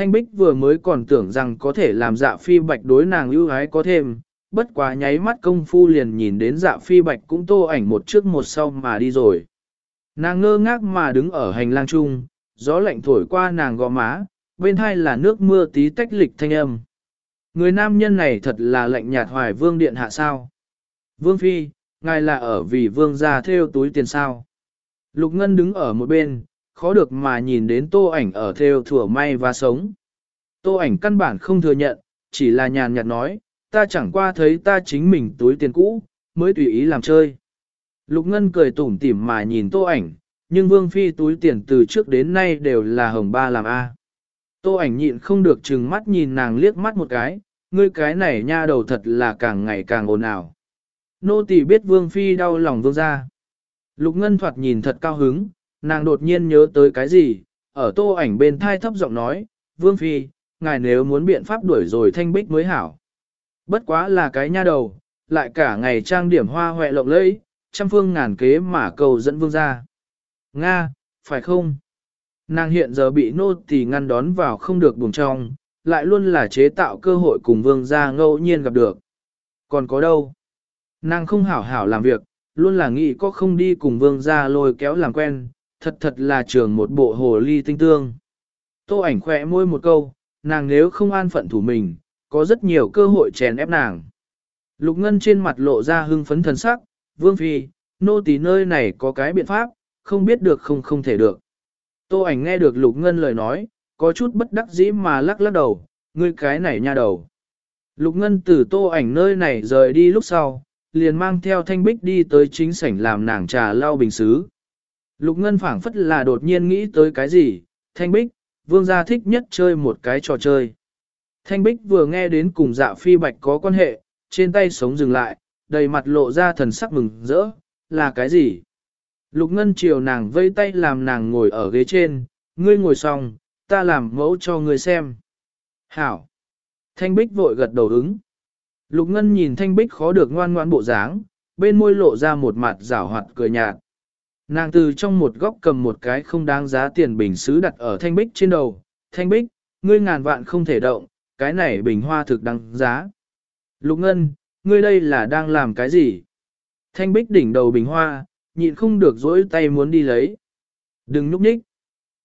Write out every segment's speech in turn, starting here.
Thanh Bích vừa mới còn tưởng rằng có thể làm dạ phi bạch đối nàng ưu ái có thêm, bất quá nháy mắt công phu liền nhìn đến dạ phi bạch cũng tô ảnh một trước một sau mà đi rồi. Nàng ngơ ngác mà đứng ở hành lang chung, gió lạnh thổi qua nàng gò má, bên hai là nước mưa tí tách lịch thanh âm. Người nam nhân này thật là lạnh nhạt hoài vương điện hạ sao. Vương phi, ngài là ở vì vương gia theo túi tiền sao. Lục Ngân đứng ở một bên, khó được mà nhìn đến tô ảnh ở theo thừa may và sống. Tô ảnh căn bản không thừa nhận, chỉ là nhàn nhạt nói, ta chẳng qua thấy ta chính mình túi tiền cũ, mới tùy ý làm chơi. Lục Ngân cười tủm tỉm mà nhìn tô ảnh, nhưng Vương Phi túi tiền từ trước đến nay đều là hồng ba làm A. Tô ảnh nhịn không được chừng mắt nhìn nàng liếc mắt một cái, ngươi cái này nha đầu thật là càng ngày càng ồn ào. Nô tỳ biết Vương Phi đau lòng Vương gia. Lục Ngân thoạt nhìn thật cao hứng, nàng đột nhiên nhớ tới cái gì, ở tô ảnh bên thai thấp giọng nói, Vương Phi, ngài nếu muốn biện pháp đuổi rồi thanh bích mới hảo. Bất quá là cái nha đầu, lại cả ngày trang điểm hoa hoẹ lộng lẫy, trăm phương ngàn kế mà cầu dẫn vương ra. Nga, phải không? Nàng hiện giờ bị nô tỳ ngăn đón vào không được buồng trong, lại luôn là chế tạo cơ hội cùng vương gia ngẫu nhiên gặp được. Còn có đâu? Nàng không hảo hảo làm việc, luôn là nghĩ có không đi cùng vương gia lôi kéo làm quen, thật thật là trường một bộ hồ ly tinh tương. Tô ảnh khỏe môi một câu, nàng nếu không an phận thủ mình, có rất nhiều cơ hội chèn ép nàng. Lục Ngân trên mặt lộ ra hưng phấn thần sắc, Vương Phi, nô tỳ nơi này có cái biện pháp, không biết được không không thể được. Tô ảnh nghe được Lục Ngân lời nói, có chút bất đắc dĩ mà lắc lắc đầu, ngươi cái này nha đầu. Lục Ngân từ tô ảnh nơi này rời đi lúc sau, liền mang theo thanh bích đi tới chính sảnh làm nàng trà lau bình sứ. Lục Ngân phảng phất là đột nhiên nghĩ tới cái gì, thanh bích, vương gia thích nhất chơi một cái trò chơi. Thanh bích vừa nghe đến cùng dạ phi bạch có quan hệ, trên tay sống dừng lại, đầy mặt lộ ra thần sắc mừng rỡ, là cái gì? Lục Ngân chiều nàng vây tay làm nàng ngồi ở ghế trên, ngươi ngồi xong, ta làm mẫu cho ngươi xem. Hảo! Thanh Bích vội gật đầu ứng. Lục Ngân nhìn Thanh Bích khó được ngoan ngoãn bộ dáng, bên môi lộ ra một mặt rảo hoạt cười nhạt. Nàng từ trong một góc cầm một cái không đáng giá tiền bình xứ đặt ở Thanh Bích trên đầu. Thanh Bích, ngươi ngàn vạn không thể động, cái này bình hoa thực đáng giá. Lục Ngân, ngươi đây là đang làm cái gì? Thanh Bích đỉnh đầu bình hoa, nhịn không được dỗi tay muốn đi lấy. Đừng nhúc nhích.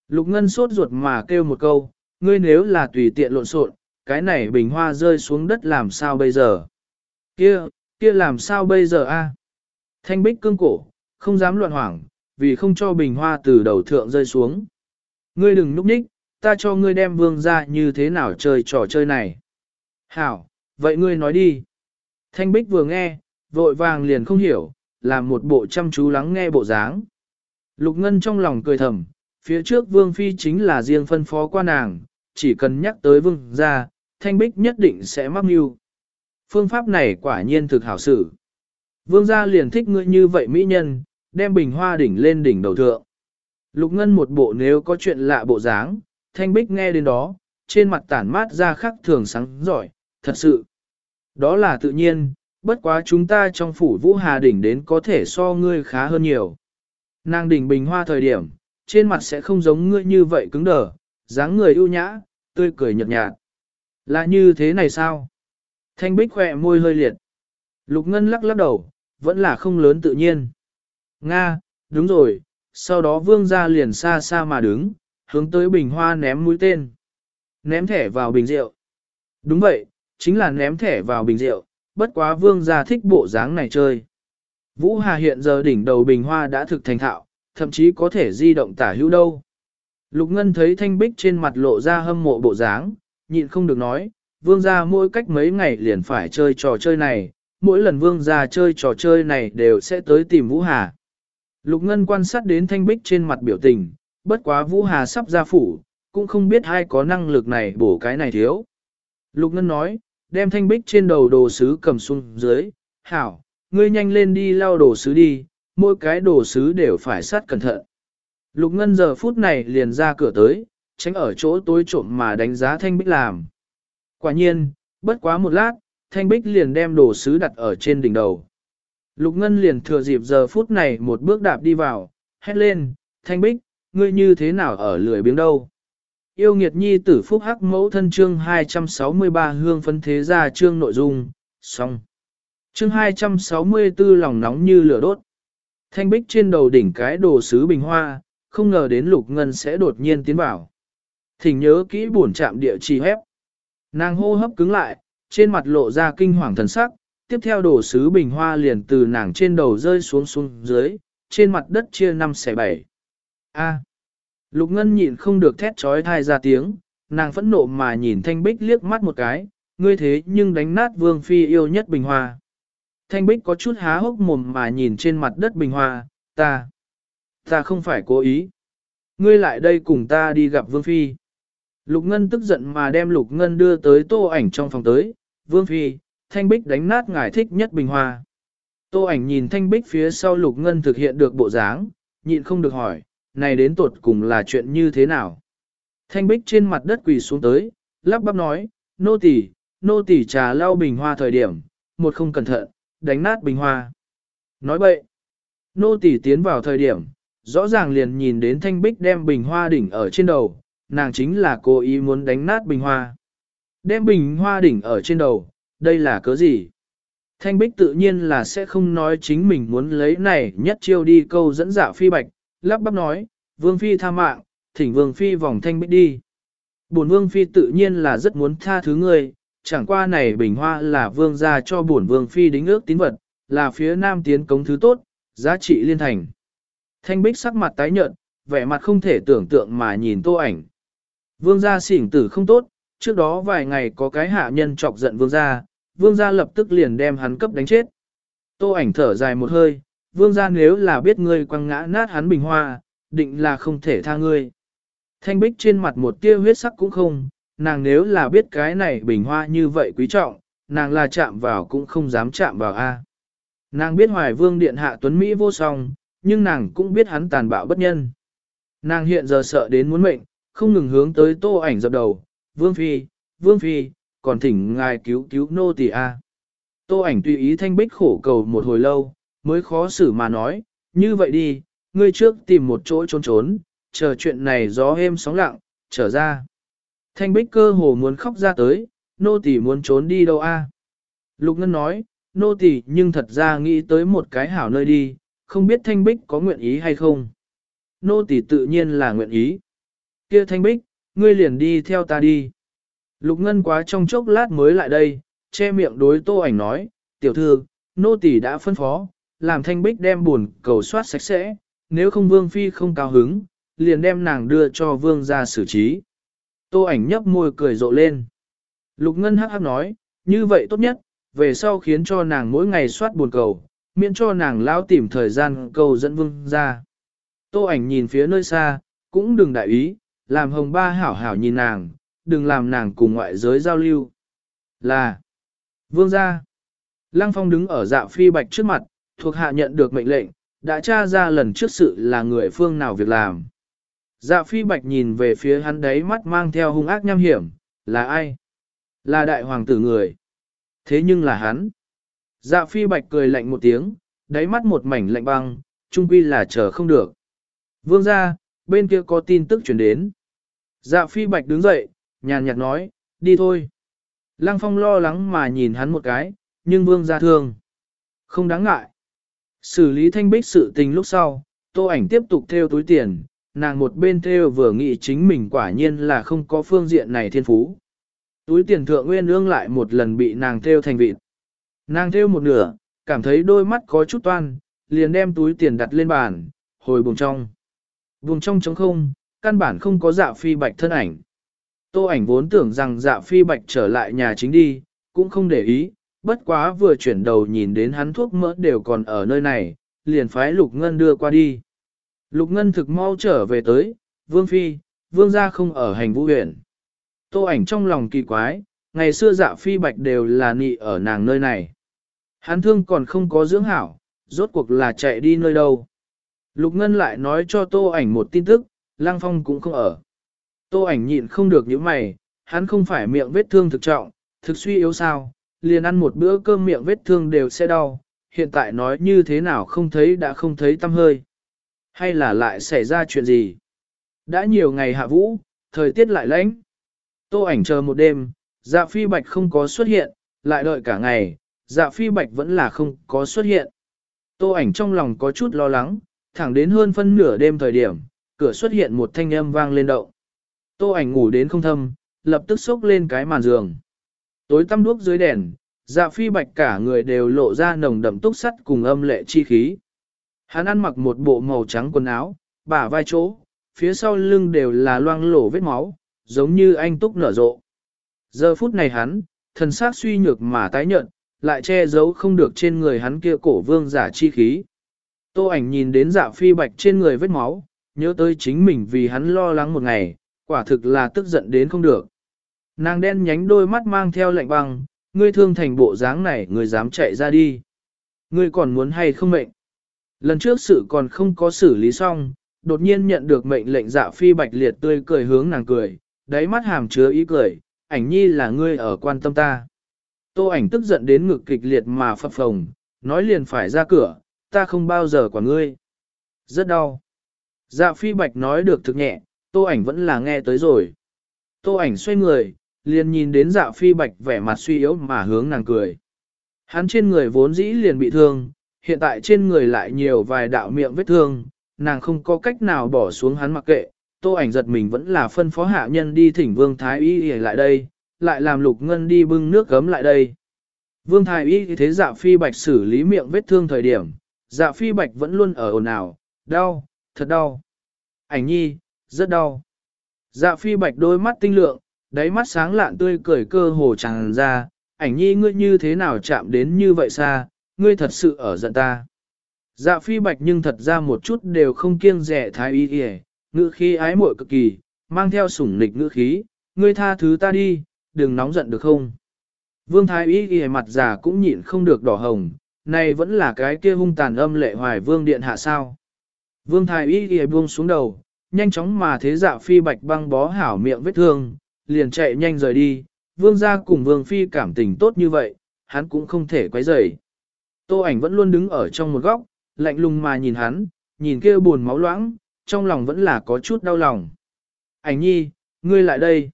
Lục Ngân sốt ruột mà kêu một câu, ngươi nếu là tùy tiện lộn xộn, cái này bình hoa rơi xuống đất làm sao bây giờ? Kia, kia làm sao bây giờ a? Thanh Bích cương cổ, không dám loạn hoảng, vì không cho bình hoa từ đầu thượng rơi xuống. Ngươi đừng núp nhích, ta cho ngươi đem vương ra như thế nào chơi trò chơi này. Hảo, vậy ngươi nói đi. Thanh Bích vừa nghe, vội vàng liền không hiểu, làm một bộ chăm chú lắng nghe bộ dáng. Lục Ngân trong lòng cười thầm, phía trước Vương Phi chính là riêng phân phó qua nàng, chỉ cần nhắc tới Vương ra, Thanh Bích nhất định sẽ mắc mưu. Phương pháp này quả nhiên thực hảo sự. Vương gia liền thích ngươi như vậy mỹ nhân, đem bình hoa đỉnh lên đỉnh đầu thượng. Lục Ngân một bộ nếu có chuyện lạ bộ dáng, Thanh Bích nghe đến đó, trên mặt tản mát ra khắc thường sáng giỏi, thật sự. Đó là tự nhiên, bất quá chúng ta trong phủ vũ hà đỉnh đến có thể so ngươi khá hơn nhiều. Nàng đỉnh bình hoa thời điểm, trên mặt sẽ không giống ngươi như vậy cứng đờ, dáng người ưu nhã, tươi cười nhợt nhạt. Là như thế này sao? Thanh bích khỏe môi hơi liệt. Lục Ngân lắc lắc đầu, vẫn là không lớn tự nhiên. Nga, đúng rồi, sau đó vương ra liền xa xa mà đứng, hướng tới bình hoa ném mũi tên. Ném thẻ vào bình rượu. Đúng vậy, chính là ném thẻ vào bình rượu, bất quá vương gia thích bộ dáng này chơi. Vũ Hà hiện giờ đỉnh đầu bình hoa đã thực thành thạo, thậm chí có thể di động tả hữu đâu. Lục Ngân thấy thanh bích trên mặt lộ ra hâm mộ bộ dáng, nhịn không được nói, vương gia mỗi cách mấy ngày liền phải chơi trò chơi này, mỗi lần vương gia chơi trò chơi này đều sẽ tới tìm Vũ Hà. Lục Ngân quan sát đến thanh bích trên mặt biểu tình, bất quá Vũ Hà sắp ra phủ, cũng không biết ai có năng lực này bổ cái này thiếu. Lục Ngân nói, đem thanh bích trên đầu đồ sứ cầm xuống dưới, hảo, ngươi nhanh lên đi lau đồ sứ đi, mỗi cái đồ sứ đều phải sát cẩn thận. Lục Ngân giờ phút này liền ra cửa tới, tránh ở chỗ tối trộm mà đánh giá thanh bích làm. Quả nhiên, bất quá một lát, thanh bích liền đem đồ sứ đặt ở trên đỉnh đầu. Lục Ngân liền thừa dịp giờ phút này một bước đạp đi vào, hét lên, thanh bích, ngươi như thế nào ở lười biếng đâu. Yêu nghiệt nhi tử phúc hắc mẫu thân chương 263 hương phấn thế gia chương nội dung, xong. Chương 264 lòng nóng như lửa đốt. Thanh bích trên đầu đỉnh cái đồ sứ bình hoa, không ngờ đến lục ngân sẽ đột nhiên tiến vào. Thỉnh nhớ kỹ buồn chạm địa chỉ hép. Nàng hô hấp cứng lại, trên mặt lộ ra kinh hoàng thần sắc, tiếp theo đổ sứ bình hoa liền từ nàng trên đầu rơi xuống xuống dưới, trên mặt đất chia năm xẻ bảy. A. Lục Ngân nhịn không được thét trói thai ra tiếng, nàng phẫn nộ mà nhìn Thanh Bích liếc mắt một cái, ngươi thế nhưng đánh nát Vương Phi yêu nhất bình hoa. Thanh Bích có chút há hốc mồm mà nhìn trên mặt đất bình hoa, ta, ta không phải cố ý. Ngươi lại đây cùng ta đi gặp Vương Phi. Lục Ngân tức giận mà đem Lục Ngân đưa tới tô ảnh trong phòng tới, Vương Phi, Thanh Bích đánh nát ngài thích nhất bình hoa. Tô ảnh nhìn Thanh Bích phía sau Lục Ngân thực hiện được bộ dáng, nhịn không được hỏi, này đến tột cùng là chuyện như thế nào? Thanh Bích trên mặt đất quỳ xuống tới, lắp bắp nói, nô tỳ, nô tỳ trà lau bình hoa thời điểm, một không cẩn thận, đánh nát bình hoa. Nói bậy, nô tỳ tiến vào thời điểm, rõ ràng liền nhìn đến Thanh Bích đem bình hoa đỉnh ở trên đầu, nàng chính là cố ý muốn đánh nát bình hoa. Đem bình hoa đỉnh ở trên đầu, đây là cớ gì? Thanh Bích tự nhiên là sẽ không nói chính mình muốn lấy này nhất chiêu đi câu dẫn dạ phi bạch, lắp bắp nói, Vương Phi tha mạng, thỉnh Vương Phi vòng Thanh Bích đi. Bổn Vương Phi tự nhiên là rất muốn tha thứ ngươi, chẳng qua này bình hoa là Vương gia cho bổn Vương Phi đính ước tín vật, là phía Nam tiến cống thứ tốt, giá trị liên thành. Thanh Bích sắc mặt tái nhợt, vẻ mặt không thể tưởng tượng mà nhìn tô ảnh. Vương gia xỉn tử không tốt, trước đó vài ngày có cái hạ nhân chọc giận vương gia, vương gia lập tức liền đem hắn cấp đánh chết. Tô ảnh thở dài một hơi, vương gia nếu là biết ngươi quăng ngã nát hắn bình hoa, định là không thể tha ngươi. Thanh bích trên mặt một tia huyết sắc cũng không, nàng nếu là biết cái này bình hoa như vậy quý trọng, nàng là chạm vào cũng không dám chạm vào a. Nàng biết hoài vương điện hạ tuấn Mỹ vô song, nhưng nàng cũng biết hắn tàn bạo bất nhân. Nàng hiện giờ sợ đến muốn mệnh, không ngừng hướng tới tô ảnh dập đầu, vương phi, vương phi, còn thỉnh ngài cứu cứu nô tỳ a. Tô ảnh tùy ý thanh bích khổ cầu một hồi lâu, mới khó xử mà nói, như vậy đi, ngươi trước tìm một chỗ trốn trốn, chờ chuyện này gió êm sóng lặng, trở ra. Thanh bích cơ hồ muốn khóc ra tới, nô tỳ muốn trốn đi đâu a? Lục Ngân nói, nô tỳ nhưng thật ra nghĩ tới một cái hảo nơi đi, không biết Thanh bích có nguyện ý hay không. Nô tỳ tự nhiên là nguyện ý. Kia Thanh bích, ngươi liền đi theo ta đi. Lục Ngân quá trong chốc lát mới lại đây, che miệng đối tô ảnh nói, tiểu thư, nô tỳ đã phân phó, làm Thanh bích đem buồn cầu soát sạch sẽ, nếu không vương phi không cao hứng, liền đem nàng đưa cho vương ra xử trí. Tô ảnh nhấp môi cười rộ lên. Lục Ngân hắc hắc nói, như vậy tốt nhất, về sau khiến cho nàng mỗi ngày soát buồn cầu, miễn cho nàng lão tìm thời gian cầu dẫn vương ra. Tô ảnh nhìn phía nơi xa, cũng đừng đại ý, làm hồng ba hảo hảo nhìn nàng, đừng làm nàng cùng ngoại giới giao lưu. Là, vương gia. Lăng Phong đứng ở dạ phi bạch trước mặt, thuộc hạ nhận được mệnh lệnh, đã tra ra lần trước sự là người phương nào việc làm. Dạ phi bạch nhìn về phía hắn đấy mắt mang theo hung ác nham hiểm, là ai? Là đại hoàng tử người. Thế nhưng là hắn. Dạ phi bạch cười lạnh một tiếng, đáy mắt một mảnh lạnh băng, trung quy là chờ không được. Vương ra, bên kia có tin tức chuyển đến. Dạ phi bạch đứng dậy, nhàn nhạt nói, đi thôi. Lăng phong lo lắng mà nhìn hắn một cái, nhưng vương ra thương. Không đáng ngại. Xử lý thanh bích sự tình lúc sau, tô ảnh tiếp tục theo túi tiền, nàng một bên theo vừa nghĩ chính mình quả nhiên là không có phương diện này thiên phú. Túi tiền thượng nguyên ương lại một lần bị nàng theo thành vịt. Nàng theo một nửa, cảm thấy đôi mắt có chút toan, liền đem túi tiền đặt lên bàn, hồi bùng trong. Vùng trong trống không, căn bản không có dạ phi bạch thân ảnh. Tô ảnh vốn tưởng rằng dạ phi bạch trở lại nhà chính đi, cũng không để ý, bất quá vừa chuyển đầu nhìn đến hắn thuốc mỡ đều còn ở nơi này, liền phái Lục Ngân đưa qua đi. Lục Ngân thực mau trở về tới, Vương Phi, Vương gia không ở hành vũ huyện. Tô ảnh trong lòng kỳ quái, ngày xưa dạ phi bạch đều là nị ở nàng nơi này. Hắn thương còn không có dưỡng hảo, rốt cuộc là chạy đi nơi đâu. Lục Ngân lại nói cho tô ảnh một tin tức, Lang Phong cũng không ở. Tô ảnh nhịn không được nhíu mày, hắn không phải miệng vết thương thực trọng, thực suy yếu sao, liền ăn một bữa cơm miệng vết thương đều sẽ đau, hiện tại nói như thế nào không thấy đã không thấy tâm hơi. Hay là lại xảy ra chuyện gì? Đã nhiều ngày hạ vũ, thời tiết lại lạnh. Tô ảnh chờ một đêm, dạ phi bạch không có xuất hiện, lại đợi cả ngày, dạ phi bạch vẫn là không có xuất hiện. Tô ảnh trong lòng có chút lo lắng, thẳng đến hơn phân nửa đêm thời điểm, cửa xuất hiện một thanh âm vang lên động. Tô ảnh ngủ đến không thâm, lập tức xốc lên cái màn giường. Tối tăm đuốc dưới đèn, dạ phi bạch cả người đều lộ ra nồng đậm túc sắt cùng âm lệ chi khí. Hắn ăn mặc một bộ màu trắng quần áo, bả vai chỗ, phía sau lưng đều là loang lổ vết máu, giống như anh túc nở rộ. Giờ phút này hắn, thần xác suy nhược mà tái nhợt, lại che giấu không được trên người hắn kia cổ vương giả chi khí. Tô ảnh nhìn đến dạ phi bạch trên người vết máu, nhớ tới chính mình vì hắn lo lắng một ngày, quả thực là tức giận đến không được. Nàng đen nhánh đôi mắt mang theo lạnh băng, ngươi thương thành bộ dáng này ngươi dám chạy ra đi. Ngươi còn muốn hay không mệnh? Lần trước sự còn không có xử lý xong, đột nhiên nhận được mệnh lệnh dạ phi bạch liệt tươi cười hướng nàng cười, đáy mắt hàm chứa ý cười, ảnh nhi là ngươi ở quan tâm ta. Tô ảnh tức giận đến ngực kịch liệt mà phập phồng, nói liền phải ra cửa, ta không bao giờ quản ngươi. Rất đau. Dạ phi bạch nói được thực nhẹ, tô ảnh vẫn là nghe tới rồi. Tô ảnh xoay người, liền nhìn đến dạ phi bạch vẻ mặt suy yếu mà hướng nàng cười. Hắn trên người vốn dĩ liền bị thương, hiện tại trên người lại nhiều vài đạo miệng vết thương, nàng không có cách nào bỏ xuống hắn mặc kệ, tô ảnh giật mình vẫn là phân phó hạ nhân đi thỉnh vương thái y lại đây, lại làm lục ngân đi bưng nước gấm lại đây. Vương thái y thế dạ phi bạch xử lý miệng vết thương thời điểm, dạ phi bạch vẫn luôn ở ồn ào, đau, thật đau. Ảnh nhi, rất đau. Dạ phi bạch đôi mắt tinh lượng, đáy mắt sáng lạn tươi cười cơ hồ tràn ra, ảnh nhi ngươi như thế nào chạm đến như vậy xa, ngươi thật sự ở giận ta. Dạ phi bạch nhưng thật ra một chút đều không kiêng rẻ thái y y, ngữ khí ái muội cực kỳ, mang theo sủng nịch ngữ khí, ngươi tha thứ ta đi, đừng nóng giận được không. Vương thái y y mặt già cũng nhịn không được đỏ hồng, này vẫn là cái kia hung tàn âm lệ hoài vương điện hạ sao. Vương thái y y buông xuống đầu, nhanh chóng mà thế dạ phi bạch băng bó hảo miệng vết thương, liền chạy nhanh rời đi, vương gia cùng vương phi cảm tình tốt như vậy, hắn cũng không thể quấy rầy. Tô ảnh vẫn luôn đứng ở trong một góc, lạnh lùng mà nhìn hắn, nhìn kia buồn máu loãng, trong lòng vẫn là có chút đau lòng. Ảnh nhi, ngươi lại đây.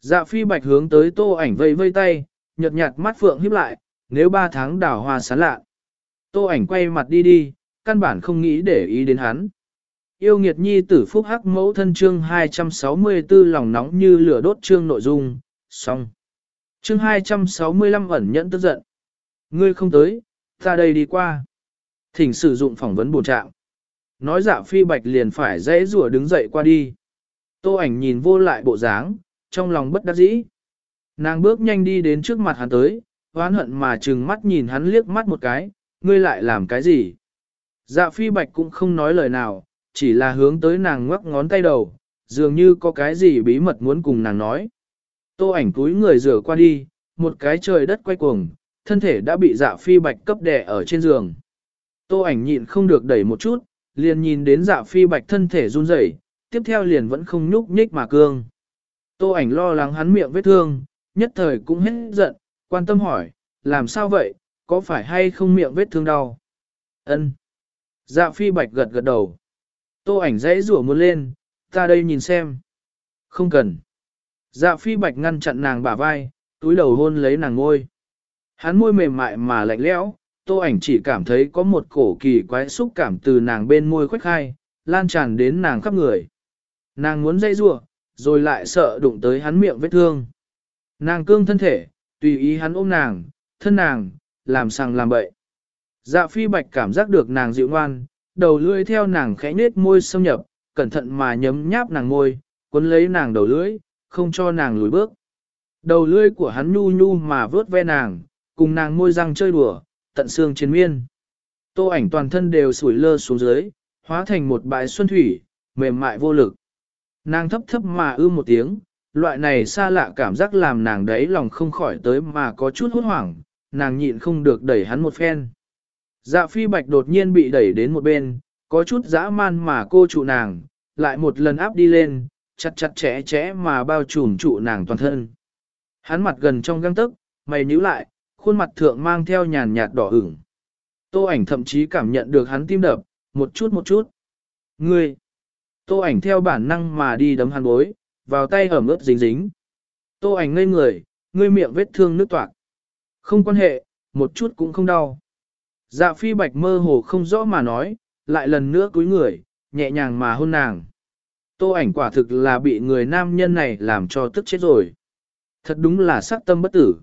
Dạ phi bạch hướng tới tô ảnh vây vây tay, nhợt nhạt mắt phượng híp lại, nếu ba tháng đào hoa sán lạ. Tô ảnh quay mặt đi đi, căn bản không nghĩ để ý đến hắn. Yêu nghiệt nhi tử phúc hắc mẫu thân chương 264 lòng nóng như lửa đốt chương nội dung, xong. Chương 265 ẩn nhẫn tức giận. Ngươi không tới, ta đây đi qua. Thỉnh sử dụng phỏng vấn bổ trạng. Nói dạ phi bạch liền phải dễ rùa đứng dậy qua đi. Tô ảnh nhìn vô lại bộ dáng, trong lòng bất đắc dĩ. Nàng bước nhanh đi đến trước mặt hắn tới, oán hận mà trừng mắt nhìn hắn liếc mắt một cái, ngươi lại làm cái gì? Dạ phi bạch cũng không nói lời nào, chỉ là hướng tới nàng ngoắc ngón tay đầu, dường như có cái gì bí mật muốn cùng nàng nói. Tô ảnh túi người rửa qua đi, một cái trời đất quay cuồng, thân thể đã bị dạ phi bạch cấp đè ở trên giường. Tô ảnh nhịn không được đẩy một chút, liền nhìn đến dạ phi bạch thân thể run rẩy, tiếp theo liền vẫn không nhúc nhích mà cương. Tô ảnh lo lắng hắn miệng vết thương, nhất thời cũng hết giận, quan tâm hỏi, làm sao vậy, có phải hay không miệng vết thương đau? Ân. Dạ phi bạch gật gật đầu. Tô ảnh dãy rủa muốn lên, ta đây nhìn xem. Không cần. Dạ phi bạch ngăn chặn nàng bả vai, túi đầu hôn lấy nàng ngôi. Hắn môi mềm mại mà lạnh lẽo, tô ảnh chỉ cảm thấy có một cổ kỳ quái xúc cảm từ nàng bên môi khuếch khai, lan tràn đến nàng khắp người. Nàng muốn dây rủa, rồi lại sợ đụng tới hắn miệng vết thương. Nàng cương thân thể, tùy ý hắn ôm nàng, thân nàng, làm sằng làm bậy. Dạ phi bạch cảm giác được nàng dịu ngoan, đầu lưỡi theo nàng khẽ nết môi xâm nhập, cẩn thận mà nhấm nháp nàng môi, cuốn lấy nàng đầu lưỡi, không cho nàng lùi bước. Đầu lưỡi của hắn nhu nhu mà vớt ve nàng, cùng nàng môi răng chơi đùa, tận xương trên miên. Tô ảnh toàn thân đều sủi lơ xuống dưới, hóa thành một bãi xuân thủy, mềm mại vô lực. Nàng thấp thấp mà ư một tiếng, loại này xa lạ cảm giác làm nàng đấy lòng không khỏi tới mà có chút hốt hoảng, nàng nhịn không được đẩy hắn một phen. Dạ phi bạch đột nhiên bị đẩy đến một bên, có chút dã man mà cô trụ nàng, lại một lần áp đi lên, chặt chặt chẽ chẽ mà bao trùm trụ nàng toàn thân. Hắn mặt gần trong găng tức, mày nhíu lại, khuôn mặt thượng mang theo nhàn nhạt đỏ ửng. Tô ảnh thậm chí cảm nhận được hắn tim đập, một chút một chút. Ngươi! Tô ảnh theo bản năng mà đi đấm hắn bối, vào tay ẩm ướt dính dính. Tô ảnh ngây người, ngươi miệng vết thương nước toạc. Không quan hệ, một chút cũng không đau. Dạ phi bạch mơ hồ không rõ mà nói, lại lần nữa cúi người, nhẹ nhàng mà hôn nàng. Tô ảnh quả thực là bị người nam nhân này làm cho tức chết rồi. Thật đúng là sắc tâm bất tử.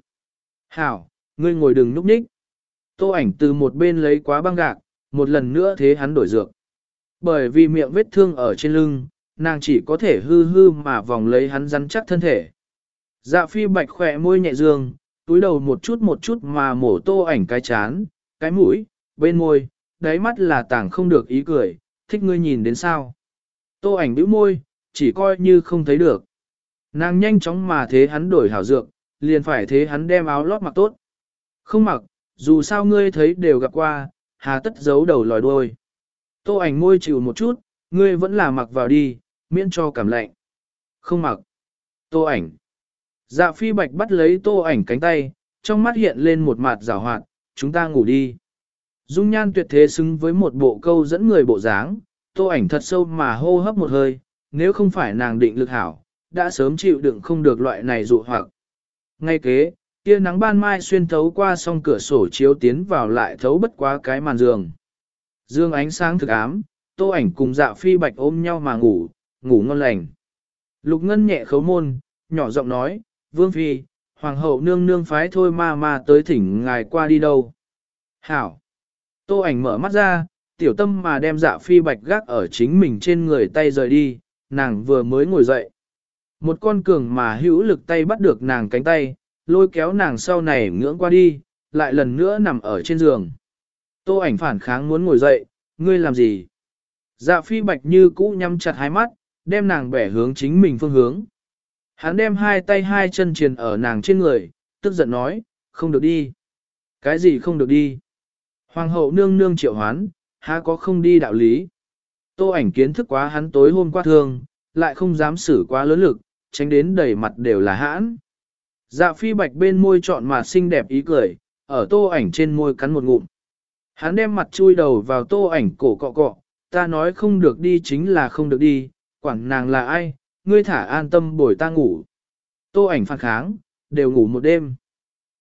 Hảo, ngươi ngồi đừng núp nhích. Tô ảnh từ một bên lấy quá băng gạc, một lần nữa thế hắn đổi dược. Bởi vì miệng vết thương ở trên lưng, nàng chỉ có thể hư hư mà vòng lấy hắn rắn chắc thân thể. Dạ phi bạch khỏe môi nhẹ dương, túi đầu một chút một chút mà mổ tô ảnh cái chán, cái mũi, bên môi, đáy mắt là tảng không được ý cười, thích ngươi nhìn đến sao. Tô ảnh bĩu môi, chỉ coi như không thấy được. Nàng nhanh chóng mà thế hắn đổi hảo dược, liền phải thế hắn đem áo lót mặc tốt. Không mặc, dù sao ngươi thấy đều gặp qua, hà tất giấu đầu lòi đuôi. Tô ảnh môi chịu một chút, ngươi vẫn là mặc vào đi, miễn cho cảm lạnh. Không mặc. Tô ảnh. Dạ phi bạch bắt lấy tô ảnh cánh tay, trong mắt hiện lên một mặt rào hoạt, chúng ta ngủ đi. Dung nhan tuyệt thế xứng với một bộ câu dẫn người bộ dáng, tô ảnh thật sâu mà hô hấp một hơi, nếu không phải nàng định lực hảo, đã sớm chịu đựng không được loại này dụ hoặc. Ngay kế, tia nắng ban mai xuyên thấu qua song cửa sổ chiếu tiến vào lại thấu bất quá cái màn giường. Dương ánh sáng thực ám, tô ảnh cùng dạ phi bạch ôm nhau mà ngủ, ngủ ngon lành. Lục ngân nhẹ khấu môn, nhỏ giọng nói, vương phi, hoàng hậu nương nương phái thôi ma ma tới thỉnh ngài qua đi đâu. Hảo! Tô ảnh mở mắt ra, tiểu tâm mà đem dạ phi bạch gác ở chính mình trên người tay rời đi, nàng vừa mới ngồi dậy. Một con cường mà hữu lực tay bắt được nàng cánh tay, lôi kéo nàng sau này ngưỡng qua đi, lại lần nữa nằm ở trên giường. Tô ảnh phản kháng muốn ngồi dậy, ngươi làm gì? Dạ phi bạch như cũ nhắm chặt hai mắt, đem nàng bẻ hướng chính mình phương hướng. Hắn đem hai tay hai chân triền ở nàng trên người, tức giận nói, không được đi. Cái gì không được đi? Hoàng hậu nương nương triệu hoán, há có không đi đạo lý. Tô ảnh kiến thức quá hắn tối hôm qua thương, lại không dám xử quá lớn lực, tránh đến đầy mặt đều là hãn. Dạ phi bạch bên môi trọn mà xinh đẹp ý cười, ở tô ảnh trên môi cắn một ngụm. Hắn đem mặt chui đầu vào tô ảnh cổ cọ cọ, ta nói không được đi chính là không được đi, quản nàng là ai, ngươi thả an tâm bồi ta ngủ. Tô ảnh phản kháng, đều ngủ một đêm.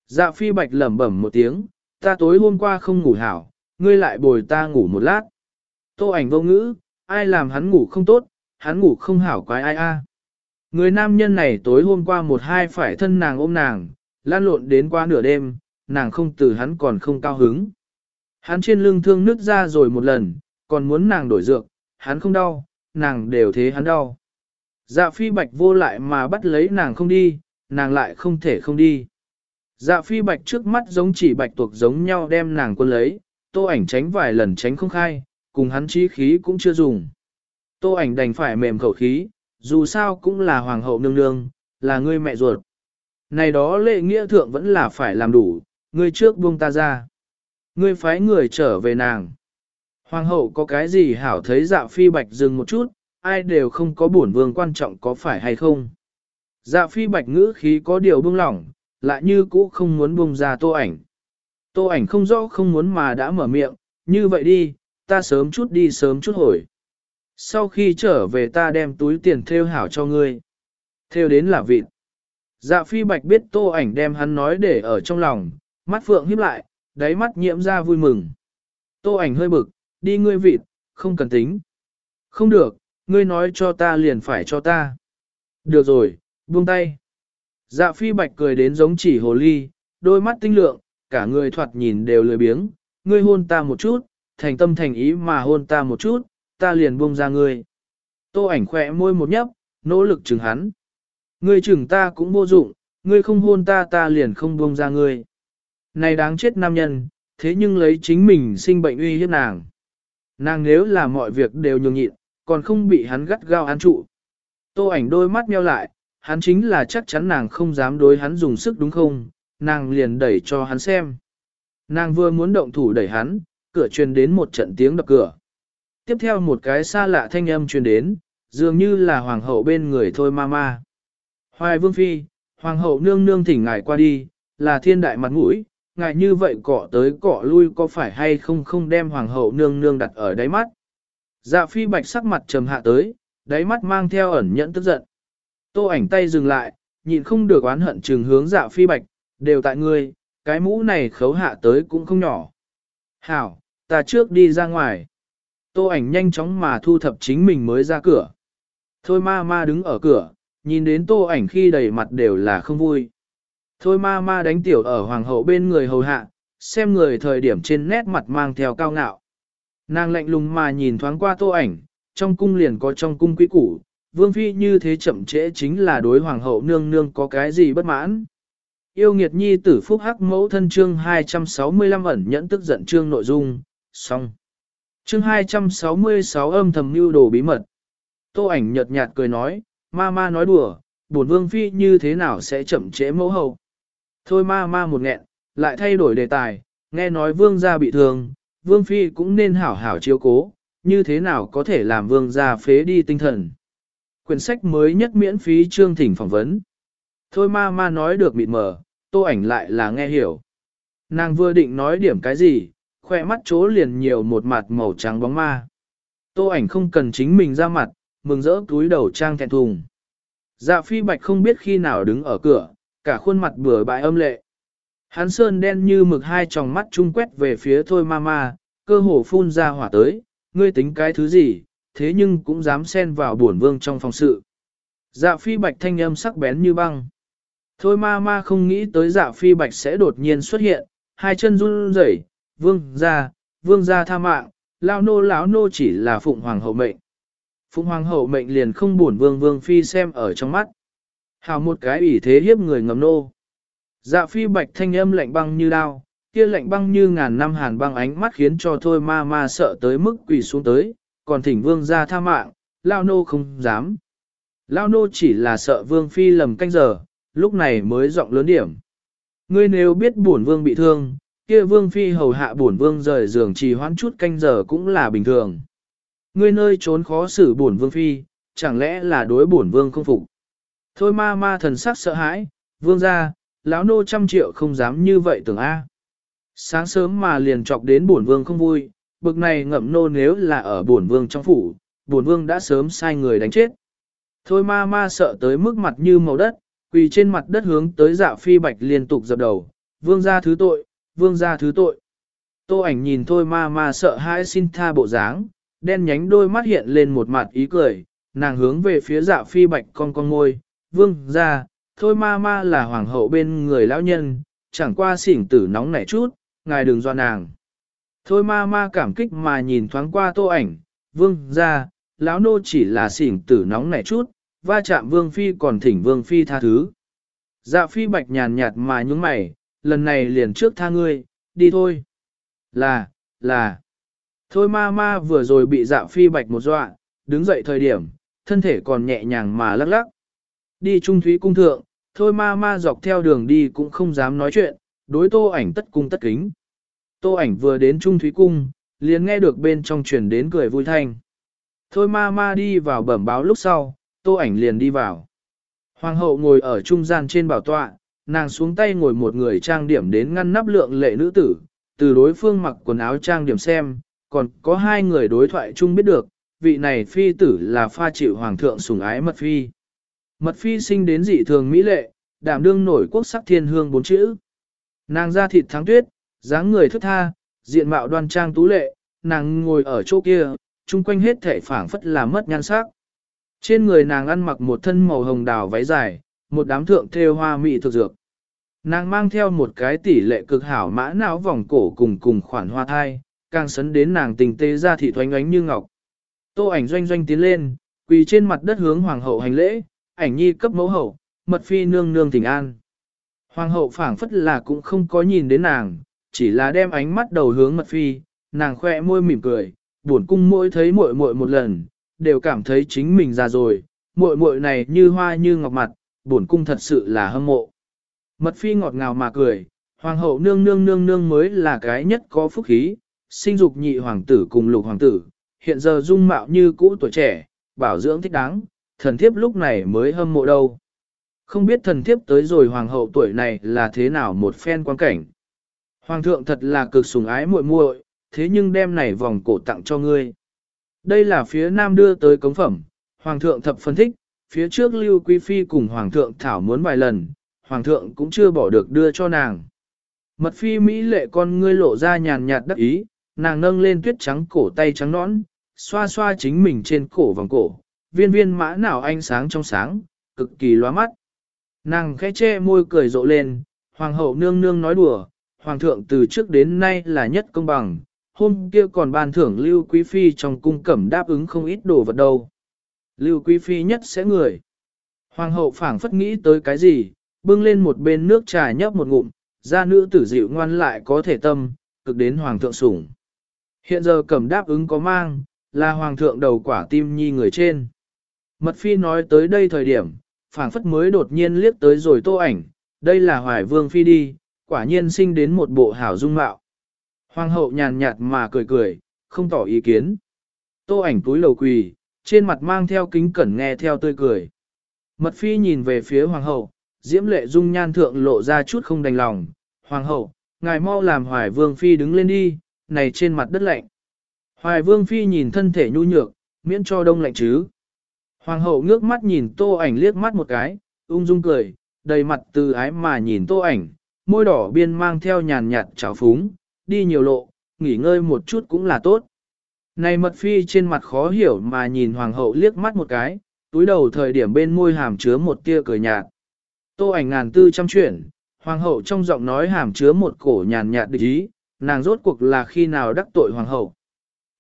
Dạ phi bạch lẩm bẩm một tiếng, ta tối hôm qua không ngủ hảo, ngươi lại bồi ta ngủ một lát. Tô ảnh vô ngữ, ai làm hắn ngủ không tốt, hắn ngủ không hảo quái ai a. Người nam nhân này tối hôm qua một hai phải thân nàng ôm nàng, lan lộn đến qua nửa đêm, nàng không từ hắn còn không cao hứng. Hắn trên lưng thương nứt ra rồi một lần, còn muốn nàng đổi dược, hắn không đau, nàng đều thế hắn đau. Dạ phi bạch vô lại mà bắt lấy nàng không đi, nàng lại không thể không đi. Dạ phi bạch trước mắt giống chỉ bạch tuộc giống nhau đem nàng quân lấy, tô ảnh tránh vài lần tránh không khai, cùng hắn chí khí cũng chưa dùng. Tô ảnh đành phải mềm khẩu khí, dù sao cũng là hoàng hậu nương nương, là ngươi mẹ ruột. Này đó lệ nghĩa thượng vẫn là phải làm đủ, ngươi trước buông ta ra. Ngươi phái người trở về nàng. Hoàng hậu có cái gì hảo thấy dạ phi bạch dừng một chút, ai đều không có bổn vương quan trọng có phải hay không. Dạ phi bạch ngữ khí có điều buông lỏng, lại như cũ không muốn buông ra tô ảnh. Tô ảnh không rõ không muốn mà đã mở miệng, như vậy đi, ta sớm chút đi sớm chút hồi. Sau khi trở về ta đem túi tiền theo hảo cho ngươi. Theo đến là vịt. Dạ phi bạch biết tô ảnh đem hắn nói để ở trong lòng, mắt phượng híp lại, đáy mắt nhiễm ra vui mừng. Tô ảnh hơi bực, đi ngươi vịt, không cần tính. Không được, ngươi nói cho ta liền phải cho ta. Được rồi, buông tay. Dạ phi bạch cười đến giống chỉ hồ ly, đôi mắt tinh lượng, cả người thoạt nhìn đều lười biếng, ngươi hôn ta một chút, thành tâm thành ý mà hôn ta một chút, ta liền buông ra ngươi. Tô ảnh khẽ môi một nhấp, nỗ lực chừng hắn. Ngươi chừng ta cũng vô dụng, ngươi không hôn ta ta liền không buông ra ngươi. Này đáng chết nam nhân, thế nhưng lấy chính mình sinh bệnh uy hiếp nàng. Nàng nếu là mọi việc đều nhường nhịn, còn không bị hắn gắt gao án trụ. Tô ảnh đôi mắt nheo lại, hắn chính là chắc chắn nàng không dám đối hắn dùng sức đúng không, nàng liền đẩy cho hắn xem. Nàng vừa muốn động thủ đẩy hắn, cửa truyền đến một trận tiếng đập cửa. Tiếp theo một cái xa lạ thanh âm truyền đến, dường như là hoàng hậu bên người thôi ma ma. Hoài vương phi, hoàng hậu nương nương thỉnh ngài qua đi, là thiên đại mặt mũi, ngài như vậy cọ tới cọ lui có phải hay không không đem hoàng hậu nương nương đặt ở đáy mắt. Dạ phi bạch sắc mặt trầm hạ tới, đáy mắt mang theo ẩn nhẫn tức giận. Tô ảnh tay dừng lại, nhịn không được oán hận trừng hướng dạ phi bạch, đều tại ngươi, cái mũ này khấu hạ tới cũng không nhỏ. Hảo, ta trước đi ra ngoài. Tô ảnh nhanh chóng mà thu thập chính mình mới ra cửa. Thôi ma ma đứng ở cửa, nhìn đến tô ảnh khi đầy mặt đều là không vui. Thôi ma ma đánh tiểu ở hoàng hậu bên người hầu hạ, xem người thời điểm trên nét mặt mang theo cao ngạo. Nàng lạnh lùng mà nhìn thoáng qua tô ảnh, trong cung liền có trong cung quý củ, vương phi như thế chậm trễ chính là đối hoàng hậu nương nương có cái gì bất mãn. Yêu nghiệt nhi tử phúc hắc mẫu thân chương 265 ẩn nhẫn tức giận chương nội dung, xong. Chương 266 âm thầm mưu đồ bí mật. Tô ảnh nhợt nhạt cười nói, ma ma nói đùa, bổn vương phi như thế nào sẽ chậm trễ mẫu hậu. Thôi ma ma một nghẹn, lại thay đổi đề tài, nghe nói vương gia bị thương, vương phi cũng nên hảo hảo chiếu cố, như thế nào có thể làm vương gia phế đi tinh thần. Quyển sách mới nhất miễn phí chương thỉnh phỏng vấn. Thôi ma ma nói được mịt mờ, tô ảnh lại là nghe hiểu. Nàng vừa định nói điểm cái gì, khoe mắt chỗ liền nhiều một mặt màu trắng bóng ma. Tô ảnh không cần chính mình ra mặt, mừng rỡ túi đầu trang thẹn thùng. Dạ phi bạch không biết khi nào đứng ở cửa, cả khuôn mặt bừa bãi âm lệ. Hắn sơn đen như mực hai tròng mắt trung quét về phía thôi ma ma, cơ hồ phun ra hỏa tới, ngươi tính cái thứ gì, thế nhưng cũng dám xen vào buồn vương trong phòng sự. Dạ phi bạch thanh âm sắc bén như băng. Thôi ma ma không nghĩ tới dạ phi bạch sẽ đột nhiên xuất hiện, hai chân run rẩy, vương ra, vương ra tha mạng, lao nô lão nô chỉ là phụng hoàng hậu mệnh. Phụng hoàng hậu mệnh liền không buồn vương vương phi xem ở trong mắt. Hào một cái ủy thế hiếp người ngầm nô. Dạ phi bạch thanh âm lạnh băng như đao, kia lạnh băng như ngàn năm hàn băng ánh mắt khiến cho thôi ma ma sợ tới mức quỳ xuống tới, còn thỉnh vương ra tha mạng, lao nô không dám. Lao nô chỉ là sợ vương phi lầm canh giờ, lúc này mới giọng lớn điểm. Ngươi nếu biết bổn vương bị thương, kia vương phi hầu hạ bổn vương rời giường trì hoãn chút canh giờ cũng là bình thường. Ngươi nơi trốn khó xử bổn vương phi, chẳng lẽ là đối bổn vương không phục. Thôi ma ma thần sắc sợ hãi, vương ra, lão nô trăm triệu không dám như vậy tưởng A. Sáng sớm mà liền chọc đến bổn vương không vui, bực này ngậm nô nếu là ở bổn vương trong phủ, bổn vương đã sớm sai người đánh chết. Thôi ma ma sợ tới mức mặt như màu đất, quỳ trên mặt đất hướng tới dạ phi bạch liên tục dập đầu, vương ra thứ tội, vương ra thứ tội. Tô ảnh nhìn thôi ma ma sợ hãi xin tha bộ dáng, đen nhánh đôi mắt hiện lên một mặt ý cười, nàng hướng về phía dạ phi bạch con con ngôi, vương ra, thôi ma ma là hoàng hậu bên người lão nhân, chẳng qua xỉn tử nóng nảy chút, ngài đừng do nàng. Thôi ma ma cảm kích mà nhìn thoáng qua tô ảnh, vương ra, lão nô chỉ là xỉn tử nóng nảy chút, va chạm vương phi còn thỉnh vương phi tha thứ. Dạ phi bạch nhàn nhạt mà nhúng mày, lần này liền trước tha ngươi, đi thôi. Là, là. Thôi ma ma vừa rồi bị dạ phi bạch một dọa, đứng dậy thời điểm, thân thể còn nhẹ nhàng mà lắc lắc. Đi trung thúy cung thượng, thôi ma ma dọc theo đường đi cũng không dám nói chuyện, đối tô ảnh tất cung tất kính. Tô ảnh vừa đến trung thúy cung, liền nghe được bên trong truyền đến cười vui thanh. Thôi ma ma đi vào bẩm báo lúc sau, tô ảnh liền đi vào. Hoàng hậu ngồi ở trung gian trên bảo tọa, nàng xuống tay ngồi một người trang điểm đến ngăn nắp lượng lệ nữ tử, từ đối phương mặc quần áo trang điểm xem, còn có hai người đối thoại chung biết được, vị này phi tử là pha chịu hoàng thượng sủng ái mật phi. Mật phi sinh đến dị thường mỹ lệ, đảm đương nổi quốc sắc thiên hương bốn chữ. Nàng da thịt thắng tuyết, dáng người thức tha, diện mạo đoan trang tú lệ, nàng ngồi ở chỗ kia, chung quanh hết thể phảng phất là mất nhan sắc. Trên người nàng ăn mặc một thân màu hồng đào váy dài, một đám thượng thêu hoa mỹ thực dược. Nàng mang theo một cái tỷ lệ cực hảo mã não vòng cổ cùng cùng khoản hoa thai, càng sấn đến nàng tình tê ra thị thoánh ánh như ngọc. Tô ảnh doanh doanh tiến lên, quỳ trên mặt đất hướng hoàng hậu hành lễ, ảnh nhi cấp mẫu hậu, mật phi nương nương thỉnh an. Hoàng hậu phảng phất là cũng không có nhìn đến nàng, chỉ là đem ánh mắt đầu hướng mật phi, nàng khoe môi mỉm cười, buồn cung mỗi thấy muội muội một lần, đều cảm thấy chính mình già rồi, muội muội này như hoa như ngọc mặt, buồn cung thật sự là hâm mộ. Mật phi ngọt ngào mà cười, hoàng hậu nương nương nương nương mới là cái nhất có phúc khí, sinh dục nhị hoàng tử cùng lục hoàng tử, hiện giờ dung mạo như cũ tuổi trẻ, bảo dưỡng thích đáng, thần thiếp lúc này mới hâm mộ đâu. Không biết thần thiếp tới rồi hoàng hậu tuổi này là thế nào một phen quan cảnh. Hoàng thượng thật là cực sủng ái muội muội, thế nhưng đem này vòng cổ tặng cho ngươi. Đây là phía nam đưa tới cống phẩm, hoàng thượng thập phân thích, phía trước Lưu Quý Phi cùng Hoàng thượng thảo muốn vài lần, Hoàng thượng cũng chưa bỏ được đưa cho nàng. Mật Phi Mỹ lệ con ngươi lộ ra nhàn nhạt đắc ý, nàng nâng lên tuyết trắng cổ tay trắng nõn, xoa xoa chính mình trên cổ vòng cổ, viên viên mã nào ánh sáng trong sáng, cực kỳ loa mắt. Nàng khẽ che môi cười rộ lên, Hoàng hậu nương nương nói đùa, Hoàng thượng từ trước đến nay là nhất công bằng, hôm kia còn ban thưởng Lưu Quý Phi trong cung cẩm đáp ứng không ít đồ vật đâu. Lưu Quý Phi nhất sẽ người. Hoàng hậu phảng phất nghĩ tới cái gì, bưng lên một bên nước trà nhấp một ngụm, ra nữ tử dịu ngoan lại có thể tâm, cực đến Hoàng thượng sủng. Hiện giờ cẩm đáp ứng có mang, là Hoàng thượng đầu quả tim nhi người trên. Mật Phi nói tới đây thời điểm, phảng phất mới đột nhiên liếc tới rồi tô ảnh, đây là Hoài Vương Phi đi, quả nhiên sinh đến một bộ hảo dung mạo. Hoàng hậu nhàn nhạt mà cười cười, không tỏ ý kiến. Tô ảnh túi lầu quỳ, trên mặt mang theo kính cẩn nghe theo tươi cười. Mật phi nhìn về phía hoàng hậu, diễm lệ dung nhan thượng lộ ra chút không đành lòng. Hoàng hậu, ngài mau làm hoài vương phi đứng lên đi, này trên mặt đất lạnh. Hoài vương phi nhìn thân thể nhu nhược, miễn cho đông lạnh chứ. Hoàng hậu ngước mắt nhìn tô ảnh liếc mắt một cái, ung dung cười, đầy mặt từ ái mà nhìn tô ảnh, môi đỏ biên mang theo nhàn nhạt trào phúng, đi nhiều lộ, nghỉ ngơi một chút cũng là tốt. Này mật phi trên mặt khó hiểu mà nhìn hoàng hậu liếc mắt một cái, túi đầu thời điểm bên môi hàm chứa một tia cười nhạt. Tô ảnh ngàn tư trăm chuyển, hoàng hậu trong giọng nói hàm chứa một cổ nhàn nhạt địch ý, nàng rốt cuộc là khi nào đắc tội hoàng hậu.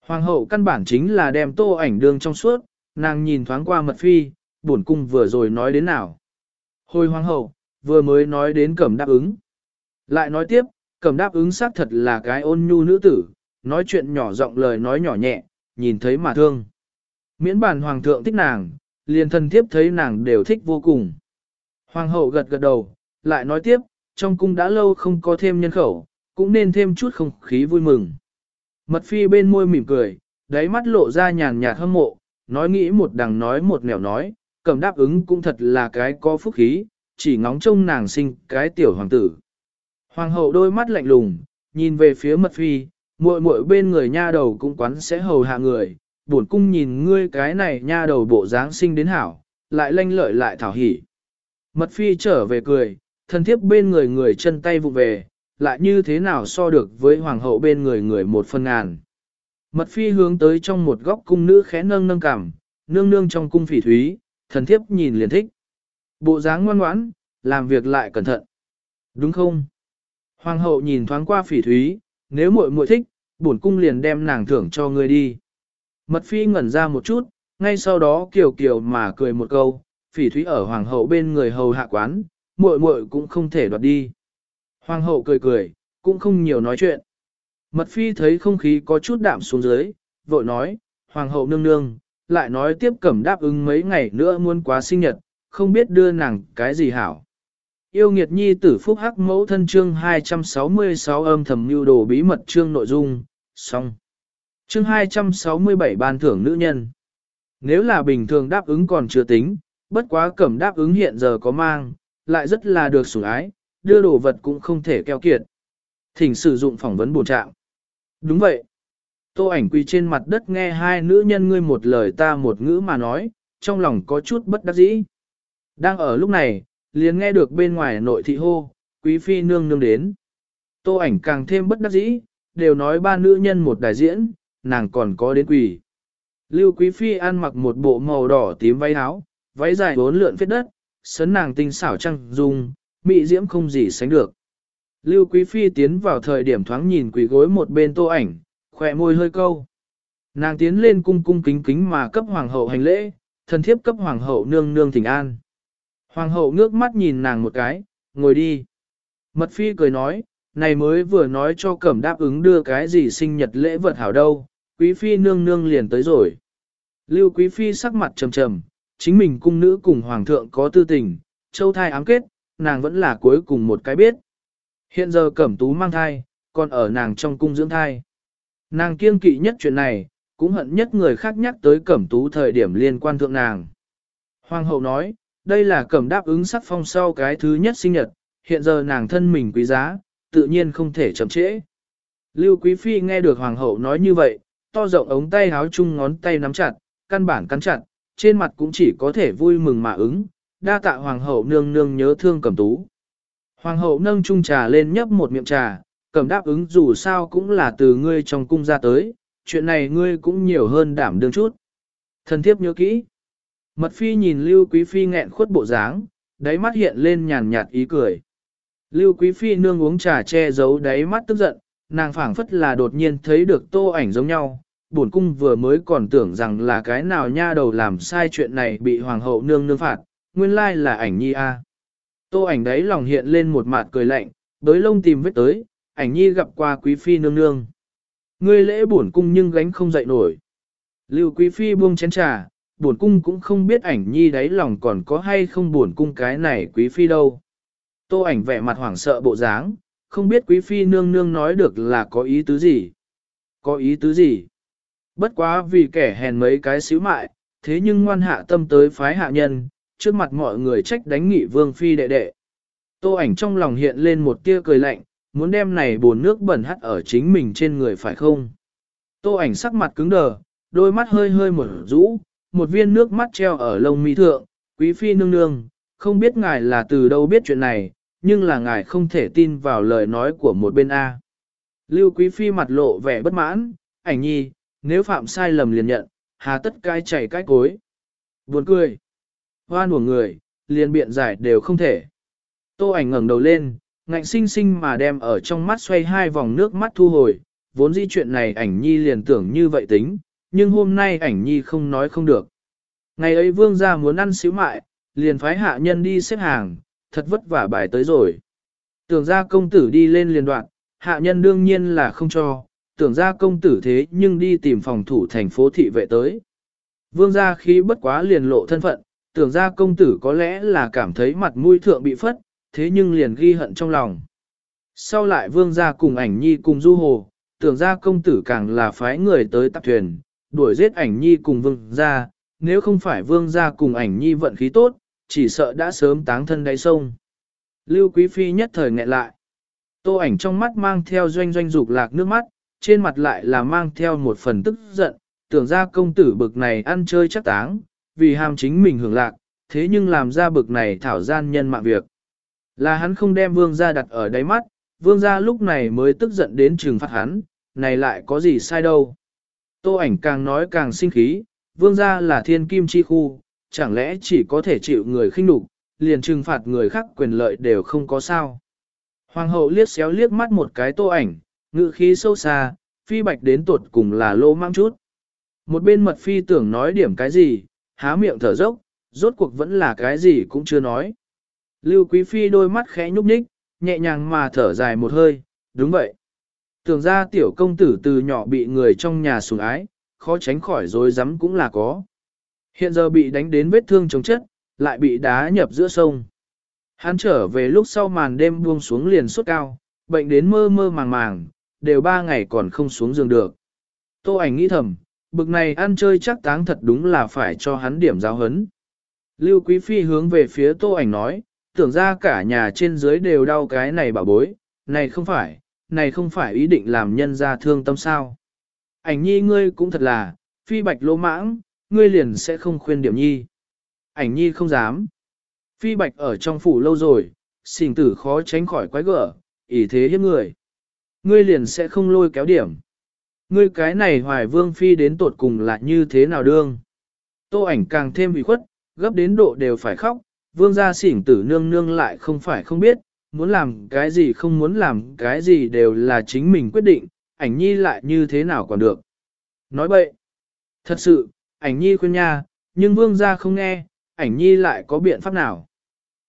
Hoàng hậu căn bản chính là đem tô ảnh đương trong suốt, nàng nhìn thoáng qua mật phi, bổn cung vừa rồi nói đến nào. Hồi hoàng hậu, vừa mới nói đến cẩm đáp ứng. Lại nói tiếp, cẩm đáp ứng xác thật là cái ôn nhu nữ tử, nói chuyện nhỏ giọng lời nói nhỏ nhẹ, nhìn thấy mà thương. Miễn bản hoàng thượng thích nàng, liền thân thiếp thấy nàng đều thích vô cùng. Hoàng hậu gật gật đầu, lại nói tiếp, trong cung đã lâu không có thêm nhân khẩu, cũng nên thêm chút không khí vui mừng. Mật phi bên môi mỉm cười, đáy mắt lộ ra nhàn nhạt hâm mộ, nói nghĩ một đằng nói một nẻo nói, cầm đáp ứng cũng thật là cái có phúc khí, chỉ ngóng trông nàng sinh cái tiểu hoàng tử. Hoàng hậu đôi mắt lạnh lùng, nhìn về phía mật phi, muội muội bên người nha đầu cũng quán sẽ hầu hạ người, bổn cung nhìn ngươi cái này nha đầu bộ dáng sinh đến hảo, lại lanh lợi lại thảo hỉ. Mật phi trở về cười, thân thiếp bên người người chân tay vụ về, lại như thế nào so được với hoàng hậu bên người người một phân ngàn. Mật phi hướng tới trong một góc cung nữ khẽ nâng nâng cảm, nương nương trong cung phỉ thúy, thần thiếp nhìn liền thích. Bộ dáng ngoan ngoãn, làm việc lại cẩn thận. Đúng không? Hoàng hậu nhìn thoáng qua phỉ thúy, nếu muội muội thích, bổn cung liền đem nàng thưởng cho ngươi đi. Mật phi ngẩn ra một chút, ngay sau đó kiều kiều mà cười một câu, phỉ thúy ở hoàng hậu bên người hầu hạ quán, muội muội cũng không thể đoạt đi. Hoàng hậu cười cười, cũng không nhiều nói chuyện. Mật phi thấy không khí có chút đạm xuống dưới, vội nói, hoàng hậu nương nương, lại nói tiếp cẩm đáp ứng mấy ngày nữa muốn quá sinh nhật, không biết đưa nàng cái gì hảo. Yêu nghiệt nhi tử phúc hắc mẫu thân chương 266 âm thầm mưu đồ bí mật chương nội dung, xong. Chương 267 ban thưởng nữ nhân. Nếu là bình thường đáp ứng còn chưa tính, bất quá cẩm đáp ứng hiện giờ có mang, lại rất là được sủng ái, đưa đồ vật cũng không thể keo kiệt. Thỉnh sử dụng phỏng vấn bổ trạng. Đúng vậy. Tô ảnh quỳ trên mặt đất nghe hai nữ nhân ngươi một lời ta một ngữ mà nói, trong lòng có chút bất đắc dĩ. Đang ở lúc này, liền nghe được bên ngoài nội thị hô, quý phi nương nương đến. Tô ảnh càng thêm bất đắc dĩ, đều nói ba nữ nhân một đại diễn, nàng còn có đến quỷ. Lưu quý phi ăn mặc một bộ màu đỏ tím váy áo, váy dài bốn lượn phết đất, sấn nàng tinh xảo trăng dung, mỹ diễm không gì sánh được. Lưu quý phi tiến vào thời điểm thoáng nhìn quỷ gối một bên tô ảnh, khỏe môi hơi câu. Nàng tiến lên cung cung kính kính mà cấp hoàng hậu hành lễ, thần thiếp cấp hoàng hậu nương nương thỉnh an. Hoàng hậu ngước mắt nhìn nàng một cái, ngồi đi. Mật phi cười nói, này mới vừa nói cho cẩm đáp ứng đưa cái gì sinh nhật lễ vật hảo đâu, quý phi nương nương liền tới rồi. Lưu quý phi sắc mặt trầm trầm, chính mình cung nữ cùng hoàng thượng có tư tình, châu thai ám kết, nàng vẫn là cuối cùng một cái biết. Hiện giờ cẩm tú mang thai, còn ở nàng trong cung dưỡng thai. Nàng kiêng kỵ nhất chuyện này, cũng hận nhất người khác nhắc tới cẩm tú thời điểm liên quan thượng nàng. Hoàng hậu nói, đây là cẩm đáp ứng sắc phong sau cái thứ nhất sinh nhật, hiện giờ nàng thân mình quý giá, tự nhiên không thể chậm trễ. Lưu Quý Phi nghe được Hoàng hậu nói như vậy, to rộng ống tay háo chung ngón tay nắm chặt, căn bản cắn chặt, trên mặt cũng chỉ có thể vui mừng mà ứng, đa tạ hoàng hậu nương nương nhớ thương cẩm tú. Hoàng hậu nâng chung trà lên nhấp một miệng trà, cầm đáp ứng dù sao cũng là từ ngươi trong cung ra tới, chuyện này ngươi cũng nhiều hơn đảm đương chút. Thần thiếp nhớ kỹ. Mật phi nhìn Lưu Quý Phi nghẹn khuất bộ dáng, đáy mắt hiện lên nhàn nhạt ý cười. Lưu Quý Phi nương uống trà che giấu đáy mắt tức giận, nàng phảng phất là đột nhiên thấy được tô ảnh giống nhau. Bổn cung vừa mới còn tưởng rằng là cái nào nha đầu làm sai chuyện này bị hoàng hậu nương nương phạt, nguyên lai là ảnh nhi a. Tô ảnh đấy lòng hiện lên một mặt cười lạnh, đối lông tìm vết tới, ảnh nhi gặp qua quý phi nương nương. Ngươi lễ bổn cung nhưng gánh không dậy nổi. Lưu quý phi buông chén trà, bổn cung cũng không biết ảnh nhi đấy lòng còn có hay không bổn cung cái này quý phi đâu. Tô ảnh vẻ mặt hoảng sợ bộ dáng, không biết quý phi nương nương nói được là có ý tứ gì. Có ý tứ gì? Bất quá vì kẻ hèn mấy cái xíu mại, thế nhưng ngoan hạ tâm tới phái hạ nhân, trước mặt mọi người trách đánh nghị vương phi đệ đệ. Tô ảnh trong lòng hiện lên một tia cười lạnh, muốn đem này bồn nước bẩn hắt ở chính mình trên người phải không? Tô ảnh sắc mặt cứng đờ, đôi mắt hơi hơi mở rũ, một viên nước mắt treo ở lông mi thượng, quý phi nương nương, không biết ngài là từ đâu biết chuyện này, nhưng là ngài không thể tin vào lời nói của một bên A. Lưu quý phi mặt lộ vẻ bất mãn, ảnh nhi, nếu phạm sai lầm liền nhận, hà tất cai chảy cái cối. Buồn cười. Hoan của người, liền biện giải đều không thể. Tô ảnh ngẩng đầu lên, ngạnh sinh sinh mà đem ở trong mắt xoay hai vòng nước mắt thu hồi, vốn dĩ chuyện này ảnh nhi liền tưởng như vậy tính, nhưng hôm nay ảnh nhi không nói không được. Ngày ấy vương gia muốn ăn xíu mại, liền phái hạ nhân đi xếp hàng, thật vất vả bài tới rồi. Tưởng ra công tử đi lên liền đoạn, hạ nhân đương nhiên là không cho, tưởng ra công tử thế nhưng đi tìm phòng thủ thành phố thị vệ tới. Vương gia khí bất quá liền lộ thân phận, tưởng ra công tử có lẽ là cảm thấy mặt mũi thượng bị phất, thế nhưng liền ghi hận trong lòng. Sau lại vương gia cùng ảnh nhi cùng du hồ, tưởng ra công tử càng là phái người tới tập thuyền, đuổi giết ảnh nhi cùng vương gia, nếu không phải vương gia cùng ảnh nhi vận khí tốt, chỉ sợ đã sớm táng thân đáy sông. Lưu Quý Phi nhất thời nghẹn lại. Tô ảnh trong mắt mang theo doanh doanh dục lạc nước mắt, trên mặt lại là mang theo một phần tức giận, tưởng ra công tử bực này ăn chơi chắc táng, vì ham chính mình hưởng lạc, thế nhưng làm ra bực này thảo gian nhân mạng việc. Là hắn không đem vương gia đặt ở đáy mắt, vương gia lúc này mới tức giận đến trừng phạt hắn, này lại có gì sai đâu. Tô ảnh càng nói càng sinh khí, vương gia là thiên kim chi khu, chẳng lẽ chỉ có thể chịu người khinh nhục, liền trừng phạt người khác quyền lợi đều không có sao. Hoàng hậu liếc xéo liếc mắt một cái tô ảnh, ngữ khí sâu xa, phi bạch đến tuột cùng là lô mang chút. Một bên mật phi tưởng nói điểm cái gì, há miệng thở dốc, rốt cuộc vẫn là cái gì cũng chưa nói. Lưu Quý Phi đôi mắt khẽ nhúc nhích, nhẹ nhàng mà thở dài một hơi, đúng vậy. Tưởng ra tiểu công tử từ nhỏ bị người trong nhà sủng ái, khó tránh khỏi dối rắm cũng là có. Hiện giờ bị đánh đến vết thương chống chất, lại bị đá nhập giữa sông. Hắn trở về lúc sau màn đêm buông xuống liền sốt cao, bệnh đến mơ mơ màng màng, đều ba ngày còn không xuống giường được. Tô ảnh nghĩ thầm, bực này ăn chơi chắc táng thật đúng là phải cho hắn điểm giáo hấn. Lưu Quý Phi hướng về phía tô ảnh nói, tưởng ra cả nhà trên dưới đều đau cái này bảo bối, này không phải, này không phải ý định làm nhân ra thương tâm sao. Ảnh nhi ngươi cũng thật là, phi bạch lỗ mãng, ngươi liền sẽ không khuyên điểm nhi. Ảnh nhi không dám. Phi bạch ở trong phủ lâu rồi, xình tử khó tránh khỏi quái gở, ý thế hiếp người. Ngươi liền sẽ không lôi kéo điểm. Ngươi cái này hoài vương phi đến tột cùng là như thế nào đương. Tô ảnh càng thêm bị khuất, gấp đến độ đều phải khóc, vương gia xỉn tử nương nương lại không phải không biết, muốn làm cái gì không muốn làm cái gì đều là chính mình quyết định, ảnh nhi lại như thế nào còn được. Nói bậy, thật sự, ảnh nhi khuyên nha, nhưng vương gia không nghe, ảnh nhi lại có biện pháp nào.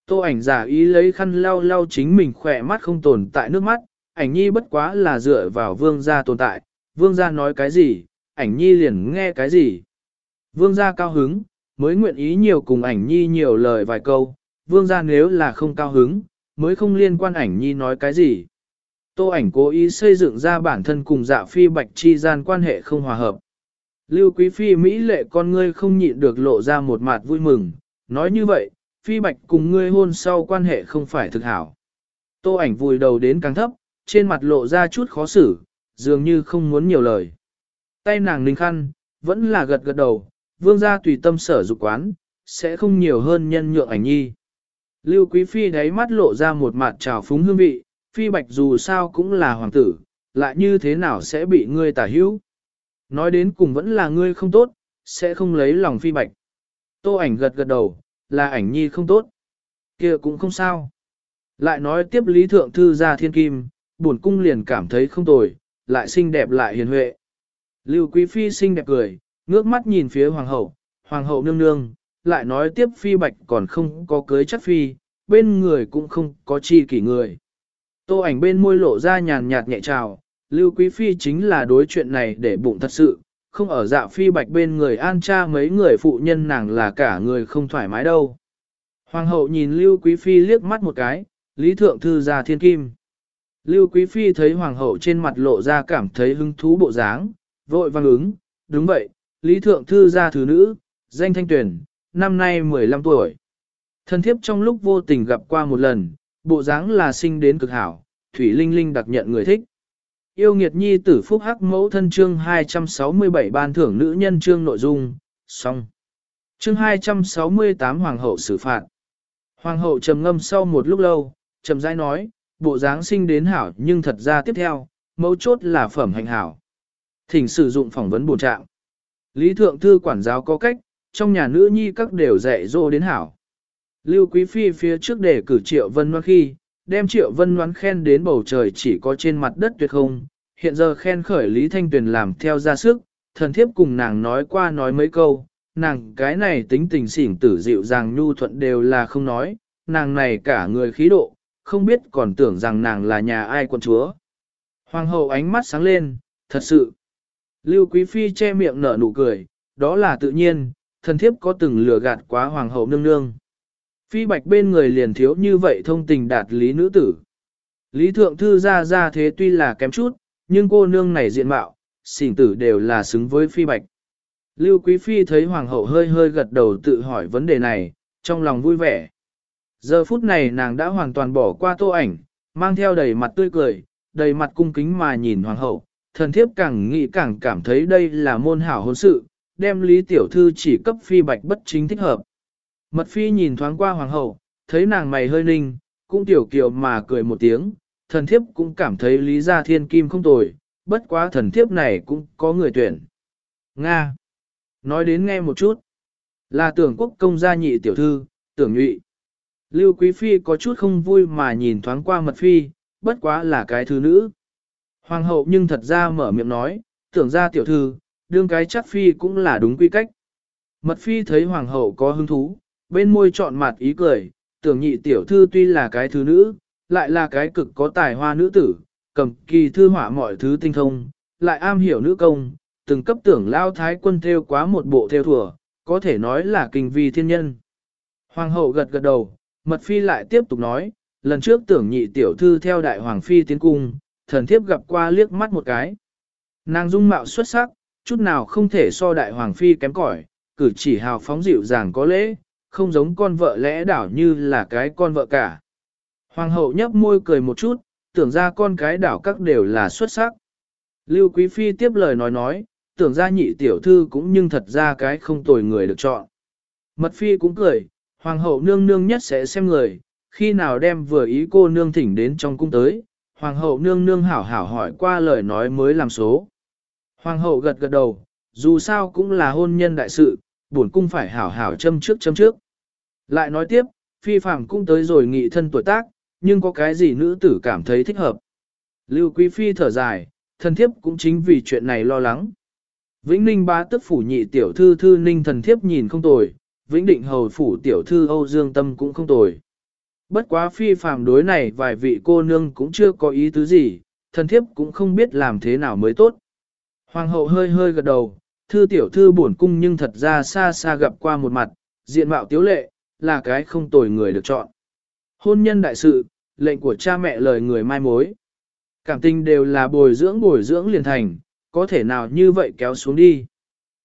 Tô ảnh giả ý lấy khăn lau lau chính mình khỏe mắt không tồn tại nước mắt, ảnh nhi bất quá là dựa vào vương gia tồn tại, vương gia nói cái gì, ảnh nhi liền nghe cái gì. Vương gia cao hứng, mới nguyện ý nhiều cùng ảnh nhi nhiều lời vài câu, vương gia nếu là không cao hứng, mới không liên quan ảnh nhi nói cái gì. Tô ảnh cố ý xây dựng ra bản thân cùng dạ phi bạch chi gian quan hệ không hòa hợp. Lưu quý phi Mỹ lệ con ngươi không nhịn được lộ ra một mặt vui mừng, nói như vậy, phi bạch cùng ngươi hôn sau quan hệ không phải thực hảo. Tô ảnh vùi đầu đến càng thấp, trên mặt lộ ra chút khó xử, dường như không muốn nhiều lời. Tay nàng ninh khăn, vẫn là gật gật đầu, vương gia tùy tâm sở dục quán, sẽ không nhiều hơn nhân nhượng ảnh nhi. Lưu Quý Phi đáy mắt lộ ra một mặt trào phúng hương vị, Phi Bạch dù sao cũng là hoàng tử, lại như thế nào sẽ bị ngươi tả hữu. Nói đến cùng vẫn là ngươi không tốt, sẽ không lấy lòng Phi Bạch. Tô ảnh gật gật đầu, là ảnh nhi không tốt. kia cũng không sao. Lại nói tiếp Lý Thượng Thư ra thiên kim, buồn cung liền cảm thấy không tồi, lại xinh đẹp lại hiền huệ. Lưu Quý Phi xinh đẹp cười, ngước mắt nhìn phía Hoàng hậu, Hoàng hậu nương nương, lại nói tiếp Phi Bạch còn không có cưới chắc Phi, bên người cũng không có chi kỷ người. Tô ảnh bên môi lộ ra nhàn nhạt nhẹ trào, Lưu Quý Phi chính là đối chuyện này để bụng thật sự, không ở dạ Phi Bạch bên người an cha mấy người phụ nhân nàng là cả người không thoải mái đâu. Hoàng hậu nhìn Lưu Quý Phi liếc mắt một cái, Lý Thượng Thư ra thiên kim. Lưu Quý Phi thấy Hoàng hậu trên mặt lộ ra cảm thấy hứng thú bộ dáng, vội vang ứng, đúng vậy, Lý Thượng Thư gia thứ nữ, danh thanh tuyển, năm nay 15 tuổi. Thân thiếp trong lúc vô tình gặp qua một lần, bộ dáng là sinh đến cực hảo, Thủy Linh Linh đặc nhận người thích. Yêu nghiệt nhi tử phúc hắc mẫu thân chương 267 ban thưởng nữ nhân chương nội dung, xong. Chương 268 Hoàng hậu xử phạt. Hoàng hậu trầm ngâm sau một lúc lâu, trầm rãi nói, bộ dáng sinh đến hảo nhưng thật ra tiếp theo, mấu chốt là phẩm hành hảo. Thỉnh sử dụng phỏng vấn bổ trạng. Lý thượng thư quản giáo có cách, trong nhà nữ nhi các đều dạy dỗ đến hảo. Lưu Quý Phi phía trước để cử Triệu Vân Loan khi, đem Triệu Vân Loan khen đến bầu trời chỉ có trên mặt đất tuyệt không, hiện giờ khen khởi Lý Thanh Tuyền làm theo ra sức, thần thiếp cùng nàng nói qua nói mấy câu, nàng cái này tính tình xỉn tử dịu dàng nhu thuận đều là không nói, nàng này cả người khí độ, không biết còn tưởng rằng nàng là nhà ai quân chúa. Hoàng hậu ánh mắt sáng lên, thật sự. Lưu Quý Phi che miệng nở nụ cười, đó là tự nhiên, thần thiếp có từng lừa gạt quá hoàng hậu nương nương. Phi bạch bên người liền thiếu như vậy thông tình đạt lý nữ tử. Lý thượng thư ra ra thế tuy là kém chút, nhưng cô nương này diện mạo, xỉn tử đều là xứng với phi bạch. Lưu Quý Phi thấy hoàng hậu hơi hơi gật đầu tự hỏi vấn đề này, trong lòng vui vẻ. Giờ phút này nàng đã hoàn toàn bỏ qua tô ảnh, mang theo đầy mặt tươi cười, đầy mặt cung kính mà nhìn hoàng hậu, thần thiếp càng nghĩ càng cảm thấy đây là môn hảo hôn sự, đem lý tiểu thư chỉ cấp phi bạch bất chính thích hợp. Mật phi nhìn thoáng qua hoàng hậu, thấy nàng mày hơi ninh, cũng tiểu kiều mà cười một tiếng, thần thiếp cũng cảm thấy lý gia thiên kim không tồi, bất quá thần thiếp này cũng có người tuyển. Nga. Nói đến nghe một chút. Là tưởng quốc công gia nhị tiểu thư, tưởng nhụy. Lưu Quý Phi có chút không vui mà nhìn thoáng qua mật phi, bất quá là cái thứ nữ. Hoàng hậu nhưng thật ra mở miệng nói, tưởng ra tiểu thư, đương cái chắc phi cũng là đúng quy cách. Mật phi thấy hoàng hậu có hứng thú, bên môi trọn mặt ý cười, tưởng nhị tiểu thư tuy là cái thứ nữ, lại là cái cực có tài hoa nữ tử, cầm kỳ thư họa mọi thứ tinh thông, lại am hiểu nữ công, từng cấp tưởng lao thái quân theo quá một bộ theo thùa, có thể nói là kinh vi thiên nhân. Hoàng hậu gật gật đầu, mật phi lại tiếp tục nói, lần trước tưởng nhị tiểu thư theo đại hoàng phi tiến cung, thần thiếp gặp qua liếc mắt một cái. Nàng dung mạo xuất sắc, chút nào không thể so đại hoàng phi kém cỏi, cử chỉ hào phóng dịu dàng có lễ, không giống con vợ lẽ đảo như là cái con vợ cả. Hoàng hậu nhấp môi cười một chút, tưởng ra con cái đảo các đều là xuất sắc. Lưu Quý Phi tiếp lời nói nói, tưởng ra nhị tiểu thư cũng nhưng thật ra cái không tồi người được chọn. Mật Phi cũng cười, Hoàng hậu nương nương nhất sẽ xem người, khi nào đem vừa ý cô nương thỉnh đến trong cung tới, Hoàng hậu nương nương hảo hảo hỏi qua lời nói mới làm số. Hoàng hậu gật gật đầu, dù sao cũng là hôn nhân đại sự, bổn cung phải hảo hảo châm trước châm trước. Lại nói tiếp, phi phàm cũng tới rồi nghị thân tuổi tác, nhưng có cái gì nữ tử cảm thấy thích hợp. Lưu Quý Phi thở dài, thần thiếp cũng chính vì chuyện này lo lắng. Vĩnh Ninh bá tức phủ nhị tiểu thư thư ninh thần thiếp nhìn không tồi, Vĩnh Định hầu phủ tiểu thư Âu Dương Tâm cũng không tồi. Bất quá phi phàm đối này vài vị cô nương cũng chưa có ý tứ gì, thần thiếp cũng không biết làm thế nào mới tốt. Hoàng hậu hơi hơi gật đầu, thư tiểu thư bổn cung nhưng thật ra xa xa gặp qua một mặt, diện mạo tiếu lệ, là cái không tồi người được chọn. Hôn nhân đại sự, lệnh của cha mẹ lời người mai mối. Cảm tình đều là bồi dưỡng bồi dưỡng liền thành, có thể nào như vậy kéo xuống đi.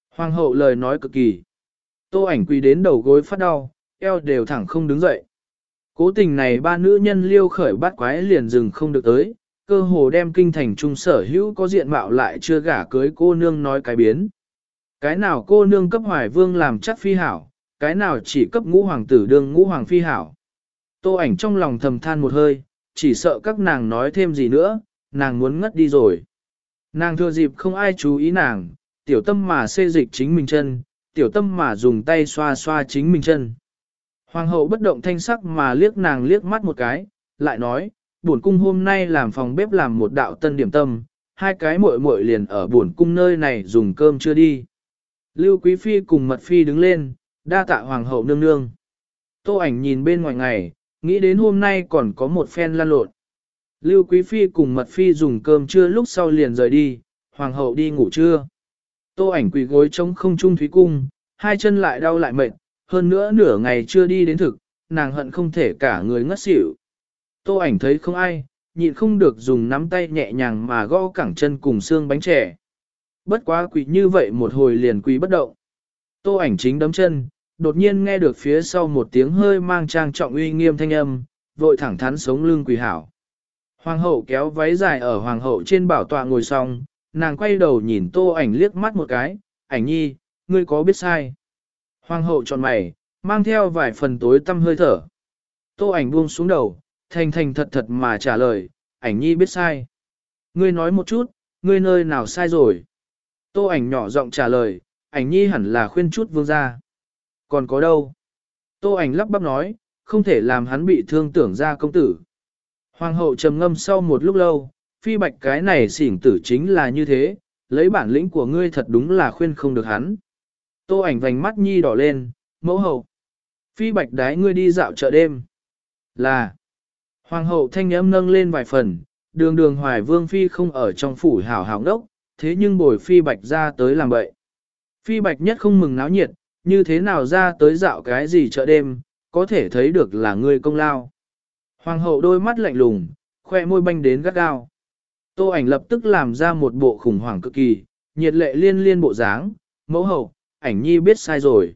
Hoàng hậu lời nói cực kỳ. Tô ảnh quỳ đến đầu gối phát đau, eo đều thẳng không đứng dậy. Cố tình này ba nữ nhân liêu khởi bắt quái liền dừng không được tới, cơ hồ đem kinh thành trung sở hữu có diện mạo lại chưa gả cưới cô nương nói cái biến. Cái nào cô nương cấp hoài vương làm chắc phi hảo, cái nào chỉ cấp ngũ hoàng tử đương ngũ hoàng phi hảo. Tô ảnh trong lòng thầm than một hơi, chỉ sợ các nàng nói thêm gì nữa, nàng muốn ngất đi rồi. Nàng thừa dịp không ai chú ý nàng, tiểu tâm mà xê dịch chính mình chân, tiểu tâm mà dùng tay xoa xoa chính mình chân. Hoàng hậu bất động thanh sắc mà liếc nàng liếc mắt một cái, lại nói, buồn cung hôm nay làm phòng bếp làm một đạo tân điểm tâm, hai cái muội muội liền ở buồn cung nơi này dùng cơm chưa đi. Lưu Quý Phi cùng Mật Phi đứng lên, đa tạ Hoàng hậu nương nương. Tô ảnh nhìn bên ngoài ngày, nghĩ đến hôm nay còn có một phen lan lộn. Lưu Quý Phi cùng Mật Phi dùng cơm trưa lúc sau liền rời đi, Hoàng hậu đi ngủ trưa. Tô ảnh quỳ gối trong không trung thúy cung, hai chân lại đau lại mệt, hơn nữa nửa ngày chưa đi đến thực, nàng hận không thể cả người ngất xỉu. Tô ảnh thấy không ai, nhịn không được dùng nắm tay nhẹ nhàng mà gõ cẳng chân cùng xương bánh trẻ. Bất quá quỳ như vậy một hồi liền quỳ bất động. Tô ảnh chính đấm chân, đột nhiên nghe được phía sau một tiếng hơi mang trang trọng uy nghiêm thanh âm, vội thẳng thắn sống lưng quỳ hảo. Hoàng hậu kéo váy dài ở hoàng hậu trên bảo tọa ngồi xong, nàng quay đầu nhìn tô ảnh liếc mắt một cái, ảnh nhi, ngươi có biết sai. Hoàng hậu tròn mày, mang theo vài phần tối tâm hơi thở. Tô ảnh buông xuống đầu, thành thành thật thật mà trả lời, ảnh nhi biết sai. Ngươi nói một chút, ngươi nơi nào sai rồi. Tô ảnh nhỏ giọng trả lời, ảnh nhi hẳn là khuyên chút vương gia. Còn có đâu? Tô ảnh lắp bắp nói, không thể làm hắn bị thương tưởng ra công tử. Hoàng hậu trầm ngâm sau một lúc lâu, phi bạch cái này xỉn tử chính là như thế, lấy bản lĩnh của ngươi thật đúng là khuyên không được hắn. Tô ảnh vành mắt nhi đỏ lên, mẫu hậu. Phi bạch đái ngươi đi dạo chợ đêm. Là. Hoàng hậu thanh âm nâng lên vài phần, đường đường hoài vương phi không ở trong phủ hảo hảo đốc, thế nhưng bồi phi bạch ra tới làm bậy. Phi bạch nhất không mừng náo nhiệt, như thế nào ra tới dạo cái gì chợ đêm, có thể thấy được là ngươi công lao. Hoàng hậu đôi mắt lạnh lùng, khoe môi banh đến gắt gao. Tô ảnh lập tức làm ra một bộ khủng hoảng cực kỳ, nhiệt lệ liên liên bộ dáng, mẫu hậu, ảnh nhi biết sai rồi.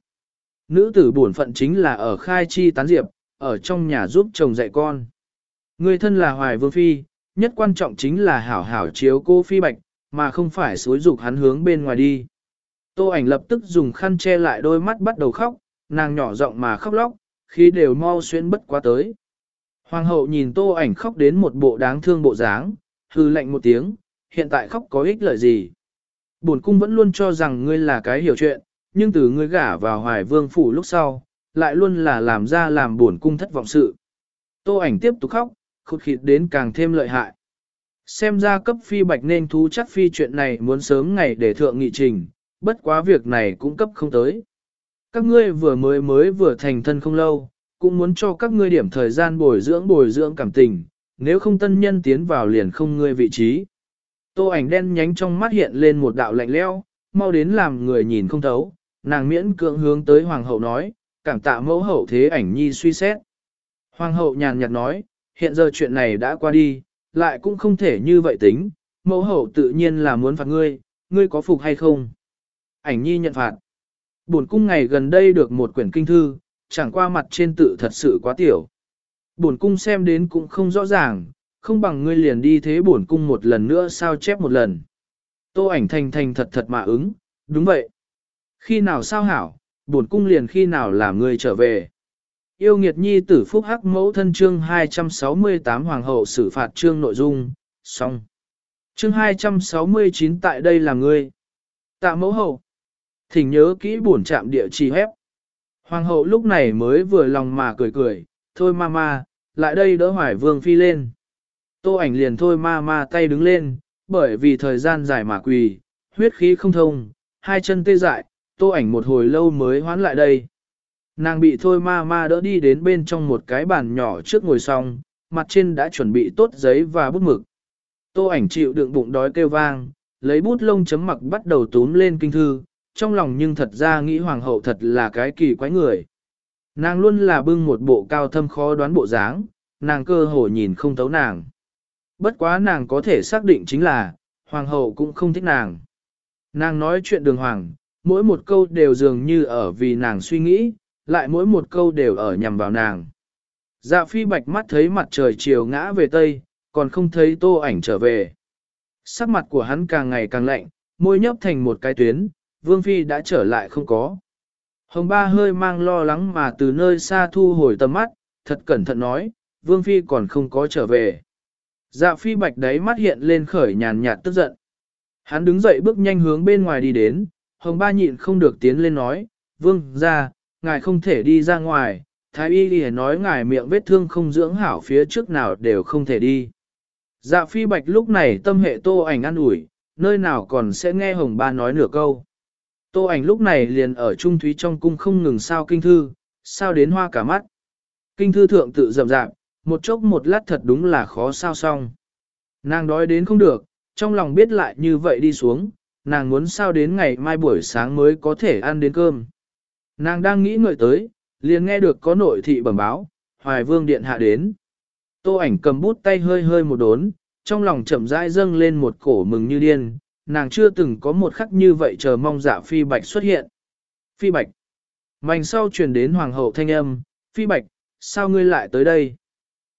Nữ tử bổn phận chính là ở khai chi tán diệp, ở trong nhà giúp chồng dạy con. Người thân là hoài vương phi, nhất quan trọng chính là hảo hảo chiếu cô phi bạch, mà không phải xối dục hắn hướng bên ngoài đi. Tô ảnh lập tức dùng khăn che lại đôi mắt bắt đầu khóc, nàng nhỏ giọng mà khóc lóc, khi đều mau xuyên bất quá tới. Hoàng hậu nhìn tô ảnh khóc đến một bộ đáng thương bộ dáng, hư lạnh một tiếng, hiện tại khóc có ích lợi gì. Bổn cung vẫn luôn cho rằng ngươi là cái hiểu chuyện, nhưng từ ngươi gả vào hoài vương phủ lúc sau, lại luôn là làm ra làm bổn cung thất vọng sự. Tô ảnh tiếp tục khóc, khụt khịt đến càng thêm lợi hại. Xem ra cấp phi bạch nên thú chắc phi chuyện này muốn sớm ngày để thượng nghị trình, bất quá việc này cũng cấp không tới. Các ngươi vừa mới mới vừa thành thân không lâu, cũng muốn cho các ngươi điểm thời gian bồi dưỡng bồi dưỡng cảm tình, nếu không tân nhân tiến vào liền không ngươi vị trí. Tô ảnh đen nhánh trong mắt hiện lên một đạo lạnh lẽo, mau đến làm người nhìn không thấu, nàng miễn cưỡng hướng tới hoàng hậu nói, cảm tạ mẫu hậu thế ảnh nhi suy xét. Hoàng hậu nhàn nhạt nói, hiện giờ chuyện này đã qua đi, lại cũng không thể như vậy tính, mẫu hậu tự nhiên là muốn phạt ngươi, ngươi có phục hay không? Ảnh nhi nhận phạt. Bổn cung ngày gần đây được một quyển kinh thư, chẳng qua mặt trên tự thật sự quá tiểu. Bổn cung xem đến cũng không rõ ràng, không bằng ngươi liền đi thế bổn cung một lần nữa sao chép một lần. Tô ảnh thành thành thật thật mà ứng, đúng vậy. Khi nào sao hảo, bổn cung liền khi nào làm ngươi trở về. Yêu nghiệt nhi tử phúc hắc mẫu thân chương 268 hoàng hậu xử phạt chương nội dung, xong. Chương 269 tại đây là ngươi. Tạ mẫu hậu. Thỉnh nhớ kỹ bổn trạm địa chỉ hép. Hoàng hậu lúc này mới vừa lòng mà cười cười, thôi ma ma, lại đây đỡ hoài vương phi lên. Tô ảnh liền thôi ma ma tay đứng lên, bởi vì thời gian dài mà quỳ, huyết khí không thông, hai chân tê dại, tô ảnh một hồi lâu mới hoán lại đây. Nàng bị thôi ma ma đỡ đi đến bên trong một cái bàn nhỏ trước ngồi xong, mặt trên đã chuẩn bị tốt giấy và bút mực. Tô ảnh chịu đựng bụng đói kêu vang, lấy bút lông chấm mặc bắt đầu túm lên kinh thư, trong lòng nhưng thật ra nghĩ hoàng hậu thật là cái kỳ quái người. Nàng luôn là bưng một bộ cao thâm khó đoán bộ dáng, nàng cơ hồ nhìn không thấu nàng. Bất quá nàng có thể xác định chính là, hoàng hậu cũng không thích nàng. Nàng nói chuyện đường hoàng, mỗi một câu đều dường như ở vì nàng suy nghĩ, lại mỗi một câu đều ở nhằm vào nàng. Dạ phi bạch mắt thấy mặt trời chiều ngã về tây, còn không thấy tô ảnh trở về. Sắc mặt của hắn càng ngày càng lạnh, môi nhấp thành một cái tuyến, Vương Phi đã trở lại không có. Hồng ba hơi mang lo lắng mà từ nơi xa thu hồi tầm mắt, thật cẩn thận nói, Vương Phi còn không có trở về. Dạ Phi bạch đấy mắt hiện lên khởi nhàn nhạt tức giận. Hắn đứng dậy bước nhanh hướng bên ngoài đi đến, Hồng ba nhịn không được tiến lên nói, Vương ra, ngài không thể đi ra ngoài, Thái y đi nói ngài miệng vết thương không dưỡng hảo phía trước nào đều không thể đi. Dạ Phi bạch lúc này tâm hệ tô ảnh ăn ủi, nơi nào còn sẽ nghe Hồng ba nói nửa câu. Tô ảnh lúc này liền ở trung thúy trong cung không ngừng sao kinh thư, sao đến hoa cả mắt. Kinh thư thượng tự rậm rạp, một chốc một lát thật đúng là khó sao xong. Nàng đói đến không được, trong lòng biết lại như vậy đi xuống, nàng muốn sao đến ngày mai buổi sáng mới có thể ăn đến cơm. Nàng đang nghĩ ngợi tới, liền nghe được có nội thị bẩm báo, Hoài Vương Điện hạ đến. Tô ảnh cầm bút tay hơi hơi một đốn, trong lòng chậm rãi dâng lên một cổ mừng như điên, nàng chưa từng có một khắc như vậy chờ mong dạ phi bạch xuất hiện. Phi bạch. mành sau truyền đến hoàng hậu thanh âm, phi bạch, sao ngươi lại tới đây?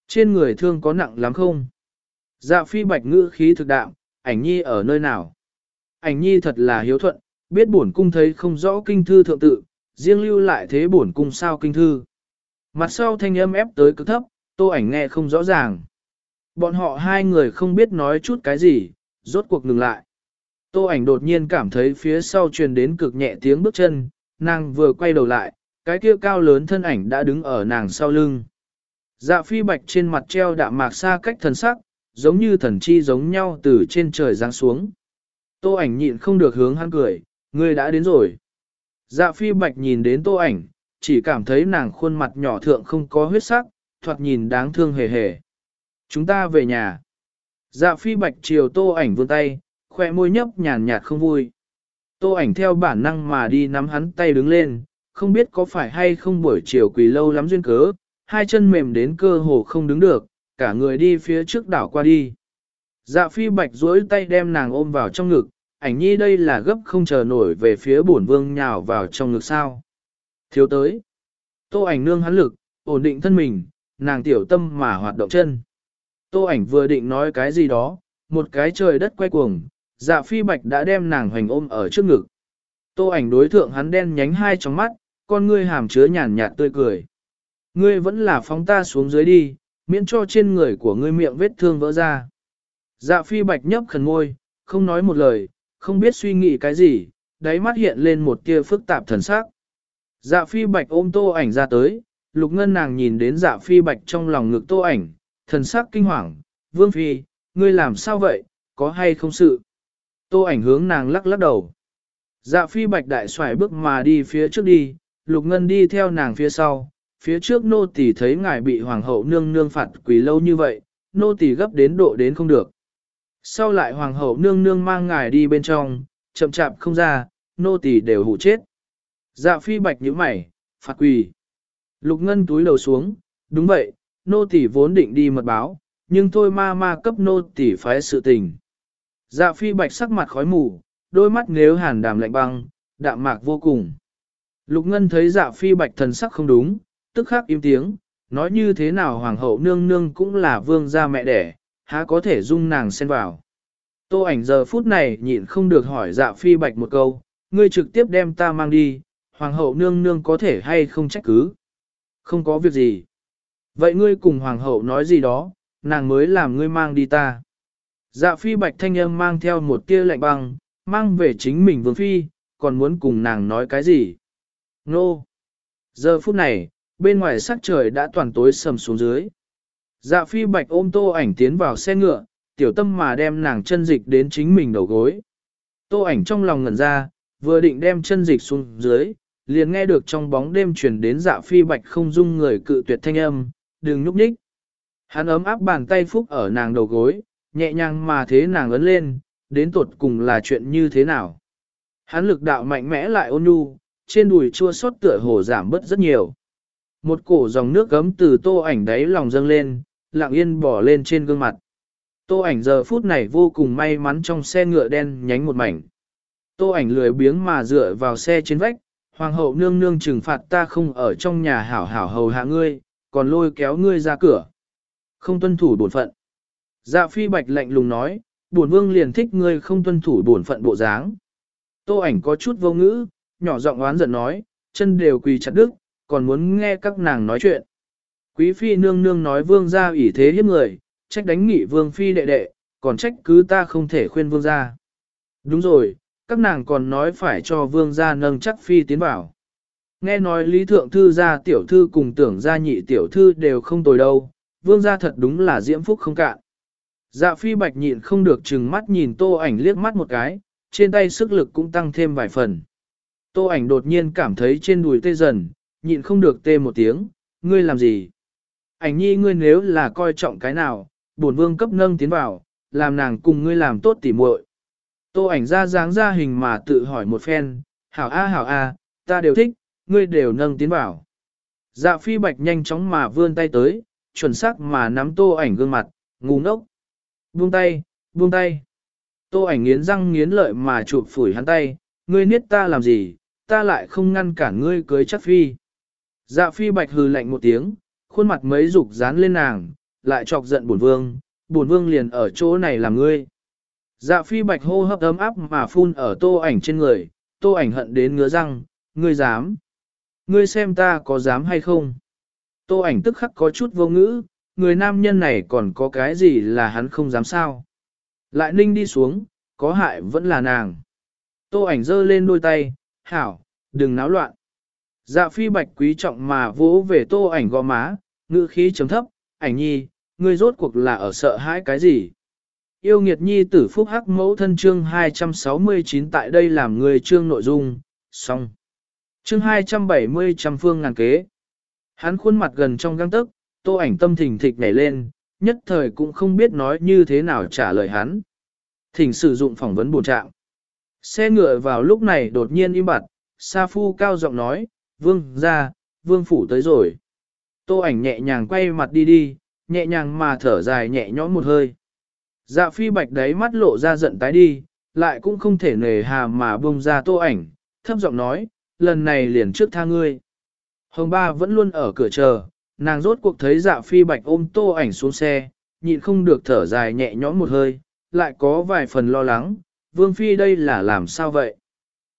Trên người thương có nặng lắm không? Dạ phi bạch ngữ khí thực đạo, ảnh nhi ở nơi nào? Ảnh nhi thật là hiếu thuận, biết bổn cung thấy không rõ kinh thư thượng tự, riêng lưu lại thế bổn cung sao kinh thư. Mặt sau thanh âm ép tới cực thấp, tô ảnh nghe không rõ ràng. Bọn họ hai người không biết nói chút cái gì, rốt cuộc ngừng lại. Tô ảnh đột nhiên cảm thấy phía sau truyền đến cực nhẹ tiếng bước chân, nàng vừa quay đầu lại, cái kia cao lớn thân ảnh đã đứng ở nàng sau lưng. Dạ phi bạch trên mặt treo đạm mạc xa cách thần sắc, giống như thần chi giống nhau từ trên trời giáng xuống. Tô ảnh nhịn không được hướng hắn cười, ngươi đã đến rồi. Dạ phi bạch nhìn đến tô ảnh, chỉ cảm thấy nàng khuôn mặt nhỏ thượng không có huyết sắc, thoạt nhìn đáng thương hề hề. Chúng ta về nhà. Dạ phi bạch chiều tô ảnh vươn tay, khoe môi nhấp nhàn nhạt không vui. Tô ảnh theo bản năng mà đi nắm hắn tay đứng lên, không biết có phải hay không buổi chiều quỳ lâu lắm duyên cớ, hai chân mềm đến cơ hồ không đứng được, cả người đi phía trước đảo qua đi. Dạ phi bạch duỗi tay đem nàng ôm vào trong ngực, ảnh nhi đây là gấp không chờ nổi về phía bổn vương nhào vào trong ngực sao. Thiếu tới. Tô ảnh nương hắn lực, ổn định thân mình, nàng tiểu tâm mà hoạt động chân. Tô ảnh vừa định nói cái gì đó, một cái trời đất quay cuồng, dạ phi bạch đã đem nàng hoành ôm ở trước ngực. Tô ảnh đối thượng hắn đen nhánh hai trong mắt, con ngươi hàm chứa nhàn nhạt tươi cười. Ngươi vẫn là phóng ta xuống dưới đi, miễn cho trên người của ngươi miệng vết thương vỡ ra. Dạ phi bạch nhấp khẩn môi, không nói một lời, không biết suy nghĩ cái gì, đáy mắt hiện lên một tia phức tạp thần sắc. Dạ phi bạch ôm tô ảnh ra tới, lục ngân nàng nhìn đến dạ phi bạch trong lòng ngực tô ảnh, thần sắc kinh hoàng, vương phi, ngươi làm sao vậy, có hay không sự? Tô ảnh hướng nàng lắc lắc đầu. Dạ phi bạch đại xoài bước mà đi phía trước đi, lục ngân đi theo nàng phía sau, phía trước nô tỳ thấy ngài bị hoàng hậu nương nương phạt quỳ lâu như vậy, nô tỳ gấp đến độ đến không được. Sau lại hoàng hậu nương nương mang ngài đi bên trong, chậm chạp không ra, nô tỳ đều hụ chết. Dạ phi bạch nhíu mày, phạt quỳ. Lục ngân túi đầu xuống, đúng vậy, nô tỳ vốn định đi mật báo, nhưng thôi ma ma cấp nô tỳ phái sự tình. Dạ phi bạch sắc mặt khói mù, đôi mắt nếu hàn đàm lạnh băng, đạm mạc vô cùng. Lục ngân thấy dạ phi bạch thần sắc không đúng, tức khắc im tiếng, nói như thế nào hoàng hậu nương nương cũng là vương gia mẹ đẻ, há có thể dung nàng xen vào. Tô ảnh giờ phút này nhịn không được hỏi dạ phi bạch một câu, ngươi trực tiếp đem ta mang đi, hoàng hậu nương nương có thể hay không trách cứ. Không có việc gì. Vậy ngươi cùng hoàng hậu nói gì đó, nàng mới làm ngươi mang đi ta. Dạ phi bạch thanh âm mang theo một tia lạnh băng, mang về chính mình vương phi, còn muốn cùng nàng nói cái gì. Nô! Giờ phút này, bên ngoài sắc trời đã toàn tối sầm xuống dưới. Dạ phi bạch ôm tô ảnh tiến vào xe ngựa, tiểu tâm mà đem nàng chân dịch đến chính mình đầu gối. Tô ảnh trong lòng ngẩn ra, vừa định đem chân dịch xuống dưới, liền nghe được trong bóng đêm truyền đến dạ phi bạch không dung người cự tuyệt thanh âm, đừng nhúc nhích. Hắn ấm áp bàn tay phúc ở nàng đầu gối, nhẹ nhàng mà thế nàng ấn lên, đến tột cùng là chuyện như thế nào. Hắn lực đạo mạnh mẽ lại ôn nhu, trên đùi chua xót tựa hồ giảm bớt rất nhiều. Một cổ dòng nước gấm từ tô ảnh đáy lòng dâng lên, lặng yên bỏ lên trên gương mặt. Tô ảnh giờ phút này vô cùng may mắn trong xe ngựa đen nhánh một mảnh. Tô ảnh lười biếng mà dựa vào xe trên vách, hoàng hậu nương nương trừng phạt ta không ở trong nhà hảo hảo hầu hạ ngươi, còn lôi kéo ngươi ra cửa. Không tuân thủ bổn phận. Dạ phi bạch lạnh lùng nói, bổn vương liền thích ngươi không tuân thủ bổn phận bộ dáng. Tô ảnh có chút vô ngữ, nhỏ giọng oán giận nói, chân đều quỳ chặt đứt, còn muốn nghe các nàng nói chuyện. Quý phi nương nương nói vương gia ủy thế hiếp người, trách đánh nghị vương phi đệ đệ, còn trách cứ ta không thể khuyên vương gia. Đúng rồi, các nàng còn nói phải cho vương gia nâng chắc phi tiến vào. Nghe nói lý thượng thư gia tiểu thư cùng tưởng gia nhị tiểu thư đều không tồi đâu, vương gia thật đúng là diễm phúc không cạn. Dạ phi bạch nhịn không được chừng mắt nhìn tô ảnh liếc mắt một cái, trên tay sức lực cũng tăng thêm vài phần. Tô ảnh đột nhiên cảm thấy trên đùi tê dần, nhịn không được tê một tiếng, ngươi làm gì? Ảnh nhi ngươi nếu là coi trọng cái nào, bổn vương cấp nâng tiến vào, làm nàng cùng ngươi làm tốt tỉ muội. Tô ảnh ra dáng ra hình mà tự hỏi một phen, hảo a hảo a, ta đều thích, ngươi đều nâng tiến vào. Dạ phi bạch nhanh chóng mà vươn tay tới, chuẩn xác mà nắm tô ảnh gương mặt, ngu ngốc. Buông tay, buông tay. Tô ảnh nghiến răng nghiến lợi mà chụp phủi hắn tay, ngươi niết ta làm gì, ta lại không ngăn cản ngươi cưới chắc phi. Dạ phi bạch hừ lạnh một tiếng, khuôn mặt mấy dục dán lên nàng, lại chọc giận bổn vương, bổn vương liền ở chỗ này làm ngươi. Dạ phi bạch hô hấp ấm áp mà phun ở tô ảnh trên người, tô ảnh hận đến ngứa răng, ngươi dám. Ngươi xem ta có dám hay không? Tô ảnh tức khắc có chút vô ngữ, người nam nhân này còn có cái gì là hắn không dám sao? Lại ninh đi xuống, có hại vẫn là nàng. Tô ảnh giơ lên đôi tay, hảo, đừng náo loạn. Dạ phi bạch quý trọng mà vỗ về tô ảnh gò má, ngữ khí chấm thấp, ảnh nhi, ngươi rốt cuộc là ở sợ hãi cái gì? Yêu nghiệt nhi tử phúc hắc mẫu thân chương 269 tại đây làm người chương nội dung, xong. Chương 270 trăm phương ngàn kế. Hắn khuôn mặt gần trong găng tức, tô ảnh tâm thình thịch nhảy lên, nhất thời cũng không biết nói như thế nào trả lời hắn. Thỉnh sử dụng phỏng vấn bổ trạng. Xe ngựa vào lúc này đột nhiên im bặt, Sa Phu cao giọng nói, vương ra, vương phủ tới rồi. Tô ảnh nhẹ nhàng quay mặt đi đi, nhẹ nhàng mà thở dài nhẹ nhõm một hơi. Dạ phi bạch đấy mắt lộ ra giận tái đi, lại cũng không thể nề hà mà buông ra tô ảnh, thấp giọng nói, lần này liền trước tha ngươi. Hồng ba vẫn luôn ở cửa chờ, nàng rốt cuộc thấy dạ phi bạch ôm tô ảnh xuống xe, nhịn không được thở dài nhẹ nhõm một hơi, lại có vài phần lo lắng, vương phi đây là làm sao vậy?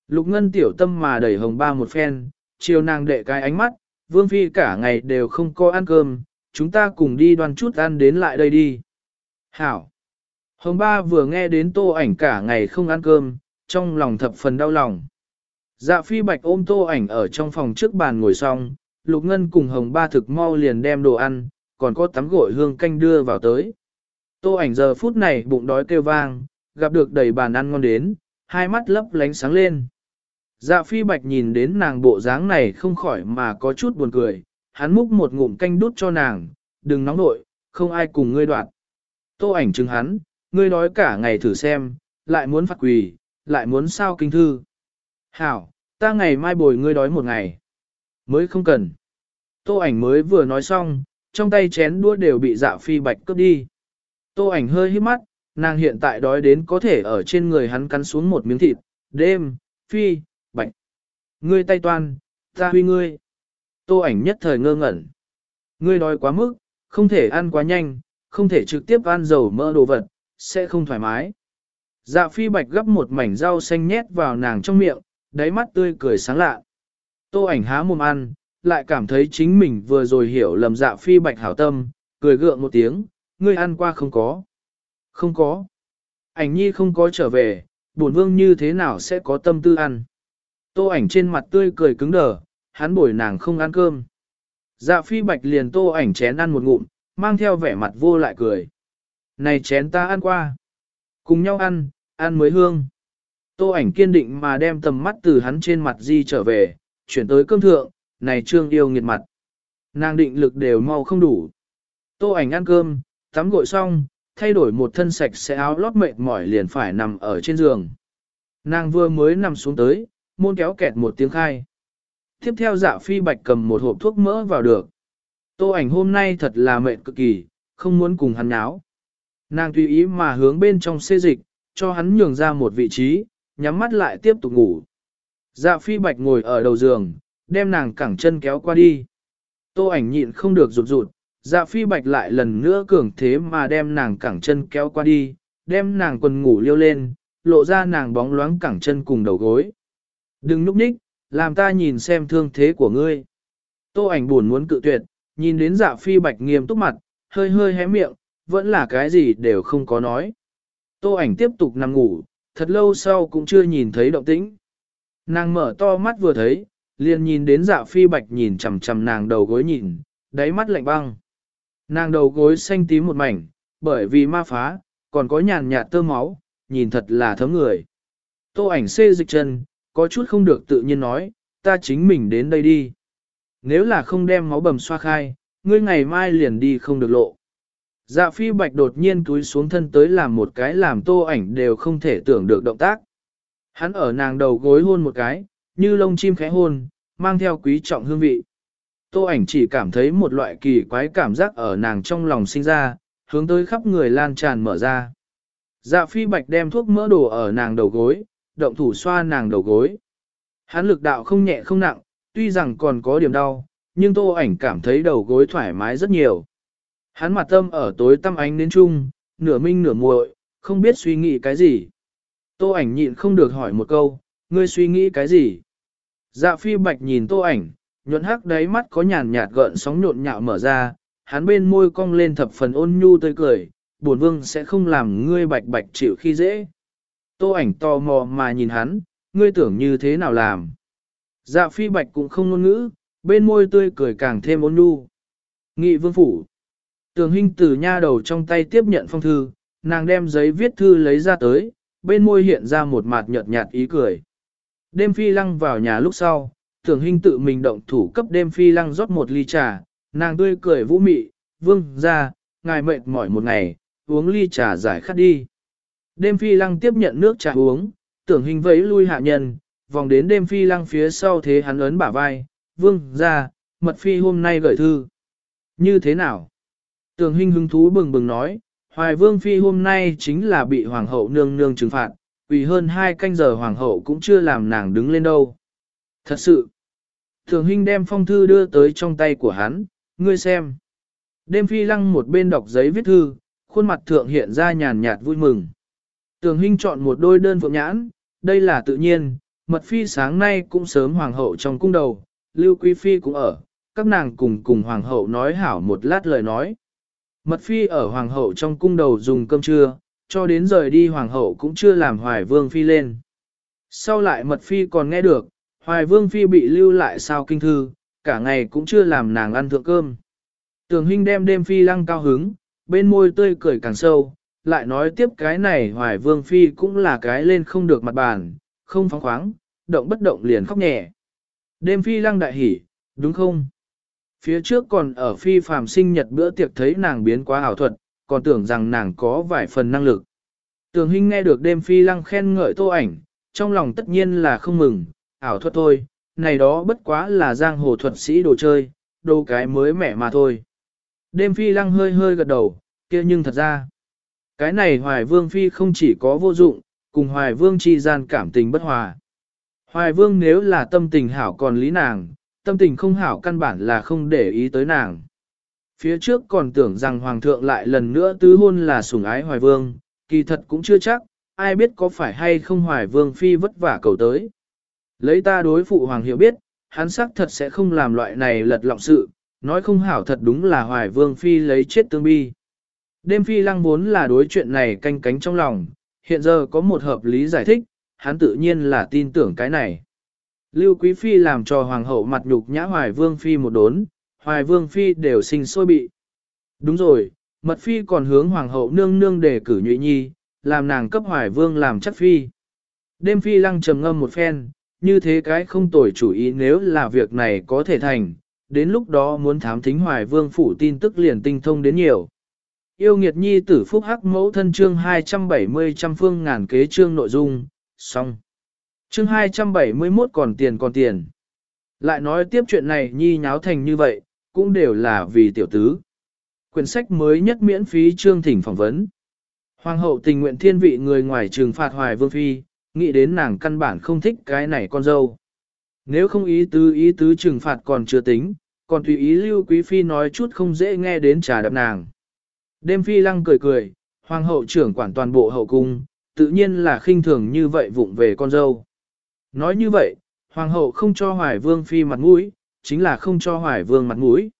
Lục ngân tiểu tâm mà đẩy hồng ba một phen, chiều nàng đệ cái ánh mắt, vương phi cả ngày đều không có ăn cơm, chúng ta cùng đi đoan chút ăn đến lại đây đi. Hảo! Hồng ba vừa nghe đến tô ảnh cả ngày không ăn cơm, trong lòng thập phần đau lòng. Dạ phi bạch ôm tô ảnh ở trong phòng trước bàn ngồi xong, lục ngân cùng hồng ba thực mau liền đem đồ ăn, còn có tắm gội hương canh đưa vào tới. Tô ảnh giờ phút này bụng đói kêu vang, gặp được đầy bàn ăn ngon đến, hai mắt lấp lánh sáng lên. Dạ phi bạch nhìn đến nàng bộ dáng này không khỏi mà có chút buồn cười, hắn múc một ngụm canh đút cho nàng, đừng nóng nội, không ai cùng ngươi đoạn. Tô ảnh chừng hắn, ngươi nói cả ngày thử xem, lại muốn phạt quỳ, lại muốn sao kinh thư. Hảo, ta ngày mai bồi ngươi đói một ngày. Mới không cần. Tô ảnh mới vừa nói xong, trong tay chén đũa đều bị dạ phi bạch cướp đi. Tô ảnh hơi hít mắt, nàng hiện tại đói đến có thể ở trên người hắn cắn xuống một miếng thịt. Đêm, phi, bạch. Ngươi tay toan, ta huy ngươi. Tô ảnh nhất thời ngơ ngẩn. Ngươi đói quá mức, không thể ăn quá nhanh, không thể trực tiếp ăn dầu mỡ đồ vật, sẽ không thoải mái. Dạ phi bạch gấp một mảnh rau xanh nhét vào nàng trong miệng, đáy mắt tươi cười sáng lạ. Tô ảnh há mồm ăn, lại cảm thấy chính mình vừa rồi hiểu lầm dạ phi bạch hảo tâm, cười gượng một tiếng, ngươi ăn qua không có. Không có. Ảnh nhi không có trở về, bổn vương như thế nào sẽ có tâm tư ăn. Tô ảnh trên mặt tươi cười cứng đờ, hắn bồi nàng không ăn cơm. Dạ phi bạch liền tô ảnh chén ăn một ngụm, mang theo vẻ mặt vô lại cười. Này chén ta ăn qua. Cùng nhau ăn, ăn mới hương. Tô ảnh kiên định mà đem tầm mắt từ hắn trên mặt di trở về, chuyển tới cơm thượng, này trương yêu nghiệt mặt. Nàng định lực đều mau không đủ. Tô ảnh ăn cơm, tắm gội xong, thay đổi một thân sạch sẽ áo lót mệt mỏi liền phải nằm ở trên giường. Nàng vừa mới nằm xuống tới, môn kéo kẹt một tiếng khai. Tiếp theo dạ phi bạch cầm một hộp thuốc mỡ vào được. Tô ảnh hôm nay thật là mệt cực kỳ, không muốn cùng hắn náo. Nàng tùy ý mà hướng bên trong xê dịch, cho hắn nhường ra một vị trí, nhắm mắt lại tiếp tục ngủ. Dạ phi bạch ngồi ở đầu giường, đem nàng cẳng chân kéo qua đi. Tô ảnh nhịn không được rụt rụt, dạ phi bạch lại lần nữa cường thế mà đem nàng cẳng chân kéo qua đi, đem nàng quần ngủ liêu lên, lộ ra nàng bóng loáng cẳng chân cùng đầu gối. Đừng núp nhích, làm ta nhìn xem thương thế của ngươi. Tô ảnh buồn muốn cự tuyệt, nhìn đến dạ phi bạch nghiêm túc mặt, hơi hơi hé miệng, vẫn là cái gì đều không có nói. Tô ảnh tiếp tục nằm ngủ, thật lâu sau cũng chưa nhìn thấy động tĩnh. Nàng mở to mắt vừa thấy, liền nhìn đến dạ phi bạch nhìn chằm chằm nàng đầu gối nhìn, đáy mắt lạnh băng. Nàng đầu gối xanh tím một mảnh, bởi vì ma phá, còn có nhàn nhạt tơ máu, nhìn thật là thấm người. Tô ảnh xê dịch chân, có chút không được tự nhiên nói, ta chính mình đến đây đi. Nếu là không đem máu bầm xoa khai, ngươi ngày mai liền đi không được lộ. Dạ phi bạch đột nhiên túi xuống thân tới làm một cái làm tô ảnh đều không thể tưởng được động tác. Hắn ở nàng đầu gối hôn một cái, như lông chim khẽ hôn, mang theo quý trọng hương vị. Tô ảnh chỉ cảm thấy một loại kỳ quái cảm giác ở nàng trong lòng sinh ra, hướng tới khắp người lan tràn mở ra. Dạ phi bạch đem thuốc mỡ đổ ở nàng đầu gối, động thủ xoa nàng đầu gối. Hắn lực đạo không nhẹ không nặng, tuy rằng còn có điểm đau, nhưng tô ảnh cảm thấy đầu gối thoải mái rất nhiều. Hắn mặt tâm ở tối tăm ánh đến chung, nửa minh nửa muội, không biết suy nghĩ cái gì. Tô ảnh nhịn không được hỏi một câu, ngươi suy nghĩ cái gì? Dạ phi bạch nhìn tô ảnh, nhuận hắc đáy mắt có nhàn nhạt gợn sóng nhộn nhạo mở ra, hắn bên môi cong lên thập phần ôn nhu tươi cười, buồn vương sẽ không làm ngươi bạch bạch chịu khi dễ. Tô ảnh tò mò mà nhìn hắn, ngươi tưởng như thế nào làm? Dạ phi bạch cũng không ngôn ngữ, bên môi tươi cười càng thêm ôn nhu. Nghị vương phủ. Tường huynh từ nha đầu trong tay tiếp nhận phong thư, nàng đem giấy viết thư lấy ra tới, bên môi hiện ra một mặt nhợt nhạt ý cười. Đêm phi lăng vào nhà lúc sau, tưởng hình tự mình động thủ cấp đêm phi lăng rót một ly trà, nàng tươi cười vũ mị, vương ra, ngài mệt mỏi một ngày, uống ly trà giải khát đi. Đêm phi lăng tiếp nhận nước trà uống, tưởng hình vẫy lui hạ nhân, vòng đến đêm phi lăng phía sau thế hắn ấn bả vai, vương ra, mật phi hôm nay gửi thư. Như thế nào? tưởng hình hứng thú bừng bừng nói, hoài vương phi hôm nay chính là bị hoàng hậu nương nương trừng phạt, vì hơn hai canh giờ hoàng hậu cũng chưa làm nàng đứng lên đâu. Thật sự, Thường Hinh đem phong thư đưa tới trong tay của hắn, ngươi xem. Đêm phi lăng một bên đọc giấy viết thư, khuôn mặt thượng hiện ra nhàn nhạt vui mừng. Tường Hinh chọn một đôi đơn phượng nhãn, đây là tự nhiên, mật phi sáng nay cũng sớm hoàng hậu trong cung đầu, lưu quý phi cũng ở, các nàng cùng cùng hoàng hậu nói hảo một lát lời nói. Mật phi ở hoàng hậu trong cung đầu dùng cơm trưa, cho đến rời đi hoàng hậu cũng chưa làm hoài vương phi lên. Sau lại mật phi còn nghe được, hoài vương phi bị lưu lại sao kinh thư, cả ngày cũng chưa làm nàng ăn thượng cơm. Tường Hinh đem đêm phi lăng cao hứng, bên môi tươi cười càng sâu, lại nói tiếp cái này hoài vương phi cũng là cái lên không được mặt bàn, không phóng khoáng, động bất động liền khóc nhẹ. Đêm phi lăng đại hỉ, đúng không? Phía trước còn ở phi phàm sinh nhật bữa tiệc thấy nàng biến quá ảo thuật, còn tưởng rằng nàng có vài phần năng lực. Tường Hinh nghe được đêm phi lăng khen ngợi tô ảnh, trong lòng tất nhiên là không mừng, ảo thuật thôi, này đó bất quá là giang hồ thuật sĩ đồ chơi, đồ cái mới mẻ mà thôi. Đêm phi lăng hơi hơi gật đầu, kia nhưng thật ra, cái này hoài vương phi không chỉ có vô dụng, cùng hoài vương chi gian cảm tình bất hòa. Hoài vương nếu là tâm tình hảo còn lý nàng, tâm tình không hảo căn bản là không để ý tới nàng. Phía trước còn tưởng rằng hoàng thượng lại lần nữa tứ hôn là sủng ái hoài vương, kỳ thật cũng chưa chắc, ai biết có phải hay không hoài vương phi vất vả cầu tới. Lấy ta đối phụ hoàng hiểu biết, hắn xác thật sẽ không làm loại này lật lọng sự, nói không hảo thật đúng là hoài vương phi lấy chết tương bi. Đêm phi lăng vốn là đối chuyện này canh cánh trong lòng, hiện giờ có một hợp lý giải thích, hắn tự nhiên là tin tưởng cái này. Lưu Quý Phi làm cho Hoàng hậu mặt nhục nhã Hoài Vương Phi một đốn, Hoài Vương Phi đều sinh sôi bị. Đúng rồi, Mật Phi còn hướng Hoàng hậu nương nương đề cử nhụy nhi, làm nàng cấp Hoài Vương làm chắc Phi. Đêm Phi lăng trầm ngâm một phen, như thế cái không tồi chủ ý nếu là việc này có thể thành, đến lúc đó muốn thám thính Hoài Vương phủ tin tức liền tinh thông đến nhiều. Yêu nghiệt nhi tử phúc hắc mẫu thân chương 270 trăm phương ngàn kế chương nội dung, xong. Chương 271 còn tiền còn tiền. Lại nói tiếp chuyện này nhi nháo thành như vậy, cũng đều là vì tiểu tứ. Quyển sách mới nhất miễn phí chương thỉnh phỏng vấn. Hoàng hậu tình nguyện thiên vị người ngoài trừng phạt hoài vương phi, nghĩ đến nàng căn bản không thích cái này con dâu. Nếu không ý tứ ý tứ trừng phạt còn chưa tính, còn tùy ý lưu quý phi nói chút không dễ nghe đến trà đập nàng. Đêm phi lăng cười cười, hoàng hậu trưởng quản toàn bộ hậu cung, tự nhiên là khinh thường như vậy vụng về con dâu. Nói như vậy, hoàng hậu không cho hoài vương phi mặt mũi, chính là không cho hoài vương mặt mũi.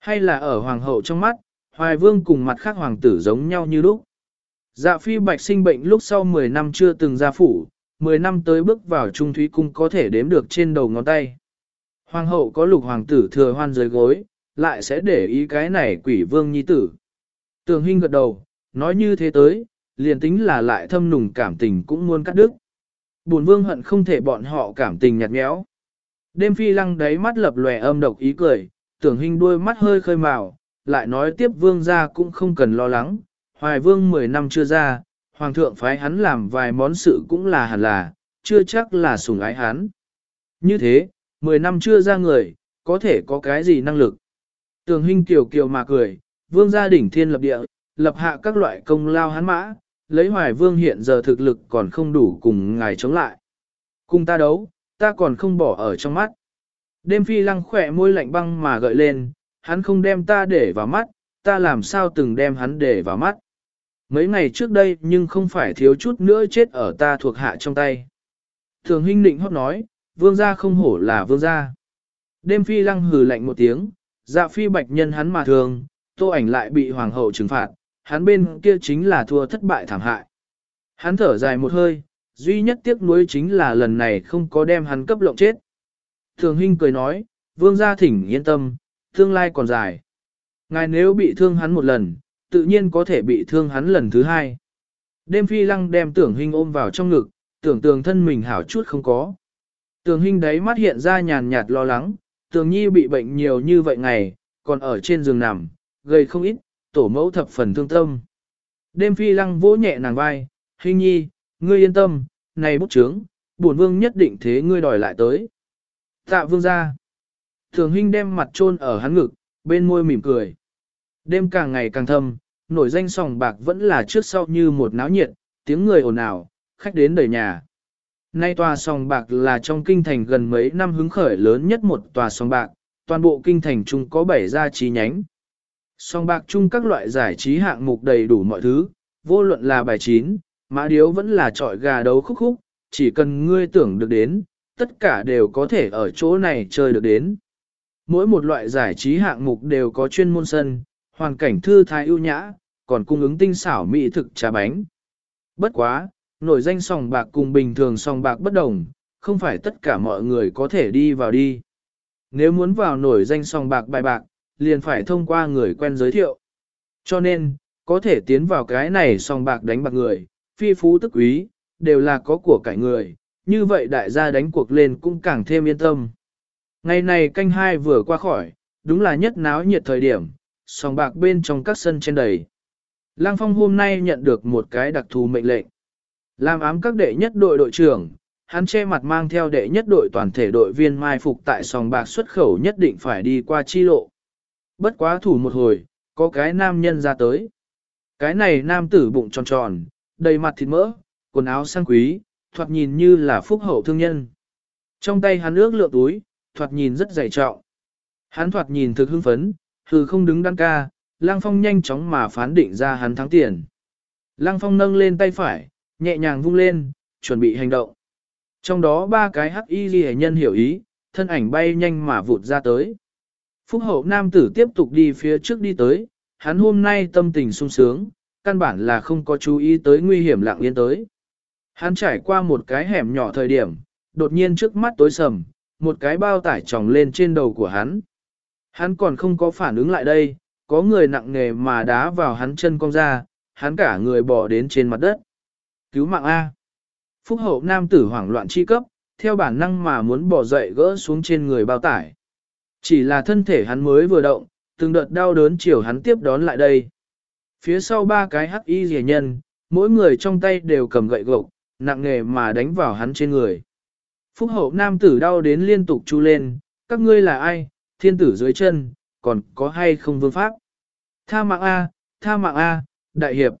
Hay là ở hoàng hậu trong mắt, hoài vương cùng mặt khác hoàng tử giống nhau như lúc. Dạ phi bạch sinh bệnh lúc sau 10 năm chưa từng ra phủ, 10 năm tới bước vào trung thúy cung có thể đếm được trên đầu ngón tay. Hoàng hậu có lục hoàng tử thừa hoan dưới gối, lại sẽ để ý cái này quỷ vương nhi tử. Tường huynh gật đầu, nói như thế tới, liền tính là lại thâm nùng cảm tình cũng muốn cắt đứt. Bùn vương hận không thể bọn họ cảm tình nhạt nhẽo. Đêm phi lăng đáy mắt lập lòe âm độc ý cười, tưởng Hinh đuôi mắt hơi khơi màu, lại nói tiếp vương ra cũng không cần lo lắng, hoài vương 10 năm chưa ra, hoàng thượng phái hắn làm vài món sự cũng là hẳn là, chưa chắc là sủng ái hắn. Như thế, 10 năm chưa ra người, có thể có cái gì năng lực. Tường Hinh kiều kiều mà cười, vương gia đỉnh thiên lập địa, lập hạ các loại công lao hắn mã, lấy hoài vương hiện giờ thực lực còn không đủ cùng ngài chống lại. Cùng ta đấu, ta còn không bỏ ở trong mắt. Đêm phi lăng khỏe môi lạnh băng mà gợi lên, hắn không đem ta để vào mắt, ta làm sao từng đem hắn để vào mắt. Mấy ngày trước đây nhưng không phải thiếu chút nữa chết ở ta thuộc hạ trong tay. Thường huynh định hót nói, vương gia không hổ là vương gia. Đêm phi lăng hừ lạnh một tiếng, dạ phi bạch nhân hắn mà thường, tô ảnh lại bị hoàng hậu trừng phạt, hắn bên kia chính là thua thất bại thảm hại. Hắn thở dài một hơi, duy nhất tiếc nuối chính là lần này không có đem hắn cấp lộng chết. Thường Hinh cười nói, vương gia thỉnh yên tâm, tương lai còn dài. Ngài nếu bị thương hắn một lần, tự nhiên có thể bị thương hắn lần thứ hai. Đêm phi lăng đem tưởng Hinh ôm vào trong ngực, tưởng tường thân mình hảo chút không có. Tường Hinh đấy mắt hiện ra nhàn nhạt lo lắng, tường nhi bị bệnh nhiều như vậy ngày, còn ở trên giường nằm, gầy không ít, tổ mẫu thập phần thương tâm. Đêm phi lăng vỗ nhẹ nàng vai, hình nhi, ngươi yên tâm, này bút trướng, bổn vương nhất định thế ngươi đòi lại tới. Tạ vương ra. Thường huynh đem mặt chôn ở hắn ngực, bên môi mỉm cười. Đêm càng ngày càng thâm, nổi danh sòng bạc vẫn là trước sau như một náo nhiệt, tiếng người ồn ào, khách đến đầy nhà. Nay tòa sòng bạc là trong kinh thành gần mấy năm hứng khởi lớn nhất một tòa sòng bạc, toàn bộ kinh thành chung có 7 gia chi nhánh. Song bạc chung các loại giải trí hạng mục đầy đủ mọi thứ, vô luận là bài chín, mã điếu vẫn là trọi gà đấu khúc khúc, chỉ cần ngươi tưởng được đến, tất cả đều có thể ở chỗ này chơi được đến. Mỗi một loại giải trí hạng mục đều có chuyên môn sân, hoàn cảnh thư thái ưu nhã, còn cung ứng tinh xảo mỹ thực trà bánh. Bất quá, nổi danh sòng bạc cùng bình thường sòng bạc bất đồng, không phải tất cả mọi người có thể đi vào đi. Nếu muốn vào nổi danh sòng bạc bài bạc, liền phải thông qua người quen giới thiệu. Cho nên, có thể tiến vào cái này sòng bạc đánh bạc người, phi phú tức quý, đều là có của cải người, như vậy đại gia đánh cuộc lên cũng càng thêm yên tâm. Ngày này canh hai vừa qua khỏi, đúng là nhất náo nhiệt thời điểm, sòng bạc bên trong các sân trên đầy. Lang Phong hôm nay nhận được một cái đặc thù mệnh lệnh. Làm ám các đệ nhất đội đội trưởng, hắn che mặt mang theo đệ nhất đội toàn thể đội viên mai phục tại sòng bạc xuất khẩu nhất định phải đi qua chi lộ. Bất quá thủ một hồi, có cái nam nhân ra tới. Cái này nam tử bụng tròn tròn, đầy mặt thịt mỡ, quần áo sang quý, thoạt nhìn như là phúc hậu thương nhân. Trong tay hắn ước lượng túi, thoạt nhìn rất dày trọng. Hắn thoạt nhìn thực hưng phấn, hừ không đứng đăng ca, Lăng Phong nhanh chóng mà phán định ra hắn thắng tiền. Lăng Phong nâng lên tay phải, nhẹ nhàng vung lên, chuẩn bị hành động. Trong đó ba cái hắc y ghi nhân hiểu ý, thân ảnh bay nhanh mà vụt ra tới. Phúc hậu nam tử tiếp tục đi phía trước đi tới, hắn hôm nay tâm tình sung sướng, căn bản là không có chú ý tới nguy hiểm lặng yên tới. Hắn trải qua một cái hẻm nhỏ thời điểm, đột nhiên trước mắt tối sầm, một cái bao tải tròng lên trên đầu của hắn. Hắn còn không có phản ứng lại đây, có người nặng nề mà đá vào hắn chân cong ra, hắn cả người bỏ đến trên mặt đất. Cứu mạng A. Phúc hậu nam tử hoảng loạn chi cấp, theo bản năng mà muốn bỏ dậy gỡ xuống trên người bao tải. Chỉ là thân thể hắn mới vừa động, từng đợt đau đớn chiều hắn tiếp đón lại đây. Phía sau ba cái hắc y rẻ nhân, mỗi người trong tay đều cầm gậy gộc, nặng nghề mà đánh vào hắn trên người. Phúc hậu nam tử đau đến liên tục chu lên, các ngươi là ai, thiên tử dưới chân, còn có hay không vương pháp? Tha mạng A, tha mạng A, đại hiệp.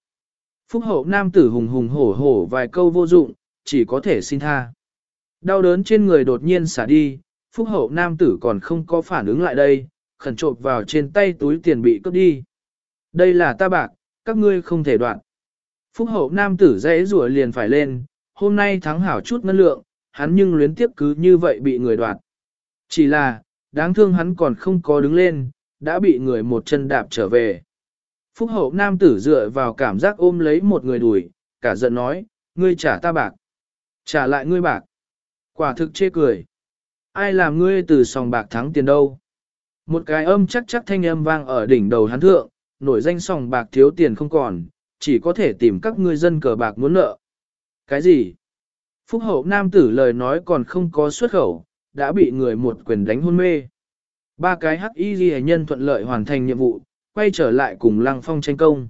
Phúc hậu nam tử hùng hùng hổ hổ vài câu vô dụng, chỉ có thể xin tha. Đau đớn trên người đột nhiên xả đi, phúc hậu nam tử còn không có phản ứng lại đây, khẩn trộp vào trên tay túi tiền bị cướp đi. Đây là ta bạc, các ngươi không thể đoạn. Phúc hậu nam tử dễ rủa liền phải lên, hôm nay thắng hảo chút ngân lượng, hắn nhưng luyến tiếp cứ như vậy bị người đoạt. Chỉ là, đáng thương hắn còn không có đứng lên, đã bị người một chân đạp trở về. Phúc hậu nam tử dựa vào cảm giác ôm lấy một người đuổi, cả giận nói, ngươi trả ta bạc. Trả lại ngươi bạc. Quả thực chê cười. Ai làm ngươi từ sòng bạc thắng tiền đâu? Một cái âm chắc chắc thanh âm vang ở đỉnh đầu hắn thượng, nổi danh sòng bạc thiếu tiền không còn, chỉ có thể tìm các ngươi dân cờ bạc muốn nợ. Cái gì? Phúc hậu nam tử lời nói còn không có xuất khẩu, đã bị người một quyền đánh hôn mê. Ba cái hắc y ghi nhân thuận lợi hoàn thành nhiệm vụ, quay trở lại cùng Lăng Phong tranh công.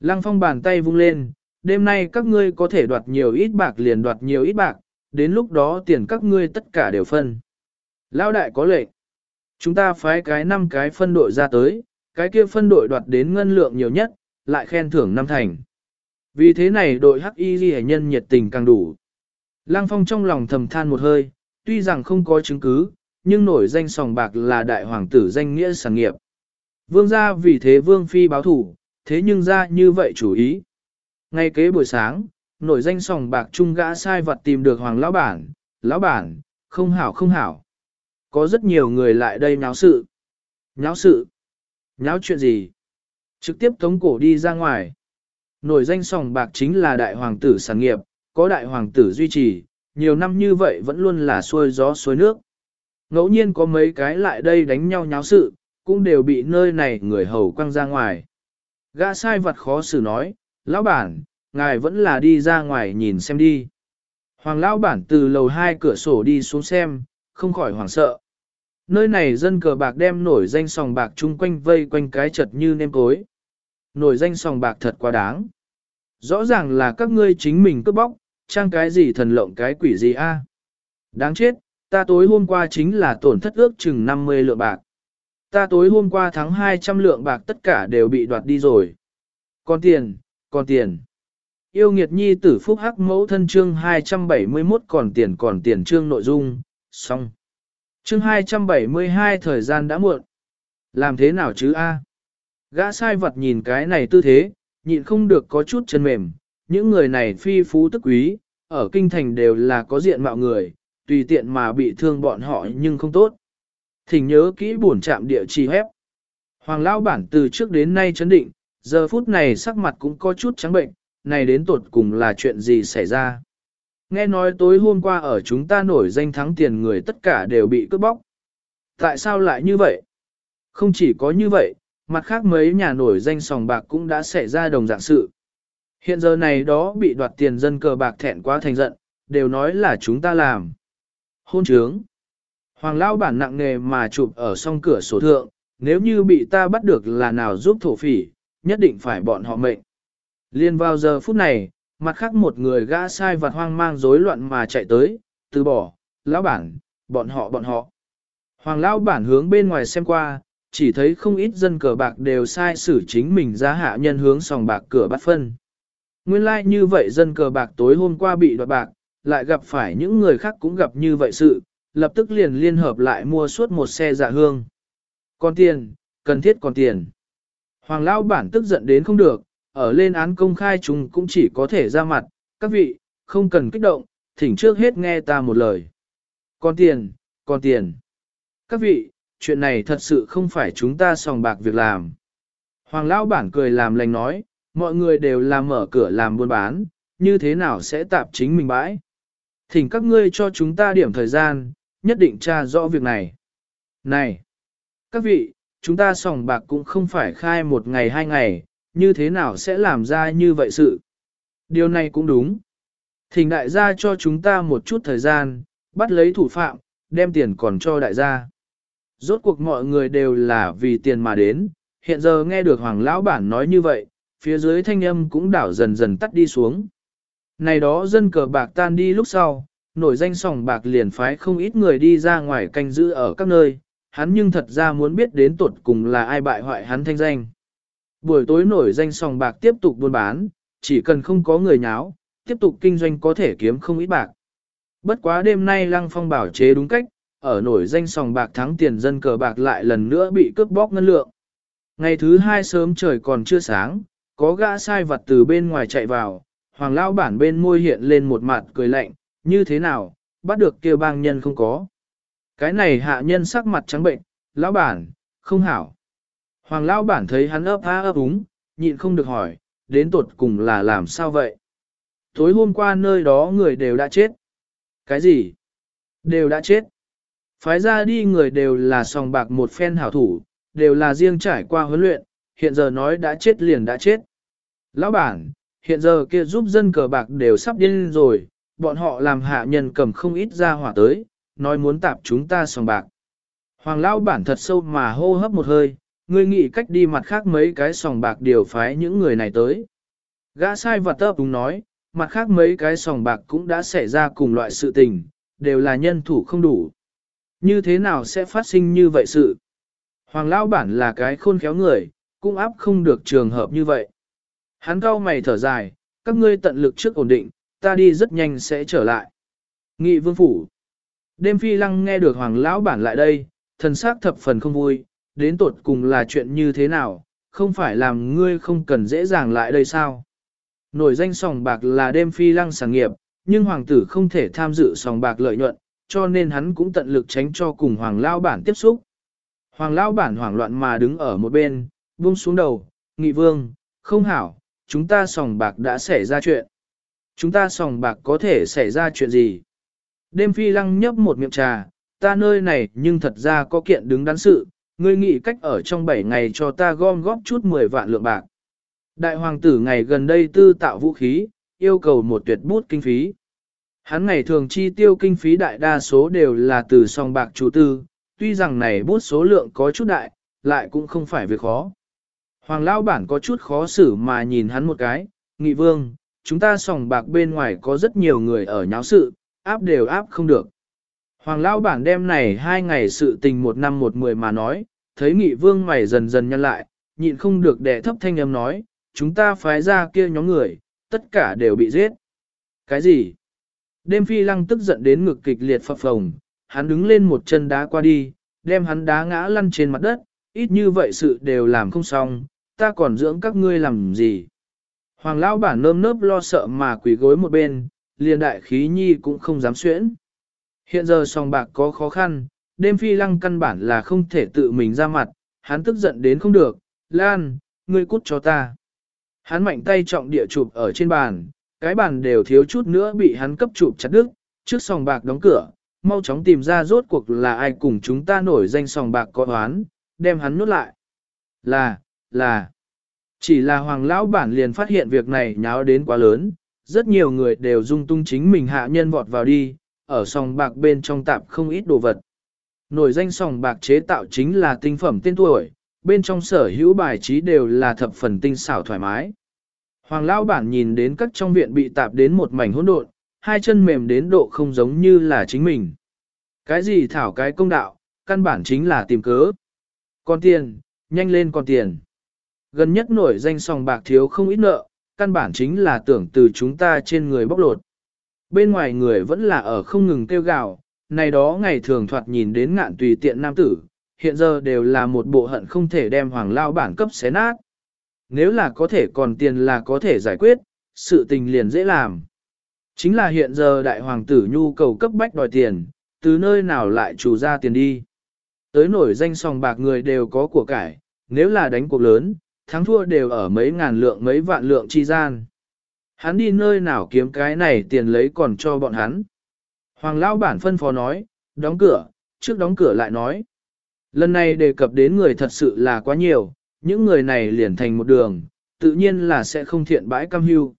Lăng Phong bàn tay vung lên, đêm nay các ngươi có thể đoạt nhiều ít bạc liền đoạt nhiều ít bạc, đến lúc đó tiền các ngươi tất cả đều phân. Lão đại có lệnh. Chúng ta phái cái năm cái phân đội ra tới, cái kia phân đội đoạt đến ngân lượng nhiều nhất, lại khen thưởng năm thành. Vì thế này đội hắc y ghi nhân nhiệt tình càng đủ. Lăng Phong trong lòng thầm than một hơi, tuy rằng không có chứng cứ, nhưng nổi danh sòng bạc là đại hoàng tử danh nghĩa sản nghiệp. Vương gia vì thế vương phi báo thủ, thế nhưng ra như vậy chủ ý. Ngay kế buổi sáng, nổi danh sòng bạc trung gã sai vật tìm được hoàng lão bản, lão bản, không hảo không hảo. Có rất nhiều người lại đây nháo sự. Nháo sự? Nháo chuyện gì? Trực tiếp tống cổ đi ra ngoài. Nổi danh sòng bạc chính là đại hoàng tử sản nghiệp, có đại hoàng tử duy trì, nhiều năm như vậy vẫn luôn là xuôi gió xuôi nước. Ngẫu nhiên có mấy cái lại đây đánh nhau nháo sự, cũng đều bị nơi này người hầu quăng ra ngoài. Gã sai vật khó xử nói, lão bản, ngài vẫn là đi ra ngoài nhìn xem đi. Hoàng lão bản từ lầu hai cửa sổ đi xuống xem, không khỏi hoảng sợ. Nơi này dân cờ bạc đem nổi danh sòng bạc chung quanh vây quanh cái chật như nêm cối. Nổi danh sòng bạc thật quá đáng. Rõ ràng là các ngươi chính mình cướp bóc, trang cái gì thần lộng cái quỷ gì a? Đáng chết, ta tối hôm qua chính là tổn thất ước chừng 50 lượng bạc. Ta tối hôm qua thắng 200 lượng bạc tất cả đều bị đoạt đi rồi. Còn tiền, còn tiền. Yêu nghiệt nhi tử phúc hắc mẫu thân chương 271 còn tiền còn tiền chương nội dung, xong. Chương 272 thời gian đã muộn. Làm thế nào chứ a? Gã sai vật nhìn cái này tư thế, nhịn không được có chút chân mềm. Những người này phi phú tức quý, ở kinh thành đều là có diện mạo người, tùy tiện mà bị thương bọn họ nhưng không tốt. Thỉnh nhớ kỹ buồn chạm địa chỉ hép. Hoàng lão bản từ trước đến nay chấn định, giờ phút này sắc mặt cũng có chút trắng bệnh, này đến tột cùng là chuyện gì xảy ra. Nghe nói tối hôm qua ở chúng ta nổi danh thắng tiền người tất cả đều bị cướp bóc. Tại sao lại như vậy? Không chỉ có như vậy, mặt khác mấy nhà nổi danh sòng bạc cũng đã xảy ra đồng dạng sự. Hiện giờ này đó bị đoạt tiền dân cờ bạc thẹn quá thành giận, đều nói là chúng ta làm. Hôn trướng. Hoàng lão bản nặng nề mà chụp ở song cửa sổ thượng, nếu như bị ta bắt được là nào giúp thổ phỉ, nhất định phải bọn họ mệnh. Liên vào giờ phút này, mặt khác một người gã sai vặt hoang mang rối loạn mà chạy tới, từ bỏ, lão bản, bọn họ bọn họ. Hoàng lão bản hướng bên ngoài xem qua, chỉ thấy không ít dân cờ bạc đều sai xử chính mình ra hạ nhân hướng sòng bạc cửa bắt phân. Nguyên lai like như vậy dân cờ bạc tối hôm qua bị đoạt bạc, lại gặp phải những người khác cũng gặp như vậy sự, lập tức liền liên hợp lại mua suốt một xe dạ hương. Còn tiền, cần thiết còn tiền. Hoàng lão bản tức giận đến không được, ở lên án công khai chúng cũng chỉ có thể ra mặt, các vị, không cần kích động, thỉnh trước hết nghe ta một lời. Còn tiền, còn tiền. Các vị, chuyện này thật sự không phải chúng ta sòng bạc việc làm. Hoàng lão bản cười làm lành nói, mọi người đều làm mở cửa làm buôn bán, như thế nào sẽ tạp chính mình bãi. Thỉnh các ngươi cho chúng ta điểm thời gian, nhất định tra rõ việc này. Này, các vị, chúng ta sòng bạc cũng không phải khai một ngày hai ngày, như thế nào sẽ làm ra như vậy sự? Điều này cũng đúng. Thỉnh đại gia cho chúng ta một chút thời gian, bắt lấy thủ phạm, đem tiền còn cho đại gia. Rốt cuộc mọi người đều là vì tiền mà đến, hiện giờ nghe được Hoàng Lão Bản nói như vậy, phía dưới thanh âm cũng đảo dần dần tắt đi xuống. Này đó dân cờ bạc tan đi lúc sau, nổi danh sòng bạc liền phái không ít người đi ra ngoài canh giữ ở các nơi, hắn nhưng thật ra muốn biết đến tuột cùng là ai bại hoại hắn thanh danh. Buổi tối nổi danh sòng bạc tiếp tục buôn bán, chỉ cần không có người nháo, tiếp tục kinh doanh có thể kiếm không ít bạc. Bất quá đêm nay Lăng Phong bảo chế đúng cách, ở nổi danh sòng bạc thắng tiền dân cờ bạc lại lần nữa bị cướp bóc ngân lượng. Ngày thứ hai sớm trời còn chưa sáng, có gã sai vật từ bên ngoài chạy vào, hoàng lão bản bên môi hiện lên một mặt cười lạnh, như thế nào, bắt được kia bang nhân không có. Cái này hạ nhân sắc mặt trắng bệnh, lão bản, không hảo. Hoàng lão bản thấy hắn ấp á ấp úng, nhịn không được hỏi, đến tột cùng là làm sao vậy? Tối hôm qua nơi đó người đều đã chết. Cái gì? Đều đã chết. Phái ra đi người đều là sòng bạc một phen hảo thủ, đều là riêng trải qua huấn luyện, hiện giờ nói đã chết liền đã chết. Lão bản, hiện giờ kia giúp dân cờ bạc đều sắp điên rồi, bọn họ làm hạ nhân cầm không ít ra hỏa tới, nói muốn tạp chúng ta sòng bạc. Hoàng lão bản thật sâu mà hô hấp một hơi, ngươi nghĩ cách đi mặt khác mấy cái sòng bạc điều phái những người này tới. Gã sai vật tớ đúng nói, mặt khác mấy cái sòng bạc cũng đã xảy ra cùng loại sự tình, đều là nhân thủ không đủ. Như thế nào sẽ phát sinh như vậy sự? Hoàng lão bản là cái khôn khéo người, cũng áp không được trường hợp như vậy. Hắn cao mày thở dài, các ngươi tận lực trước ổn định, ta đi rất nhanh sẽ trở lại. Nghị vương phủ. Đêm phi lăng nghe được hoàng lão bản lại đây, thần sắc thập phần không vui, đến tột cùng là chuyện như thế nào, không phải làm ngươi không cần dễ dàng lại đây sao. Nổi danh sòng bạc là đêm phi lăng sản nghiệp, nhưng hoàng tử không thể tham dự sòng bạc lợi nhuận, cho nên hắn cũng tận lực tránh cho cùng hoàng lão bản tiếp xúc. Hoàng lão bản hoảng loạn mà đứng ở một bên, buông xuống đầu, nghị vương, không hảo, chúng ta sòng bạc đã xảy ra chuyện. Chúng ta sòng bạc có thể xảy ra chuyện gì? Đêm phi lăng nhấp một miệng trà, ta nơi này nhưng thật ra có kiện đứng đắn sự, ngươi nghĩ cách ở trong 7 ngày cho ta gom góp chút 10 vạn lượng bạc. Đại hoàng tử ngày gần đây tư tạo vũ khí, yêu cầu một tuyệt bút kinh phí. Hắn ngày thường chi tiêu kinh phí đại đa số đều là từ song bạc chủ tư, tuy rằng này bút số lượng có chút đại, lại cũng không phải việc khó. Hoàng lão bản có chút khó xử mà nhìn hắn một cái, nghị vương, chúng ta sòng bạc bên ngoài có rất nhiều người ở nháo sự, áp đều áp không được. Hoàng lão bản đem này hai ngày sự tình một năm một mười mà nói, thấy nghị vương mày dần dần nhăn lại, nhịn không được đè thấp thanh âm nói, chúng ta phái ra kia nhóm người, tất cả đều bị giết. Cái gì? Đêm phi lăng tức giận đến ngực kịch liệt phập phồng, hắn đứng lên một chân đá qua đi, đem hắn đá ngã lăn trên mặt đất, ít như vậy sự đều làm không xong, ta còn dưỡng các ngươi làm gì? Hoàng lão bản nơm nớp lo sợ mà quỳ gối một bên, liền đại khí nhi cũng không dám xuyễn. Hiện giờ song bạc có khó khăn, đêm phi lăng căn bản là không thể tự mình ra mặt, hắn tức giận đến không được, Lan, ngươi cút cho ta. Hắn mạnh tay trọng địa chụp ở trên bàn, cái bàn đều thiếu chút nữa bị hắn cấp chụp chặt đứt, trước sòng bạc đóng cửa, mau chóng tìm ra rốt cuộc là ai cùng chúng ta nổi danh sòng bạc có oán, đem hắn nuốt lại. Là, là, chỉ là hoàng lão bản liền phát hiện việc này nháo đến quá lớn, rất nhiều người đều dung tung chính mình hạ nhân vọt vào đi, ở sòng bạc bên trong tạp không ít đồ vật. Nổi danh sòng bạc chế tạo chính là tinh phẩm tên tuổi, bên trong sở hữu bài trí đều là thập phần tinh xảo thoải mái. Hoàng lão bản nhìn đến các trong viện bị tạp đến một mảnh hỗn độn, hai chân mềm đến độ không giống như là chính mình. Cái gì thảo cái công đạo, căn bản chính là tìm cớ. con tiền, nhanh lên con tiền. Gần nhất nổi danh sòng bạc thiếu không ít nợ, căn bản chính là tưởng từ chúng ta trên người bóc lột. Bên ngoài người vẫn là ở không ngừng kêu gào, này đó ngày thường thoạt nhìn đến ngạn tùy tiện nam tử, hiện giờ đều là một bộ hận không thể đem hoàng lao bản cấp xé nát. Nếu là có thể còn tiền là có thể giải quyết, sự tình liền dễ làm. Chính là hiện giờ đại hoàng tử nhu cầu cấp bách đòi tiền, từ nơi nào lại chủ ra tiền đi. Tới nổi danh sòng bạc người đều có của cải, nếu là đánh cuộc lớn, thắng thua đều ở mấy ngàn lượng mấy vạn lượng chi gian. Hắn đi nơi nào kiếm cái này tiền lấy còn cho bọn hắn. Hoàng lão bản phân phó nói, đóng cửa, trước đóng cửa lại nói. Lần này đề cập đến người thật sự là quá nhiều, những người này liền thành một đường, tự nhiên là sẽ không thiện bãi cam hưu.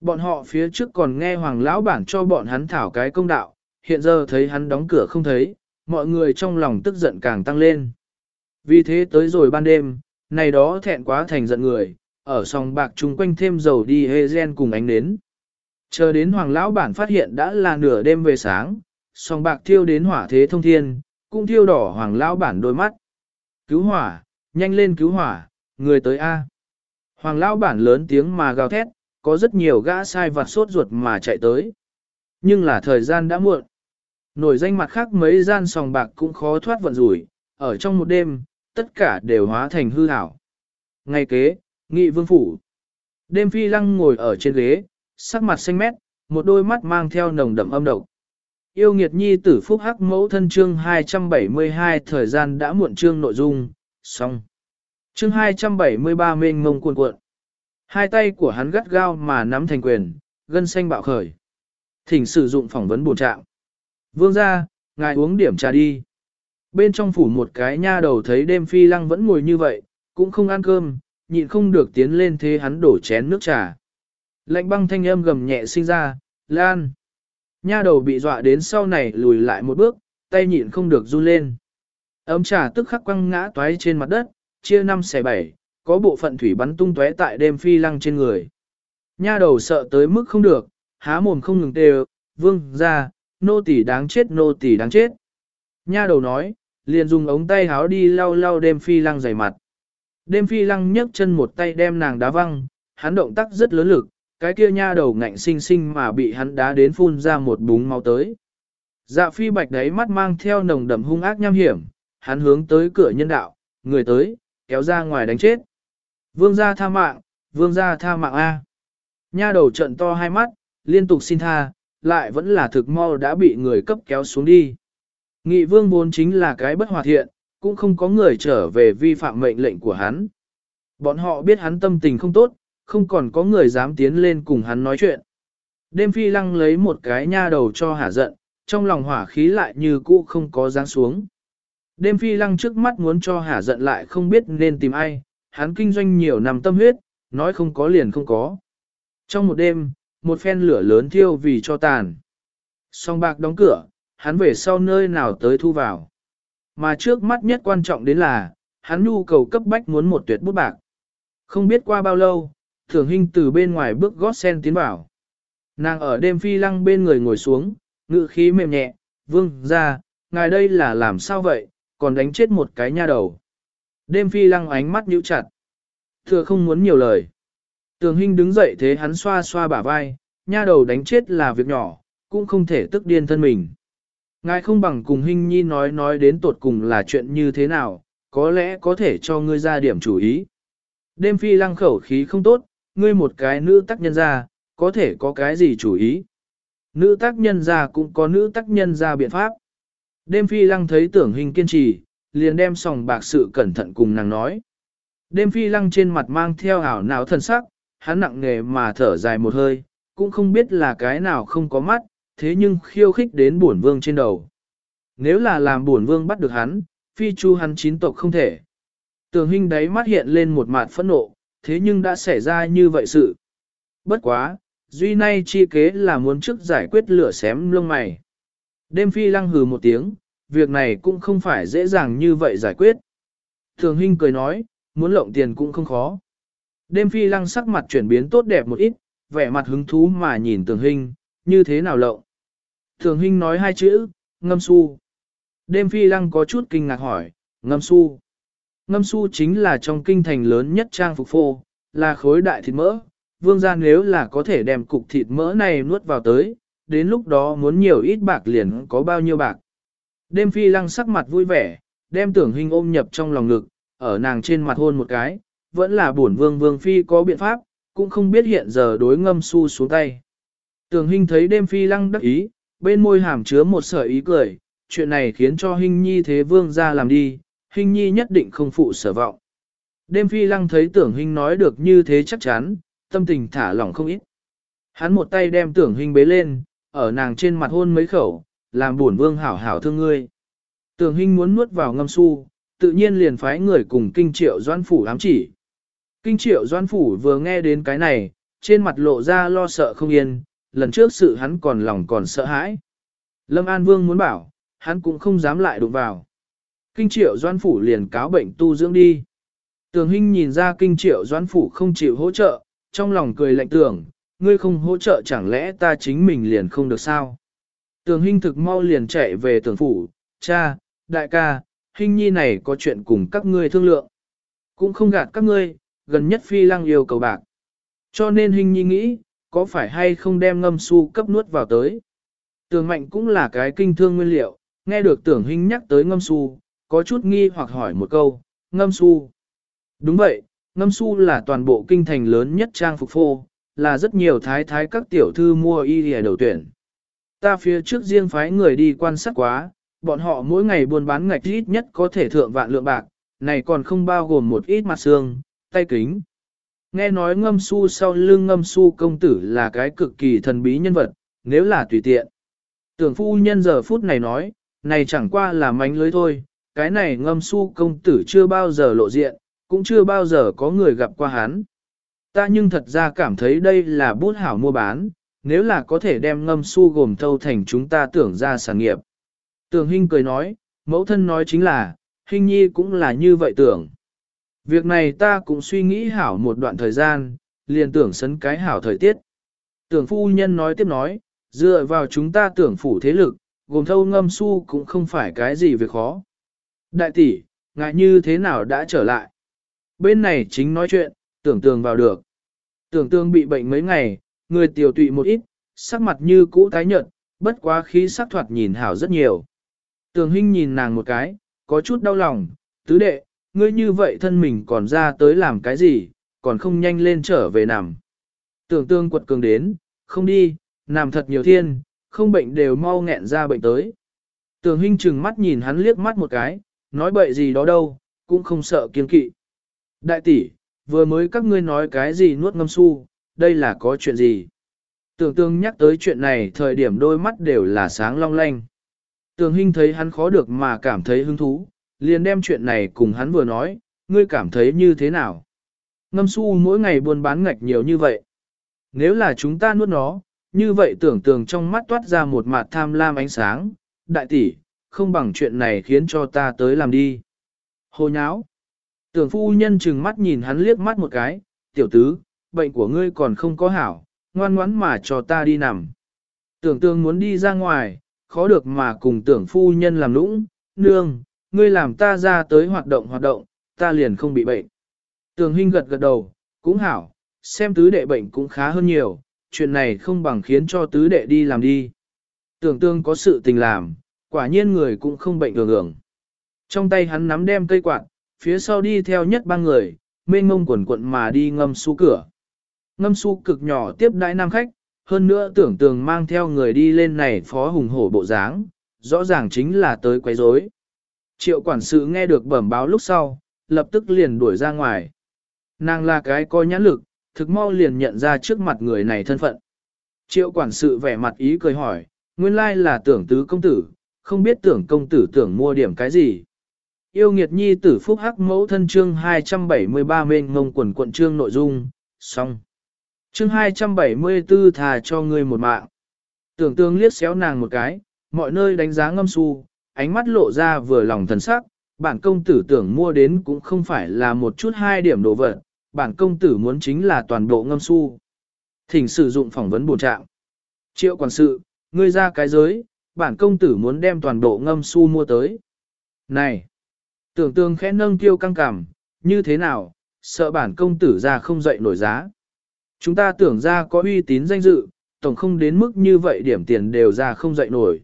Bọn họ phía trước còn nghe hoàng lão bản cho bọn hắn thảo cái công đạo, hiện giờ thấy hắn đóng cửa không thấy, mọi người trong lòng tức giận càng tăng lên. Vì thế tới rồi ban đêm, này đó thẹn quá thành giận người, ở sòng bạc chung quanh thêm dầu đi hê gen cùng ánh nến. Chờ đến hoàng lão bản phát hiện đã là nửa đêm về sáng, sòng bạc thiêu đến hỏa thế thông thiên, cũng thiêu đỏ hoàng lão bản đôi mắt. Cứu hỏa, nhanh lên cứu hỏa, người tới A. Hoàng lão bản lớn tiếng mà gào thét, có rất nhiều gã sai vặt sốt ruột mà chạy tới. Nhưng là thời gian đã muộn. Nổi danh mặt khác mấy gian sòng bạc cũng khó thoát vận rủi, ở trong một đêm, tất cả đều hóa thành hư ảo. Ngay kế, nghị vương phủ. Đêm phi lăng ngồi ở trên ghế, sắc mặt xanh mét, một đôi mắt mang theo nồng đậm âm độc. Yêu nghiệt nhi tử phúc hắc mẫu thân chương 272 thời gian đã muộn chương nội dung, xong. Chương 273 mênh mông cuộn cuộn. Hai tay của hắn gắt gao mà nắm thành quyền, gân xanh bạo khởi. Thỉnh sử dụng phỏng vấn bổ trạng. Vương ra, ngài uống điểm trà đi. Bên trong phủ một cái nha đầu thấy đêm phi lăng vẫn ngồi như vậy, cũng không ăn cơm, nhịn không được tiến lên thế hắn đổ chén nước trà. Lạnh băng thanh âm gầm nhẹ sinh ra, lan. Nha đầu bị dọa đến sau này lùi lại một bước, tay nhịn không được run lên. Ấm trà tức khắc quăng ngã toái trên mặt đất, chia năm xẻ bảy, có bộ phận thủy bắn tung tóe tại đêm phi lăng trên người. Nha đầu sợ tới mức không được, há mồm không ngừng tê vương ra, nô tỳ đáng chết nô tỳ đáng chết. Nha đầu nói, liền dùng ống tay háo đi lau lau đêm phi lăng dày mặt. Đêm phi lăng nhấc chân một tay đem nàng đá văng, hắn động tác rất lớn lực, cái kia nha đầu ngạnh sinh sinh mà bị hắn đá đến phun ra một búng máu tới. Dạ phi bạch đấy mắt mang theo nồng đậm hung ác nham hiểm, hắn hướng tới cửa nhân đạo, người tới, kéo ra ngoài đánh chết. Vương gia tha mạng, vương gia tha mạng A. Nha đầu trận to hai mắt, liên tục xin tha, lại vẫn là thực mau đã bị người cấp kéo xuống đi. Nghị vương vốn chính là cái bất hòa thiện, cũng không có người trở về vi phạm mệnh lệnh của hắn. Bọn họ biết hắn tâm tình không tốt, không còn có người dám tiến lên cùng hắn nói chuyện. Đêm phi lăng lấy một cái nha đầu cho hả giận, trong lòng hỏa khí lại như cũ không có dáng xuống. Đêm phi lăng trước mắt muốn cho hả giận lại không biết nên tìm ai, hắn kinh doanh nhiều năm tâm huyết, nói không có liền không có. Trong một đêm, một phen lửa lớn thiêu vì cho tàn. Song bạc đóng cửa, hắn về sau nơi nào tới thu vào. Mà trước mắt nhất quan trọng đến là, hắn nhu cầu cấp bách muốn một tuyệt bút bạc. Không biết qua bao lâu, thường hình từ bên ngoài bước gót sen tiến vào. Nàng ở đêm phi lăng bên người ngồi xuống, ngự khí mềm nhẹ, vương ra, ngài đây là làm sao vậy, còn đánh chết một cái nha đầu. Đêm phi lăng ánh mắt nhíu chặt. Thừa không muốn nhiều lời. Tường Hinh đứng dậy thế hắn xoa xoa bả vai, nha đầu đánh chết là việc nhỏ, cũng không thể tức điên thân mình. Ngài không bằng cùng Hinh Nhi nói nói đến tột cùng là chuyện như thế nào, có lẽ có thể cho ngươi ra điểm chủ ý. Đêm phi lăng khẩu khí không tốt, ngươi một cái nữ tác nhân ra, có thể có cái gì chủ ý. Nữ tác nhân ra cũng có nữ tác nhân ra biện pháp. Đêm phi lăng thấy tưởng hình kiên trì, liền đem sòng bạc sự cẩn thận cùng nàng nói. Đêm phi lăng trên mặt mang theo ảo não thần sắc, hắn nặng nghề mà thở dài một hơi, cũng không biết là cái nào không có mắt, thế nhưng khiêu khích đến bổn vương trên đầu. Nếu là làm bổn vương bắt được hắn, phi chu hắn chín tộc không thể. Tường hình đấy mắt hiện lên một mặt phẫn nộ, thế nhưng đã xảy ra như vậy sự. Bất quá, duy nay chi kế là muốn trước giải quyết lửa xém lông mày. Đêm phi lăng hừ một tiếng, việc này cũng không phải dễ dàng như vậy giải quyết. Thường Hinh cười nói, muốn lộng tiền cũng không khó. Đêm phi lăng sắc mặt chuyển biến tốt đẹp một ít, vẻ mặt hứng thú mà nhìn thường Hinh, như thế nào lộng. Thường Hinh nói hai chữ, ngâm su. Đêm phi lăng có chút kinh ngạc hỏi, ngâm su. Ngâm su chính là trong kinh thành lớn nhất trang phục phô, là khối đại thịt mỡ. Vương gia nếu là có thể đem cục thịt mỡ này nuốt vào tới, đến lúc đó muốn nhiều ít bạc liền có bao nhiêu bạc. Đêm phi lăng sắc mặt vui vẻ, đem tưởng hình ôm nhập trong lòng ngực, ở nàng trên mặt hôn một cái, vẫn là buồn vương vương phi có biện pháp, cũng không biết hiện giờ đối ngâm su xuống tay. Tưởng hình thấy đêm phi lăng đắc ý, bên môi hàm chứa một sợi ý cười, chuyện này khiến cho hình nhi thế vương ra làm đi, hình nhi nhất định không phụ sở vọng. Đêm phi lăng thấy tưởng hình nói được như thế chắc chắn, tâm tình thả lỏng không ít. Hắn một tay đem tưởng hình bế lên, ở nàng trên mặt hôn mấy khẩu, làm buồn vương hảo hảo thương ngươi. Tưởng hình muốn nuốt vào ngâm su, tự nhiên liền phái người cùng kinh triệu doan phủ ám chỉ. Kinh triệu doan phủ vừa nghe đến cái này, trên mặt lộ ra lo sợ không yên, lần trước sự hắn còn lòng còn sợ hãi. Lâm An Vương muốn bảo, hắn cũng không dám lại đụng vào. Kinh triệu doan phủ liền cáo bệnh tu dưỡng đi. Tường Hinh nhìn ra kinh triệu doan phủ không chịu hỗ trợ, trong lòng cười lạnh tưởng, ngươi không hỗ trợ chẳng lẽ ta chính mình liền không được sao? Tường Hinh thực mau liền chạy về tường phủ, cha, đại ca, Hinh nhi này có chuyện cùng các ngươi thương lượng. Cũng không gạt các ngươi, gần nhất phi lăng yêu cầu bạc. Cho nên Hinh nhi nghĩ, có phải hay không đem ngâm su cấp nuốt vào tới. Tường mạnh cũng là cái kinh thương nguyên liệu, nghe được tưởng Hinh nhắc tới ngâm su, có chút nghi hoặc hỏi một câu, ngâm su. Đúng vậy, Ngâm su là toàn bộ kinh thành lớn nhất trang phục phô, là rất nhiều thái thái các tiểu thư mua y lìa đầu tuyển. Ta phía trước riêng phái người đi quan sát quá, bọn họ mỗi ngày buôn bán ngạch ít nhất có thể thượng vạn lượng bạc, này còn không bao gồm một ít mặt xương, tay kính. Nghe nói ngâm su sau lưng ngâm su công tử là cái cực kỳ thần bí nhân vật, nếu là tùy tiện. Tưởng phu nhân giờ phút này nói, này chẳng qua là mánh lưới thôi, cái này ngâm su công tử chưa bao giờ lộ diện, cũng chưa bao giờ có người gặp qua hắn. Ta nhưng thật ra cảm thấy đây là bút hảo mua bán, nếu là có thể đem ngâm su gồm thâu thành chúng ta tưởng ra sản nghiệp. Tưởng Hinh cười nói, mẫu thân nói chính là, Hinh Nhi cũng là như vậy tưởng. Việc này ta cũng suy nghĩ hảo một đoạn thời gian, liền tưởng sấn cái hảo thời tiết. Tưởng phu nhân nói tiếp nói, dựa vào chúng ta tưởng phủ thế lực, gồm thâu ngâm su cũng không phải cái gì việc khó. Đại tỷ, ngại như thế nào đã trở lại? Bên này chính nói chuyện, tưởng tường vào được. Tưởng tương bị bệnh mấy ngày, người tiểu tụy một ít, sắc mặt như cũ tái nhợt, bất quá khí sắc thoạt nhìn hảo rất nhiều. Tường Hinh nhìn nàng một cái, có chút đau lòng, tứ đệ, ngươi như vậy thân mình còn ra tới làm cái gì, còn không nhanh lên trở về nằm. Tưởng tương quật cường đến, không đi, nằm thật nhiều thiên, không bệnh đều mau nghẹn ra bệnh tới. Tường Hinh chừng mắt nhìn hắn liếc mắt một cái, nói bậy gì đó đâu, cũng không sợ kiên kỵ. Đại tỷ, vừa mới các ngươi nói cái gì nuốt ngâm su, đây là có chuyện gì? Tưởng tương nhắc tới chuyện này thời điểm đôi mắt đều là sáng long lanh. Tường Hinh thấy hắn khó được mà cảm thấy hứng thú, liền đem chuyện này cùng hắn vừa nói, ngươi cảm thấy như thế nào? Ngâm su mỗi ngày buôn bán ngạch nhiều như vậy. Nếu là chúng ta nuốt nó, như vậy tưởng tường trong mắt toát ra một mặt tham lam ánh sáng, đại tỷ, không bằng chuyện này khiến cho ta tới làm đi. Hồ nháo. Tưởng phu nhân chừng mắt nhìn hắn liếc mắt một cái, tiểu tứ, bệnh của ngươi còn không có hảo, ngoan ngoãn mà cho ta đi nằm. Tưởng tương muốn đi ra ngoài, khó được mà cùng tưởng phu nhân làm lũng, nương, ngươi làm ta ra tới hoạt động hoạt động, ta liền không bị bệnh. Tưởng huynh gật gật đầu, cũng hảo, xem tứ đệ bệnh cũng khá hơn nhiều, chuyện này không bằng khiến cho tứ đệ đi làm đi. Tưởng tương có sự tình làm, quả nhiên người cũng không bệnh thường hưởng. Trong tay hắn nắm đem cây quạt, phía sau đi theo nhất ba người, mê ngông quần quận mà đi ngâm su cửa. Ngâm su cực nhỏ tiếp đãi nam khách, hơn nữa tưởng tường mang theo người đi lên này phó hùng hổ bộ dáng, rõ ràng chính là tới quấy rối. Triệu quản sự nghe được bẩm báo lúc sau, lập tức liền đuổi ra ngoài. Nàng là cái coi nhãn lực, thực mau liền nhận ra trước mặt người này thân phận. Triệu quản sự vẻ mặt ý cười hỏi, nguyên lai là tưởng tứ công tử, không biết tưởng công tử tưởng mua điểm cái gì. Yêu nghiệt nhi tử phúc hắc mẫu thân chương 273 mênh ngông quần quận chương nội dung, xong. Chương 274 thà cho ngươi một mạng. Tưởng tương liếc xéo nàng một cái, mọi nơi đánh giá ngâm su, ánh mắt lộ ra vừa lòng thần sắc, bản công tử tưởng mua đến cũng không phải là một chút hai điểm đồ vật, bản công tử muốn chính là toàn bộ ngâm su. Thỉnh sử dụng phỏng vấn bổ trạng. Triệu quản sự, ngươi ra cái giới, bản công tử muốn đem toàn bộ ngâm su mua tới. Này! Tưởng tương khẽ nâng tiêu căng cảm, như thế nào, sợ bản công tử ra không dậy nổi giá. Chúng ta tưởng ra có uy tín danh dự, tổng không đến mức như vậy điểm tiền đều ra không dậy nổi.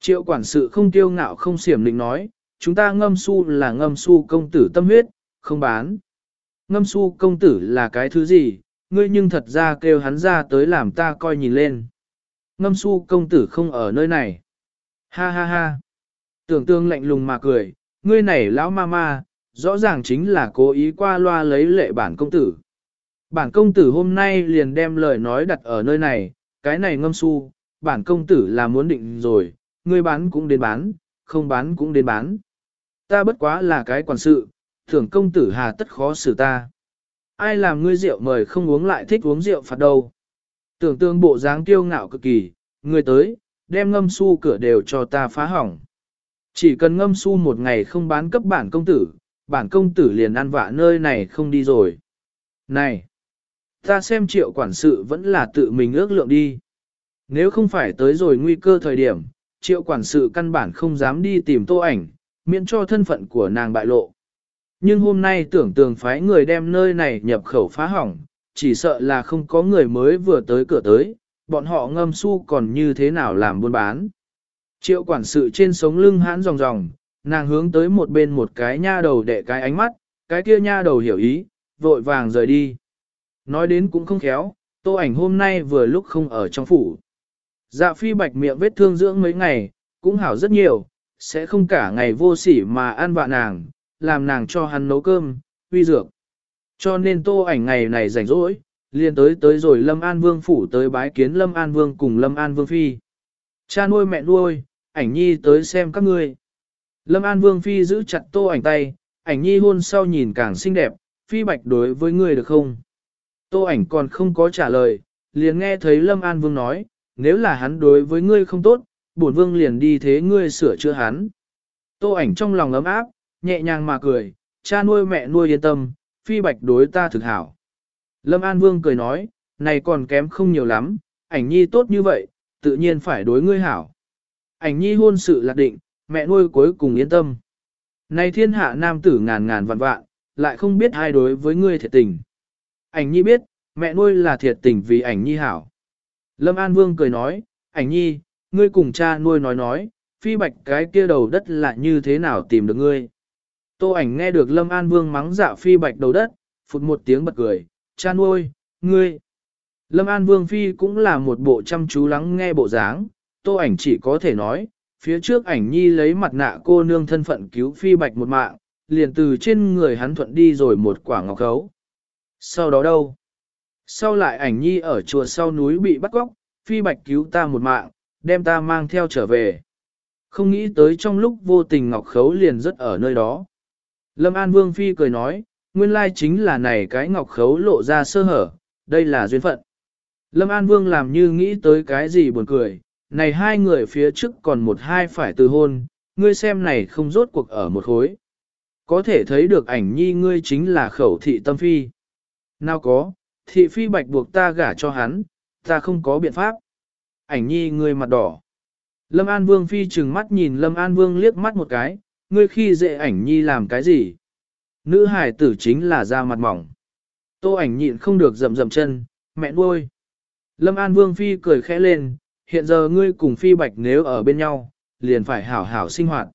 Triệu quản sự không tiêu ngạo không xiểm định nói, chúng ta ngâm su là ngâm su công tử tâm huyết, không bán. Ngâm su công tử là cái thứ gì, ngươi nhưng thật ra kêu hắn ra tới làm ta coi nhìn lên. Ngâm su công tử không ở nơi này. Ha ha ha. Tưởng tương lạnh lùng mà cười, ngươi này lão ma ma, rõ ràng chính là cố ý qua loa lấy lệ bản công tử. Bản công tử hôm nay liền đem lời nói đặt ở nơi này, cái này ngâm su, bản công tử là muốn định rồi, ngươi bán cũng đến bán, không bán cũng đến bán. Ta bất quá là cái quản sự, thưởng công tử hà tất khó xử ta. Ai làm ngươi rượu mời không uống lại thích uống rượu phạt đâu. Tưởng tương bộ dáng kiêu ngạo cực kỳ, người tới, đem ngâm su cửa đều cho ta phá hỏng. Chỉ cần ngâm su một ngày không bán cấp bản công tử, bản công tử liền ăn vạ nơi này không đi rồi. Này! Ta xem triệu quản sự vẫn là tự mình ước lượng đi. Nếu không phải tới rồi nguy cơ thời điểm, triệu quản sự căn bản không dám đi tìm tô ảnh, miễn cho thân phận của nàng bại lộ. Nhưng hôm nay tưởng tường phái người đem nơi này nhập khẩu phá hỏng, chỉ sợ là không có người mới vừa tới cửa tới, bọn họ ngâm su còn như thế nào làm buôn bán. Triệu quản sự trên sống lưng hãn ròng ròng, nàng hướng tới một bên một cái nha đầu đệ cái ánh mắt, cái kia nha đầu hiểu ý, vội vàng rời đi. Nói đến cũng không khéo, tô ảnh hôm nay vừa lúc không ở trong phủ. Dạ phi bạch miệng vết thương dưỡng mấy ngày, cũng hảo rất nhiều, sẽ không cả ngày vô sỉ mà ăn vạ nàng, làm nàng cho hắn nấu cơm, huy dược. Cho nên tô ảnh ngày này rảnh rỗi, liền tới tới rồi Lâm An Vương phủ tới bái kiến Lâm An Vương cùng Lâm An Vương Phi. Cha nuôi mẹ nuôi, ảnh nhi tới xem các ngươi. Lâm An Vương Phi giữ chặt tô ảnh tay, ảnh nhi hôn sau nhìn càng xinh đẹp, Phi bạch đối với ngươi được không? Tô ảnh còn không có trả lời, liền nghe thấy Lâm An Vương nói, nếu là hắn đối với ngươi không tốt, bổn vương liền đi thế ngươi sửa chữa hắn. Tô ảnh trong lòng ấm áp, nhẹ nhàng mà cười, cha nuôi mẹ nuôi yên tâm, phi bạch đối ta thực hảo. Lâm An Vương cười nói, này còn kém không nhiều lắm, ảnh nhi tốt như vậy, tự nhiên phải đối ngươi hảo. Ảnh nhi hôn sự lạc định, mẹ nuôi cuối cùng yên tâm. Này thiên hạ nam tử ngàn ngàn vạn vạn, lại không biết ai đối với ngươi thiệt tình. Ảnh nhi biết, mẹ nuôi là thiệt tình vì ảnh nhi hảo. Lâm An Vương cười nói, ảnh nhi, ngươi cùng cha nuôi nói nói, phi bạch cái kia đầu đất là như thế nào tìm được ngươi. Tô ảnh nghe được Lâm An Vương mắng dạ phi bạch đầu đất, phụt một tiếng bật cười, cha nuôi, ngươi. Lâm An Vương Phi cũng là một bộ chăm chú lắng nghe bộ dáng, tô ảnh chỉ có thể nói, phía trước ảnh nhi lấy mặt nạ cô nương thân phận cứu Phi Bạch một mạng, liền từ trên người hắn thuận đi rồi một quả ngọc khấu. Sau đó đâu? Sau lại ảnh nhi ở chùa sau núi bị bắt cóc, Phi Bạch cứu ta một mạng, đem ta mang theo trở về. Không nghĩ tới trong lúc vô tình ngọc khấu liền rất ở nơi đó. Lâm An Vương Phi cười nói, nguyên lai chính là này cái ngọc khấu lộ ra sơ hở, đây là duyên phận. Lâm An Vương làm như nghĩ tới cái gì buồn cười, này hai người phía trước còn một hai phải từ hôn, ngươi xem này không rốt cuộc ở một khối. Có thể thấy được ảnh nhi ngươi chính là khẩu thị tâm phi. Nào có, thị phi bạch buộc ta gả cho hắn, ta không có biện pháp. Ảnh nhi ngươi mặt đỏ. Lâm An Vương phi trừng mắt nhìn Lâm An Vương liếc mắt một cái, ngươi khi dễ ảnh nhi làm cái gì? Nữ hải tử chính là da mặt mỏng. Tô ảnh nhịn không được rậm rậm chân, mẹ nuôi. Lâm An Vương Phi cười khẽ lên, hiện giờ ngươi cùng Phi Bạch nếu ở bên nhau, liền phải hảo hảo sinh hoạt.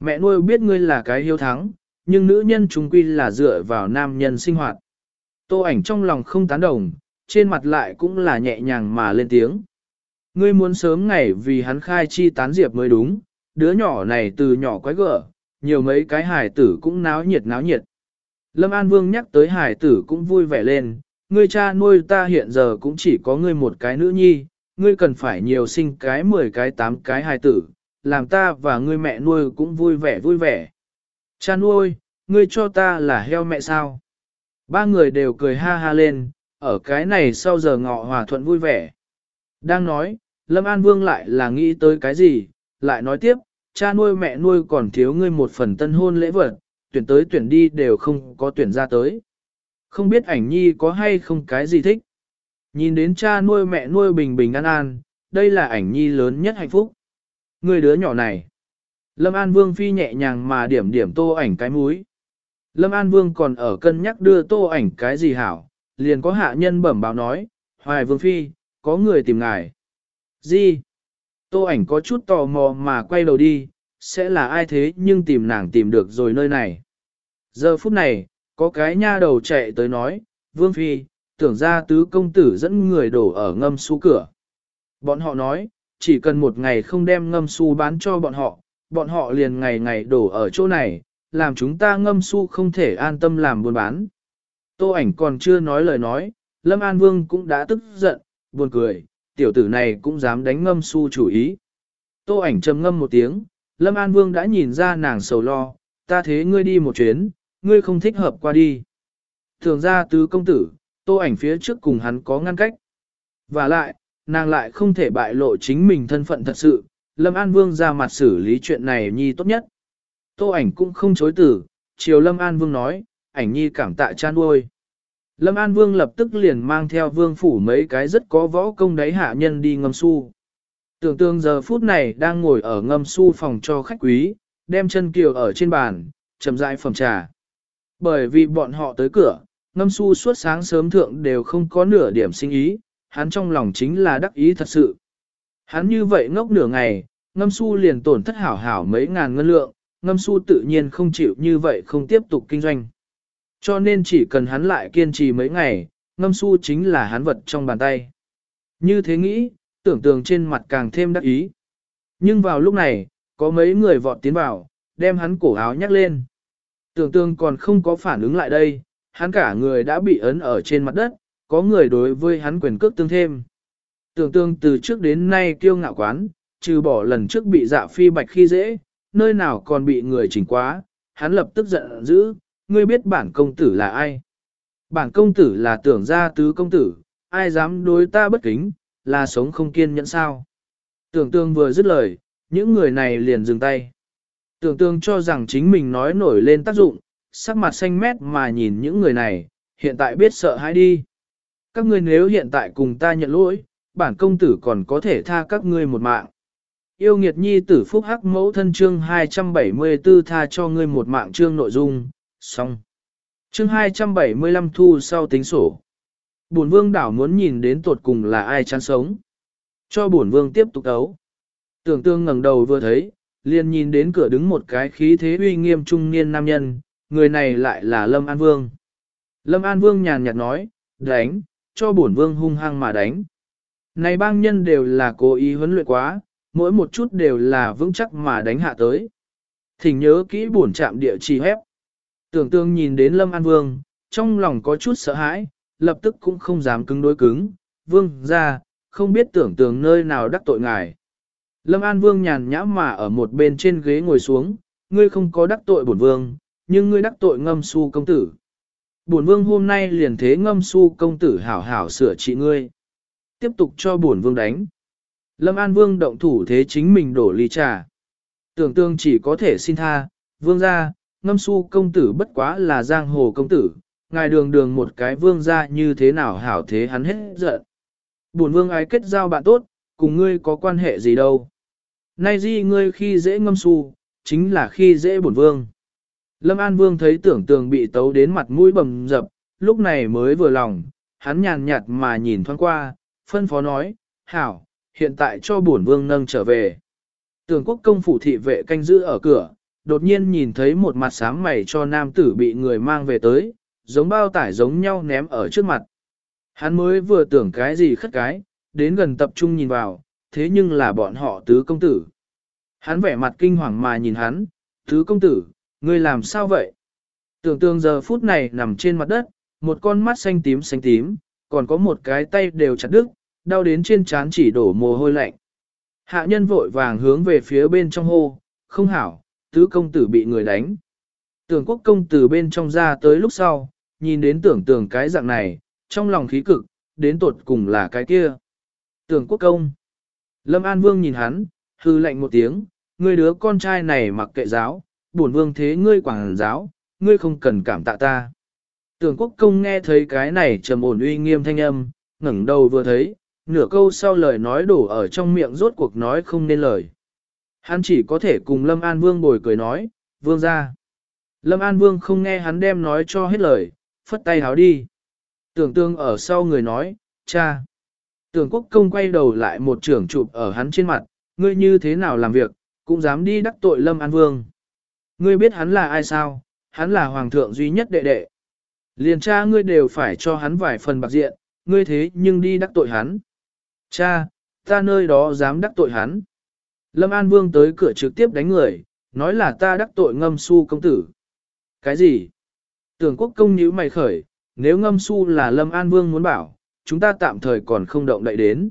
Mẹ nuôi biết ngươi là cái hiếu thắng, nhưng nữ nhân chúng quy là dựa vào nam nhân sinh hoạt. Tô ảnh trong lòng không tán đồng, trên mặt lại cũng là nhẹ nhàng mà lên tiếng. Ngươi muốn sớm ngày vì hắn khai chi tán diệp mới đúng, đứa nhỏ này từ nhỏ quái gở, nhiều mấy cái hài tử cũng náo nhiệt náo nhiệt. Lâm An Vương nhắc tới hài tử cũng vui vẻ lên, ngươi cha nuôi ta hiện giờ cũng chỉ có ngươi một cái nữ nhi, ngươi cần phải nhiều sinh cái 10 cái 8 cái hài tử, làm ta và ngươi mẹ nuôi cũng vui vẻ vui vẻ. Cha nuôi, ngươi cho ta là heo mẹ sao? Ba người đều cười ha ha lên, ở cái này sau giờ ngọ hòa thuận vui vẻ. Đang nói, Lâm An Vương lại là nghĩ tới cái gì, lại nói tiếp, cha nuôi mẹ nuôi còn thiếu ngươi một phần tân hôn lễ vật, tuyển tới tuyển đi đều không có tuyển ra tới. Không biết ảnh nhi có hay không cái gì thích. Nhìn đến cha nuôi mẹ nuôi bình bình an an, đây là ảnh nhi lớn nhất hạnh phúc. Người đứa nhỏ này. Lâm An Vương phi nhẹ nhàng mà điểm điểm tô ảnh cái mũi. Lâm An Vương còn ở cân nhắc đưa tô ảnh cái gì hảo, liền có hạ nhân bẩm báo nói, Hoài Vương phi, có người tìm ngài. Gì? Tô ảnh có chút tò mò mà quay đầu đi, sẽ là ai thế nhưng tìm nàng tìm được rồi nơi này. Giờ phút này, có cái nha đầu chạy tới nói, Vương Phi, tưởng ra tứ công tử dẫn người đổ ở ngâm su cửa. Bọn họ nói, chỉ cần một ngày không đem ngâm su bán cho bọn họ, bọn họ liền ngày ngày đổ ở chỗ này, làm chúng ta ngâm su không thể an tâm làm buôn bán. Tô ảnh còn chưa nói lời nói, Lâm An Vương cũng đã tức giận, buồn cười, tiểu tử này cũng dám đánh ngâm su chủ ý. Tô ảnh trầm ngâm một tiếng, Lâm An Vương đã nhìn ra nàng sầu lo, ta thế ngươi đi một chuyến, ngươi không thích hợp qua đi. Thường ra tứ công tử, tô ảnh phía trước cùng hắn có ngăn cách. Và lại, nàng lại không thể bại lộ chính mình thân phận thật sự, Lâm An Vương ra mặt xử lý chuyện này nhi tốt nhất. Tô ảnh cũng không chối từ, chiều Lâm An Vương nói, ảnh nhi cảm tạ cha nuôi. Lâm An Vương lập tức liền mang theo vương phủ mấy cái rất có võ công đáy hạ nhân đi ngâm su. Tưởng tượng giờ phút này đang ngồi ở ngâm su phòng cho khách quý, đem chân kiều ở trên bàn, chậm rãi phẩm trà. Bởi vì bọn họ tới cửa, ngâm su suốt sáng sớm thượng đều không có nửa điểm sinh ý, hắn trong lòng chính là đắc ý thật sự. Hắn như vậy ngốc nửa ngày, ngâm su liền tổn thất hảo hảo mấy ngàn ngân lượng, ngâm su tự nhiên không chịu như vậy không tiếp tục kinh doanh. Cho nên chỉ cần hắn lại kiên trì mấy ngày, ngâm su chính là hắn vật trong bàn tay. Như thế nghĩ, tưởng tượng trên mặt càng thêm đắc ý. Nhưng vào lúc này, có mấy người vọt tiến vào, đem hắn cổ áo nhắc lên. Tưởng tượng còn không có phản ứng lại đây, hắn cả người đã bị ấn ở trên mặt đất, có người đối với hắn quyền cước tương thêm. Tưởng tượng từ trước đến nay kiêu ngạo quán, trừ bỏ lần trước bị dạ phi bạch khi dễ, nơi nào còn bị người chỉnh quá, hắn lập tức giận dữ, ngươi biết bản công tử là ai. Bản công tử là tưởng gia tứ công tử, ai dám đối ta bất kính, là sống không kiên nhẫn sao. Tưởng tương vừa dứt lời, những người này liền dừng tay. Tưởng tương cho rằng chính mình nói nổi lên tác dụng, sắc mặt xanh mét mà nhìn những người này, hiện tại biết sợ hãi đi. Các ngươi nếu hiện tại cùng ta nhận lỗi, bản công tử còn có thể tha các ngươi một mạng. Yêu nghiệt nhi tử phúc hắc mẫu thân chương 274 tha cho ngươi một mạng chương nội dung, xong. Chương 275 thu sau tính sổ. Bổn vương đảo muốn nhìn đến tột cùng là ai chán sống. Cho bổn vương tiếp tục đấu. Tưởng tương ngẩng đầu vừa thấy, liền nhìn đến cửa đứng một cái khí thế uy nghiêm trung niên nam nhân, người này lại là Lâm An Vương. Lâm An Vương nhàn nhạt nói, đánh, cho bổn vương hung hăng mà đánh. Này bang nhân đều là cố ý huấn luyện quá, mỗi một chút đều là vững chắc mà đánh hạ tới. Thỉnh nhớ kỹ bổn chạm địa chỉ hép. Tưởng tương nhìn đến Lâm An Vương, trong lòng có chút sợ hãi, lập tức cũng không dám cứng đối cứng. Vương ra, không biết tưởng tượng nơi nào đắc tội ngài. Lâm An Vương nhàn nhã mà ở một bên trên ghế ngồi xuống, ngươi không có đắc tội bổn vương, nhưng ngươi đắc tội ngâm su công tử. Bổn vương hôm nay liền thế ngâm su công tử hảo hảo sửa trị ngươi. Tiếp tục cho bổn vương đánh. Lâm An Vương động thủ thế chính mình đổ ly trà. Tưởng tương chỉ có thể xin tha, vương ra, ngâm su công tử bất quá là giang hồ công tử, ngài đường đường một cái vương ra như thế nào hảo thế hắn hết giận. Bổn vương ái kết giao bạn tốt, cùng ngươi có quan hệ gì đâu. Nay di ngươi khi dễ ngâm su, chính là khi dễ bổn vương. Lâm An Vương thấy tưởng tường bị tấu đến mặt mũi bầm dập, lúc này mới vừa lòng, hắn nhàn nhạt mà nhìn thoáng qua, phân phó nói, hảo, hiện tại cho bổn vương nâng trở về. Tưởng quốc công phủ thị vệ canh giữ ở cửa, đột nhiên nhìn thấy một mặt sáng mày cho nam tử bị người mang về tới, giống bao tải giống nhau ném ở trước mặt. Hắn mới vừa tưởng cái gì khất cái, đến gần tập trung nhìn vào, thế nhưng là bọn họ tứ công tử. Hắn vẻ mặt kinh hoàng mà nhìn hắn, tứ công tử, ngươi làm sao vậy? Tưởng tượng giờ phút này nằm trên mặt đất, một con mắt xanh tím xanh tím, còn có một cái tay đều chặt đứt, đau đến trên trán chỉ đổ mồ hôi lạnh. Hạ nhân vội vàng hướng về phía bên trong hô, không hảo, tứ công tử bị người đánh. Tưởng quốc công tử bên trong ra tới lúc sau, nhìn đến tưởng tưởng cái dạng này, trong lòng khí cực, đến tột cùng là cái kia. Tưởng quốc công. Lâm An Vương nhìn hắn, hư lạnh một tiếng, ngươi đứa con trai này mặc kệ giáo, bổn vương thế ngươi quảng giáo, ngươi không cần cảm tạ ta. Tưởng quốc công nghe thấy cái này trầm ổn uy nghiêm thanh âm, ngẩng đầu vừa thấy, nửa câu sau lời nói đổ ở trong miệng rốt cuộc nói không nên lời. Hắn chỉ có thể cùng Lâm An Vương bồi cười nói, vương ra. Lâm An Vương không nghe hắn đem nói cho hết lời, phất tay háo đi. Tưởng tương ở sau người nói, cha. Tưởng quốc công quay đầu lại một trưởng chụp ở hắn trên mặt, ngươi như thế nào làm việc, cũng dám đi đắc tội Lâm An Vương. Ngươi biết hắn là ai sao, hắn là hoàng thượng duy nhất đệ đệ. Liền cha ngươi đều phải cho hắn vài phần bạc diện, ngươi thế nhưng đi đắc tội hắn. Cha, ta nơi đó dám đắc tội hắn. Lâm An Vương tới cửa trực tiếp đánh người, nói là ta đắc tội ngâm su công tử. Cái gì? Tưởng quốc công nhíu mày khởi, nếu ngâm su là Lâm An Vương muốn bảo, chúng ta tạm thời còn không động đậy đến.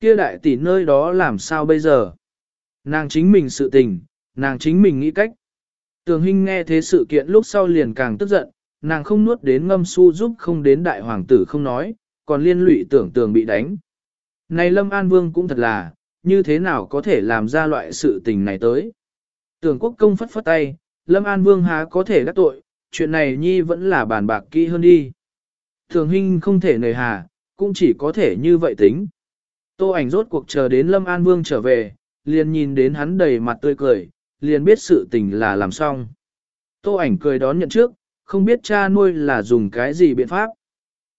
Kia đại tỷ nơi đó làm sao bây giờ? Nàng chính mình sự tình, nàng chính mình nghĩ cách. Tường Hinh nghe thế sự kiện lúc sau liền càng tức giận, nàng không nuốt đến ngâm su giúp không đến đại hoàng tử không nói, còn liên lụy tưởng tường bị đánh. Này Lâm An Vương cũng thật là, như thế nào có thể làm ra loại sự tình này tới. Tưởng quốc công phất phất tay, Lâm An Vương há có thể đắc tội, chuyện này nhi vẫn là bàn bạc kỹ hơn đi. Thường huynh không thể nề hà, cũng chỉ có thể như vậy tính. Tô ảnh rốt cuộc chờ đến Lâm An Vương trở về, liền nhìn đến hắn đầy mặt tươi cười, liền biết sự tình là làm xong. Tô ảnh cười đón nhận trước, không biết cha nuôi là dùng cái gì biện pháp.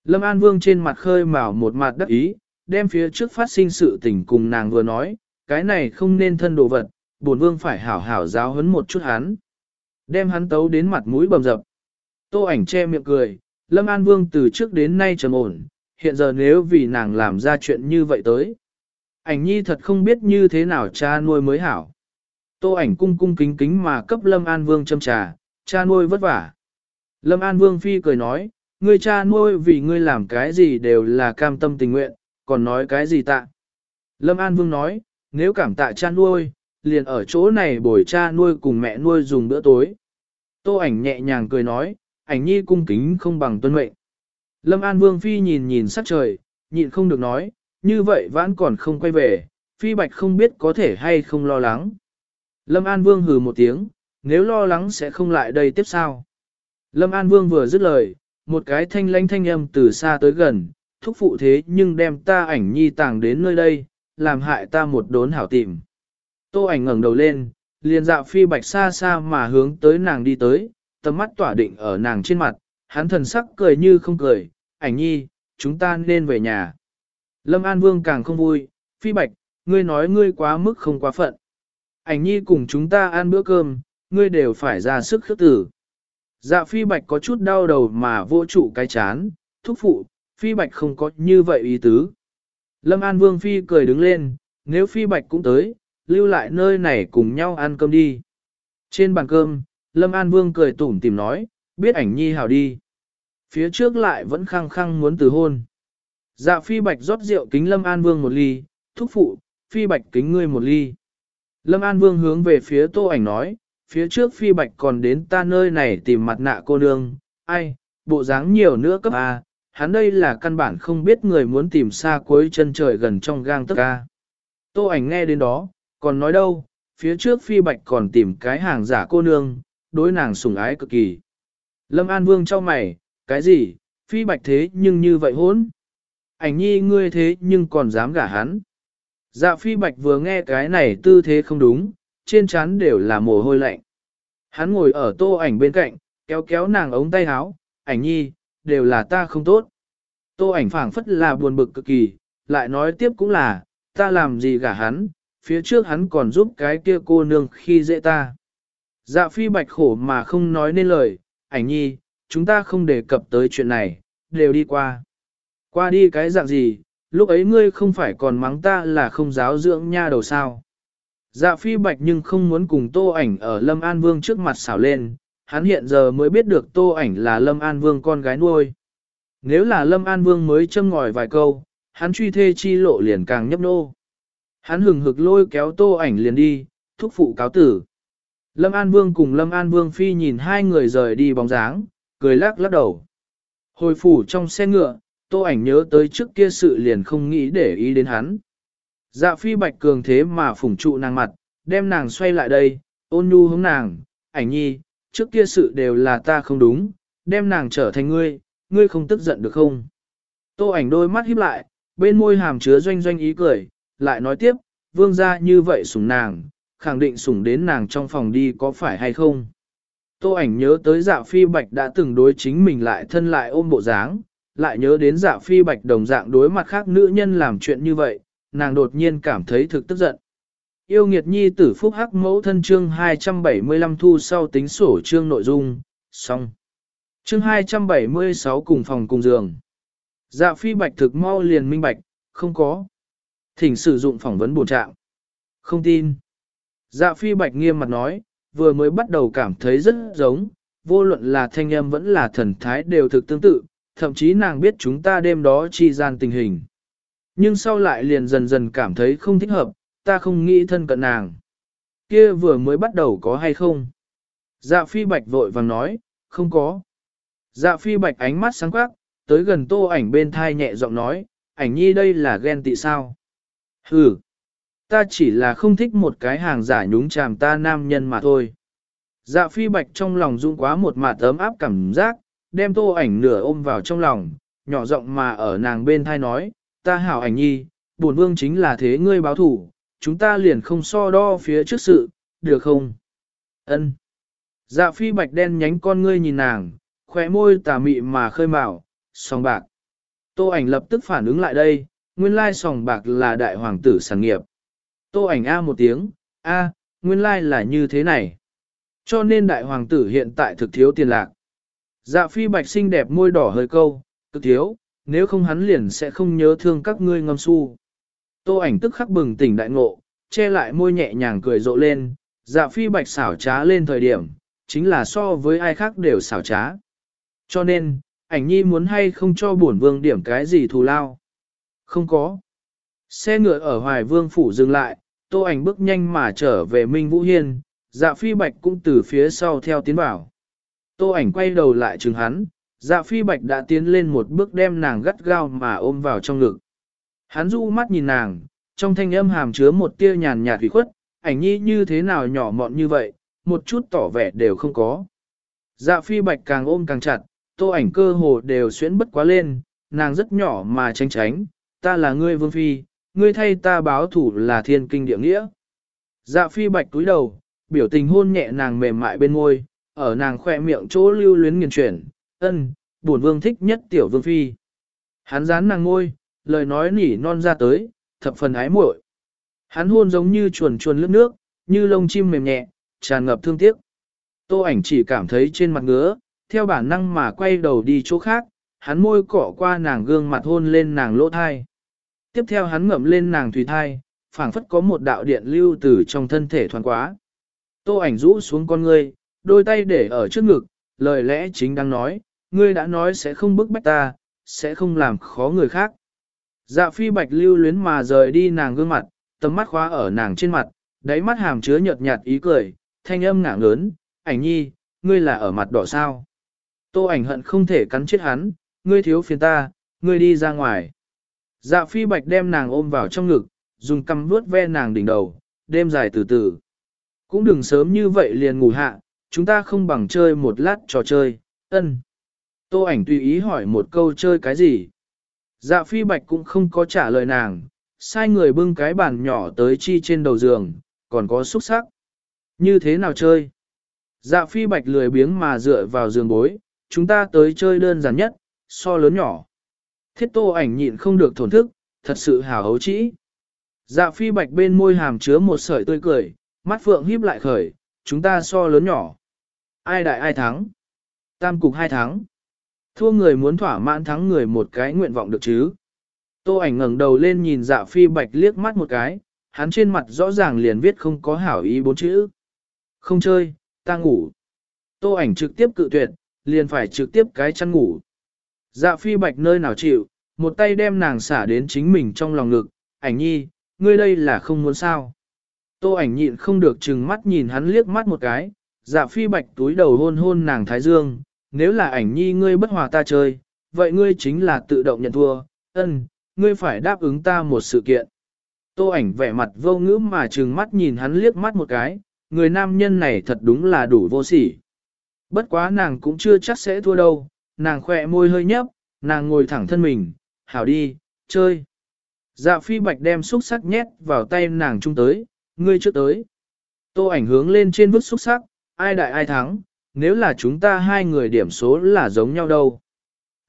Lâm An Vương trên mặt khơi mào một mặt đắc ý, đem phía trước phát sinh sự tình cùng nàng vừa nói, cái này không nên thân đồ vật, bổn vương phải hảo hảo giáo huấn một chút hắn. Đem hắn tấu đến mặt mũi bầm dập. Tô ảnh che miệng cười, Lâm An Vương từ trước đến nay trầm ổn, hiện giờ nếu vì nàng làm ra chuyện như vậy tới. Ảnh nhi thật không biết như thế nào cha nuôi mới hảo. Tô ảnh cung cung kính kính mà cấp Lâm An Vương châm trà, cha nuôi vất vả. Lâm An Vương Phi cười nói, ngươi cha nuôi vì ngươi làm cái gì đều là cam tâm tình nguyện, còn nói cái gì tạ. Lâm An Vương nói, nếu cảm tạ cha nuôi, liền ở chỗ này bồi cha nuôi cùng mẹ nuôi dùng bữa tối. Tô ảnh nhẹ nhàng cười nói, ảnh nhi cung kính không bằng tuân mệnh. Lâm An Vương Phi nhìn nhìn sắc trời, nhịn không được nói, như vậy vẫn còn không quay về, Phi Bạch không biết có thể hay không lo lắng. Lâm An Vương hừ một tiếng, nếu lo lắng sẽ không lại đây tiếp sao. Lâm An Vương vừa dứt lời, một cái thanh lãnh thanh âm từ xa tới gần, thúc phụ thế nhưng đem ta ảnh nhi tàng đến nơi đây, làm hại ta một đốn hảo tìm. Tô ảnh ngẩng đầu lên, liền dạo phi bạch xa xa mà hướng tới nàng đi tới, tầm mắt tỏa định ở nàng trên mặt, hắn thần sắc cười như không cười, ảnh nhi, chúng ta nên về nhà. Lâm An Vương càng không vui, phi bạch, ngươi nói ngươi quá mức không quá phận. Ảnh nhi cùng chúng ta ăn bữa cơm, ngươi đều phải ra sức khước tử. Dạ phi bạch có chút đau đầu mà vô trụ cái chán, thúc phụ, phi bạch không có như vậy ý tứ. Lâm An Vương phi cười đứng lên, nếu phi bạch cũng tới, lưu lại nơi này cùng nhau ăn cơm đi. Trên bàn cơm, Lâm An Vương cười tủm tìm nói, biết ảnh nhi hảo đi. Phía trước lại vẫn khăng khăng muốn từ hôn. Dạ phi bạch rót rượu kính Lâm An Vương một ly, thúc phụ, phi bạch kính ngươi một ly. Lâm An Vương hướng về phía tô ảnh nói, phía trước phi bạch còn đến ta nơi này tìm mặt nạ cô nương, ai, bộ dáng nhiều nữa cấp A, hắn đây là căn bản không biết người muốn tìm xa cuối chân trời gần trong gang tấc ca. Tô ảnh nghe đến đó, còn nói đâu, phía trước phi bạch còn tìm cái hàng giả cô nương, đối nàng sủng ái cực kỳ. Lâm An Vương cho mày, cái gì, phi bạch thế nhưng như vậy hốn. Ảnh nhi ngươi thế nhưng còn dám gả hắn. Dạ phi bạch vừa nghe cái này tư thế không đúng, trên trán đều là mồ hôi lạnh. Hắn ngồi ở tô ảnh bên cạnh, kéo kéo nàng ống tay áo, ảnh nhi, đều là ta không tốt. Tô ảnh phảng phất là buồn bực cực kỳ, lại nói tiếp cũng là, ta làm gì gả hắn, phía trước hắn còn giúp cái kia cô nương khi dễ ta. Dạ phi bạch khổ mà không nói nên lời, ảnh nhi, chúng ta không đề cập tới chuyện này, đều đi qua. Qua đi cái dạng gì, lúc ấy ngươi không phải còn mắng ta là không giáo dưỡng nha đầu sao. Dạ phi bạch nhưng không muốn cùng tô ảnh ở Lâm An Vương trước mặt xảo lên, hắn hiện giờ mới biết được tô ảnh là Lâm An Vương con gái nuôi. Nếu là Lâm An Vương mới châm ngòi vài câu, hắn truy thê chi lộ liền càng nhấp nô. Hắn hừng hực lôi kéo tô ảnh liền đi, thúc phụ cáo tử. Lâm An Vương cùng Lâm An Vương Phi nhìn hai người rời đi bóng dáng, cười lắc lắc đầu. Hồi phủ trong xe ngựa, tô ảnh nhớ tới trước kia sự liền không nghĩ để ý đến hắn. Dạ phi bạch cường thế mà phủng trụ nàng mặt, đem nàng xoay lại đây, ôn nhu hướng nàng, ảnh nhi, trước kia sự đều là ta không đúng, đem nàng trở thành ngươi, ngươi không tức giận được không? Tô ảnh đôi mắt híp lại, bên môi hàm chứa doanh doanh ý cười, lại nói tiếp, vương gia như vậy sủng nàng, khẳng định sủng đến nàng trong phòng đi có phải hay không? Tô ảnh nhớ tới dạ phi bạch đã từng đối chính mình lại thân lại ôm bộ dáng, lại nhớ đến dạ phi bạch đồng dạng đối mặt khác nữ nhân làm chuyện như vậy, nàng đột nhiên cảm thấy thực tức giận. Yêu nghiệt nhi tử phúc hắc mẫu thân chương 275 thu sau tính sổ chương nội dung, xong. Chương 276 cùng phòng cùng giường. Dạ phi bạch thực mau liền minh bạch, không có. Thỉnh sử dụng phỏng vấn bổ trạng. Không tin. Dạ phi bạch nghiêm mặt nói, vừa mới bắt đầu cảm thấy rất giống, vô luận là thanh âm vẫn là thần thái đều thực tương tự, thậm chí nàng biết chúng ta đêm đó chi gian tình hình. Nhưng sau lại liền dần dần cảm thấy không thích hợp, ta không nghĩ thân cận nàng. Kia vừa mới bắt đầu có hay không? Dạ phi bạch vội vàng nói, không có. Dạ phi bạch ánh mắt sáng quắc, tới gần tô ảnh bên thai nhẹ giọng nói, ảnh nhi đây là ghen tị sao? Hừ, ta chỉ là không thích một cái hàng giả nhúng chàm ta nam nhân mà thôi. Dạ phi bạch trong lòng rung quá một mạt ấm áp cảm giác, đem tô ảnh nửa ôm vào trong lòng, nhỏ giọng mà ở nàng bên thai nói, ta hảo ảnh nhi, bổn vương chính là thế ngươi báo thủ, chúng ta liền không so đo phía trước sự, được không? Ân. Dạ phi bạch đen nhánh con ngươi nhìn nàng, khóe môi tà mị mà khơi mào, Sòng bạc. Tô ảnh lập tức phản ứng lại đây, nguyên lai sòng bạc là đại hoàng tử sản nghiệp. Tô ảnh A một tiếng, A, nguyên lai là như thế này. Cho nên đại hoàng tử hiện tại thực thiếu tiền lạc. Dạ phi bạch xinh đẹp môi đỏ hơi câu, cực thiếu, nếu không hắn liền sẽ không nhớ thương các ngươi ngâm su. Tô ảnh tức khắc bừng tỉnh đại ngộ, che lại môi nhẹ nhàng cười rộ lên, dạ phi bạch xảo trá lên thời điểm, chính là so với ai khác đều xảo trá. Cho nên, ảnh nhi muốn hay không cho bổn vương điểm cái gì thù lao. Không có. Xe ngựa ở Hoài Vương Phủ dừng lại, tô ảnh bước nhanh mà trở về Minh Vũ Hiên, dạ phi bạch cũng từ phía sau theo tiến vào. Tô ảnh quay đầu lại chừng hắn, dạ phi bạch đã tiến lên một bước đem nàng gắt gao mà ôm vào trong ngực. Hắn du mắt nhìn nàng, trong thanh âm hàm chứa một tia nhàn nhạt thủy khuất, ảnh nhi như thế nào nhỏ mọn như vậy, một chút tỏ vẻ đều không có. Dạ phi bạch càng ôm càng chặt, tô ảnh cơ hồ đều xuyến bất quá lên, nàng rất nhỏ mà tránh tránh, ta là ngươi vương phi, ngươi thay ta báo thủ là thiên kinh địa nghĩa. Dạ phi bạch túi đầu, biểu tình hôn nhẹ nàng mềm mại bên môi, ở nàng khoe miệng chỗ lưu luyến nghiền chuyển, ân, buồn vương thích nhất tiểu vương phi. Hắn dán nàng ngôi, lời nói nỉ non ra tới, thập phần ái muội. Hắn hôn giống như chuồn chuồn lướt nước, như lông chim mềm nhẹ, tràn ngập thương tiếc. Tô ảnh chỉ cảm thấy trên mặt ngứa, theo bản năng mà quay đầu đi chỗ khác, hắn môi cọ qua nàng gương mặt hôn lên nàng lỗ thai. Tiếp theo hắn ngậm lên nàng thủy thai, phảng phất có một đạo điện lưu từ trong thân thể thoáng quá. Tô ảnh rũ xuống con ngươi, đôi tay để ở trước ngực, lời lẽ chính đang nói, ngươi đã nói sẽ không bức bách ta, sẽ không làm khó người khác. Dạ phi bạch lưu luyến mà rời đi nàng gương mặt, tầm mắt khóa ở nàng trên mặt, đáy mắt hàm chứa nhợt nhạt ý cười, thanh âm ngạng lớn, ảnh nhi, ngươi là ở mặt đỏ sao. Tô ảnh hận không thể cắn chết hắn, ngươi thiếu phiền ta, ngươi đi ra ngoài. Dạ phi bạch đem nàng ôm vào trong ngực, dùng cằm vuốt ve nàng đỉnh đầu, đêm dài từ từ. Cũng đừng sớm như vậy liền ngủ hạ, chúng ta không bằng chơi một lát trò chơi, ân. Tô ảnh tùy ý hỏi một câu chơi cái gì. Dạ phi bạch cũng không có trả lời nàng, sai người bưng cái bàn nhỏ tới chi trên đầu giường, còn có xúc sắc. Như thế nào chơi? Dạ phi bạch lười biếng mà dựa vào giường bối, chúng ta tới chơi đơn giản nhất, so lớn nhỏ. Thiết tô ảnh nhịn không được thổn thức, thật sự hào hấu trĩ. Dạ phi bạch bên môi hàm chứa một sợi tươi cười, mắt phượng híp lại khởi, chúng ta so lớn nhỏ. Ai đại ai thắng? Tam cục hai thắng. Thua người muốn thỏa mãn thắng người một cái nguyện vọng được chứ. Tô ảnh ngẩng đầu lên nhìn dạ phi bạch liếc mắt một cái, hắn trên mặt rõ ràng liền viết không có hảo ý bốn chữ. Không chơi, ta ngủ. Tô ảnh trực tiếp cự tuyệt, liền phải trực tiếp cái chăn ngủ. Dạ phi bạch nơi nào chịu, một tay đem nàng xả đến chính mình trong lòng ngực, ảnh nhi, ngươi đây là không muốn sao. Tô ảnh nhịn không được chừng mắt nhìn hắn liếc mắt một cái, dạ phi bạch túi đầu hôn hôn nàng thái dương, nếu là ảnh nhi ngươi bất hòa ta chơi, vậy ngươi chính là tự động nhận thua, ân, ngươi phải đáp ứng ta một sự kiện. Tô ảnh vẻ mặt vô ngữ mà trừng mắt nhìn hắn liếc mắt một cái, người nam nhân này thật đúng là đủ vô sỉ. Bất quá nàng cũng chưa chắc sẽ thua đâu, nàng khẽ môi hơi nhấp, nàng ngồi thẳng thân mình, hảo đi, chơi. Dạ phi bạch đem xúc sắc nhét vào tay nàng trung tới, ngươi trước tới. Tô ảnh hướng lên trên vứt xúc sắc, ai đại ai thắng, nếu là chúng ta hai người điểm số là giống nhau đâu.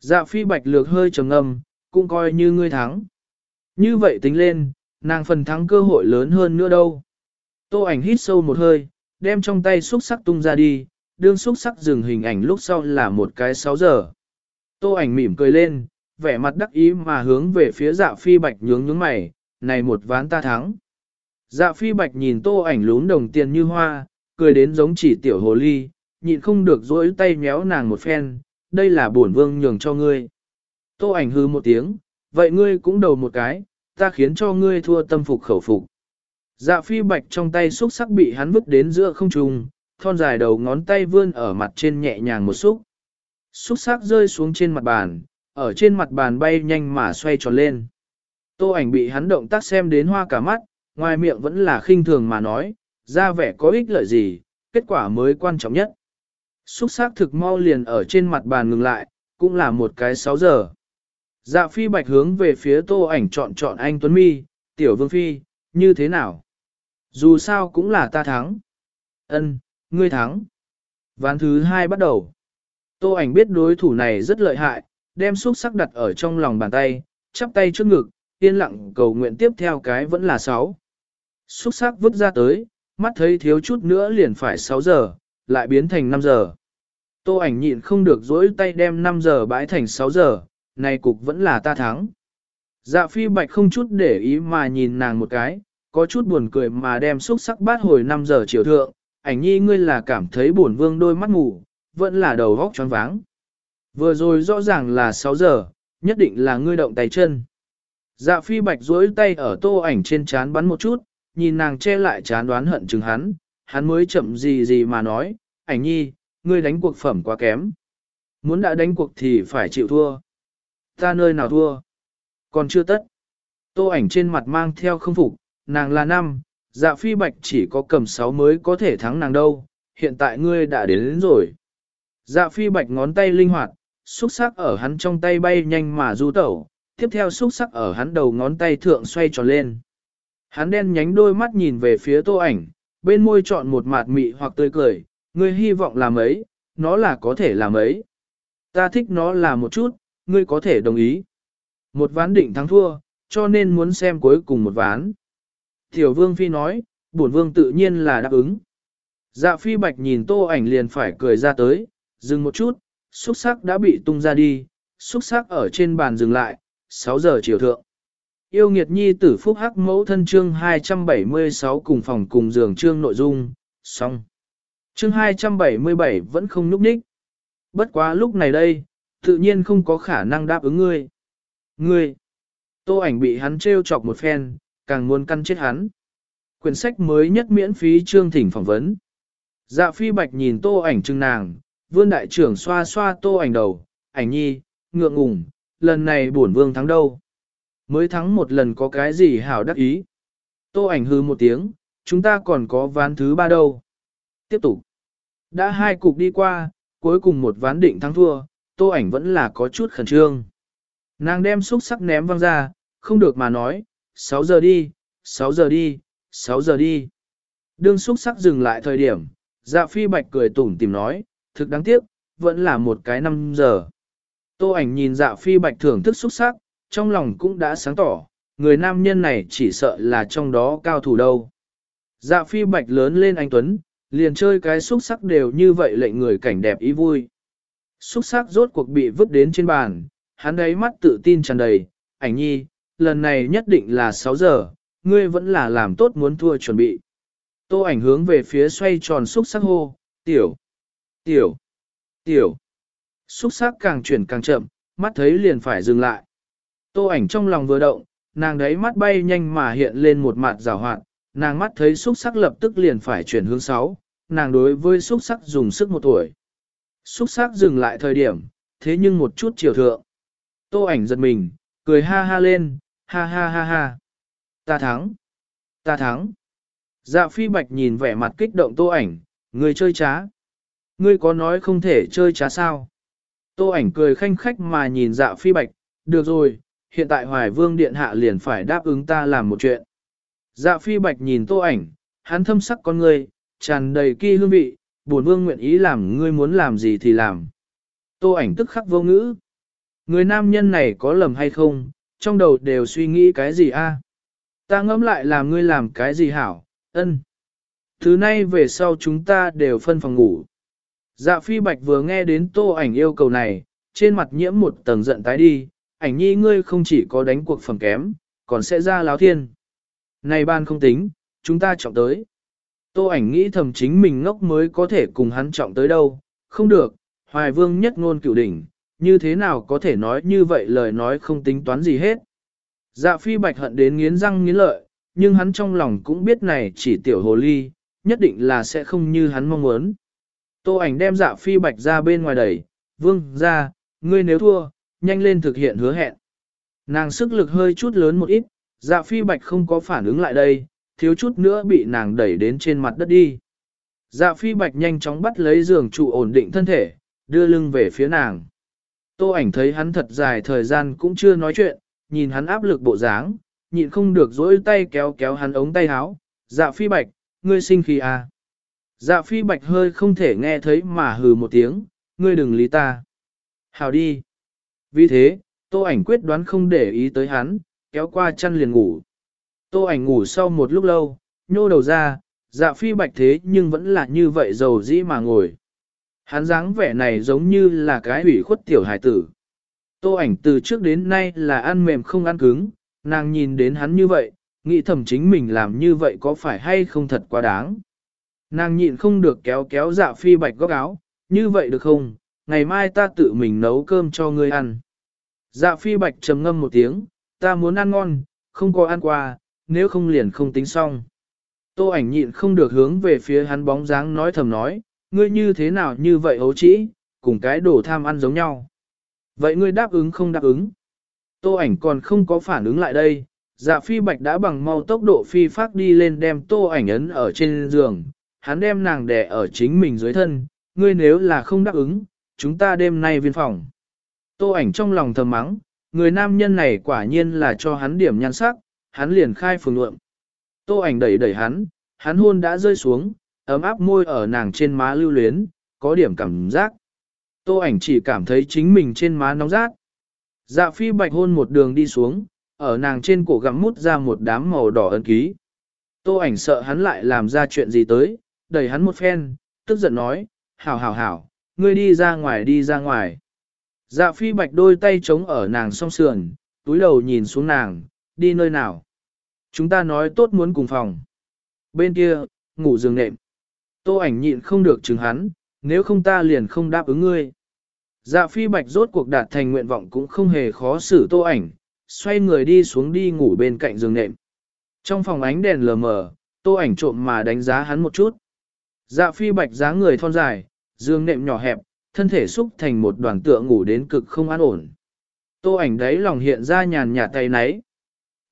Dạ phi bạch lược hơi trầm ngâm, cũng coi như ngươi thắng. Như vậy tính lên, nàng phần thắng cơ hội lớn hơn nữa đâu. Tô ảnh hít sâu một hơi, đem trong tay xúc sắc tung ra đi, đương xúc sắc dừng hình ảnh lúc sau là một cái 6 giờ. Tô ảnh mỉm cười lên, vẻ mặt đắc ý mà hướng về phía dạ phi bạch nhướng nhướng mày, này một ván ta thắng. Dạ phi bạch nhìn tô ảnh lún đồng tiền như hoa, cười đến giống chỉ tiểu hồ ly, nhịn không được dỗi tay nhéo nàng một phen, đây là bổn vương nhường cho ngươi. Tô ảnh hư một tiếng, vậy ngươi cũng đầu một cái, ta khiến cho ngươi thua tâm phục khẩu phục. Dạ phi bạch trong tay xúc sắc bị hắn vứt đến giữa không trung, thon dài đầu ngón tay vươn ở mặt trên nhẹ nhàng một xúc. Xúc sắc rơi xuống trên mặt bàn, ở trên mặt bàn bay nhanh mà xoay tròn lên. Tô ảnh bị hắn động tác xem đến hoa cả mắt, ngoài miệng vẫn là khinh thường mà nói, ra vẻ có ích lợi gì, kết quả mới quan trọng nhất. Xúc sắc thực mau liền ở trên mặt bàn ngừng lại, cũng là một cái 6 giờ. Dạ phi bạch hướng về phía tô ảnh chọn chọn anh Tuấn Mi, tiểu vương phi, như thế nào? Dù sao cũng là ta thắng. Ân, ngươi thắng. Ván thứ hai bắt đầu. Tô ảnh biết đối thủ này rất lợi hại, đem xúc sắc đặt ở trong lòng bàn tay, chắp tay trước ngực, yên lặng cầu nguyện tiếp theo cái vẫn là 6. Xúc sắc vứt ra tới, mắt thấy thiếu chút nữa liền phải 6 giờ, lại biến thành 5 giờ. Tô ảnh nhịn không được dỗi tay đem 5 giờ bãi thành 6 giờ, này cục vẫn là ta thắng. Dạ phi bạch không chút để ý mà nhìn nàng một cái, có chút buồn cười mà đem xúc sắc bát hồi 5 giờ chiều thượng, ảnh nhi ngươi là cảm thấy buồn vương đôi mắt ngủ, vẫn là đầu vóc choáng váng. Vừa rồi rõ ràng là 6 giờ, nhất định là ngươi động tay chân. Dạ phi bạch duỗi tay ở tô ảnh trên chán bắn một chút, nhìn nàng che lại chán đoán hận chừng hắn, hắn mới chậm gì gì mà nói, ảnh nhi, ngươi đánh cuộc phẩm quá kém. Muốn đã đánh cuộc thì phải chịu thua. Ta nơi nào thua? Còn chưa tất. Tô ảnh trên mặt mang theo không phục, nàng là năm, dạ phi bạch chỉ có cầm sáu mới có thể thắng nàng đâu, hiện tại ngươi đã đến, đến rồi. Dạ phi bạch ngón tay linh hoạt, xúc sắc ở hắn trong tay bay nhanh mà du tẩu, tiếp theo xúc sắc ở hắn đầu ngón tay thượng xoay tròn lên. Hắn đen nhánh đôi mắt nhìn về phía tô ảnh, bên môi chọn một mạt mị hoặc tươi cười, ngươi hy vọng làm ấy, nó là có thể làm ấy. Ta thích nó là một chút, ngươi có thể đồng ý. Một ván định thắng thua, cho nên muốn xem cuối cùng một ván. Tiểu vương phi nói, bổn vương tự nhiên là đáp ứng. Dạ phi bạch nhìn tô ảnh liền phải cười ra tới, dừng một chút, xúc sắc đã bị tung ra đi, xúc sắc ở trên bàn dừng lại, 6 giờ chiều thượng. Yêu nghiệt nhi tử phúc hắc mẫu thân chương 276 cùng phòng cùng giường chương nội dung, xong. Chương 277 vẫn không núp ních. Bất quá lúc này đây, tự nhiên không có khả năng đáp ứng ngươi. Ngươi, tô ảnh bị hắn trêu chọc một phen, càng muốn căn chết hắn. Quyển sách mới nhất miễn phí chương thỉnh phỏng vấn. Dạ phi bạch nhìn tô ảnh trưng nàng, vương đại trưởng xoa xoa tô ảnh đầu, ảnh nhi, ngượng ngùng, lần này bổn vương thắng đâu. Mới thắng một lần có cái gì hảo đắc ý. Tô ảnh hư một tiếng, chúng ta còn có ván thứ ba đâu. Tiếp tục. Đã hai cục đi qua, cuối cùng một ván định thắng thua, tô ảnh vẫn là có chút khẩn trương. Nàng đem xúc sắc ném văng ra, không được mà nói, 6 giờ đi, 6 giờ đi, 6 giờ đi. Đương xúc sắc dừng lại thời điểm, dạ phi bạch cười tủm tìm nói, thực đáng tiếc, vẫn là một cái 5 giờ. Tô ảnh nhìn dạ phi bạch thưởng thức xúc sắc, trong lòng cũng đã sáng tỏ, người nam nhân này chỉ sợ là trong đó cao thủ đâu. Dạ phi bạch lớn lên anh Tuấn, liền chơi cái xúc sắc đều như vậy lệnh người cảnh đẹp ý vui. Xúc sắc rốt cuộc bị vứt đến trên bàn, hắn đấy mắt tự tin tràn đầy, ảnh nhi, lần này nhất định là 6 giờ, ngươi vẫn là làm tốt muốn thua chuẩn bị. Tô ảnh hướng về phía xoay tròn xúc sắc hô, tiểu, tiểu, tiểu. Xúc sắc càng chuyển càng chậm, mắt thấy liền phải dừng lại. Tô ảnh trong lòng vừa động, nàng đấy mắt bay nhanh mà hiện lên một mặt rào hoạt, nàng mắt thấy xúc sắc lập tức liền phải chuyển hướng 6, nàng đối với xúc sắc dùng sức một tuổi. Xúc sắc dừng lại thời điểm, thế nhưng một chút chiều thượng. Tô ảnh giật mình, cười ha ha lên, ha ha ha ha. Ta thắng, ta thắng. Dạ phi bạch nhìn vẻ mặt kích động tô ảnh, người chơi trá. Ngươi có nói không thể chơi trá sao? Tô ảnh cười khanh khách mà nhìn dạ phi bạch, được rồi, hiện tại hoài vương điện hạ liền phải đáp ứng ta làm một chuyện. Dạ phi bạch nhìn tô ảnh, hắn thâm sắc con ngươi, tràn đầy kỳ hương vị, bổn vương nguyện ý làm ngươi muốn làm gì thì làm. Tô ảnh tức khắc vô ngữ. Người nam nhân này có lầm hay không, trong đầu đều suy nghĩ cái gì a? Ta ngẫm lại làm ngươi làm cái gì hảo, ân. Thứ nay về sau chúng ta đều phân phòng ngủ. Dạ phi bạch vừa nghe đến tô ảnh yêu cầu này, trên mặt nhiễm một tầng giận tái đi, ảnh nhi ngươi không chỉ có đánh cuộc phẩm kém, còn sẽ ra láo thiên. Này ban không tính, chúng ta trọng tới. Tô ảnh nghĩ thầm chính mình ngốc mới có thể cùng hắn trọng tới đâu, không được, hoài vương nhất ngôn cửu đỉnh, như thế nào có thể nói như vậy lời nói không tính toán gì hết. Dạ phi bạch hận đến nghiến răng nghiến lợi, nhưng hắn trong lòng cũng biết này chỉ tiểu hồ ly, nhất định là sẽ không như hắn mong muốn. Tô ảnh đem dạ phi bạch ra bên ngoài đẩy, vương ra, ngươi nếu thua, nhanh lên thực hiện hứa hẹn. Nàng sức lực hơi chút lớn một ít, dạ phi bạch không có phản ứng lại đây, thiếu chút nữa bị nàng đẩy đến trên mặt đất đi. Dạ phi bạch nhanh chóng bắt lấy giường trụ ổn định thân thể, đưa lưng về phía nàng. Tô ảnh thấy hắn thật dài thời gian cũng chưa nói chuyện, nhìn hắn áp lực bộ dáng, nhịn không được dỗi tay kéo kéo hắn ống tay áo. Dạ phi bạch, ngươi sinh khí à? Dạ phi bạch hơi không thể nghe thấy mà hừ một tiếng, ngươi đừng lý ta. Hào đi. Vì thế, tô ảnh quyết đoán không để ý tới hắn, kéo qua chăn liền ngủ. Tô ảnh ngủ sau một lúc lâu, nhô đầu ra, dạ phi bạch thế nhưng vẫn là như vậy dầu dĩ mà ngồi. Hắn dáng vẻ này giống như là cái ủy khuất tiểu hải tử. Tô ảnh từ trước đến nay là ăn mềm không ăn cứng, nàng nhìn đến hắn như vậy, nghĩ thầm chính mình làm như vậy có phải hay không thật quá đáng. Nàng nhịn không được kéo kéo dạ phi bạch góc áo, như vậy được không, ngày mai ta tự mình nấu cơm cho ngươi ăn. Dạ phi bạch trầm ngâm một tiếng, ta muốn ăn ngon, không có ăn qua, nếu không liền không tính xong. Tô ảnh nhịn không được hướng về phía hắn bóng dáng nói thầm nói, ngươi như thế nào như vậy hấu trĩ, cùng cái đồ tham ăn giống nhau. Vậy ngươi đáp ứng không đáp ứng? Tô ảnh còn không có phản ứng lại đây, dạ phi bạch đã bằng mau tốc độ phi phát đi lên đem tô ảnh ấn ở trên giường, hắn đem nàng đè ở chính mình dưới thân, ngươi nếu là không đáp ứng, chúng ta đêm nay viên phòng. Tô ảnh trong lòng thầm mắng, người nam nhân này quả nhiên là cho hắn điểm nhan sắc, hắn liền khai phường lượng. Tô ảnh đẩy đẩy hắn, hắn hôn đã rơi xuống, ấm áp môi ở nàng trên má lưu luyến, có điểm cảm giác. Tô ảnh chỉ cảm thấy chính mình trên má nóng rát. Dạ phi bạch hôn một đường đi xuống, ở nàng trên cổ gặm mút ra một đám màu đỏ ân ký. Tô ảnh sợ hắn lại làm ra chuyện gì tới, đẩy hắn một phen, tức giận nói, hảo hảo hảo, ngươi đi ra ngoài đi ra ngoài. Dạ phi bạch đôi tay chống ở nàng song sườn, túi đầu nhìn xuống nàng, đi nơi nào. Chúng ta nói tốt muốn cùng phòng. Bên kia, ngủ giường nệm. Tô ảnh nhịn không được chứng hắn, nếu không ta liền không đáp ứng ngươi. Dạ phi bạch rốt cuộc đạt thành nguyện vọng cũng không hề khó xử tô ảnh, xoay người đi xuống đi ngủ bên cạnh giường nệm. Trong phòng ánh đèn lờ mờ, tô ảnh trộm mà đánh giá hắn một chút. Dạ phi bạch dáng người thon dài, giường nệm nhỏ hẹp, thân thể xúc thành một đoàn tựa ngủ đến cực không an ổn. Tô ảnh đấy lòng hiện ra nhàn nhạt tay nấy.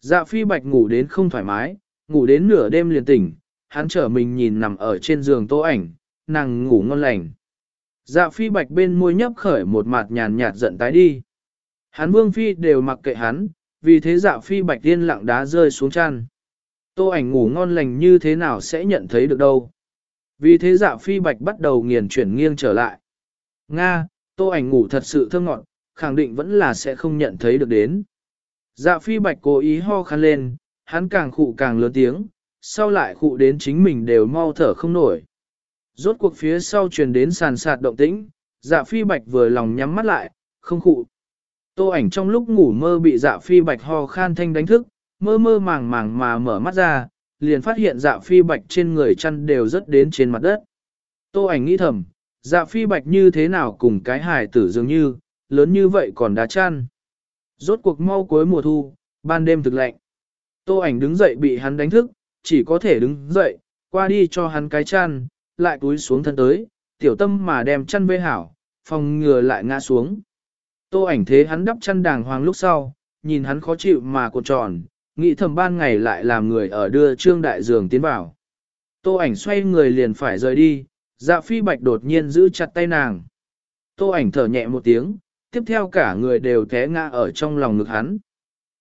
Dạ phi bạch ngủ đến không thoải mái, ngủ đến nửa đêm liền tỉnh, hắn trở mình nhìn nằm ở trên giường tô ảnh, nàng ngủ ngon lành. Dạ phi bạch bên môi nhấp khởi một mặt nhàn nhạt giận tái đi. Hắn vương phi đều mặc kệ hắn, vì thế dạ phi bạch tiên lặng đá rơi xuống chăn. Tô ảnh ngủ ngon lành như thế nào sẽ nhận thấy được đâu. Vì thế dạ phi bạch bắt đầu nghiền chuyển nghiêng trở lại. Nga, tô ảnh ngủ thật sự thơ ngọn, khẳng định vẫn là sẽ không nhận thấy được đến. Dạ phi bạch cố ý ho khăn lên, hắn càng khụ càng lớn tiếng, sau lại khụ đến chính mình đều mau thở không nổi. Rốt cuộc phía sau truyền đến sàn sạt động tĩnh, dạ phi bạch vừa lòng nhắm mắt lại, không khụ. Tô ảnh trong lúc ngủ mơ bị dạ phi bạch ho khan thanh đánh thức, mơ mơ màng màng mà mở mắt ra, liền phát hiện dạ phi bạch trên người chăn đều rất đến trên mặt đất. Tô ảnh nghĩ thầm, dạ phi bạch như thế nào cùng cái hài tử dường như, lớn như vậy còn đá chăn. Rốt cuộc mau cuối mùa thu, ban đêm thực lạnh. Tô ảnh đứng dậy bị hắn đánh thức, chỉ có thể đứng dậy, qua đi cho hắn cái chăn, lại túi xuống thân tới, tiểu tâm mà đem chăn vê hảo, phòng ngừa lại ngã xuống. Tô ảnh thế hắn đắp chăn đàng hoàng lúc sau, nhìn hắn khó chịu mà cuộn tròn, nghĩ thầm ban ngày lại làm người ở đưa trương đại dường tiến vào. Tô ảnh xoay người liền phải rời đi, dạ phi bạch đột nhiên giữ chặt tay nàng. Tô ảnh thở nhẹ một tiếng, tiếp theo cả người đều té ngã ở trong lòng ngực hắn.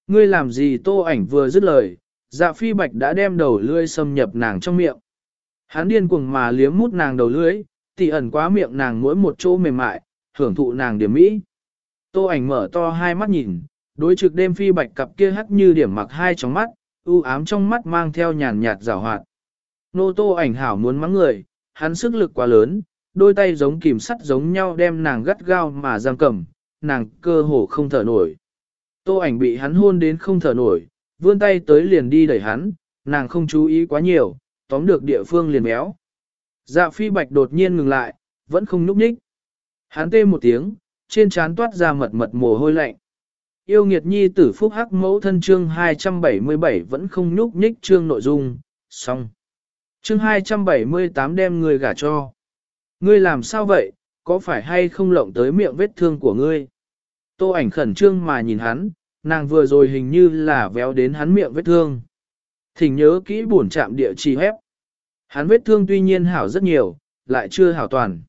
Ngươi làm gì tô ảnh vừa dứt lời, dạ phi bạch đã đem đầu lưỡi xâm nhập nàng trong miệng. Hắn điên cuồng mà liếm mút nàng đầu lưỡi, tỉ ẩn quá miệng nàng mỗi một chỗ mềm mại, hưởng thụ nàng điểm mỹ. Tô ảnh mở to hai mắt nhìn, đối trực đêm phi bạch cặp kia hắt như điểm mặc hai trong mắt, u ám trong mắt mang theo nhàn nhạt rào hoạt. Nô tô ảnh hảo muốn mắng người, hắn sức lực quá lớn, đôi tay giống kìm sắt giống nhau đem nàng gắt gao mà giam cầm, nàng cơ hồ không thở nổi. Tô ảnh bị hắn hôn đến không thở nổi, vươn tay tới liền đi đẩy hắn, nàng không chú ý quá nhiều, tóm được địa phương liền béo. Dạ phi bạch đột nhiên ngừng lại, vẫn không núp nhích. Hắn tê một tiếng, trên trán toát ra mật mật mồ hôi lạnh. Yêu nghiệt nhi tử phúc hắc mẫu thân chương 277 vẫn không nhúc nhích chương nội dung, xong. Chương 278 đem người gả cho. Ngươi làm sao vậy, có phải hay không lộng tới miệng vết thương của ngươi? Tô ảnh khẩn trương mà nhìn hắn, nàng vừa rồi hình như là véo đến hắn miệng vết thương. Thỉnh nhớ kỹ buồn trạm địa chỉ hép. Hắn vết thương tuy nhiên hảo rất nhiều, lại chưa hảo toàn.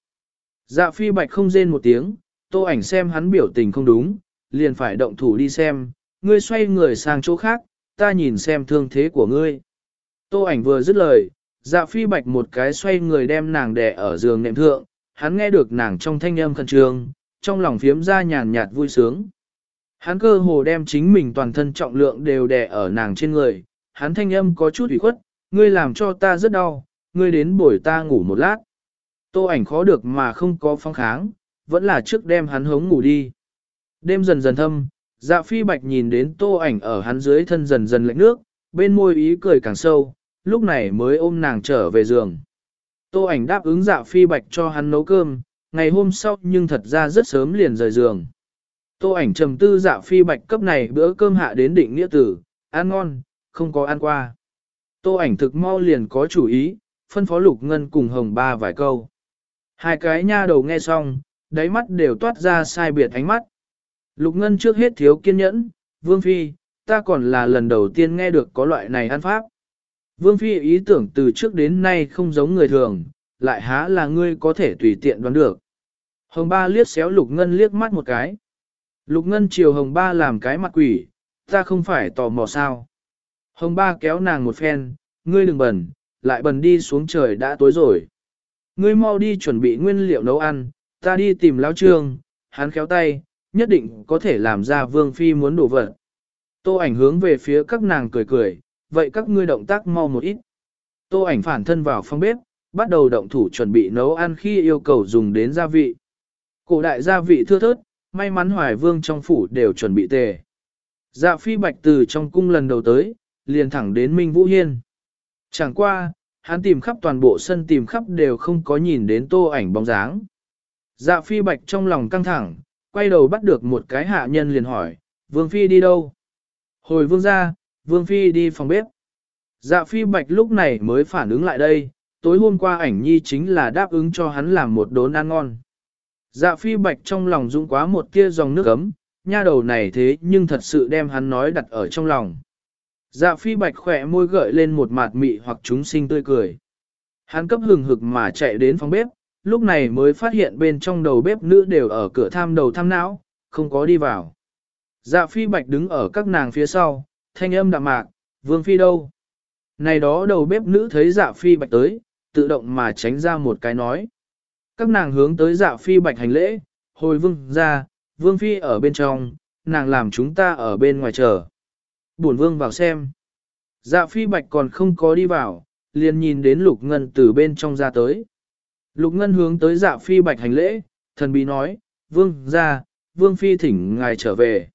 Dạ phi bạch không rên một tiếng, tô ảnh xem hắn biểu tình không đúng, liền phải động thủ đi xem, ngươi xoay người sang chỗ khác, ta nhìn xem thương thế của ngươi. Tô ảnh vừa dứt lời, dạ phi bạch một cái xoay người đem nàng đè ở giường nệm thượng, hắn nghe được nàng trong thanh âm khẩn trương, trong lòng phiếm ra nhàn nhạt vui sướng. Hắn cơ hồ đem chính mình toàn thân trọng lượng đều đè ở nàng trên người, hắn thanh âm có chút ủy khuất, ngươi làm cho ta rất đau, ngươi đến bồi ta ngủ một lát. Tô ảnh khó được mà không có phong kháng, vẫn là trước đem hắn hống ngủ đi. Đêm dần dần thâm, dạ phi bạch nhìn đến tô ảnh ở hắn dưới thân dần dần lạnh nước, bên môi ý cười càng sâu, lúc này mới ôm nàng trở về giường. Tô ảnh đáp ứng dạ phi bạch cho hắn nấu cơm, ngày hôm sau nhưng thật ra rất sớm liền rời giường. Tô ảnh trầm tư dạ phi bạch cấp này bữa cơm hạ đến định nghĩa tử, ăn ngon, không có ăn qua. Tô ảnh thực mau liền có chủ ý, phân phó lục ngân cùng hồng ba vài câu. Hai cái nha đầu nghe xong, đáy mắt đều toát ra sai biệt ánh mắt. Lục ngân trước hết thiếu kiên nhẫn, vương phi, ta còn là lần đầu tiên nghe được có loại này ăn pháp. Vương phi ý tưởng từ trước đến nay không giống người thường, lại há là ngươi có thể tùy tiện đoán được. Hồng ba liếc xéo lục ngân liếc mắt một cái. Lục ngân chiều hồng ba làm cái mặt quỷ, ta không phải tò mò sao. Hồng ba kéo nàng một phen, ngươi đừng bẩn, lại bẩn đi xuống trời đã tối rồi. Ngươi mau đi chuẩn bị nguyên liệu nấu ăn, ta đi tìm lão trương, hắn khéo tay, nhất định có thể làm ra vương phi muốn đổ vật. Tô ảnh hướng về phía các nàng cười cười, vậy các ngươi động tác mau một ít. Tô ảnh phản thân vào phòng bếp, bắt đầu động thủ chuẩn bị nấu ăn khi yêu cầu dùng đến gia vị. Cổ đại gia vị thưa thớt, may mắn hoài vương trong phủ đều chuẩn bị tề. Dạ phi bạch từ trong cung lần đầu tới, liền thẳng đến Minh Vũ Hiên. Chẳng qua, hắn tìm khắp toàn bộ sân tìm khắp đều không có nhìn đến tô ảnh bóng dáng. Dạ phi bạch trong lòng căng thẳng, quay đầu bắt được một cái hạ nhân liền hỏi, vương phi đi đâu? Hồi vương ra, vương phi đi phòng bếp. Dạ phi bạch lúc này mới phản ứng lại đây, tối hôm qua ảnh nhi chính là đáp ứng cho hắn làm một đốn ăn ngon. Dạ phi bạch trong lòng dũng quá một tia dòng nước ấm, nha đầu này thế nhưng thật sự đem hắn nói đặt ở trong lòng. Dạ phi bạch khỏe môi gợi lên một mạt mị hoặc chúng sinh tươi cười. Hắn cấp hừng hực mà chạy đến phòng bếp, lúc này mới phát hiện bên trong đầu bếp nữ đều ở cửa tham đầu tham não, không có đi vào. Dạ phi bạch đứng ở các nàng phía sau, thanh âm đạm mạc, vương phi đâu? Này đó đầu bếp nữ thấy dạ phi bạch tới, tự động mà tránh ra một cái nói. Các nàng hướng tới dạ phi bạch hành lễ, hồi vương ra, vương phi ở bên trong, nàng làm chúng ta ở bên ngoài chờ. Bổn vương vào xem. Dạ phi bạch còn không có đi vào, liền nhìn đến lục ngân từ bên trong ra tới. Lục ngân hướng tới dạ phi bạch hành lễ, thần bí nói, vương ra, vương phi thỉnh ngài trở về.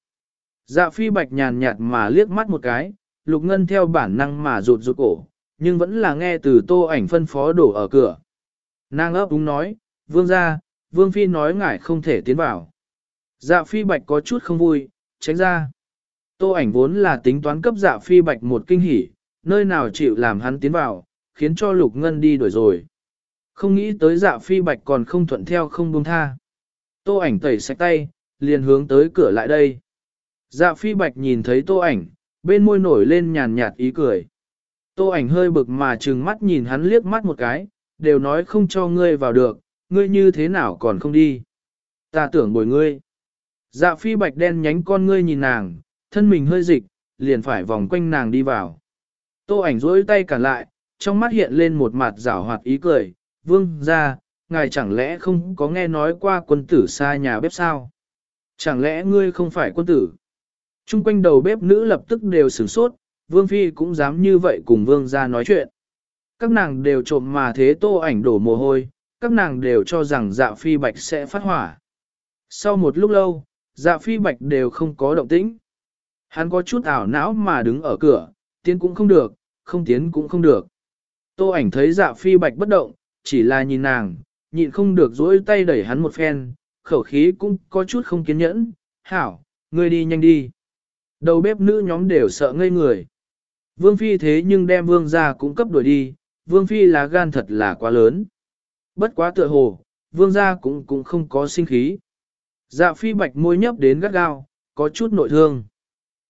Dạ phi bạch nhàn nhạt mà liếc mắt một cái, lục ngân theo bản năng mà rụt rụt cổ, nhưng vẫn là nghe từ tô ảnh phân phó đổ ở cửa. Nàng ấp úng nói, vương ra, vương phi nói ngài không thể tiến vào. Dạ phi bạch có chút không vui, tránh ra. Tô ảnh vốn là tính toán cấp dạ phi bạch một kinh hỉ, nơi nào chịu làm hắn tiến vào, khiến cho lục ngân đi đuổi rồi. Không nghĩ tới dạ phi bạch còn không thuận theo không buông tha. Tô ảnh tẩy sạch tay, liền hướng tới cửa lại đây. Dạ phi bạch nhìn thấy tô ảnh, bên môi nổi lên nhàn nhạt ý cười. Tô ảnh hơi bực mà trừng mắt nhìn hắn liếc mắt một cái, đều nói không cho ngươi vào được, ngươi như thế nào còn không đi. Ta tưởng bồi ngươi. Dạ phi bạch đen nhánh con ngươi nhìn nàng, thân mình hơi dịch, liền phải vòng quanh nàng đi vào. Tô ảnh rỗi tay cản lại, trong mắt hiện lên một mặt rảo hoạt ý cười, vương ra, ngài chẳng lẽ không có nghe nói qua quân tử xa nhà bếp sao? Chẳng lẽ ngươi không phải quân tử? Trung quanh đầu bếp nữ lập tức đều sửng sốt, vương phi cũng dám như vậy cùng vương ra nói chuyện. Các nàng đều trộm mà thế tô ảnh đổ mồ hôi, các nàng đều cho rằng dạ phi bạch sẽ phát hỏa. Sau một lúc lâu, dạ phi bạch đều không có động tĩnh. Hắn có chút ảo não mà đứng ở cửa, tiến cũng không được, không tiến cũng không được. Tô ảnh thấy dạ phi bạch bất động, chỉ là nhìn nàng, nhịn không được dỗi tay đẩy hắn một phen, khẩu khí cũng có chút không kiên nhẫn, hảo, ngươi đi nhanh đi. Đầu bếp nữ nhóm đều sợ ngây người. Vương Phi thế nhưng đem vương gia cũng cấp đuổi đi, vương Phi là gan thật là quá lớn. Bất quá tựa hồ, vương gia cũng cũng không có sinh khí. Dạ Phi bạch môi nhấp đến gắt gao, có chút nội thương.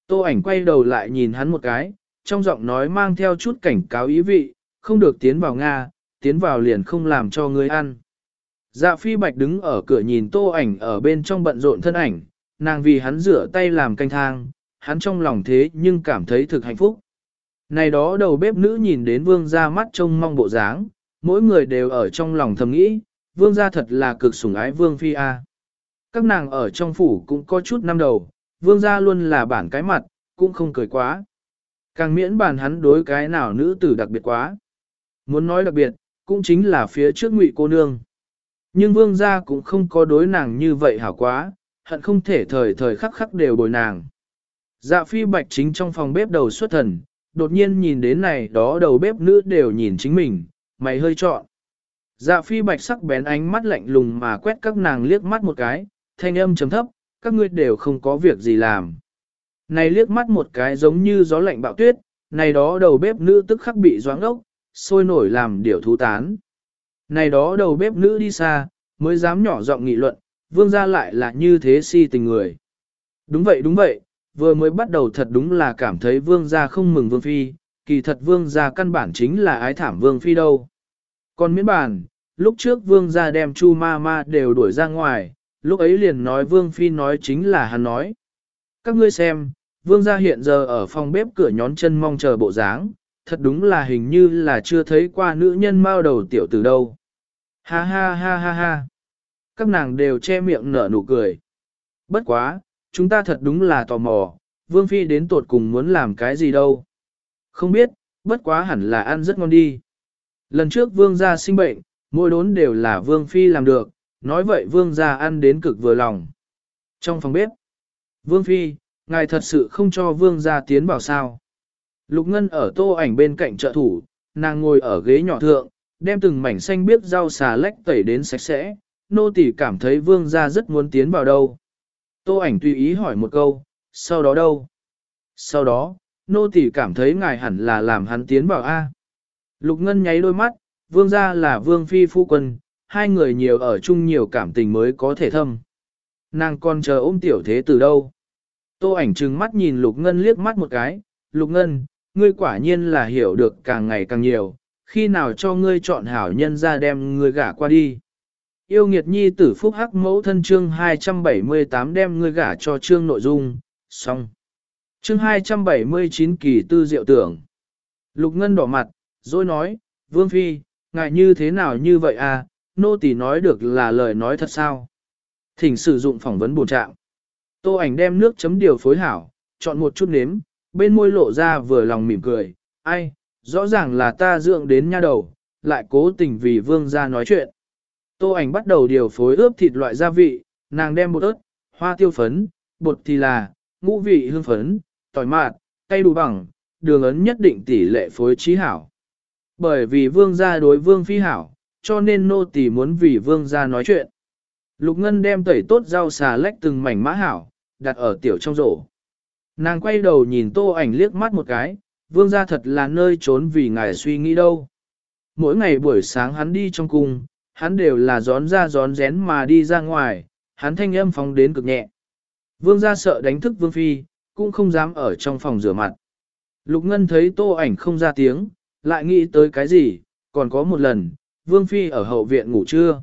Tô ảnh quay đầu lại nhìn hắn một cái, trong giọng nói mang theo chút cảnh cáo ý vị, không được tiến vào Nga, tiến vào liền không làm cho ngươi ăn. Dạ phi bạch đứng ở cửa nhìn tô ảnh ở bên trong bận rộn thân ảnh, nàng vì hắn rửa tay làm canh thang, hắn trong lòng thế nhưng cảm thấy thực hạnh phúc. Này đó đầu bếp nữ nhìn đến vương gia mắt trông mong bộ dáng, mỗi người đều ở trong lòng thầm nghĩ, vương gia thật là cực sủng ái vương phi a. Các nàng ở trong phủ cũng có chút năm đầu, vương gia luôn là bản cái mặt, cũng không cười quá. Càng miễn bàn hắn đối cái nào nữ tử đặc biệt quá. Muốn nói đặc biệt, cũng chính là phía trước ngụy cô nương. Nhưng vương gia cũng không có đối nàng như vậy hảo quá, hận không thể thời thời khắc khắc đều bồi nàng. Dạ phi bạch chính trong phòng bếp đầu xuất thần, đột nhiên nhìn đến này đó đầu bếp nữ đều nhìn chính mình, mày hơi trọn. Dạ phi bạch sắc bén ánh mắt lạnh lùng mà quét các nàng liếc mắt một cái, thanh âm chấm thấp, các ngươi đều không có việc gì làm. Này liếc mắt một cái giống như gió lạnh bạo tuyết, này đó đầu bếp nữ tức khắc bị doãn ốc, sôi nổi làm điểu thú tán. Này đó đầu bếp nữ đi xa, mới dám nhỏ giọng nghị luận, vương gia lại là như thế si tình người. Đúng vậy đúng vậy, vừa mới bắt đầu thật đúng là cảm thấy vương gia không mừng vương phi, kỳ thật vương gia căn bản chính là ái thảm vương phi đâu. Còn miễn bản, lúc trước vương gia đem chu ma ma đều đuổi ra ngoài, lúc ấy liền nói vương phi nói chính là hắn nói. Các ngươi xem, vương gia hiện giờ ở phòng bếp cửa nhón chân mong chờ bộ dáng, thật đúng là hình như là chưa thấy qua nữ nhân mao đầu tiểu từ đâu. Ha ha ha ha ha. Các nàng đều che miệng nở nụ cười. Bất quá, chúng ta thật đúng là tò mò, vương phi đến tột cùng muốn làm cái gì đâu. Không biết, bất quá hẳn là ăn rất ngon đi. Lần trước vương gia sinh bệnh, mỗi đốn đều là vương phi làm được, nói vậy vương gia ăn đến cực vừa lòng. Trong phòng bếp, vương phi, ngài thật sự không cho vương gia tiến vào sao. Lục Ngân ở tô ảnh bên cạnh trợ thủ, nàng ngồi ở ghế nhỏ thượng, đem từng mảnh xanh biếc rau xà lách tẩy đến sạch sẽ, nô tỳ cảm thấy vương gia rất muốn tiến vào đâu. Tô ảnh tùy ý hỏi một câu, sau đó đâu? Sau đó, nô tỳ cảm thấy ngài hẳn là làm hắn tiến vào A. Lục Ngân nháy đôi mắt, vương gia là vương phi phu quân, hai người nhiều ở chung nhiều cảm tình mới có thể thâm. Nàng còn chờ ôm tiểu thế từ đâu? Tô ảnh trừng mắt nhìn Lục Ngân liếc mắt một cái, Lục Ngân, ngươi quả nhiên là hiểu được càng ngày càng nhiều, khi nào cho ngươi chọn hảo nhân ra đem ngươi gả qua đi. Yêu nghiệt nhi tử phúc hắc mẫu thân chương 278 đem ngươi gả cho chương nội dung, xong. Chương 279 kỳ tư diệu tưởng. Lục Ngân đỏ mặt, rồi nói, Vương Phi, ngại như thế nào như vậy à, nô tỳ nói được là lời nói thật sao. Thỉnh sử dụng phỏng vấn bổ trạng. Tô ảnh đem nước chấm điều phối hảo, chọn một chút nếm, bên môi lộ ra vừa lòng mỉm cười, ai, rõ ràng là ta dưỡng đến nha đầu, lại cố tình vì vương gia nói chuyện. Tô ảnh bắt đầu điều phối ướp thịt loại gia vị, nàng đem bột ớt, hoa tiêu phấn, bột thì là, ngũ vị hương phấn, tỏi mạt, cây đủ bằng, đường ấn nhất định tỷ lệ phối trí hảo. Bởi vì vương gia đối vương phi hảo, cho nên nô tỳ muốn vì vương gia nói chuyện. Lục Ngân đem tẩy tốt rau xà lách từng mảnh mã hảo, đặt ở tiểu trong rổ. Nàng quay đầu nhìn tô ảnh liếc mắt một cái, vương gia thật là nơi trốn vì ngài suy nghĩ đâu. Mỗi ngày buổi sáng hắn đi trong cung, hắn đều là gión ra gión rén mà đi ra ngoài, hắn thanh âm phóng đến cực nhẹ. Vương gia sợ đánh thức vương phi, cũng không dám ở trong phòng rửa mặt. Lục Ngân thấy tô ảnh không ra tiếng, lại nghĩ tới cái gì, còn có một lần, vương phi ở hậu viện ngủ trưa.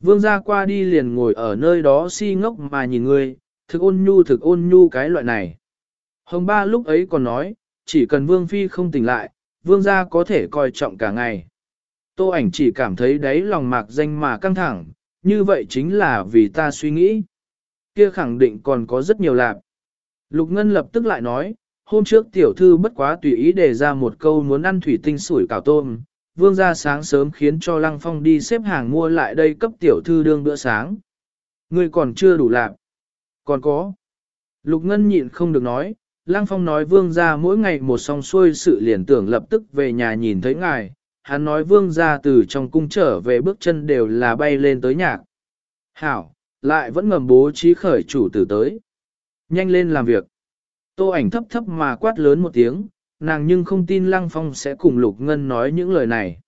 Vương gia qua đi liền ngồi ở nơi đó si ngốc mà nhìn người, thực ôn nhu thực ôn nhu cái loại này. Hồng ba lúc ấy còn nói, chỉ cần vương phi không tỉnh lại, vương gia có thể coi trọng cả ngày. Tô ảnh chỉ cảm thấy đáy lòng mạc danh mà căng thẳng, như vậy chính là vì ta suy nghĩ. Kia khẳng định còn có rất nhiều lạc. Lục Ngân lập tức lại nói, hôm trước tiểu thư bất quá tùy ý đề ra một câu muốn ăn thủy tinh sủi cảo tôm, vương gia sáng sớm khiến cho Lăng Phong đi xếp hàng mua lại đây cấp tiểu thư đương bữa sáng. Ngươi còn chưa đủ lạc. Còn có. Lục Ngân nhịn không được nói, Lăng Phong nói vương gia mỗi ngày một song xuôi sự liền tưởng lập tức về nhà nhìn thấy ngài, hắn nói vương gia từ trong cung trở về bước chân đều là bay lên tới nhạc. Hảo, lại vẫn ngầm bố trí khởi chủ tử tới. Nhanh lên làm việc. Tô ảnh thấp thấp mà quát lớn một tiếng, nàng nhưng không tin Lăng Phong sẽ cùng Lục Ngân nói những lời này.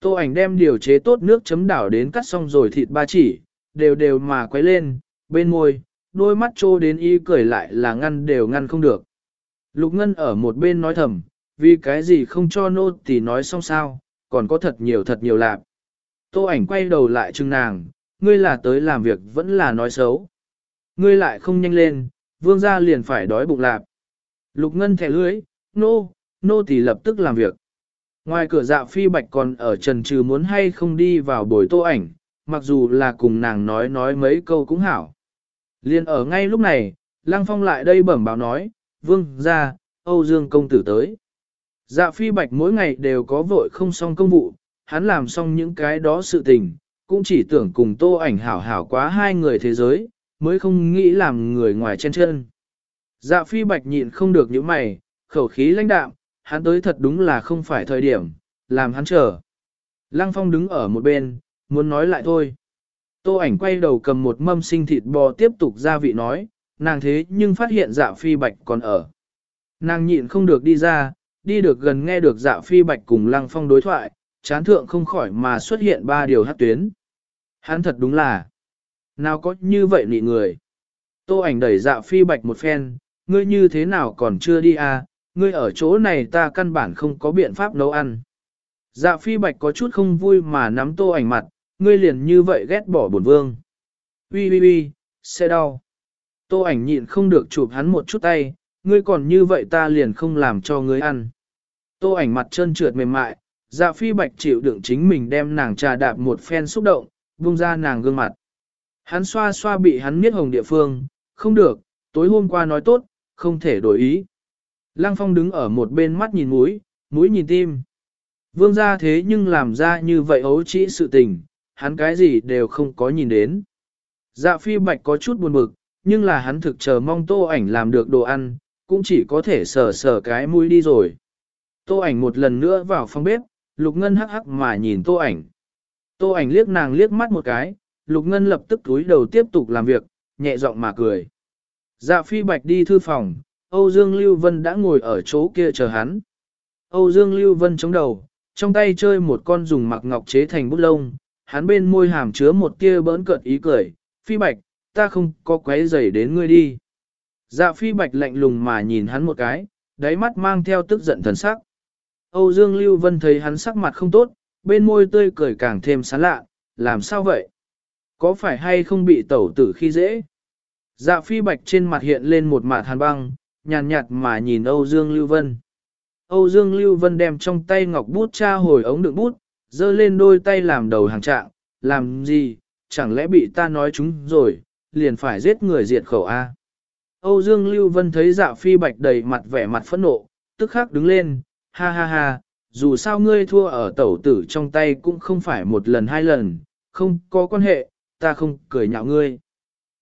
Tô ảnh đem điều chế tốt nước chấm đảo đến cắt xong rồi thịt ba chỉ, đều đều mà quấy lên, bên môi, đôi mắt trô đến y cười lại là ngăn đều ngăn không được. Lục Ngân ở một bên nói thầm, vì cái gì không cho nô thì nói xong sao, còn có thật nhiều thật nhiều lạp. Tô ảnh quay đầu lại chừng nàng, ngươi là tới làm việc vẫn là nói xấu. Ngươi lại không nhanh lên, vương gia liền phải đói bụng lạp. Lục Ngân thẻ lưới, nô, nô thì lập tức làm việc. Ngoài cửa dạ phi bạch còn ở trần trừ muốn hay không đi vào buổi tô ảnh, mặc dù là cùng nàng nói nói mấy câu cũng hảo. Liên ở ngay lúc này, Lăng Phong lại đây bẩm báo nói, vương ra, Âu Dương công tử tới. Dạ phi bạch mỗi ngày đều có vội không xong công vụ, hắn làm xong những cái đó sự tình, cũng chỉ tưởng cùng tô ảnh hảo hảo quá hai người thế giới, mới không nghĩ làm người ngoài chen chân. Dạ phi bạch nhịn không được những mày, khẩu khí lãnh đạm, hắn tới thật đúng là không phải thời điểm, làm hắn chờ. Lăng phong đứng ở một bên, muốn nói lại thôi. Tô ảnh quay đầu cầm một mâm sinh thịt bò tiếp tục ra vị nói, nàng thế nhưng phát hiện dạ phi bạch còn ở. Nàng nhịn không được đi ra, đi được gần nghe được dạ phi bạch cùng lăng phong đối thoại, chán thượng không khỏi mà xuất hiện ba điều hát tuyến. Hắn thật đúng là, nào có như vậy nị người. Tô ảnh đẩy dạ phi bạch một phen, ngươi như thế nào còn chưa đi à, ngươi ở chỗ này ta căn bản không có biện pháp nấu ăn. Dạ phi bạch có chút không vui mà nắm tô ảnh mặt, ngươi liền như vậy ghét bỏ bổn vương. Ui ui ui, xe đau. Tô ảnh nhịn không được chụp hắn một chút tay, ngươi còn như vậy ta liền không làm cho ngươi ăn. Tô ảnh mặt trơn trượt mềm mại, dạ phi bạch chịu đựng chính mình đem nàng trà đạp một phen xúc động, vung ra nàng gương mặt. Hắn xoa xoa bị hắn miết hồng địa phương, không được, tối hôm qua nói tốt, không thể đổi ý. Lăng phong đứng ở một bên mắt nhìn mũi, mũi nhìn tim. Vương gia thế nhưng làm ra như vậy ấu trĩ sự tình, hắn cái gì đều không có nhìn đến. Dạ phi bạch có chút buồn bực, nhưng là hắn thực chờ mong tô ảnh làm được đồ ăn, cũng chỉ có thể sờ sờ cái mũi đi rồi. Tô ảnh một lần nữa vào phòng bếp, lục ngân hắc hắc mà nhìn tô ảnh. Tô ảnh liếc nàng liếc mắt một cái, lục ngân lập tức túi đầu tiếp tục làm việc, nhẹ giọng mà cười. Dạ phi bạch đi thư phòng, Âu Dương Lưu Vân đã ngồi ở chỗ kia chờ hắn. Âu Dương Lưu Vân chống đầu, trong tay chơi một con dùng mặc ngọc chế thành bút lông, hắn bên môi hàm chứa một tia bỡn cợt ý cười, phi bạch, ta không có quấy rầy đến ngươi đi. Dạ phi bạch lạnh lùng mà nhìn hắn một cái, đáy mắt mang theo tức giận thần sắc. Âu Dương Lưu Vân thấy hắn sắc mặt không tốt, bên môi tươi cười càng thêm sán lạ, làm sao vậy? Có phải hay không bị tẩu tử khi dễ? Dạ phi bạch trên mặt hiện lên một mạt hàn băng, nhàn nhạt mà nhìn Âu Dương Lưu Vân. Âu Dương Lưu Vân đem trong tay ngọc bút tra hồi ống đựng bút, giơ lên đôi tay làm đầu hàng trạng, làm gì, chẳng lẽ bị ta nói chúng rồi, liền phải giết người diệt khẩu A. Âu Dương Lưu Vân thấy dạ phi bạch đầy mặt vẻ mặt phẫn nộ, tức khắc đứng lên, ha ha ha, dù sao ngươi thua ở tẩu tử trong tay cũng không phải một lần hai lần, không có quan hệ, ta không cười nhạo ngươi.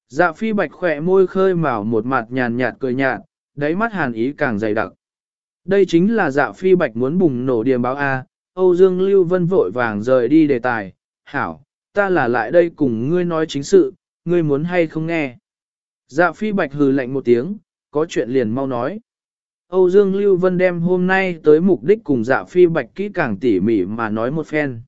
Dạ phi bạch khỏe môi khơi mào một mặt nhàn nhạt cười nhạt, đáy mắt hàn ý càng dày đặc. Đây chính là dạ phi bạch muốn bùng nổ điềm báo A, Âu Dương Lưu Vân vội vàng rời đi đề tài, hảo, ta là lại đây cùng ngươi nói chính sự, ngươi muốn hay không nghe. Dạ phi bạch hừ lạnh một tiếng, có chuyện liền mau nói. Âu Dương Lưu Vân đem hôm nay tới mục đích cùng dạ phi bạch kỹ càng tỉ mỉ mà nói một phen.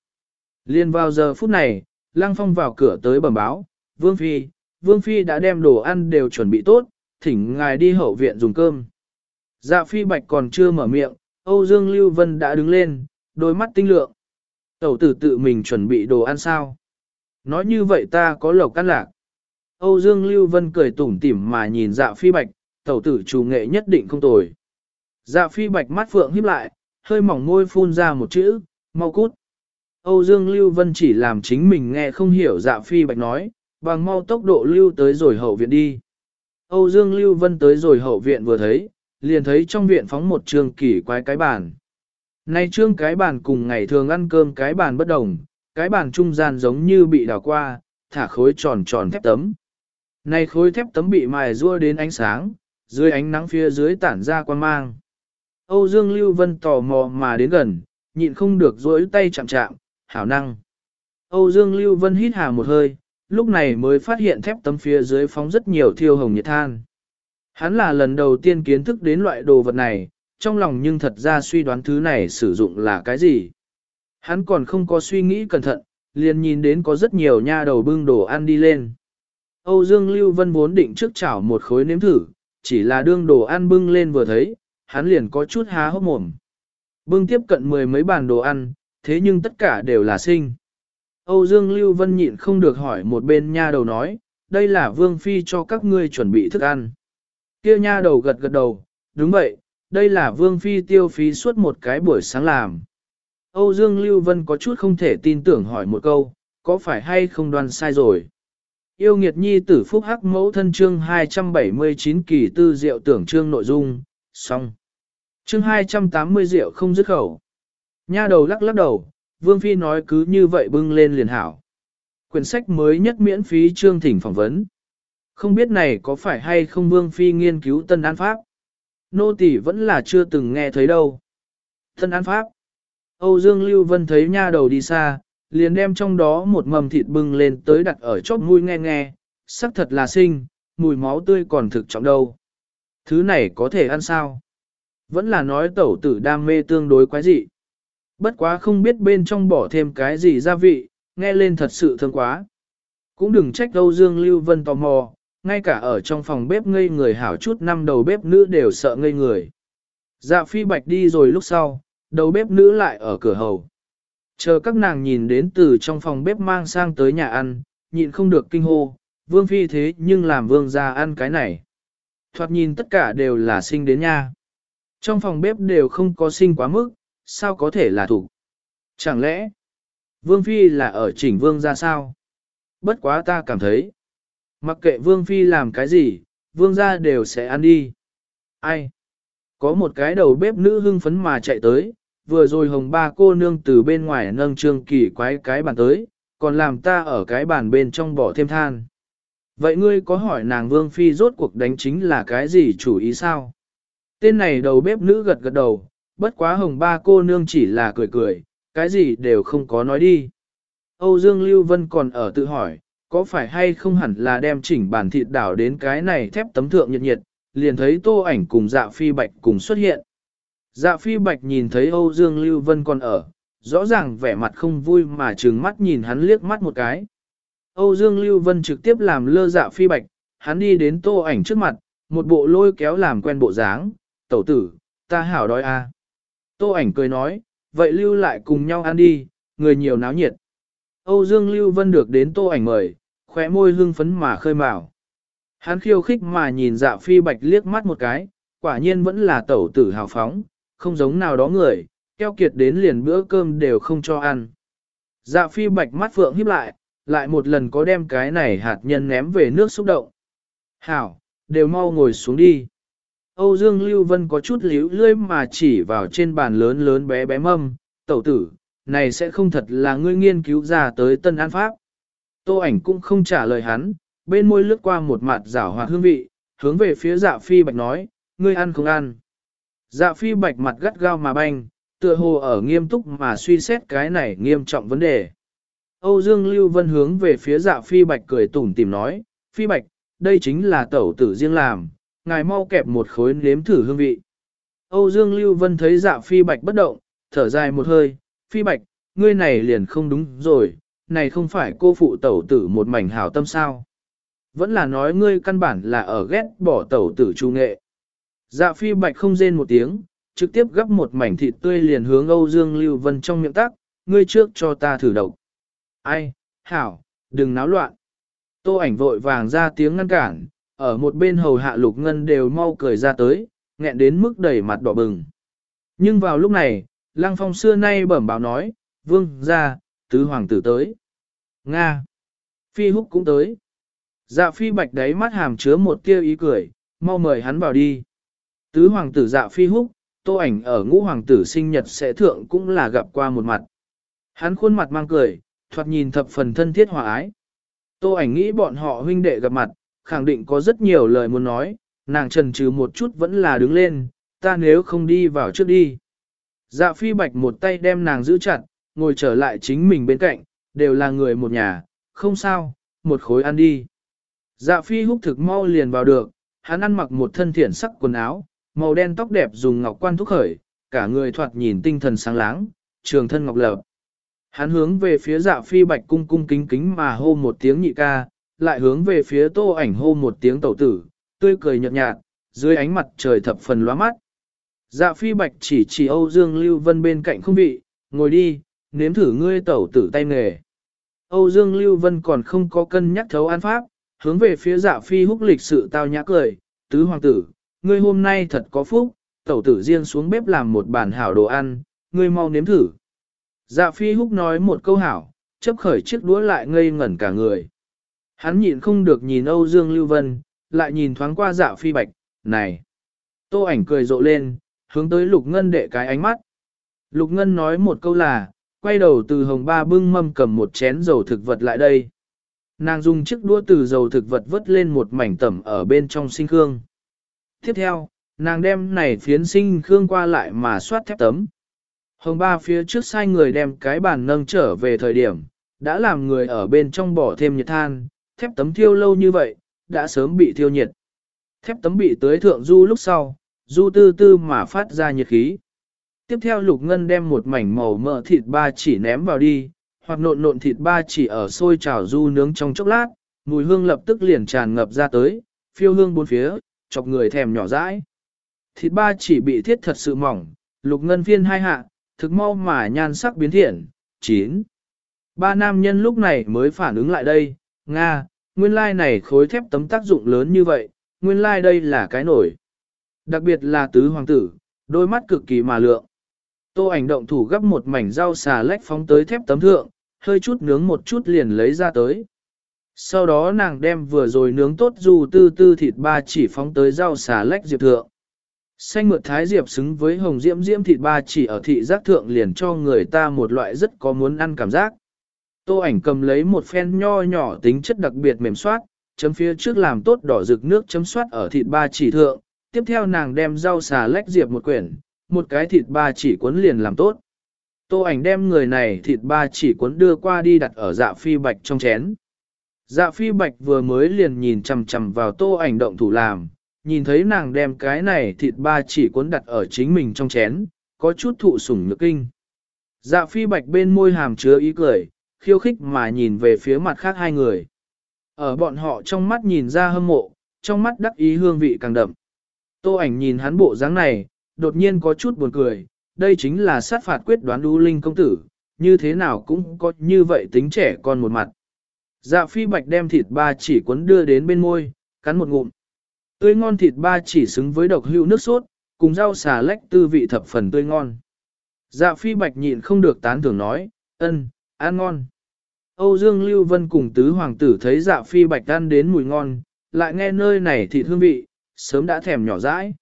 Liên vào giờ phút này, Lăng Phong vào cửa tới bẩm báo, Vương Phi, Vương Phi đã đem đồ ăn đều chuẩn bị tốt, thỉnh ngài đi hậu viện dùng cơm. Dạ phi bạch còn chưa mở miệng, Âu Dương Lưu Vân đã đứng lên, đôi mắt tinh lượng. Tẩu tử tự mình chuẩn bị đồ ăn sao? Nói như vậy ta có lộc căn lạc. Âu Dương Lưu Vân cười tủm tỉm mà nhìn dạ phi bạch, tẩu tử chủ nghệ nhất định không tồi. Dạ phi bạch mắt phượng híp lại, hơi mỏng môi phun ra một chữ, mau cút. Âu Dương Lưu Vân chỉ làm chính mình nghe không hiểu dạ phi bạch nói, bằng mau tốc độ lưu tới rồi hậu viện đi. Âu Dương Lưu Vân tới rồi hậu viện vừa thấy, liền thấy trong viện phóng một trường kỳ quái cái bàn. Này trương cái bàn cùng ngày thường ăn cơm cái bàn bất đồng, cái bàn trung gian giống như bị đào qua, thả khối tròn tròn thép tấm. Này khối thép tấm bị mài rua đến ánh sáng, dưới ánh nắng phía dưới tản ra quan mang. Âu Dương Lưu Vân tò mò mà đến gần, nhịn không được dối tay chạm chạm, hảo năng. Âu Dương Lưu Vân hít hà một hơi, lúc này mới phát hiện thép tấm phía dưới phóng rất nhiều thiêu hồng nhiệt than. Hắn là lần đầu tiên kiến thức đến loại đồ vật này, trong lòng nhưng thật ra suy đoán thứ này sử dụng là cái gì. Hắn còn không có suy nghĩ cẩn thận, liền nhìn đến có rất nhiều nha đầu bưng đồ ăn đi lên. Âu Dương Lưu Vân vốn định trước chảo một khối nếm thử, chỉ là đương đồ ăn bưng lên vừa thấy, hắn liền có chút há hốc mồm. Bưng tiếp cận mười mấy bàn đồ ăn, thế nhưng tất cả đều là sinh. Âu Dương Lưu Vân nhịn không được hỏi một bên nha đầu nói, đây là Vương Phi cho các ngươi chuẩn bị thức ăn. Kia nha đầu gật gật đầu, đúng vậy, đây là Vương Phi tiêu phí suốt một cái buổi sáng làm. Âu Dương Lưu Vân có chút không thể tin tưởng hỏi một câu, có phải hay không đoan sai rồi. Yêu nghiệt nhi tử phúc hắc mẫu thân chương 279 kỳ tư diệu tưởng chương nội dung, xong. Chương 280 diệu không dứt khẩu. Nha đầu lắc lắc đầu, Vương Phi nói cứ như vậy bưng lên liền hảo. Quyển sách mới nhất miễn phí chương thỉnh phỏng vấn. Không biết này có phải hay không Vương Phi nghiên cứu Tân An Pháp? Nô tỷ vẫn là chưa từng nghe thấy đâu. Tân An Pháp. Âu Dương Lưu Vân thấy nha đầu đi xa, liền đem trong đó một mầm thịt bưng lên tới đặt ở chóp mũi nghe nghe, sắc thật là xinh, mùi máu tươi còn thực trọng đâu. Thứ này có thể ăn sao? Vẫn là nói tẩu tử đam mê tương đối quái dị. Bất quá không biết bên trong bỏ thêm cái gì gia vị, nghe lên thật sự thương quá. Cũng đừng trách Âu Dương Lưu Vân tò mò, ngay cả ở trong phòng bếp ngây người hảo chút năm đầu bếp nữ đều sợ ngây người. Dạ phi bạch đi rồi lúc sau, đầu bếp nữ lại ở cửa hầu. Chờ các nàng nhìn đến từ trong phòng bếp mang sang tới nhà ăn, nhịn không được kinh hô, vương phi thế nhưng làm vương ra ăn cái này. Thoạt nhìn tất cả đều là sinh đến nha. Trong phòng bếp đều không có sinh quá mức, sao có thể là thủ. Chẳng lẽ, vương phi là ở chỉnh vương ra sao? Bất quá ta cảm thấy, mặc kệ vương phi làm cái gì, vương ra đều sẽ ăn đi. Ai? Có một cái đầu bếp nữ hưng phấn mà chạy tới, vừa rồi hồng ba cô nương từ bên ngoài nâng trương kỳ quái cái bàn tới, còn làm ta ở cái bàn bên trong bỏ thêm than. Vậy ngươi có hỏi nàng Vương Phi rốt cuộc đánh chính là cái gì chủ ý sao? Tên này đầu bếp nữ gật gật đầu, bất quá hồng ba cô nương chỉ là cười cười, cái gì đều không có nói đi. Âu Dương Lưu Vân còn ở tự hỏi, có phải hay không hẳn là đem chỉnh bản thịt đảo đến cái này thép tấm thượng nhiệt nhiệt, liền thấy tô ảnh cùng dạ phi bạch cùng xuất hiện. Dạ phi bạch nhìn thấy Âu Dương Lưu Vân còn ở, rõ ràng vẻ mặt không vui mà trừng mắt nhìn hắn liếc mắt một cái. Âu Dương Lưu Vân trực tiếp làm lơ dạ phi bạch, hắn đi đến tô ảnh trước mặt, một bộ lôi kéo làm quen bộ dáng, tẩu tử, ta hảo đói a. À. Tô ảnh cười nói, vậy lưu lại cùng nhau ăn đi, người nhiều náo nhiệt. Âu Dương Lưu Vân được đến tô ảnh mời, khóe môi hương phấn mà khơi mào. Hắn khiêu khích mà nhìn dạ phi bạch liếc mắt một cái, quả nhiên vẫn là tẩu tử hào phóng, không giống nào đó người, keo kiệt đến liền bữa cơm đều không cho ăn. Dạ phi bạch mắt phượng híp lại, lại một lần có đem cái này hạt nhân ném về nước xúc động. Hảo, đều mau ngồi xuống đi. Âu Dương Lưu Vân có chút liễu lưỡi mà chỉ vào trên bàn lớn lớn bé bé mâm, tẩu tử, này sẽ không thật là ngươi nghiên cứu ra tới Tân An Pháp. Tô ảnh cũng không trả lời hắn, bên môi lướt qua một mặt rảo hoạt hương vị, hướng về phía dạ phi bạch nói, ngươi ăn không ăn. Dạ phi bạch mặt gắt gao mà banh, tựa hồ ở nghiêm túc mà suy xét cái này nghiêm trọng vấn đề. Âu Dương Lưu Vân hướng về phía dạ phi bạch cười tủm tìm nói, phi bạch, đây chính là tẩu tử riêng làm, ngài mau kẹp một khối nếm thử hương vị. Âu Dương Lưu Vân thấy dạ phi bạch bất động, thở dài một hơi, phi bạch, ngươi này liền không đúng rồi, này không phải cô phụ tẩu tử một mảnh hảo tâm sao. Vẫn là nói ngươi căn bản là ở ghét bỏ tẩu tử trung nghệ. Dạ phi bạch không rên một tiếng, trực tiếp gấp một mảnh thịt tươi liền hướng Âu Dương Lưu Vân trong miệng tắc, ngươi trước cho ta thử độc. Ai, hảo, đừng náo loạn. Tô ảnh vội vàng ra tiếng ngăn cản, ở một bên hầu hạ lục ngân đều mau cười ra tới, nghẹn đến mức đầy mặt đỏ bừng. Nhưng vào lúc này, Lăng Phong xưa nay bẩm báo nói, vương ra, tứ hoàng tử tới. Nga. Phi húc cũng tới. Dạ phi bạch đáy mắt hàm chứa một tia ý cười, mau mời hắn vào đi. Tứ hoàng tử dạ phi húc, tô ảnh ở ngũ hoàng tử sinh nhật sẽ thượng cũng là gặp qua một mặt. Hắn khuôn mặt mang cười, thoạt nhìn thập phần thân thiết hòa ái. Tô ảnh nghĩ bọn họ huynh đệ gặp mặt, khẳng định có rất nhiều lời muốn nói, nàng trần trừ một chút vẫn là đứng lên, ta nếu không đi vào trước đi. Dạ phi bạch một tay đem nàng giữ chặt, ngồi trở lại chính mình bên cạnh, đều là người một nhà, không sao, một khối ăn đi. Dạ phi húc thực mau liền vào được, hắn ăn mặc một thân thiển sắc quần áo, màu đen tóc đẹp dùng ngọc quan thúc khởi, cả người thoạt nhìn tinh thần sáng láng, trường thân ngọc lập. Hắn hướng về phía dạ phi bạch cung cung kính kính mà hô một tiếng nhị ca, lại hướng về phía tô ảnh hô một tiếng tẩu tử, tươi cười nhợt nhạt, dưới ánh mặt trời thập phần lóa mắt. Dạ phi bạch chỉ chỉ Âu Dương Lưu Vân bên cạnh không bị, ngồi đi, nếm thử ngươi tẩu tử tay nghề. Âu Dương Lưu Vân còn không có cân nhắc thấu an pháp, hướng về phía dạ phi húc lịch sự tao nhã cười, tứ hoàng tử, ngươi hôm nay thật có phúc, tẩu tử riêng xuống bếp làm một bàn hảo đồ ăn, ngươi mau nếm thử. Dạ phi húc nói một câu hảo, chấp khởi chiếc đũa lại ngây ngẩn cả người. Hắn nhịn không được nhìn Âu Dương Lưu Vân, lại nhìn thoáng qua dạ phi bạch, này. Tô ảnh cười rộ lên, hướng tới Lục Ngân đệ cái ánh mắt. Lục Ngân nói một câu là, quay đầu từ hồng ba bưng mâm cầm một chén dầu thực vật lại đây. nàng dùng chiếc đũa từ dầu thực vật vớt lên một mảnh tẩm ở bên trong sinh khương. Tiếp theo, nàng đem này phiến sinh khương qua lại mà soát thép tấm. Hồng ba phía trước sai người đem cái bàn nâng trở về thời điểm, đã làm người ở bên trong bỏ thêm nhiệt than, thép tấm thiêu lâu như vậy, đã sớm bị thiêu nhiệt. Thép tấm bị tới thượng du lúc sau, du tư tư mà phát ra nhiệt khí. Tiếp theo lục ngân đem một mảnh màu mỡ thịt ba chỉ ném vào đi, hoặc nộn nộn thịt ba chỉ ở sôi chảo du nướng trong chốc lát, mùi hương lập tức liền tràn ngập ra tới, phiêu hương bốn phía, chọc người thèm nhỏ dãi. Thịt ba chỉ bị thiết thật sự mỏng, lục ngân phiên hai hạ, thực mau mà nhan sắc biến thiện, chín. Ba nam nhân lúc này mới phản ứng lại đây, Nga, nguyên lai like này khối thép tấm tác dụng lớn như vậy, nguyên lai like đây là cái nổi. Đặc biệt là tứ hoàng tử, đôi mắt cực kỳ mà lượng. Tô ảnh động thủ gấp một mảnh rau xà lách phóng tới thép tấm thượng, hơi chút nướng một chút liền lấy ra tới. Sau đó nàng đem vừa rồi nướng tốt dù tư tư thịt ba chỉ phóng tới rau xà lách diệp thượng. Xanh mượt thái diệp xứng với hồng diễm diễm thịt ba chỉ ở thị giác thượng liền cho người ta một loại rất có muốn ăn cảm giác. Tô ảnh cầm lấy một phen nho nhỏ tính chất đặc biệt mềm xoát, chấm phía trước làm tốt đỏ rực nước chấm xoát ở thịt ba chỉ thượng, tiếp theo nàng đem rau xà lách diệp một quyển, một cái thịt ba chỉ cuốn liền làm tốt. Tô ảnh đem người này thịt ba chỉ cuốn đưa qua đi đặt ở dạ phi bạch trong chén. Dạ phi bạch vừa mới liền nhìn chằm chằm vào tô ảnh động thủ làm, nhìn thấy nàng đem cái này thịt ba chỉ cuốn đặt ở chính mình trong chén, có chút thụ sủng nhược kinh. Dạ phi bạch bên môi hàm chứa ý cười, khiêu khích mà nhìn về phía mặt khác hai người. Ở bọn họ trong mắt nhìn ra hâm mộ, trong mắt đắc ý hương vị càng đậm. Tô ảnh nhìn hắn bộ dáng này, đột nhiên có chút buồn cười, đây chính là sát phạt quyết đoán đu linh công tử, như thế nào cũng có như vậy tính trẻ con một mặt. Dạ phi bạch đem thịt ba chỉ cuốn đưa đến bên môi, cắn một ngụm. Tươi ngon thịt ba chỉ xứng với độc hữu nước sốt, cùng rau xà lách tư vị thập phần tươi ngon. Dạ phi bạch nhịn không được tán thưởng nói, ân, ăn ngon. Âu Dương Lưu Vân cùng tứ hoàng tử thấy dạ phi bạch ăn đến mùi ngon, lại nghe nơi này thịt hương vị, sớm đã thèm nhỏ dãi.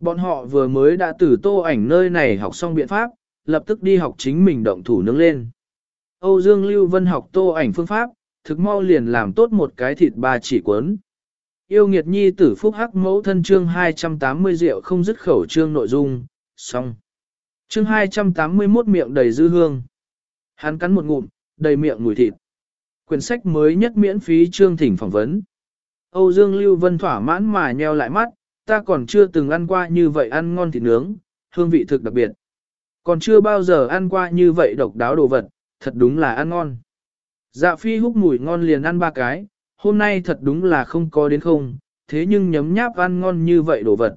Bọn họ vừa mới đã từ tô ảnh nơi này học xong biện pháp, lập tức đi học chính mình động thủ nướng lên. Âu Dương Lưu Vân học tô ảnh phương pháp, thực mau liền làm tốt một cái thịt ba chỉ cuốn. Yêu nghiệt nhi tử phúc hắc mẫu thân chương 280 rượu không dứt khẩu chương nội dung, xong. Chương 281 miệng đầy dư hương. Hắn cắn một ngụm, đầy miệng mùi thịt. Quyển sách mới nhất miễn phí chương thỉnh phỏng vấn. Âu Dương Lưu Vân thỏa mãn mà nheo lại mắt, ta còn chưa từng ăn qua như vậy ăn ngon thịt nướng, hương vị thực đặc biệt. Còn chưa bao giờ ăn qua như vậy độc đáo đồ vật, thật đúng là ăn ngon. Dạ phi hút mùi ngon liền ăn ba cái, hôm nay thật đúng là không có đến không, thế nhưng nhấm nháp ăn ngon như vậy đồ vật.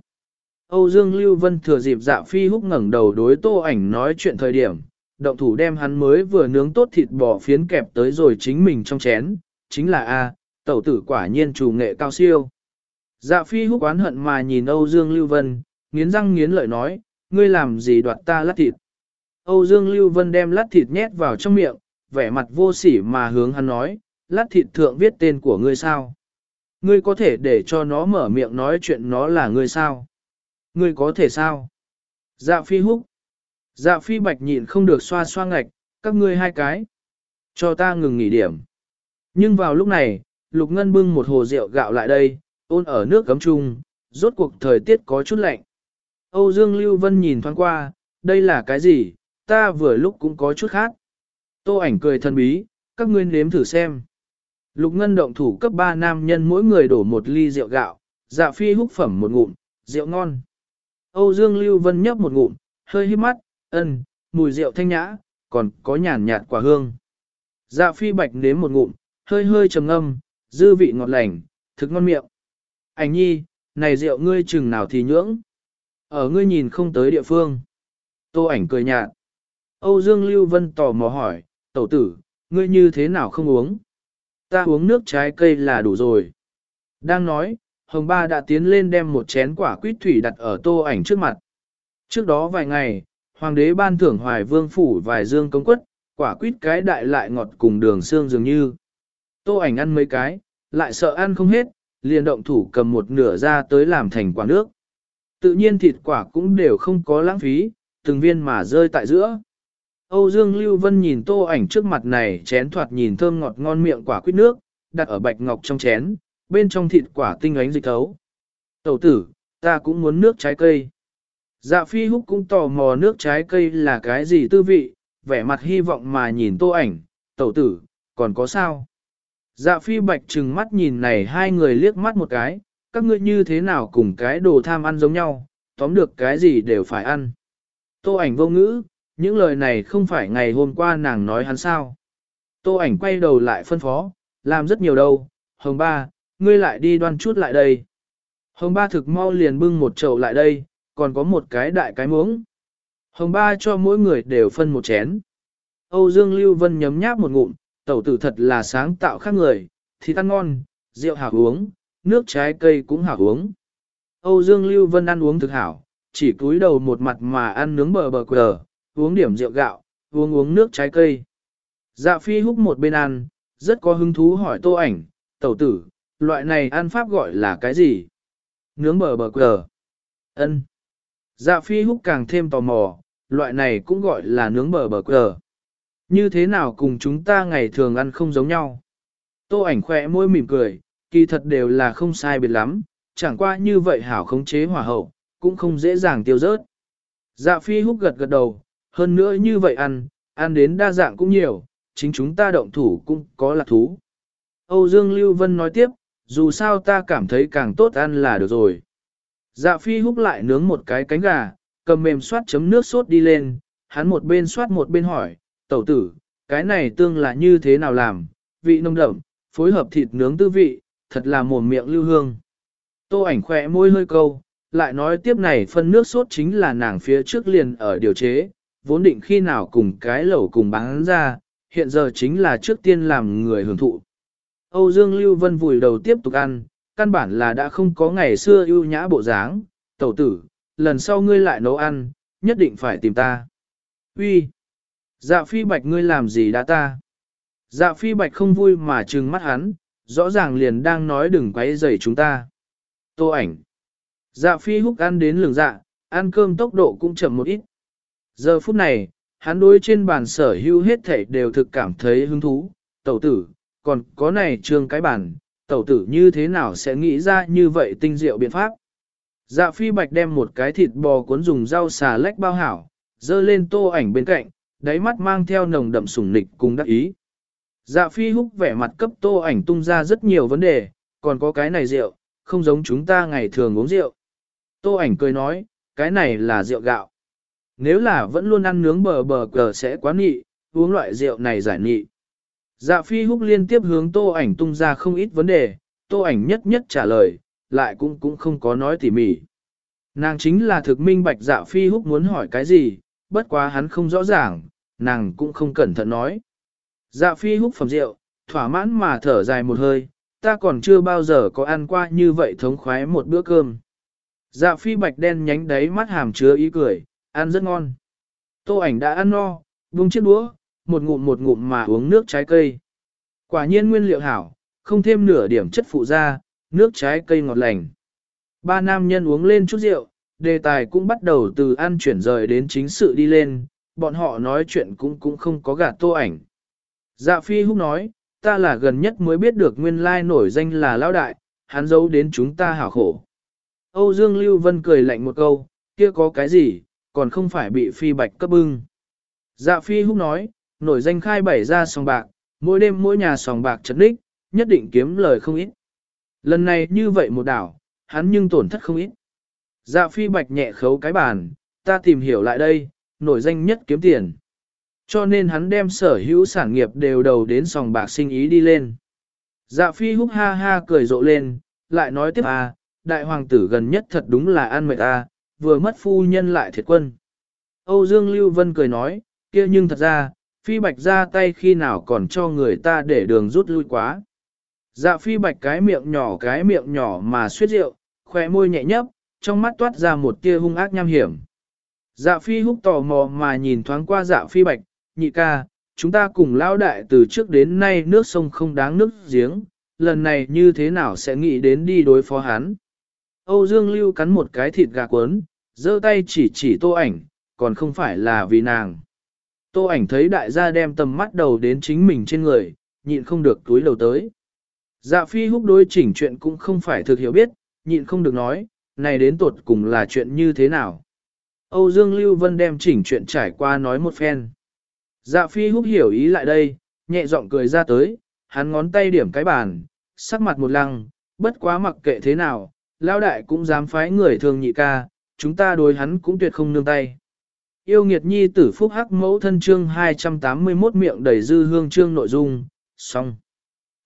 Âu Dương Lưu Vân thừa dịp dạ phi hút ngẩng đầu đối tô ảnh nói chuyện thời điểm, động thủ đem hắn mới vừa nướng tốt thịt bò phiến kẹp tới rồi chính mình trong chén, chính là A, tẩu tử quả nhiên chủ nghệ cao siêu. Dạ phi húc oán hận mà nhìn Âu Dương Lưu Vân, nghiến răng nghiến lợi nói, ngươi làm gì đoạt ta lát thịt. Âu Dương Lưu Vân đem lát thịt nhét vào trong miệng, vẻ mặt vô sỉ mà hướng hắn nói, lát thịt thượng viết tên của ngươi sao? Ngươi có thể để cho nó mở miệng nói chuyện nó là ngươi sao? Ngươi có thể sao? Dạ phi húc. Dạ phi bạch nhịn không được xoa xoa ngạch, các ngươi hai cái. Cho ta ngừng nghỉ điểm. Nhưng vào lúc này, Lục Ngân bưng một hồ rượu gạo lại đây, ôn ở nước cấm chung, rốt cuộc thời tiết có chút lạnh. Âu Dương Lưu Vân nhìn thoáng qua, đây là cái gì, ta vừa lúc cũng có chút khác. Tô ảnh cười thân bí, các ngươi nếm thử xem. Lục Ngân động thủ cấp 3 nam nhân mỗi người đổ một ly rượu gạo, dạ phi húc phẩm một ngụm, rượu ngon. Âu Dương Lưu Vân nhấp một ngụm, hơi híp mắt, ân, mùi rượu thanh nhã, còn có nhàn nhạt quả hương. Dạ phi bạch nếm một ngụm, hơi hơi trầm ngâm, dư vị ngọt lành, thực ngon miệng. Ảnh nhi, này rượu ngươi chừng nào thì nhưỡng. Ở ngươi nhìn không tới địa phương. Tô ảnh cười nhạt. Âu Dương Lưu Vân tò mò hỏi, tẩu tử, ngươi như thế nào không uống? Ta uống nước trái cây là đủ rồi. Đang nói, Hồng Ba đã tiến lên đem một chén quả quýt thủy đặt ở tô ảnh trước mặt. Trước đó vài ngày, Hoàng đế ban thưởng hoài vương phủ vài dương công quất, quả quýt cái đại lại ngọt cùng đường xương dường như. Tô ảnh ăn mấy cái, lại sợ ăn không hết, liền động thủ cầm một nửa ra tới làm thành quả nước. Tự nhiên thịt quả cũng đều không có lãng phí, từng viên mà rơi tại giữa. Âu Dương Lưu Vân nhìn tô ảnh trước mặt này chén thoạt nhìn thơm ngọt ngon miệng quả quýt nước, đặt ở bạch ngọc trong chén, bên trong thịt quả tinh ánh dịch thấu. Tẩu tử, ta cũng muốn nước trái cây. Dạ phi húc cũng tò mò nước trái cây là cái gì tư vị, vẻ mặt hy vọng mà nhìn tô ảnh, tẩu tử, còn có sao? Dạ phi bạch trừng mắt nhìn này hai người liếc mắt một cái, các ngươi như thế nào cùng cái đồ tham ăn giống nhau, tóm được cái gì đều phải ăn. Tô ảnh vô ngữ, những lời này không phải ngày hôm qua nàng nói hắn sao. Tô ảnh quay đầu lại phân phó, làm rất nhiều đâu, hồng ba, ngươi lại đi đoan chút lại đây. Hồng ba thực mau liền bưng một chậu lại đây, còn có một cái đại cái muỗng. Hồng ba cho mỗi người đều phân một chén. Âu Dương Lưu Vân nhấm nháp một ngụm, tẩu tử thật là sáng tạo khác người, thịt ăn ngon, rượu hảo uống, nước trái cây cũng hảo uống. Âu Dương Lưu Vân ăn uống thực hảo, chỉ cúi đầu một mặt mà ăn nướng bờ bờ quờ, uống điểm rượu gạo, uống uống nước trái cây. Dạ phi húc một bên ăn, rất có hứng thú hỏi tô ảnh, tẩu tử, loại này ăn pháp gọi là cái gì? Nướng bờ bờ cờ. Ân. Dạ phi húc càng thêm tò mò, loại này cũng gọi là nướng bờ bờ cờ. Như thế nào cùng chúng ta ngày thường ăn không giống nhau? Tô ảnh khỏe môi mỉm cười, kỳ thật đều là không sai biệt lắm, chẳng qua như vậy hảo khống chế hỏa hậu, cũng không dễ dàng tiêu rớt. Dạ phi húc gật gật đầu, hơn nữa như vậy ăn, ăn đến đa dạng cũng nhiều, chính chúng ta động thủ cũng có lạc thú. Âu Dương Lưu Vân nói tiếp, dù sao ta cảm thấy càng tốt ăn là được rồi. Dạ phi húc lại nướng một cái cánh gà, cầm mềm xoát chấm nước sốt đi lên, hắn một bên xoát một bên hỏi, tẩu tử, cái này tương là như thế nào làm, vị nông đậm, phối hợp thịt nướng tư vị, thật là mồm miệng lưu hương. Tô ảnh khỏe môi hơi câu, lại nói tiếp này phân nước sốt chính là nàng phía trước liền ở điều chế, vốn định khi nào cùng cái lẩu cùng bán ra, hiện giờ chính là trước tiên làm người hưởng thụ. Âu Dương Lưu Vân vùi đầu tiếp tục ăn, căn bản là đã không có ngày xưa ưu nhã bộ dáng, tẩu tử, lần sau ngươi lại nấu ăn, nhất định phải tìm ta. Uy, Dạ phi bạch ngươi làm gì đã ta? Dạ phi bạch không vui mà trừng mắt hắn, rõ ràng liền đang nói đừng quấy rầy chúng ta. Tô ảnh. Dạ phi húc ăn đến lường dạ, ăn cơm tốc độ cũng chậm một ít. Giờ phút này, hắn đối trên bàn sở hữu hết thảy đều thực cảm thấy hứng thú, tẩu tử, còn có này trương cái bàn, tẩu tử như thế nào sẽ nghĩ ra như vậy tinh diệu biện pháp. Dạ phi bạch đem một cái thịt bò cuốn dùng rau xà lách bao hảo, dơ lên tô ảnh bên cạnh, đáy mắt mang theo nồng đậm sủng nịch cùng đắc ý. Dạ phi húc vẻ mặt cấp tô ảnh tung ra rất nhiều vấn đề, còn có cái này rượu, không giống chúng ta ngày thường uống rượu. Tô ảnh cười nói, cái này là rượu gạo. Nếu là vẫn luôn ăn nướng bờ bờ cờ sẽ quá nị, uống loại rượu này giải nị. Dạ phi húc liên tiếp hướng tô ảnh tung ra không ít vấn đề, tô ảnh nhất nhất trả lời, lại cũng cũng không có nói tỉ mỉ. Nàng chính là thực minh bạch dạ phi húc muốn hỏi cái gì, bất quá hắn không rõ ràng, nàng cũng không cẩn thận nói. Dạ phi húc phẩm rượu, thỏa mãn mà thở dài một hơi, ta còn chưa bao giờ có ăn qua như vậy thống khoái một bữa cơm. Dạ phi bạch đen nhánh đáy mắt hàm chứa ý cười, ăn rất ngon. Tô ảnh đã ăn no, buông chiếc đũa, một ngụm một ngụm mà uống nước trái cây. Quả nhiên nguyên liệu hảo, không thêm nửa điểm chất phụ ra, nước trái cây ngọt lành. Ba nam nhân uống lên chút rượu, đề tài cũng bắt đầu từ ăn chuyển rời đến chính sự đi lên, bọn họ nói chuyện cũng cũng không có gạt tô ảnh. Dạ phi húc nói, ta là gần nhất mới biết được nguyên lai nổi danh là lão đại, hắn giấu đến chúng ta hảo khổ. Âu Dương Lưu Vân cười lạnh một câu, kia có cái gì, còn không phải bị phi bạch cấp bưng. Dạ phi húc nói, nổi danh khai bảy ra sòng bạc, mỗi đêm mỗi nhà sòng bạc chấn đích, nhất định kiếm lời không ít. Lần này như vậy một đảo, hắn nhưng tổn thất không ít. Dạ phi bạch nhẹ khấu cái bàn, ta tìm hiểu lại đây, nổi danh nhất kiếm tiền. Cho nên hắn đem sở hữu sản nghiệp đều đầu đến sòng bạc sinh ý đi lên. Dạ phi húc ha ha cười rộ lên, lại nói tiếp à, đại hoàng tử gần nhất thật đúng là ăn mệt à vừa mất phu nhân lại thiệt quân. Âu Dương Lưu Vân cười nói, kia nhưng thật ra, phi bạch ra tay khi nào còn cho người ta để đường rút lui quá. Dạ phi bạch cái miệng nhỏ cái miệng nhỏ mà suyết rượu, khỏe môi nhẹ nhấp, trong mắt toát ra một tia hung ác nham hiểm. Dạ phi húc tò mò mà nhìn thoáng qua dạ phi bạch, nhị ca, chúng ta cùng lao đại từ trước đến nay nước sông không đáng nước giếng, lần này như thế nào sẽ nghĩ đến đi đối phó hắn. Âu Dương Lưu cắn một cái thịt gà cuốn, giơ tay chỉ chỉ tô ảnh, còn không phải là vì nàng. Tô ảnh thấy đại gia đem tầm mắt đầu đến chính mình trên người, nhịn không được túi lầu tới. Dạ phi húc đối chỉnh chuyện cũng không phải thực hiểu biết, nhịn không được nói, này đến tuột cùng là chuyện như thế nào. Âu Dương Lưu Vân đem chỉnh chuyện trải qua nói một phen. Dạ phi húc hiểu ý lại đây, nhẹ giọng cười ra tới, hắn ngón tay điểm cái bàn, sắc mặt một lăng, bất quá mặc kệ thế nào, Lão đại cũng dám phái người thường nhị ca, chúng ta đối hắn cũng tuyệt không nương tay. Yêu nghiệt nhi tử phúc hắc mẫu thân chương 281 miệng đầy dư hương chương nội dung, xong.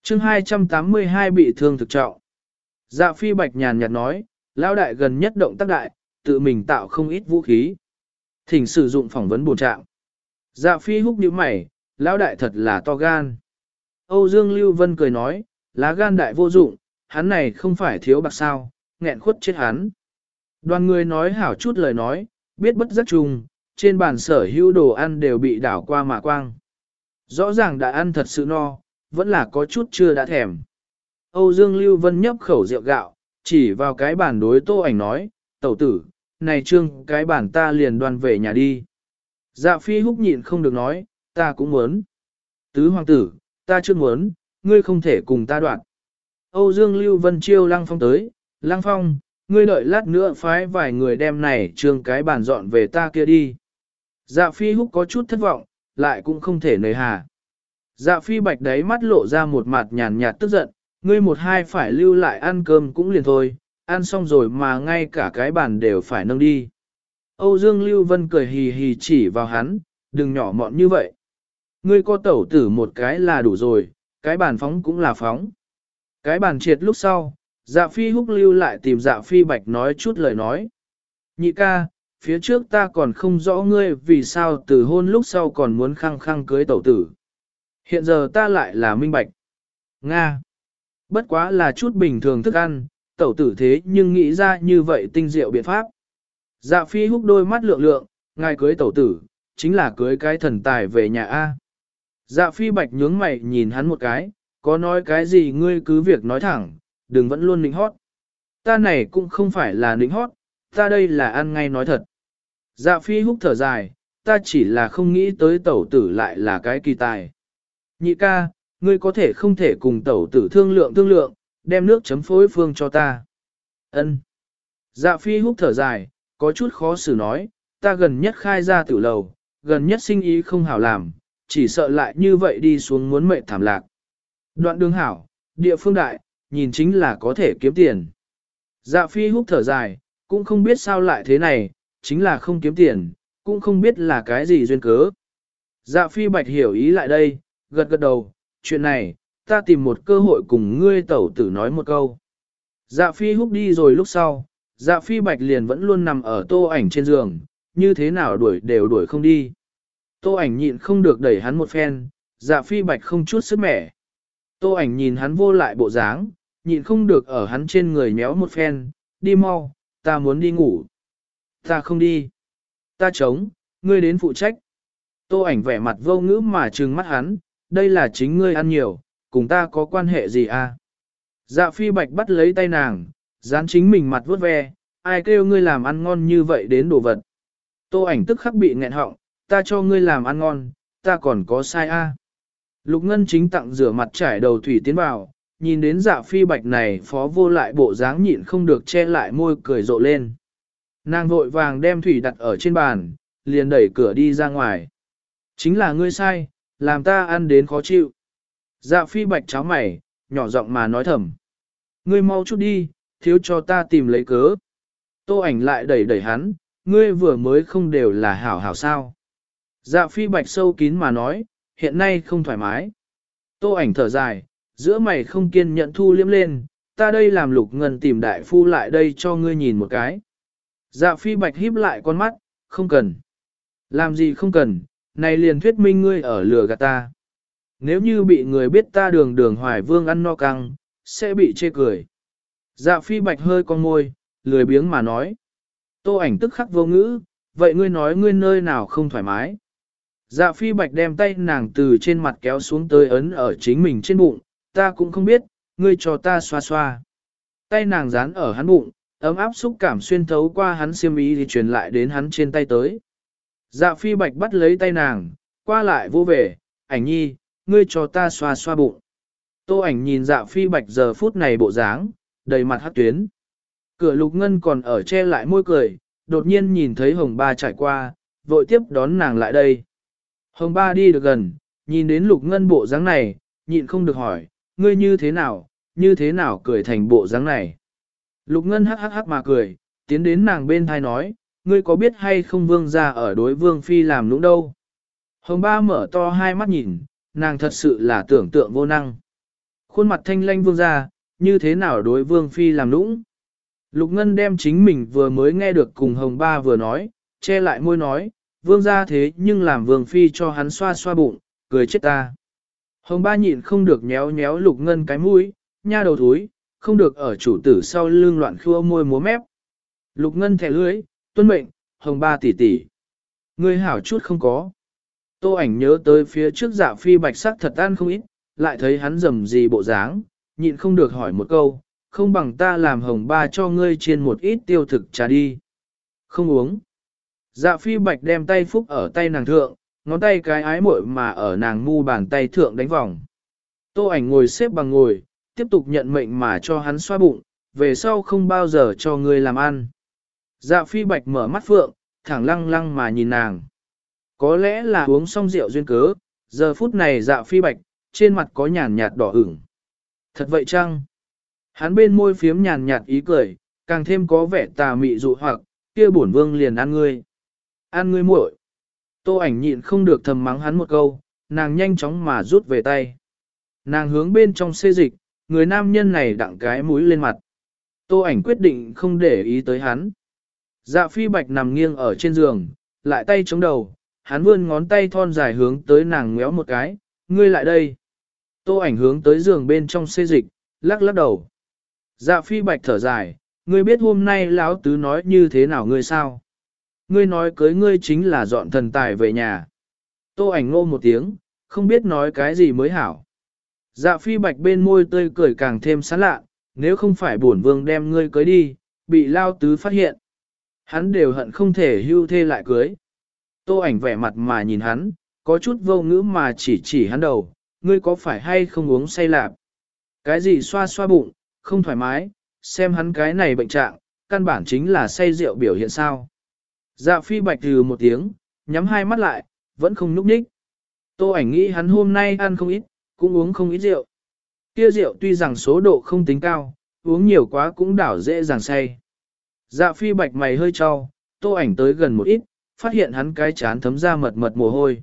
Chương 282 bị thương thực trọng. Dạ phi bạch nhàn nhạt nói, Lão đại gần nhất động tác đại, tự mình tạo không ít vũ khí. Thỉnh sử dụng phỏng vấn bổ trạng. Dạ phi húc nhíu mày, lão đại thật là to gan. Âu Dương Lưu Vân cười nói, lá gan đại vô dụng, hắn này không phải thiếu bạc sao, nghẹn khuất chết hắn. Đoàn người nói hảo chút lời nói, biết bất giác trùng, trên bàn sở hữu đồ ăn đều bị đảo qua mà quang. Rõ ràng đã ăn thật sự no, vẫn là có chút chưa đã thèm. Âu Dương Lưu Vân nhấp khẩu rượu gạo, chỉ vào cái bàn đối tô ảnh nói, tẩu tử, này trương cái bàn ta liền đoàn về nhà đi. Dạ phi húc nhịn không được nói, ta cũng muốn. Tứ hoàng tử, ta chưa muốn, ngươi không thể cùng ta đoạn. Âu Dương Lưu Vân chiêu Lăng Phong tới, Lăng Phong, ngươi đợi lát nữa phái vài người đem này trương cái bàn dọn về ta kia đi. Dạ phi húc có chút thất vọng, lại cũng không thể nời hà. Dạ phi bạch đấy mắt lộ ra một mặt nhàn nhạt tức giận, ngươi một hai phải lưu lại ăn cơm cũng liền thôi, ăn xong rồi mà ngay cả cái bàn đều phải nâng đi. Âu Dương Lưu Vân cười hì hì chỉ vào hắn, đừng nhỏ mọn như vậy. Ngươi có tẩu tử một cái là đủ rồi, cái bàn phóng cũng là phóng. Cái bàn triệt lúc sau, dạ phi húc lưu lại tìm dạ phi bạch nói chút lời nói. Nhị ca, phía trước ta còn không rõ ngươi vì sao từ hôn lúc sau còn muốn khăng khăng cưới tẩu tử. Hiện giờ ta lại là minh bạch. Nga. Bất quá là chút bình thường thức ăn, tẩu tử thế nhưng nghĩ ra như vậy tinh diệu biện pháp. Dạ phi húc đôi mắt lượng lượng, ngài cưới tẩu tử, chính là cưới cái thần tài về nhà A. Dạ phi bạch nhướng mày nhìn hắn một cái, có nói cái gì ngươi cứ việc nói thẳng, đừng vẫn luôn nịnh hót. Ta này cũng không phải là nịnh hót, ta đây là ăn ngay nói thật. Dạ phi húc thở dài, ta chỉ là không nghĩ tới tẩu tử lại là cái kỳ tài. Nhị ca, ngươi có thể không thể cùng tẩu tử thương lượng thương lượng, đem nước chấm phối phương cho ta. Ân. Dạ phi húc thở dài, có chút khó xử nói, ta gần nhất khai ra tiểu lầu, gần nhất sinh ý không hảo làm, chỉ sợ lại như vậy đi xuống muốn mệt thảm lạc. Đoạn đường hảo, địa phương đại, nhìn chính là có thể kiếm tiền. Dạ phi hút thở dài, cũng không biết sao lại thế này, chính là không kiếm tiền, cũng không biết là cái gì duyên cớ. Dạ phi bạch hiểu ý lại đây, gật gật đầu, chuyện này, ta tìm một cơ hội cùng ngươi tẩu tử nói một câu. Dạ phi hút đi rồi lúc sau, dạ phi bạch liền vẫn luôn nằm ở tô ảnh trên giường, như thế nào đuổi đều đuổi không đi. Tô ảnh nhịn không được đẩy hắn một phen, dạ phi bạch không chút sức mẻ. Tô ảnh nhìn hắn vô lại bộ dáng, nhịn không được ở hắn trên người méo một phen, đi mau, ta muốn đi ngủ. Ta không đi. Ta chống, ngươi đến phụ trách. Tô ảnh vẻ mặt vô ngữ mà trừng mắt hắn, đây là chính ngươi ăn nhiều, cùng ta có quan hệ gì à? Dạ phi bạch bắt lấy tay nàng, dán chính mình mặt vuốt ve, ai kêu ngươi làm ăn ngon như vậy đến đồ vật. Tô ảnh tức khắc bị nghẹn họng, ta cho ngươi làm ăn ngon, ta còn có sai a. À? Lục Ngân chính tặng rửa mặt trải đầu thủy tiến vào, nhìn đến dạ phi bạch này phó vô lại bộ dáng nhịn không được che lại môi cười rộ lên. Nàng vội vàng đem thủy đặt ở trên bàn, liền đẩy cửa đi ra ngoài. Chính là ngươi sai, làm ta ăn đến khó chịu. Dạ phi bạch cháo mày, nhỏ giọng mà nói thầm. Ngươi mau chút đi, thiếu cho ta tìm lấy cớ. Tô ảnh lại đẩy đẩy hắn, ngươi vừa mới không đều là hảo hảo sao. Dạ phi bạch sâu kín mà nói, hiện nay không thoải mái. Tô ảnh thở dài, giữa mày không kiên nhẫn thu liếm lên, ta đây làm lục ngân tìm đại phu lại đây cho ngươi nhìn một cái. Dạ phi bạch híp lại con mắt, không cần. Làm gì không cần, này liền thuyết minh ngươi ở lừa gạt ta. Nếu như bị người biết ta đường đường hoài vương ăn no căng, sẽ bị chê cười. Dạ phi bạch hơi con môi, lười biếng mà nói. Tô ảnh tức khắc vô ngữ, vậy ngươi nói ngươi nơi nào không thoải mái. Dạ phi bạch đem tay nàng từ trên mặt kéo xuống tới ấn ở chính mình trên bụng, ta cũng không biết, ngươi cho ta xoa xoa. Tay nàng dán ở hắn bụng, ấm áp xúc cảm xuyên thấu qua hắn xiêm y thì truyền lại đến hắn trên tay tới. Dạ phi bạch bắt lấy tay nàng, qua lại vô về, ảnh nhi, ngươi cho ta xoa xoa bụng. Tô ảnh nhìn dạ phi bạch giờ phút này bộ dáng, đầy mặt hát tuyến. Cửa lục ngân còn ở che lại môi cười, đột nhiên nhìn thấy hồng ba trải qua, vội tiếp đón nàng lại đây. Hồng ba đi được gần, nhìn đến lục ngân bộ dáng này, nhịn không được hỏi, ngươi như thế nào, như thế nào cười thành bộ dáng này. Lục ngân hắc hắc hắc mà cười, tiến đến nàng bên thai nói, ngươi có biết hay không vương ra ở đối vương phi làm nũng đâu. Hồng ba mở to hai mắt nhìn, nàng thật sự là tưởng tượng vô năng. Khuôn mặt thanh lanh vương ra, như thế nào đối vương phi làm nũng. Lục Ngân đem chính mình vừa mới nghe được cùng Hồng Ba vừa nói, che lại môi nói, vương ra thế nhưng làm vương phi cho hắn xoa xoa bụng, cười chết ta. Hồng Ba nhịn không được nhéo nhéo Lục Ngân cái mũi, nha đầu thúi, không được ở chủ tử sau lưng loạn khua môi múa mép. Lục Ngân thẻ lưới, tuân mệnh, Hồng Ba tỷ tỷ. Ngươi hảo chút không có. Tô ảnh nhớ tới phía trước dạ phi bạch sắc thật ăn không ít, lại thấy hắn rầm gì bộ dáng, nhịn không được hỏi một câu, không bằng ta làm hồng ba cho ngươi chiên một ít tiêu thực trà đi. Không uống. Dạ phi bạch đem tay phúc ở tay nàng thượng, ngón tay cái ái muội mà ở nàng mu bàn tay thượng đánh vòng. Tô ảnh ngồi xếp bằng ngồi, tiếp tục nhận mệnh mà cho hắn xoa bụng, về sau không bao giờ cho ngươi làm ăn. Dạ phi bạch mở mắt phượng, thẳng lăng lăng mà nhìn nàng. Có lẽ là uống xong rượu duyên cớ, giờ phút này dạ phi bạch, trên mặt có nhàn nhạt đỏ ửng. Thật vậy chăng? Hắn bên môi phiếm nhàn nhạt ý cười, càng thêm có vẻ tà mị dụ hoặc, kia bổn vương liền ăn ngươi. Ăn ngươi muội. Tô ảnh nhịn không được thầm mắng hắn một câu, nàng nhanh chóng mà rút về tay. Nàng hướng bên trong xê dịch, người nam nhân này đặng cái mũi lên mặt. Tô ảnh quyết định không để ý tới hắn. Dạ phi bạch nằm nghiêng ở trên giường, lại tay chống đầu, hắn vươn ngón tay thon dài hướng tới nàng ngéo một cái, ngươi lại đây. Tô ảnh hướng tới giường bên trong xê dịch, lắc lắc đầu. Dạ phi bạch thở dài, ngươi biết hôm nay lão tứ nói như thế nào ngươi sao? Ngươi nói cưới ngươi chính là dọn thần tài về nhà. Tô ảnh ngô một tiếng, không biết nói cái gì mới hảo. Dạ phi bạch bên môi tươi cười càng thêm sán lạ, nếu không phải bổn vương đem ngươi cưới đi, bị lao tứ phát hiện. Hắn đều hận không thể hưu thê lại cưới. Tô ảnh vẻ mặt mà nhìn hắn, có chút vô ngữ mà chỉ chỉ hắn đầu, ngươi có phải hay không uống say lạp? Cái gì xoa xoa bụng, không thoải mái, xem hắn cái này bệnh trạng, căn bản chính là say rượu biểu hiện sao. Dạ phi bạch từ một tiếng, nhắm hai mắt lại, vẫn không núp ních. Tô ảnh nghĩ hắn hôm nay ăn không ít, cũng uống không ít rượu. Kia rượu tuy rằng số độ không tính cao, uống nhiều quá cũng đảo dễ dàng say. Dạ phi bạch mày hơi trao, tô ảnh tới gần một ít, phát hiện hắn cái chán thấm ra mật mật mồ hôi.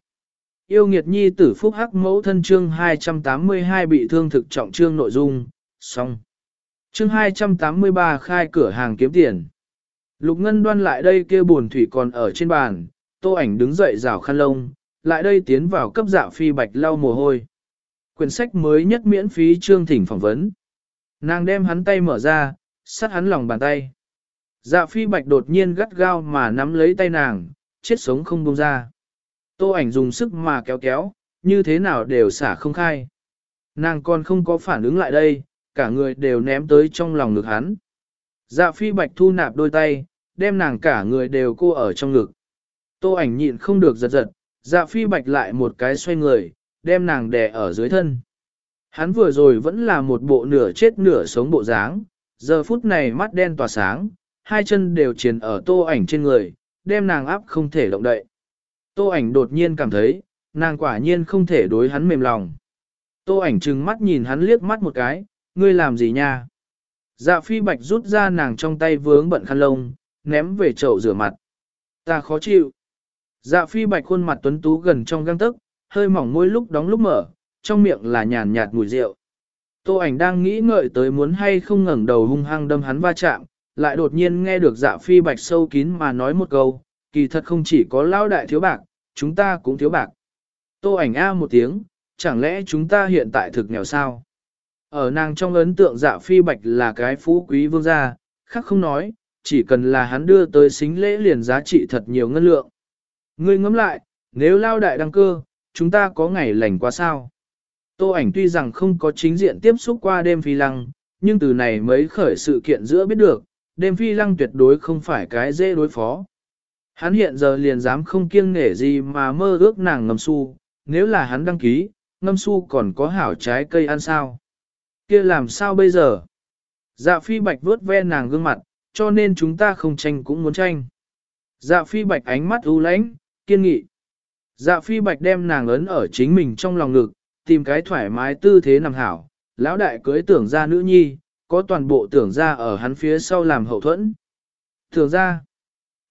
Yêu nghiệt nhi tử phúc hắc mẫu thân chương 282 bị thương thực trọng chương nội dung, xong. Chương 283 khai cửa hàng kiếm tiền. Lục Ngân đoan lại đây kia buồn thủy còn ở trên bàn, tô ảnh đứng dậy rào khăn lông, lại đây tiến vào cấp dạ phi bạch lau mồ hôi. Quyển sách mới nhất miễn phí chương thỉnh phỏng vấn. Nàng đem hắn tay mở ra, sát hắn lòng bàn tay. Dạ phi bạch đột nhiên gắt gao mà nắm lấy tay nàng, chết sống không buông ra. Tô ảnh dùng sức mà kéo kéo, như thế nào đều xả không khai. Nàng còn không có phản ứng lại đây, cả người đều ném tới trong lòng ngực hắn. Dạ phi bạch thu nạp đôi tay, đem nàng cả người đều cô ở trong ngực. Tô ảnh nhịn không được giật giật, dạ phi bạch lại một cái xoay người, đem nàng đè ở dưới thân. Hắn vừa rồi vẫn là một bộ nửa chết nửa sống bộ dáng, giờ phút này mắt đen tỏa sáng, hai chân đều triền ở tô ảnh trên người, đem nàng áp không thể động đậy. Tô ảnh đột nhiên cảm thấy, nàng quả nhiên không thể đối hắn mềm lòng. Tô ảnh trừng mắt nhìn hắn liếc mắt một cái, ngươi làm gì nha? Dạ phi bạch rút ra nàng trong tay vướng bận khăn lông, ném về chậu rửa mặt. Ta khó chịu. Dạ phi bạch khuôn mặt tuấn tú gần trong găng tức, hơi mỏng môi lúc đóng lúc mở, trong miệng là nhàn nhạt mùi rượu. Tô ảnh đang nghĩ ngợi tới muốn hay không ngẩng đầu hung hăng đâm hắn va chạm, lại đột nhiên nghe được dạ phi bạch sâu kín mà nói một câu, kỳ thật không chỉ có lao đại thiếu bạc, chúng ta cũng thiếu bạc. Tô ảnh a một tiếng, chẳng lẽ chúng ta hiện tại thực nghèo sao? Ở nàng trong ấn tượng dạ phi bạch là cái phú quý vương gia, khác không nói, chỉ cần là hắn đưa tới xính lễ liền giá trị thật nhiều ngân lượng. Ngươi ngẫm lại, nếu lao đại đăng cơ, chúng ta có ngày lành quá sao? Tô ảnh tuy rằng không có chính diện tiếp xúc qua đêm phi lăng, nhưng từ này mấy khởi sự kiện giữa biết được, đêm phi lăng tuyệt đối không phải cái dễ đối phó. Hắn hiện giờ liền dám không kiêng nể gì mà mơ ước nàng ngâm su, nếu là hắn đăng ký, ngâm su còn có hảo trái cây ăn sao. kia làm sao bây giờ? Dạ phi bạch vướt ve nàng gương mặt, cho nên chúng ta không tranh cũng muốn tranh. Dạ phi bạch ánh mắt u lãnh, kiên nghị. Dạ phi bạch đem nàng ấn ở chính mình trong lòng ngực, tìm cái thoải mái tư thế nằm hảo. Lão đại cưới tưởng ra nữ nhi, có toàn bộ tưởng ra ở hắn phía sau làm hậu thuẫn. Tưởng ra,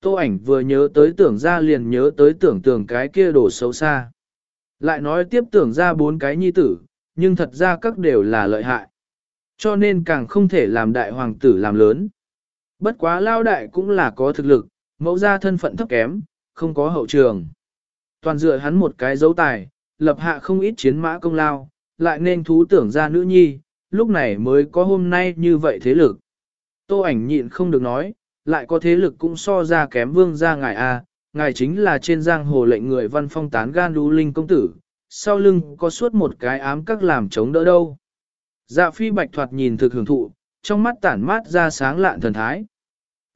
tô ảnh vừa nhớ tới tưởng ra liền nhớ tới tưởng tưởng cái kia đổ xấu xa. Lại nói tiếp tưởng ra bốn cái nhi tử, nhưng thật ra các đều là lợi hại. Cho nên càng không thể làm đại hoàng tử làm lớn. Bất quá lao đại cũng là có thực lực, mẫu ra thân phận thấp kém, không có hậu trường. Toàn dựa hắn một cái dấu tài, lập hạ không ít chiến mã công lao, lại nên thú tưởng ra nữ nhi, lúc này mới có hôm nay như vậy thế lực. Tô ảnh nhịn không được nói, lại có thế lực cũng so ra kém vương gia ngài a, ngài chính là trên giang hồ lệnh người văn phong tán gan đu linh công tử, sau lưng có suốt một cái ám các làm chống đỡ đâu. Dạ phi bạch thoạt nhìn thực hưởng thụ, trong mắt tản mát ra sáng lạn thần thái.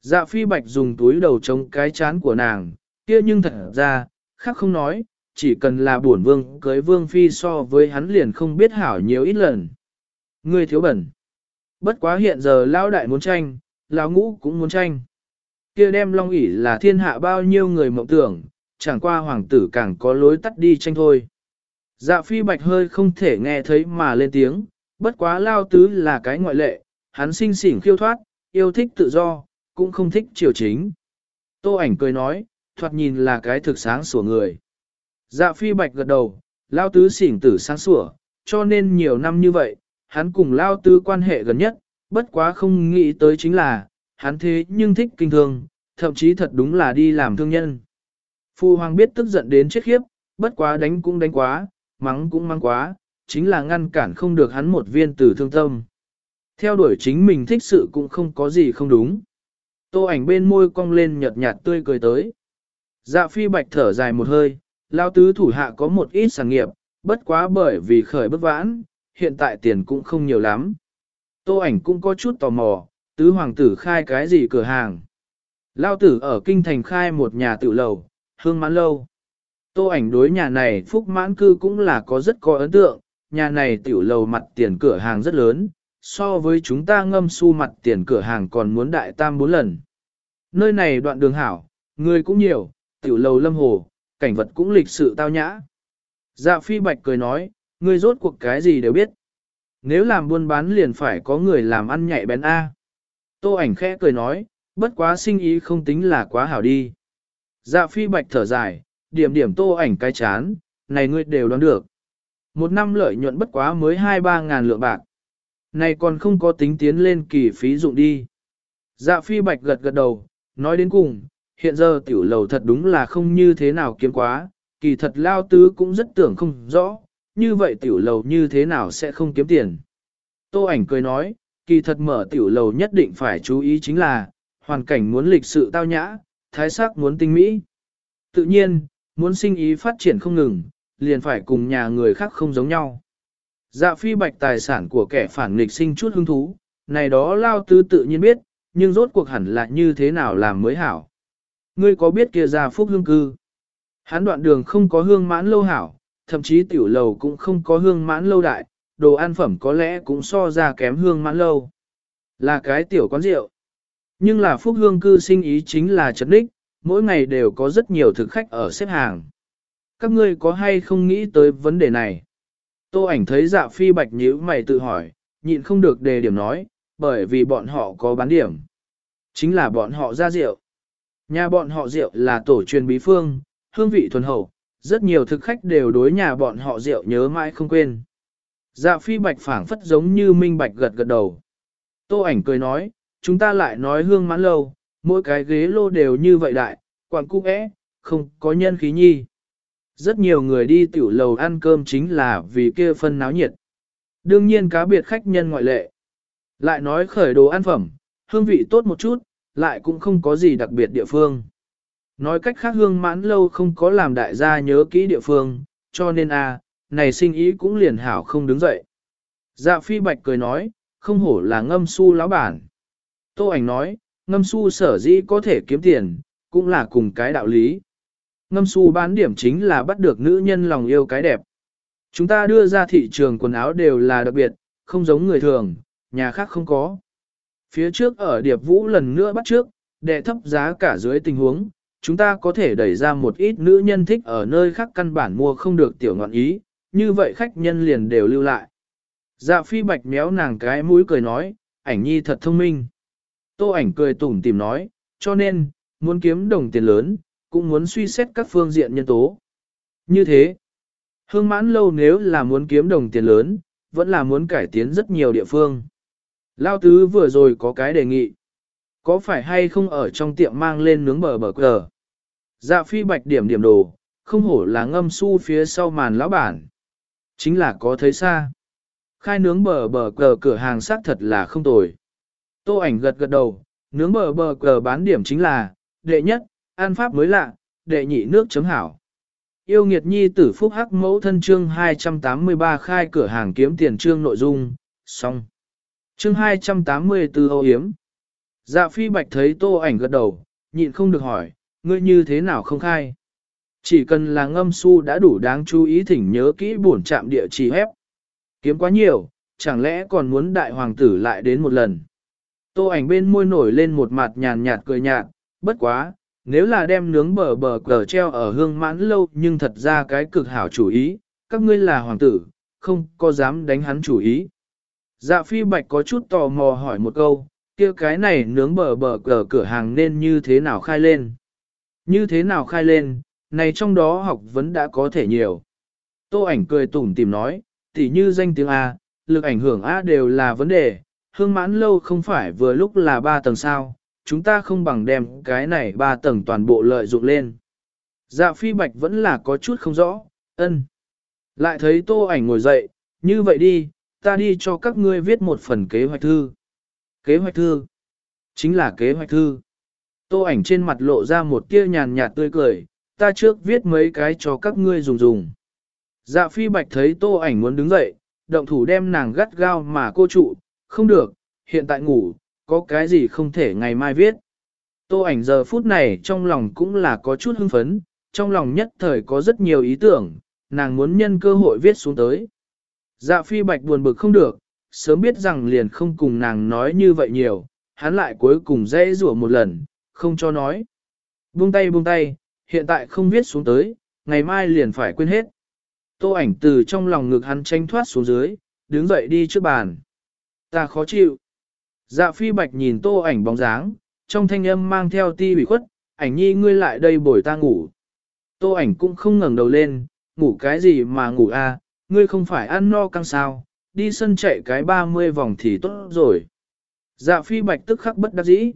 Dạ phi bạch dùng túi đầu chống cái chán của nàng, kia nhưng thật ra, khác không nói, chỉ cần là bổn vương cưới vương phi so với hắn liền không biết hảo nhiều ít lần. Ngươi thiếu bẩn. Bất quá hiện giờ lão đại muốn tranh, lão ngũ cũng muốn tranh. Kia đem long ỷ là thiên hạ bao nhiêu người mộng tưởng, chẳng qua hoàng tử càng có lối tắt đi tranh thôi. Dạ phi bạch hơi không thể nghe thấy mà lên tiếng, bất quá lao tứ là cái ngoại lệ, hắn sinh xỉn khiêu thoát, yêu thích tự do, cũng không thích triều chính. Tô ảnh cười nói, thoạt nhìn là cái thực sáng sủa người. Dạ phi bạch gật đầu, lao tứ xỉn tử sáng sủa, cho nên nhiều năm như vậy, hắn cùng lao tứ quan hệ gần nhất, bất quá không nghĩ tới chính là, hắn thế nhưng thích kinh thương, thậm chí thật đúng là đi làm thương nhân. Phu hoàng biết tức giận đến chết khiếp, bất quá đánh cũng đánh quá, mắng cũng mắng quá, chính là ngăn cản không được hắn một viên tử thương tâm. Theo đuổi chính mình thích sự cũng không có gì không đúng. Tô ảnh bên môi cong lên nhợt nhạt tươi cười tới. Dạ phi bạch thở dài một hơi, lao tứ thủ hạ có một ít sản nghiệp, bất quá bởi vì khởi bất vãn, hiện tại tiền cũng không nhiều lắm. Tô ảnh cũng có chút tò mò, tứ hoàng tử khai cái gì cửa hàng. Lao tử ở kinh thành khai một nhà tự lầu, hương mãn lâu. Tô ảnh đối nhà này phúc mãn cư cũng là có rất có ấn tượng, nhà này tiểu lầu mặt tiền cửa hàng rất lớn, so với chúng ta ngâm su mặt tiền cửa hàng còn muốn đại tam bốn lần. Nơi này đoạn đường hảo, người cũng nhiều, tiểu lầu lâm hồ, cảnh vật cũng lịch sự tao nhã. Dạ phi bạch cười nói, người rốt cuộc cái gì đều biết. Nếu làm buôn bán liền phải có người làm ăn nhạy bén A. Tô ảnh khẽ cười nói, bất quá sinh ý không tính là quá hảo đi. Dạ phi bạch thở dài, điểm điểm tô ảnh cái chán, này ngươi đều đoán được. Một năm lợi nhuận bất quá mới 2-3 ngàn lượng bạc. Này còn không có tính tiến lên kỳ phí dụng đi. Dạ phi bạch gật gật đầu, nói đến cùng, hiện giờ tiểu lầu thật đúng là không như thế nào kiếm quá, kỳ thật lao tứ cũng rất tưởng không rõ, như vậy tiểu lầu như thế nào sẽ không kiếm tiền. Tô ảnh cười nói, kỳ thật mở tiểu lầu nhất định phải chú ý chính là, hoàn cảnh muốn lịch sự tao nhã, thái sắc muốn tinh mỹ. Tự nhiên, muốn sinh ý phát triển không ngừng, liền phải cùng nhà người khác không giống nhau. Dạ phi bạch tài sản của kẻ phản nghịch sinh chút hứng thú, này đó lao tứ tự nhiên biết, nhưng rốt cuộc hẳn là như thế nào làm mới hảo. Ngươi có biết kia ra phúc hương cư? Hán đoạn đường không có hương mãn lâu hảo, thậm chí tiểu lầu cũng không có hương mãn lâu đại, đồ ăn phẩm có lẽ cũng so ra kém hương mãn lâu. Là cái tiểu quán rượu. Nhưng là phúc hương cư sinh ý chính là chấn đích, mỗi ngày đều có rất nhiều thực khách ở xếp hàng. Các ngươi có hay không nghĩ tới vấn đề này? Tô ảnh thấy dạ phi bạch nhíu mày tự hỏi, nhịn không được đề điểm nói, bởi vì bọn họ có bán điểm. Chính là bọn họ ra rượu. Nhà bọn họ rượu là tổ truyền bí phương, hương vị thuần hậu, rất nhiều thực khách đều đối nhà bọn họ rượu nhớ mãi không quên. Dạ phi bạch phảng phất giống như minh bạch gật gật đầu. Tô ảnh cười nói, chúng ta lại nói hương mãn lâu, mỗi cái ghế lô đều như vậy đại, quảng cung ế, không có nhân khí nhi. Rất nhiều người đi tiểu lầu ăn cơm chính là vì kia phân náo nhiệt. Đương nhiên cá biệt khách nhân ngoại lệ. Lại nói khởi đồ ăn phẩm, hương vị tốt một chút, lại cũng không có gì đặc biệt địa phương. Nói cách khác hương mãn lâu không có làm đại gia nhớ kỹ địa phương, cho nên a à, này sinh ý cũng liền hảo không đứng dậy. Dạ phi bạch cười nói, không hổ là ngâm su lão bản. Tô ảnh nói, ngâm su sở dĩ có thể kiếm tiền, cũng là cùng cái đạo lý. Ngâm su bán điểm chính là bắt được nữ nhân lòng yêu cái đẹp. Chúng ta đưa ra thị trường quần áo đều là đặc biệt, không giống người thường, nhà khác không có. Phía trước ở điệp vũ lần nữa bắt trước, đệ thấp giá cả dưới tình huống, chúng ta có thể đẩy ra một ít nữ nhân thích ở nơi khác căn bản mua không được tiểu ngọn ý, như vậy khách nhân liền đều lưu lại. Dạ phi bạch méo nàng cái mũi cười nói, ảnh nhi thật thông minh. Tô ảnh cười tủm tìm nói, cho nên, muốn kiếm đồng tiền lớn, cũng muốn suy xét các phương diện nhân tố. Như thế, hương mãn lâu nếu là muốn kiếm đồng tiền lớn, vẫn là muốn cải tiến rất nhiều địa phương. Lao tứ vừa rồi có cái đề nghị. Có phải hay không ở trong tiệm mang lên nướng bờ bờ cờ? Dạ phi bạch điểm điểm đồ, không hổ là ngâm su phía sau màn lão bản. Chính là có thấy xa. Khai nướng bờ bờ cờ cửa hàng xác thật là không tồi. Tô ảnh gật gật đầu, nướng bờ bờ cờ bán điểm chính là, đệ nhất, an pháp mới lạ, đệ nhị nước chấm hảo. Yêu nghiệt nhi tử phúc hắc mẫu thân chương 283 khai cửa hàng kiếm tiền chương nội dung, xong. Chương 284 Âu Hiếm Dạ phi bạch thấy tô ảnh gật đầu, nhịn không được hỏi, ngươi như thế nào không khai? Chỉ cần là ngâm su đã đủ đáng chú ý thỉnh nhớ kỹ bổn trạm địa chỉ hép. Kiếm quá nhiều, chẳng lẽ còn muốn đại hoàng tử lại đến một lần? Tô ảnh bên môi nổi lên một mặt nhàn nhạt cười nhạt, bất quá, nếu là đem nướng bờ bờ cờ treo ở hương mãn lâu nhưng thật ra cái cực hảo chủ ý, các ngươi là hoàng tử, không có dám đánh hắn chủ ý. Dạ phi bạch có chút tò mò hỏi một câu, kia cái này nướng bờ bờ cờ cửa hàng nên như thế nào khai lên? Như thế nào khai lên, này trong đó học vấn đã có thể nhiều. Tô ảnh cười tủm tỉm nói, tỉ như danh tiếng A, lực ảnh hưởng A đều là vấn đề, hương mãn lâu không phải vừa lúc là ba tầng sao, chúng ta không bằng đem cái này ba tầng toàn bộ lợi dụng lên. Dạ phi bạch vẫn là có chút không rõ, ân. Lại thấy tô ảnh ngồi dậy, như vậy đi, ta đi cho các ngươi viết một phần kế hoạch thư. Kế hoạch thư. Chính là kế hoạch thư. Tô ảnh trên mặt lộ ra một tia nhàn nhạt tươi cười, ta trước viết mấy cái cho các ngươi dùng dùng. Dạ phi bạch thấy tô ảnh muốn đứng dậy, động thủ đem nàng gắt gao mà cô trụ, không được, hiện tại ngủ, có cái gì không thể ngày mai viết. Tô ảnh giờ phút này trong lòng cũng là có chút hưng phấn, trong lòng nhất thời có rất nhiều ý tưởng, nàng muốn nhân cơ hội viết xuống tới. Dạ phi bạch buồn bực không được, sớm biết rằng liền không cùng nàng nói như vậy nhiều, hắn lại cuối cùng dễ rủa một lần, không cho nói. Buông tay buông tay, hiện tại không viết xuống tới, ngày mai liền phải quên hết. Tô ảnh từ trong lòng ngực hắn tranh thoát xuống dưới, đứng dậy đi trước bàn. Ta khó chịu. Dạ phi bạch nhìn tô ảnh bóng dáng, trong thanh âm mang theo ti bị khuất, ảnh nhi ngươi lại đây bồi ta ngủ. Tô ảnh cũng không ngẩng đầu lên, ngủ cái gì mà ngủ a, ngươi không phải ăn no căng sao, đi sân chạy cái 30 vòng thì tốt rồi. Dạ phi bạch tức khắc bất đắc dĩ.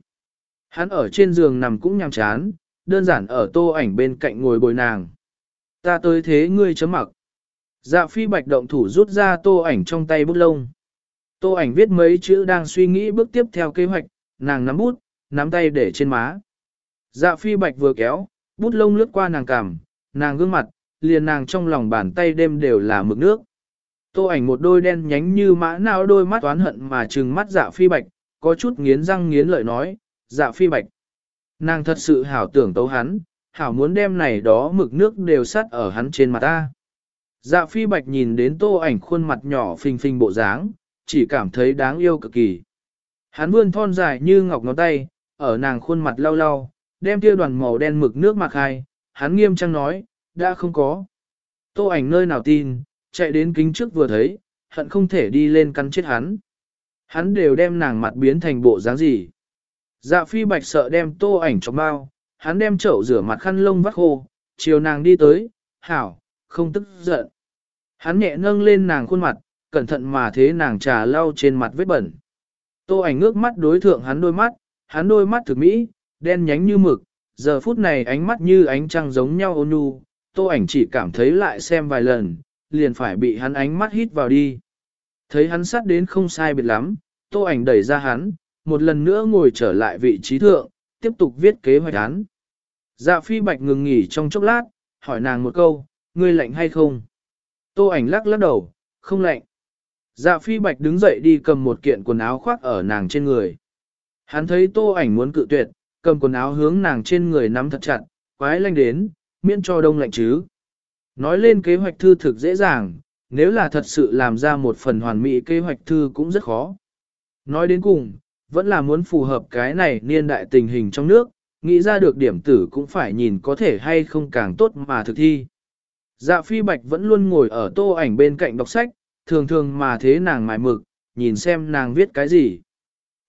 Hắn ở trên giường nằm cũng nhàm chán, đơn giản ở tô ảnh bên cạnh ngồi bồi nàng. Ta tới thế ngươi chấm mặc. Dạ phi bạch động thủ rút ra tô ảnh trong tay bút lông. Tô ảnh viết mấy chữ đang suy nghĩ bước tiếp theo kế hoạch, nàng nắm bút, nắm tay để trên má. Dạ phi bạch vừa kéo, bút lông lướt qua nàng cằm, nàng gương mặt, liền nàng trong lòng bàn tay đêm đều là mực nước. Tô ảnh một đôi đen nhánh như mã não đôi mắt toán hận mà trừng mắt dạ phi bạch, có chút nghiến răng nghiến lợi nói, dạ phi bạch. Nàng thật sự hảo tưởng tấu hắn, hảo muốn đem này đó mực nước đều sắt ở hắn trên mặt ta. Dạ phi bạch nhìn đến tô ảnh khuôn mặt nhỏ phình phình bộ dáng, chỉ cảm thấy đáng yêu cực kỳ. Hắn vươn thon dài như ngọc ngón tay, ở nàng khuôn mặt lau lau, đem kia đoàn màu đen mực nước mặc hai, hắn nghiêm trang nói, đã không có. Tô ảnh nơi nào tin, chạy đến kính trước vừa thấy, hận không thể đi lên căn chết hắn. Hắn đều đem nàng mặt biến thành bộ dáng gì. Dạ phi bạch sợ đem tô ảnh trong bao, hắn đem chậu rửa mặt khăn lông vắt khô, chiều nàng đi tới, hảo, không tức giận. Hắn nhẹ nâng lên nàng khuôn mặt, cẩn thận mà thế nàng trà lau trên mặt vết bẩn. Tô ảnh ngước mắt đối thượng hắn đôi mắt, hắn đôi mắt thực mỹ, đen nhánh như mực, giờ phút này ánh mắt như ánh trăng giống nhau ôn nhu, tô ảnh chỉ cảm thấy lại xem vài lần, liền phải bị hắn ánh mắt hít vào đi. Thấy hắn sát đến không sai biệt lắm, tô ảnh đẩy ra hắn, một lần nữa ngồi trở lại vị trí thượng, tiếp tục viết kế hoạch án. Dạ phi bạch ngừng nghỉ trong chốc lát, hỏi nàng một câu, ngươi lạnh hay không? Tô ảnh lắc lắc đầu, không lạnh. Dạ phi bạch đứng dậy đi cầm một kiện quần áo khoác ở nàng trên người. Hắn thấy tô ảnh muốn cự tuyệt, cầm quần áo hướng nàng trên người nắm thật chặt, quái lanh đến, miễn cho đông lạnh chứ. Nói lên kế hoạch thư thực dễ dàng, nếu là thật sự làm ra một phần hoàn mỹ kế hoạch thư cũng rất khó. Nói đến cùng, vẫn là muốn phù hợp cái này niên đại tình hình trong nước, nghĩ ra được điểm tử cũng phải nhìn có thể hay không càng tốt mà thực thi. Dạ phi bạch vẫn luôn ngồi ở tô ảnh bên cạnh đọc sách, thường thường mà thế nàng mài mực, nhìn xem nàng viết cái gì.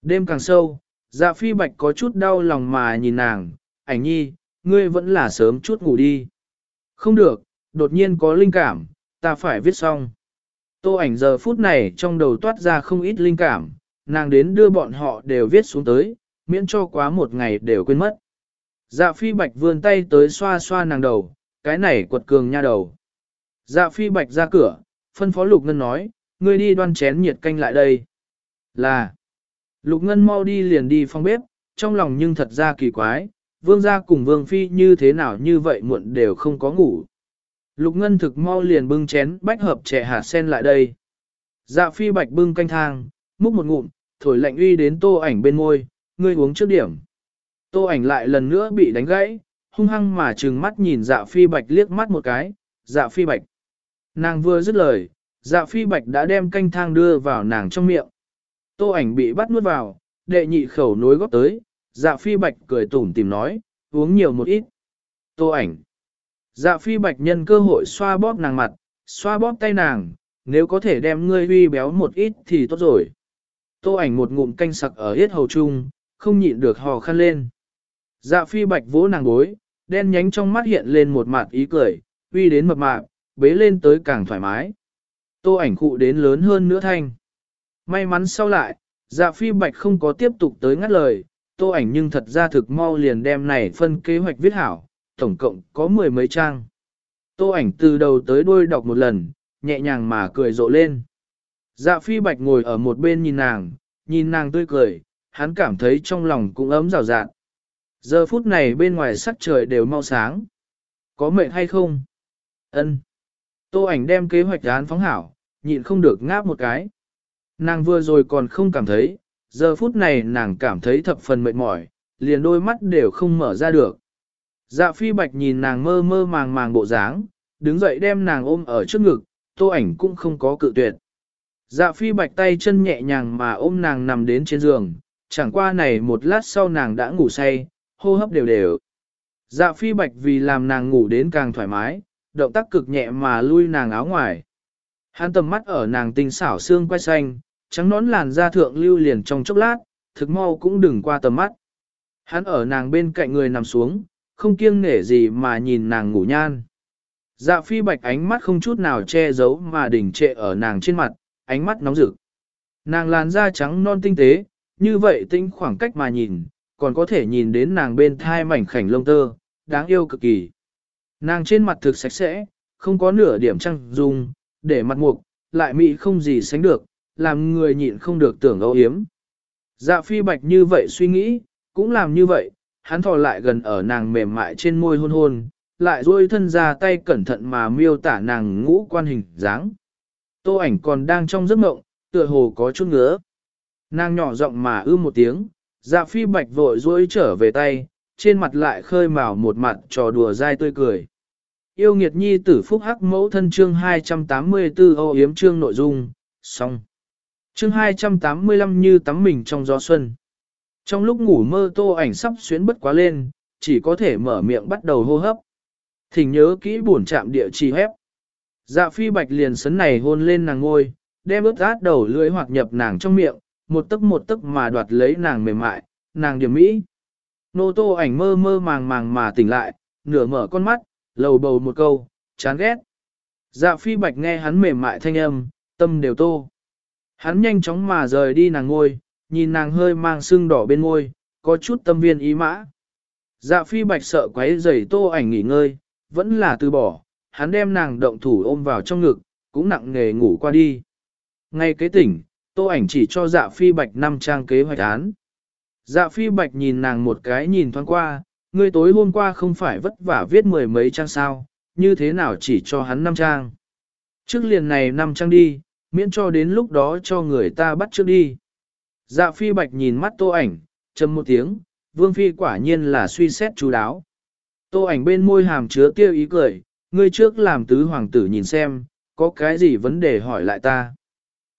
Đêm càng sâu, dạ phi bạch có chút đau lòng mà nhìn nàng, ảnh nhi, ngươi vẫn là sớm chút ngủ đi. Không được, đột nhiên có linh cảm, ta phải viết xong. Tô ảnh giờ phút này trong đầu toát ra không ít linh cảm, nàng đến đưa bọn họ đều viết xuống tới, miễn cho quá một ngày đều quên mất. Dạ phi bạch vươn tay tới xoa xoa nàng đầu, cái này quật cường nha đầu. Dạ phi bạch ra cửa, phân phó Lục Ngân nói, ngươi đi đoan chén nhiệt canh lại đây. Là, Lục Ngân mau đi liền đi phòng bếp, trong lòng nhưng thật ra kỳ quái, vương gia cùng vương phi như thế nào như vậy muộn đều không có ngủ. Lục Ngân thực mau liền bưng chén bách hợp trẻ hạt sen lại đây. Dạ phi bạch bưng canh thang, múc một ngụm, thổi lạnh uy đến tô ảnh bên môi, ngươi uống trước điểm. Tô ảnh lại lần nữa bị đánh gãy, hung hăng mà trừng mắt nhìn dạ phi bạch liếc mắt một cái, dạ phi bạch. Nàng vừa dứt lời, dạ phi bạch đã đem canh thang đưa vào nàng trong miệng. Tô ảnh bị bắt nuốt vào, đệ nhị khẩu nối góp tới, dạ phi bạch cười tủm tìm nói, uống nhiều một ít. Tô ảnh. Dạ phi bạch nhân cơ hội xoa bóp nàng mặt, xoa bóp tay nàng, nếu có thể đem ngươi huy béo một ít thì tốt rồi. Tô ảnh một ngụm canh sặc ở hết hầu chung, không nhịn được hò khăn lên. Dạ phi bạch vỗ nàng gối, đen nhánh trong mắt hiện lên một mặt ý cười, uy đến mập mạp, bế lên tới càng thoải mái. Tô ảnh cụ đến lớn hơn nữa thanh. May mắn sau lại, dạ phi bạch không có tiếp tục tới ngắt lời, tô ảnh nhưng thật ra thực mau liền đem này phân kế hoạch viết hảo, tổng cộng có mười mấy trang. Tô ảnh từ đầu tới đuôi đọc một lần, nhẹ nhàng mà cười rộ lên. Dạ phi bạch ngồi ở một bên nhìn nàng, nhìn nàng tươi cười, hắn cảm thấy trong lòng cũng ấm rào rạt. Giờ phút này bên ngoài sắc trời đều mau sáng. Có mệt hay không? Ân. Tô ảnh đem kế hoạch án phóng hảo, nhịn không được ngáp một cái. Nàng vừa rồi còn không cảm thấy, giờ phút này nàng cảm thấy thập phần mệt mỏi, liền đôi mắt đều không mở ra được. Dạ phi bạch nhìn nàng mơ mơ màng màng bộ dáng, đứng dậy đem nàng ôm ở trước ngực, tô ảnh cũng không có cự tuyệt. Dạ phi bạch tay chân nhẹ nhàng mà ôm nàng nằm đến trên giường, chẳng qua này một lát sau nàng đã ngủ say, hô hấp đều đều. Dạ phi bạch vì làm nàng ngủ đến càng thoải mái, động tác cực nhẹ mà lui nàng áo ngoài. Hắn tầm mắt ở nàng tinh xảo xương quay xanh, trắng nón làn da thượng lưu liền trong chốc lát, thực mau cũng đừng qua tầm mắt. Hắn ở nàng bên cạnh người nằm xuống, không kiêng nể gì mà nhìn nàng ngủ nhan. Dạ phi bạch ánh mắt không chút nào che giấu mà đỉnh trệ ở nàng trên mặt, ánh mắt nóng rực. Nàng làn da trắng non tinh tế, như vậy tinh khoảng cách mà nhìn, còn có thể nhìn đến nàng bên thai mảnh khảnh lông tơ, đáng yêu cực kỳ. Nàng trên mặt thực sạch sẽ, không có nửa điểm trăng dùng để mặt mục, lại mị không gì sánh được, làm người nhịn không được tưởng âu hiếm. Dạ phi bạch như vậy suy nghĩ, cũng làm như vậy, hắn thò lại gần ở nàng mềm mại trên môi hôn hôn, lại duỗi thân ra tay cẩn thận mà miêu tả nàng ngũ quan hình dáng. Tô ảnh còn đang trong giấc mộng, tựa hồ có chút ngứa. Nàng nhỏ giọng mà ư một tiếng, dạ phi bạch vội duỗi trở về tay, trên mặt lại khơi mào một mặt trò đùa dai tươi cười. Yêu nghiệt nhi tử phúc hắc mẫu thân chương 284 ô yếm chương nội dung, xong. Chương 285 như tắm mình trong gió xuân. Trong lúc ngủ mơ tô ảnh sắp xuyến bất quá lên, chỉ có thể mở miệng bắt đầu hô hấp. Thỉnh nhớ kỹ buồn chạm địa chỉ hép. Dạ phi bạch liền sấn này hôn lên nàng ngôi, đem ướt át đầu lưỡi hoặc nhập nàng trong miệng, một tức một tức mà đoạt lấy nàng mềm mại, nàng điểm mỹ. Nô tô ảnh mơ mơ màng màng mà tỉnh lại, nửa mở con mắt, lầu bầu một câu, chán ghét. Dạ phi bạch nghe hắn mềm mại thanh âm, tâm đều tô. Hắn nhanh chóng mà rời đi nàng ngôi, nhìn nàng hơi mang sưng đỏ bên môi, có chút tâm viên ý mã. Dạ phi bạch sợ quấy rầy tô ảnh nghỉ ngơi, vẫn là từ bỏ, hắn đem nàng động thủ ôm vào trong ngực, cũng nặng nghề ngủ qua đi. Ngay kế tỉnh, tô ảnh chỉ cho dạ phi bạch năm trang kế hoạch án. Dạ phi bạch nhìn nàng một cái nhìn thoáng qua, ngươi tối hôm qua không phải vất vả viết mười mấy trang sao, như thế nào chỉ cho hắn năm trang. Trước liền này năm trang đi, miễn cho đến lúc đó cho người ta bắt trước đi. Dạ phi bạch nhìn mắt tô ảnh, châm một tiếng, vương phi quả nhiên là suy xét chú đáo. Tô ảnh bên môi hàm chứa tiêu ý cười, ngươi trước làm tứ hoàng tử nhìn xem, có cái gì vấn đề hỏi lại ta.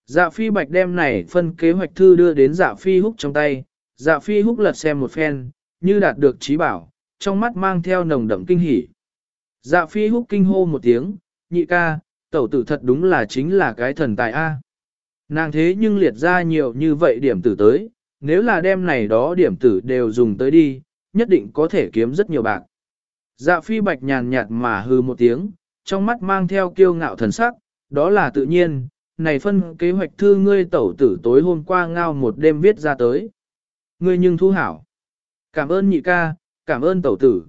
Dạ phi bạch đem này phân kế hoạch thư đưa đến dạ phi húc trong tay, dạ phi húc lật xem một phen, như đạt được trí bảo, trong mắt mang theo nồng đậm kinh hỉ. Dạ phi húc kinh hô một tiếng, nhị ca, tẩu tử thật đúng là chính là cái thần tài A. Nàng thế nhưng liệt ra nhiều như vậy điểm tử tới, nếu là đem này đó điểm tử đều dùng tới đi, nhất định có thể kiếm rất nhiều bạc. Dạ phi bạch nhàn nhạt mà hư một tiếng, trong mắt mang theo kiêu ngạo thần sắc, đó là tự nhiên, này phân kế hoạch thư ngươi tẩu tử tối hôm qua ngao một đêm viết ra tới. Ngươi nhưng thu hảo. Cảm ơn nhị ca, cảm ơn tẩu tử.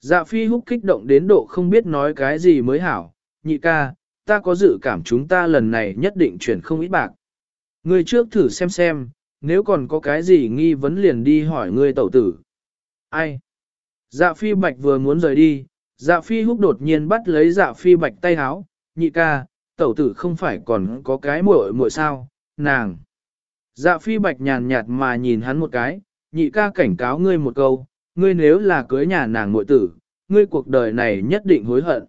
Dạ phi húc kích động đến độ không biết nói cái gì mới hảo, nhị ca, ta có dự cảm chúng ta lần này nhất định chuyển không ít bạc. Ngươi trước thử xem xem, nếu còn có cái gì nghi vấn liền đi hỏi ngươi tẩu tử. Ai? Dạ phi bạch vừa muốn rời đi, dạ phi húc đột nhiên bắt lấy dạ phi bạch tay háo, nhị ca, tẩu tử không phải còn có cái muội muội sao, nàng. Dạ phi bạch nhàn nhạt mà nhìn hắn một cái, nhị ca cảnh cáo ngươi một câu, ngươi nếu là cưới nhà nàng muội tử, ngươi cuộc đời này nhất định hối hận.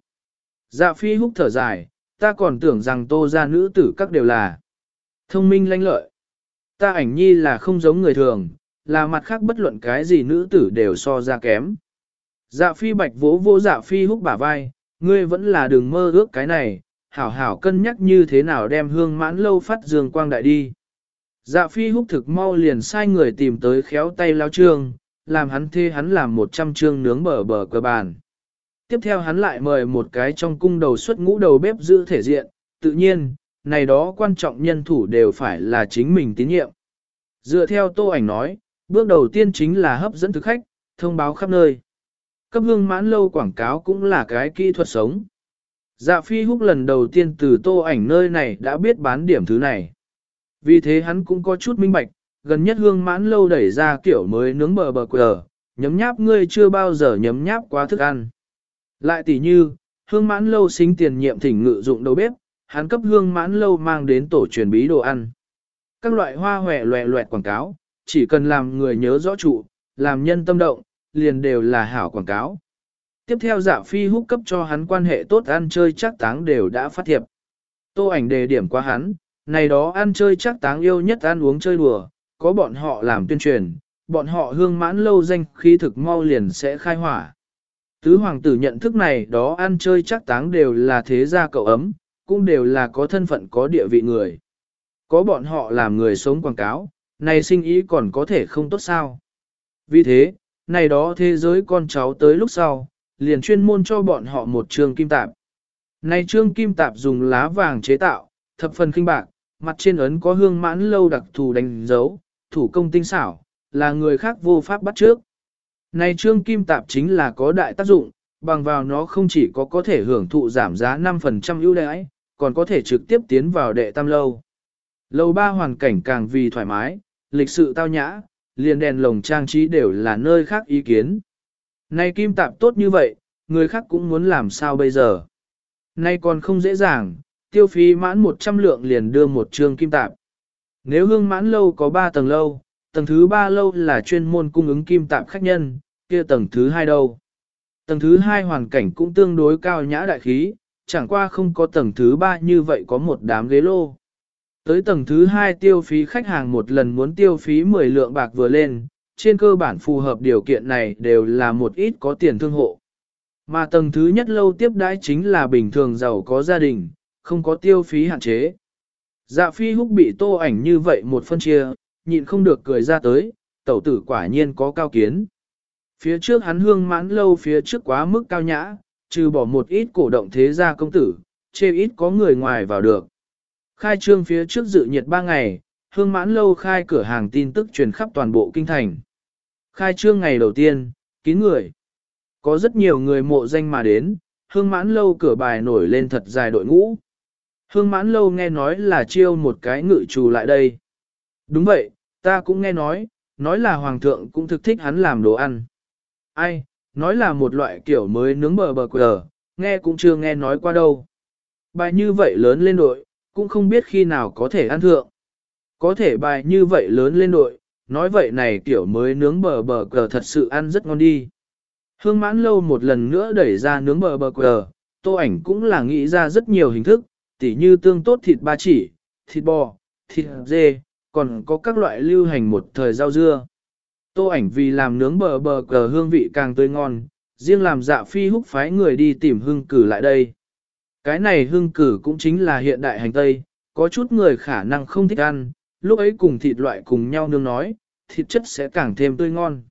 Dạ phi húc thở dài, ta còn tưởng rằng tô ra nữ tử các đều là thông minh lanh lợi. Ta ảnh nhi là không giống người thường, là mặt khác bất luận cái gì nữ tử đều so ra kém. Dạ phi bạch vỗ vỗ dạ phi húc bả vai, ngươi vẫn là đừng mơ ước cái này, hảo hảo cân nhắc như thế nào đem hương mãn lâu phát dương quang đại đi. Dạ phi húc thực mau liền sai người tìm tới khéo tay lao trương, làm hắn thê hắn làm một trăm trương nướng bờ bờ cơ bàn. Tiếp theo hắn lại mời một cái trong cung đầu xuất ngũ đầu bếp giữ thể diện, tự nhiên, này đó quan trọng nhân thủ đều phải là chính mình tín nhiệm. Dựa theo tô ảnh nói, bước đầu tiên chính là hấp dẫn thực khách, thông báo khắp nơi. Cấp hương mãn lâu quảng cáo cũng là cái kỹ thuật sống. Dạ phi húc lần đầu tiên từ tô ảnh nơi này đã biết bán điểm thứ này. Vì thế hắn cũng có chút minh bạch, gần nhất hương mãn lâu đẩy ra kiểu mới nướng bờ bờ quờ, nhấm nháp ngươi chưa bao giờ nhấm nháp quá thức ăn. Lại tỷ như, hương mãn lâu xính tiền nhiệm thỉnh ngự dụng đầu bếp, hắn cấp hương mãn lâu mang đến tổ truyền bí đồ ăn. Các loại hoa hòe loẹ loẹt quảng cáo, chỉ cần làm người nhớ rõ trụ, làm nhân tâm động, liền đều là hảo quảng cáo. Tiếp theo giả phi húc cấp cho hắn quan hệ tốt ăn chơi chắc táng đều đã phát thiệp. Tô ảnh đề điểm qua hắn, này đó ăn chơi chắc táng yêu nhất ăn uống chơi đùa, có bọn họ làm tuyên truyền, bọn họ hương mãn lâu danh khí thực mau liền sẽ khai hỏa. Tứ hoàng tử nhận thức này đó ăn chơi chắc táng đều là thế gia cậu ấm, cũng đều là có thân phận có địa vị người. Có bọn họ làm người sống quảng cáo, này sinh ý còn có thể không tốt sao. Vì thế, này đó thế giới con cháu tới lúc sau, liền chuyên môn cho bọn họ một trường kim tạp. Này trương kim tạp dùng lá vàng chế tạo, thập phần kinh bạc, mặt trên ấn có hương mãn lâu đặc thù đánh dấu, thủ công tinh xảo, là người khác vô pháp bắt trước. Này trương kim tạp chính là có đại tác dụng, bằng vào nó không chỉ có có thể hưởng thụ giảm giá 5% ưu đãi, còn có thể trực tiếp tiến vào đệ tam lâu. Lầu ba hoàn cảnh càng vì thoải mái, lịch sự tao nhã, liền đèn lồng trang trí đều là nơi khác ý kiến. Này kim tạp tốt như vậy, người khác cũng muốn làm sao bây giờ. Nay còn không dễ dàng, tiêu phí mãn 100 lượng liền đưa một trường kim tạp. Nếu hương mãn lâu có 3 tầng lâu, tầng thứ 3 lâu là chuyên môn cung ứng kim tạp khách nhân, kia tầng thứ 2 đâu. Tầng thứ 2 hoàn cảnh cũng tương đối cao nhã đại khí, chẳng qua không có tầng thứ 3 như vậy có một đám ghế lô. Tới tầng thứ 2 tiêu phí khách hàng một lần muốn tiêu phí 10 lượng bạc vừa lên, trên cơ bản phù hợp điều kiện này đều là một ít có tiền thương hộ. Mà tầng thứ nhất lâu tiếp đãi chính là bình thường giàu có gia đình, không có tiêu phí hạn chế. Dạ phi húc bị tô ảnh như vậy một phân chia, nhịn không được cười ra tới, tẩu tử quả nhiên có cao kiến. Phía trước hắn hương mãn lâu phía trước quá mức cao nhã, trừ bỏ một ít cổ động thế gia công tử, chê ít có người ngoài vào được. Khai trương phía trước dự nhiệt ba ngày, hương mãn lâu khai cửa hàng tin tức truyền khắp toàn bộ kinh thành. Khai trương ngày đầu tiên, kín người. Có rất nhiều người mộ danh mà đến, hương mãn lâu cửa bài nổi lên thật dài đội ngũ. Hương mãn lâu nghe nói là chiêu một cái ngự trù lại đây. Đúng vậy, ta cũng nghe nói, nói là hoàng thượng cũng thực thích hắn làm đồ ăn. Ai, nói là một loại kiểu mới nướng bờ bờ quờ, nghe cũng chưa nghe nói qua đâu. Bài như vậy lớn lên đội, cũng không biết khi nào có thể ăn thượng. Có thể bài như vậy lớn lên đội, nói vậy này kiểu mới nướng bờ bờ quờ thật sự ăn rất ngon đi. Hương mãn lâu một lần nữa đẩy ra nướng bờ bờ quờ, tô ảnh cũng là nghĩ ra rất nhiều hình thức, tỉ như tương tốt thịt ba chỉ, thịt bò, thịt dê, còn có các loại lưu hành một thời rau dưa. Tô ảnh vì làm nướng bờ bờ cờ hương vị càng tươi ngon, riêng làm dạ phi húc phái người đi tìm hương cử lại đây. Cái này hương cử cũng chính là hiện đại hành tây, có chút người khả năng không thích ăn, lúc ấy cùng thịt loại cùng nhau nương nói, thịt chất sẽ càng thêm tươi ngon.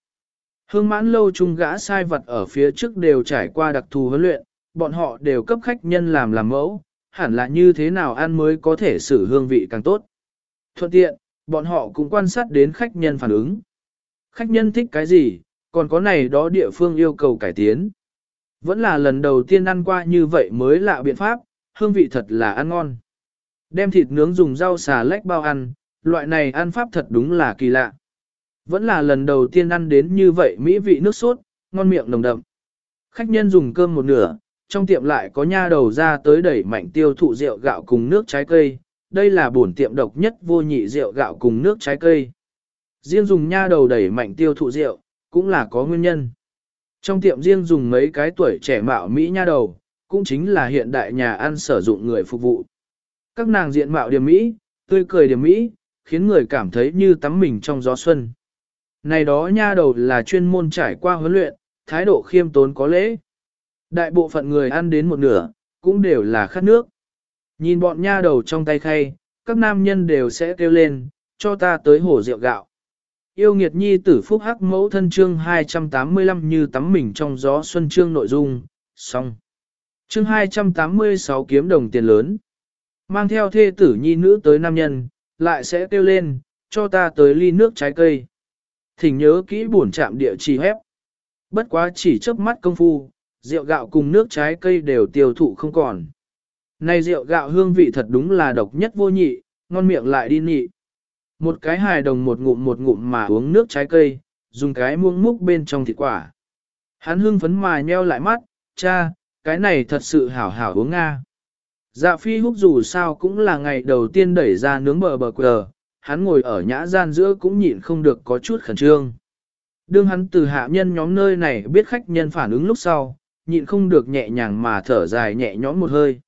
Hương mãn lâu chung gã sai vật ở phía trước đều trải qua đặc thù huấn luyện, bọn họ đều cấp khách nhân làm làm mẫu, hẳn là như thế nào ăn mới có thể xử hương vị càng tốt. Thuận tiện, bọn họ cũng quan sát đến khách nhân phản ứng. Khách nhân thích cái gì, còn có này đó địa phương yêu cầu cải tiến. Vẫn là lần đầu tiên ăn qua như vậy mới lạ biện pháp, hương vị thật là ăn ngon. Đem thịt nướng dùng rau xà lách bao ăn, loại này ăn pháp thật đúng là kỳ lạ. Vẫn là lần đầu tiên ăn đến như vậy mỹ vị nước sốt, ngon miệng nồng đậm. Khách nhân dùng cơm một nửa, trong tiệm lại có nha đầu ra tới đẩy mạnh tiêu thụ rượu gạo cùng nước trái cây. Đây là bổn tiệm độc nhất vô nhị rượu gạo cùng nước trái cây. Riêng dùng nha đầu đẩy mạnh tiêu thụ rượu, cũng là có nguyên nhân. Trong tiệm riêng dùng mấy cái tuổi trẻ mạo Mỹ nha đầu, cũng chính là hiện đại nhà ăn sử dụng người phục vụ. Các nàng diện mạo điểm Mỹ, tươi cười điểm Mỹ, khiến người cảm thấy như tắm mình trong gió xuân. Này đó nha đầu là chuyên môn trải qua huấn luyện, thái độ khiêm tốn có lễ. Đại bộ phận người ăn đến một nửa, cũng đều là khát nước. Nhìn bọn nha đầu trong tay khay, các nam nhân đều sẽ kêu lên, cho ta tới hổ rượu gạo. Yêu nghiệt nhi tử phúc hắc mẫu thân chương 285 như tắm mình trong gió xuân chương nội dung, xong. Chương 286 kiếm đồng tiền lớn. Mang theo thê tử nhi nữ tới nam nhân, lại sẽ kêu lên, cho ta tới ly nước trái cây. Thỉnh nhớ kỹ buồn chạm địa chỉ hép. Bất quá chỉ chớp mắt công phu, rượu gạo cùng nước trái cây đều tiêu thụ không còn. Này rượu gạo hương vị thật đúng là độc nhất vô nhị, ngon miệng lại đi nhị. Một cái hài đồng một ngụm một ngụm mà uống nước trái cây, dùng cái muông múc bên trong thịt quả. Hắn hưng phấn mà nheo lại mắt, cha, cái này thật sự hảo hảo uống Nga. Dạ phi húc dù sao cũng là ngày đầu tiên đẩy ra nướng bờ bờ quờ, hắn ngồi ở nhã gian giữa cũng nhịn không được có chút khẩn trương. Đương hắn từ hạ nhân nhóm nơi này biết khách nhân phản ứng lúc sau, nhịn không được nhẹ nhàng mà thở dài nhẹ nhõm một hơi.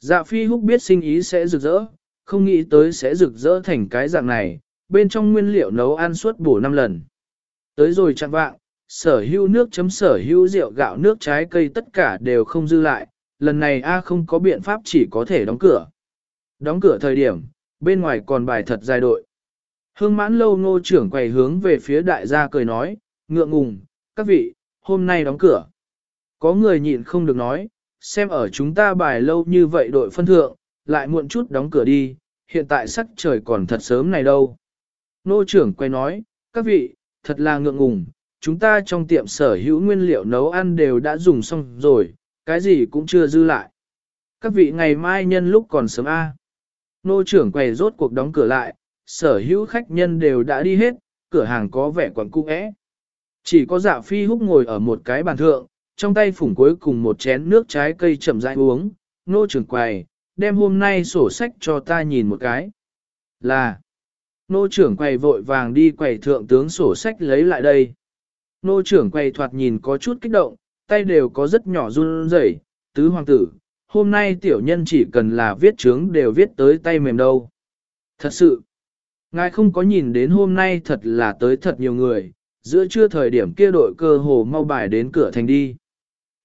Dạ phi húc biết sinh ý sẽ rực rỡ, không nghĩ tới sẽ rực rỡ thành cái dạng này, bên trong nguyên liệu nấu ăn suốt bổ năm lần. Tới rồi chặn vạng, sở hữu nước chấm sở hữu rượu gạo nước trái cây tất cả đều không dư lại, lần này A không có biện pháp chỉ có thể đóng cửa. Đóng cửa thời điểm, bên ngoài còn bài thật dài đội. Hương mãn lâu ngô trưởng quầy hướng về phía đại gia cười nói, ngượng ngùng, các vị, hôm nay đóng cửa. Có người nhịn không được nói, xem ở chúng ta bài lâu như vậy đội phân thượng, lại muộn chút đóng cửa đi, hiện tại sắc trời còn thật sớm này đâu. Nô trưởng quay nói, các vị, thật là ngượng ngùng, chúng ta trong tiệm sở hữu nguyên liệu nấu ăn đều đã dùng xong rồi, cái gì cũng chưa dư lại. Các vị ngày mai nhân lúc còn sớm A. Nô trưởng quầy rốt cuộc đóng cửa lại, sở hữu khách nhân đều đã đi hết, cửa hàng có vẻ còn cung ẽ. Chỉ có dạ phi húc ngồi ở một cái bàn thượng, trong tay phủng cuối cùng một chén nước trái cây chậm rãi uống, nô trưởng quầy, đem hôm nay sổ sách cho ta nhìn một cái. Là, nô trưởng quầy vội vàng đi quầy thượng tướng sổ sách lấy lại đây. Nô trưởng quầy thoạt nhìn có chút kích động, tay đều có rất nhỏ run rẩy. tứ hoàng tử, hôm nay tiểu nhân chỉ cần là viết chướng đều viết tới tay mềm đâu. Thật sự, ngài không có nhìn đến hôm nay thật là tới thật nhiều người, giữa trưa thời điểm kia đội cơ hồ mau bài đến cửa thành đi.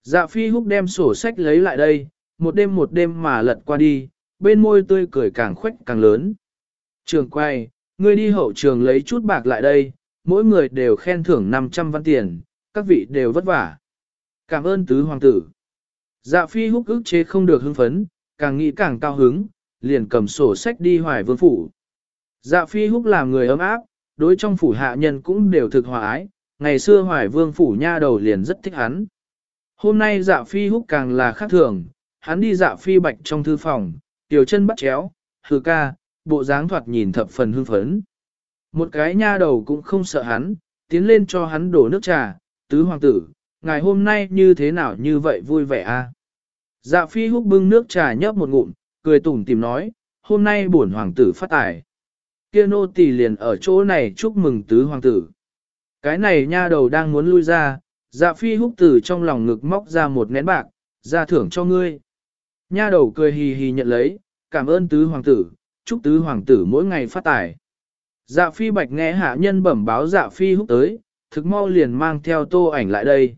Dạ phi húc đem sổ sách lấy lại đây, một đêm một đêm mà lật qua đi, bên môi tươi cười càng khuếch càng lớn. Trường quay, ngươi đi hậu trường lấy chút bạc lại đây, mỗi người đều khen thưởng 500 văn tiền, các vị đều vất vả. Cảm ơn tứ hoàng tử. Dạ phi húc ức chế không được hưng phấn, càng nghĩ càng cao hứng, liền cầm sổ sách đi hoài vương phủ. Dạ phi húc làm người ấm áp, đối trong phủ hạ nhân cũng đều thực hòa ái, ngày xưa hoài vương phủ nha đầu liền rất thích hắn. Hôm nay dạ phi húc càng là khác thường, hắn đi dạ phi bạch trong thư phòng, tiểu chân bắt chéo, hừ ca, bộ dáng thoạt nhìn thập phần hưng phấn. Một cái nha đầu cũng không sợ hắn, tiến lên cho hắn đổ nước trà, tứ hoàng tử, ngày hôm nay như thế nào như vậy vui vẻ a? À? Dạ phi húc bưng nước trà nhấp một ngụm, cười tủm tìm nói, hôm nay bổn hoàng tử phát tài. Kia nô tỳ liền ở chỗ này chúc mừng tứ hoàng tử. Cái này nha đầu đang muốn lui ra, dạ phi húc từ trong lòng ngực móc ra một nén bạc, ra thưởng cho ngươi. Nha đầu cười hì hì nhận lấy, cảm ơn tứ hoàng tử, chúc tứ hoàng tử mỗi ngày phát tài. Dạ phi bạch nghe hạ nhân bẩm báo dạ phi húc tới, thực mau liền mang theo tô ảnh lại đây.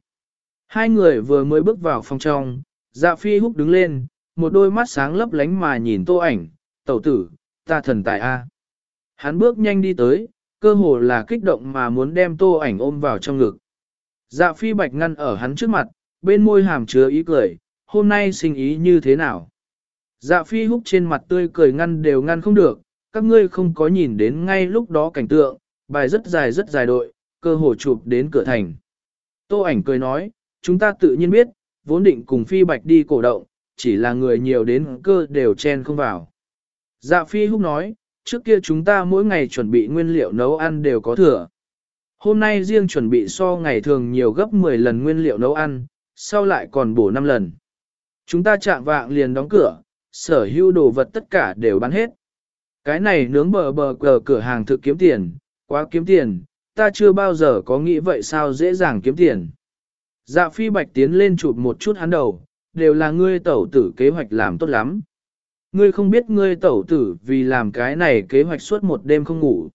Hai người vừa mới bước vào phòng trong, dạ phi húc đứng lên, một đôi mắt sáng lấp lánh mà nhìn tô ảnh, tẩu tử, ta thần tài A. Hắn bước nhanh đi tới, cơ hồ là kích động mà muốn đem tô ảnh ôm vào trong ngực. Dạ phi bạch ngăn ở hắn trước mặt, bên môi hàm chứa ý cười, hôm nay sinh ý như thế nào? Dạ phi húc trên mặt tươi cười ngăn đều ngăn không được, các ngươi không có nhìn đến ngay lúc đó cảnh tượng, bài rất dài rất dài đội, cơ hồ chụp đến cửa thành. Tô ảnh cười nói, chúng ta tự nhiên biết, vốn định cùng phi bạch đi cổ động, chỉ là người nhiều đến cơ đều chen không vào. Dạ phi húc nói, trước kia chúng ta mỗi ngày chuẩn bị nguyên liệu nấu ăn đều có thừa. Hôm nay riêng chuẩn bị so ngày thường nhiều gấp 10 lần nguyên liệu nấu ăn, sau lại còn bổ 5 lần. Chúng ta chạm vạng liền đóng cửa, sở hữu đồ vật tất cả đều bán hết. Cái này nướng bờ bờ cờ cửa hàng thực kiếm tiền, quá kiếm tiền, ta chưa bao giờ có nghĩ vậy sao dễ dàng kiếm tiền. Dạ phi bạch tiến lên chụp một chút hắn đầu, đều là ngươi tẩu tử kế hoạch làm tốt lắm. Ngươi không biết ngươi tẩu tử vì làm cái này kế hoạch suốt một đêm không ngủ.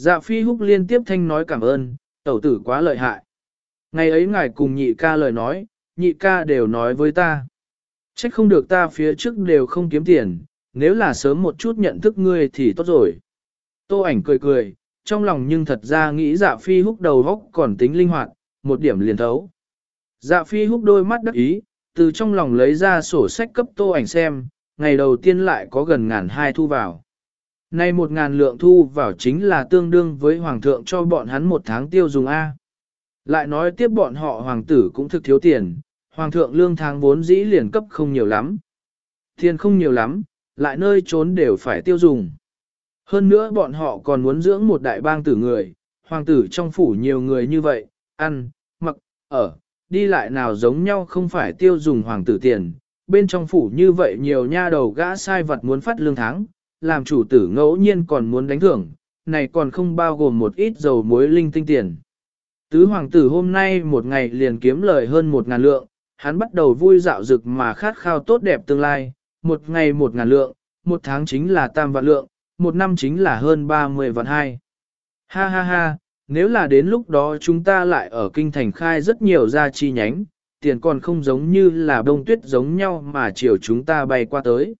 Dạ phi húc liên tiếp thanh nói cảm ơn, tẩu tử quá lợi hại. Ngày ấy ngài cùng nhị ca lời nói, nhị ca đều nói với ta. Trách không được ta phía trước đều không kiếm tiền, nếu là sớm một chút nhận thức ngươi thì tốt rồi. Tô ảnh cười cười, trong lòng nhưng thật ra nghĩ dạ phi húc đầu góc còn tính linh hoạt, một điểm liền thấu. Dạ phi húc đôi mắt đắc ý, từ trong lòng lấy ra sổ sách cấp tô ảnh xem, ngày đầu tiên lại có gần ngàn hai thu vào. Nay một ngàn lượng thu vào chính là tương đương với hoàng thượng cho bọn hắn một tháng tiêu dùng A. Lại nói tiếp bọn họ hoàng tử cũng thực thiếu tiền, hoàng thượng lương tháng vốn dĩ liền cấp không nhiều lắm. Tiền không nhiều lắm, lại nơi trốn đều phải tiêu dùng. Hơn nữa bọn họ còn muốn dưỡng một đại bang tử người, hoàng tử trong phủ nhiều người như vậy, ăn, mặc, ở, đi lại nào giống nhau không phải tiêu dùng hoàng tử tiền, bên trong phủ như vậy nhiều nha đầu gã sai vật muốn phát lương tháng, làm chủ tử ngẫu nhiên còn muốn đánh thưởng, này còn không bao gồm một ít dầu muối linh tinh tiền. Tứ hoàng tử hôm nay một ngày liền kiếm lời hơn một ngàn lượng, hắn bắt đầu vui dạo dực mà khát khao tốt đẹp tương lai, một ngày một ngàn lượng, một tháng chính là tam vạn lượng, một năm chính là hơn ba mươi vạn hai. Ha ha ha, nếu là đến lúc đó chúng ta lại ở kinh thành khai rất nhiều gia chi nhánh, tiền còn không giống như là bông tuyết giống nhau mà chiều chúng ta bay qua tới.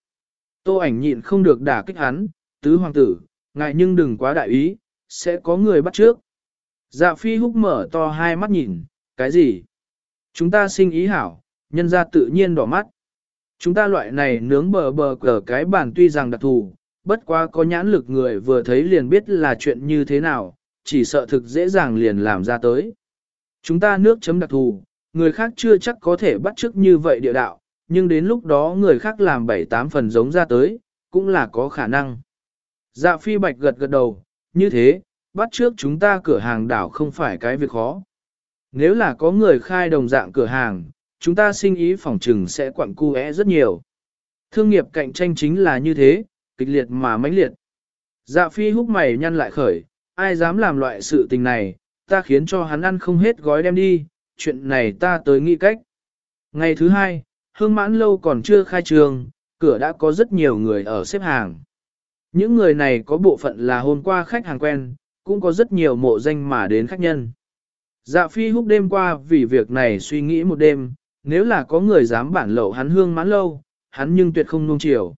Tô ảnh nhịn không được đả kích hắn, tứ hoàng tử, ngại nhưng đừng quá đại ý, sẽ có người bắt trước. Dạ phi húc mở to hai mắt nhìn, cái gì? Chúng ta sinh ý hảo, nhân ra tự nhiên đỏ mắt. Chúng ta loại này nướng bờ bờ cờ cái bàn tuy rằng đặc thù, bất quá có nhãn lực người vừa thấy liền biết là chuyện như thế nào, chỉ sợ thực dễ dàng liền làm ra tới. Chúng ta nước chấm đặc thù, người khác chưa chắc có thể bắt chước như vậy địa đạo, nhưng đến lúc đó người khác làm bảy tám phần giống ra tới, cũng là có khả năng. Dạ phi bạch gật gật đầu, như thế, bắt trước chúng ta cửa hàng đảo không phải cái việc khó. Nếu là có người khai đồng dạng cửa hàng, chúng ta sinh ý phòng trừng sẽ quặng cu é rất nhiều. Thương nghiệp cạnh tranh chính là như thế, kịch liệt mà mãnh liệt. Dạ phi húc mày nhăn lại khởi, ai dám làm loại sự tình này, ta khiến cho hắn ăn không hết gói đem đi, chuyện này ta tới nghĩ cách. Ngày thứ hai, hương mãn lâu còn chưa khai trường, cửa đã có rất nhiều người ở xếp hàng. Những người này có bộ phận là hôm qua khách hàng quen, cũng có rất nhiều mộ danh mà đến khách nhân. Dạ phi húc đêm qua vì việc này suy nghĩ một đêm, nếu là có người dám bản lậu hắn hương mãn lâu, hắn nhưng tuyệt không nung chiều.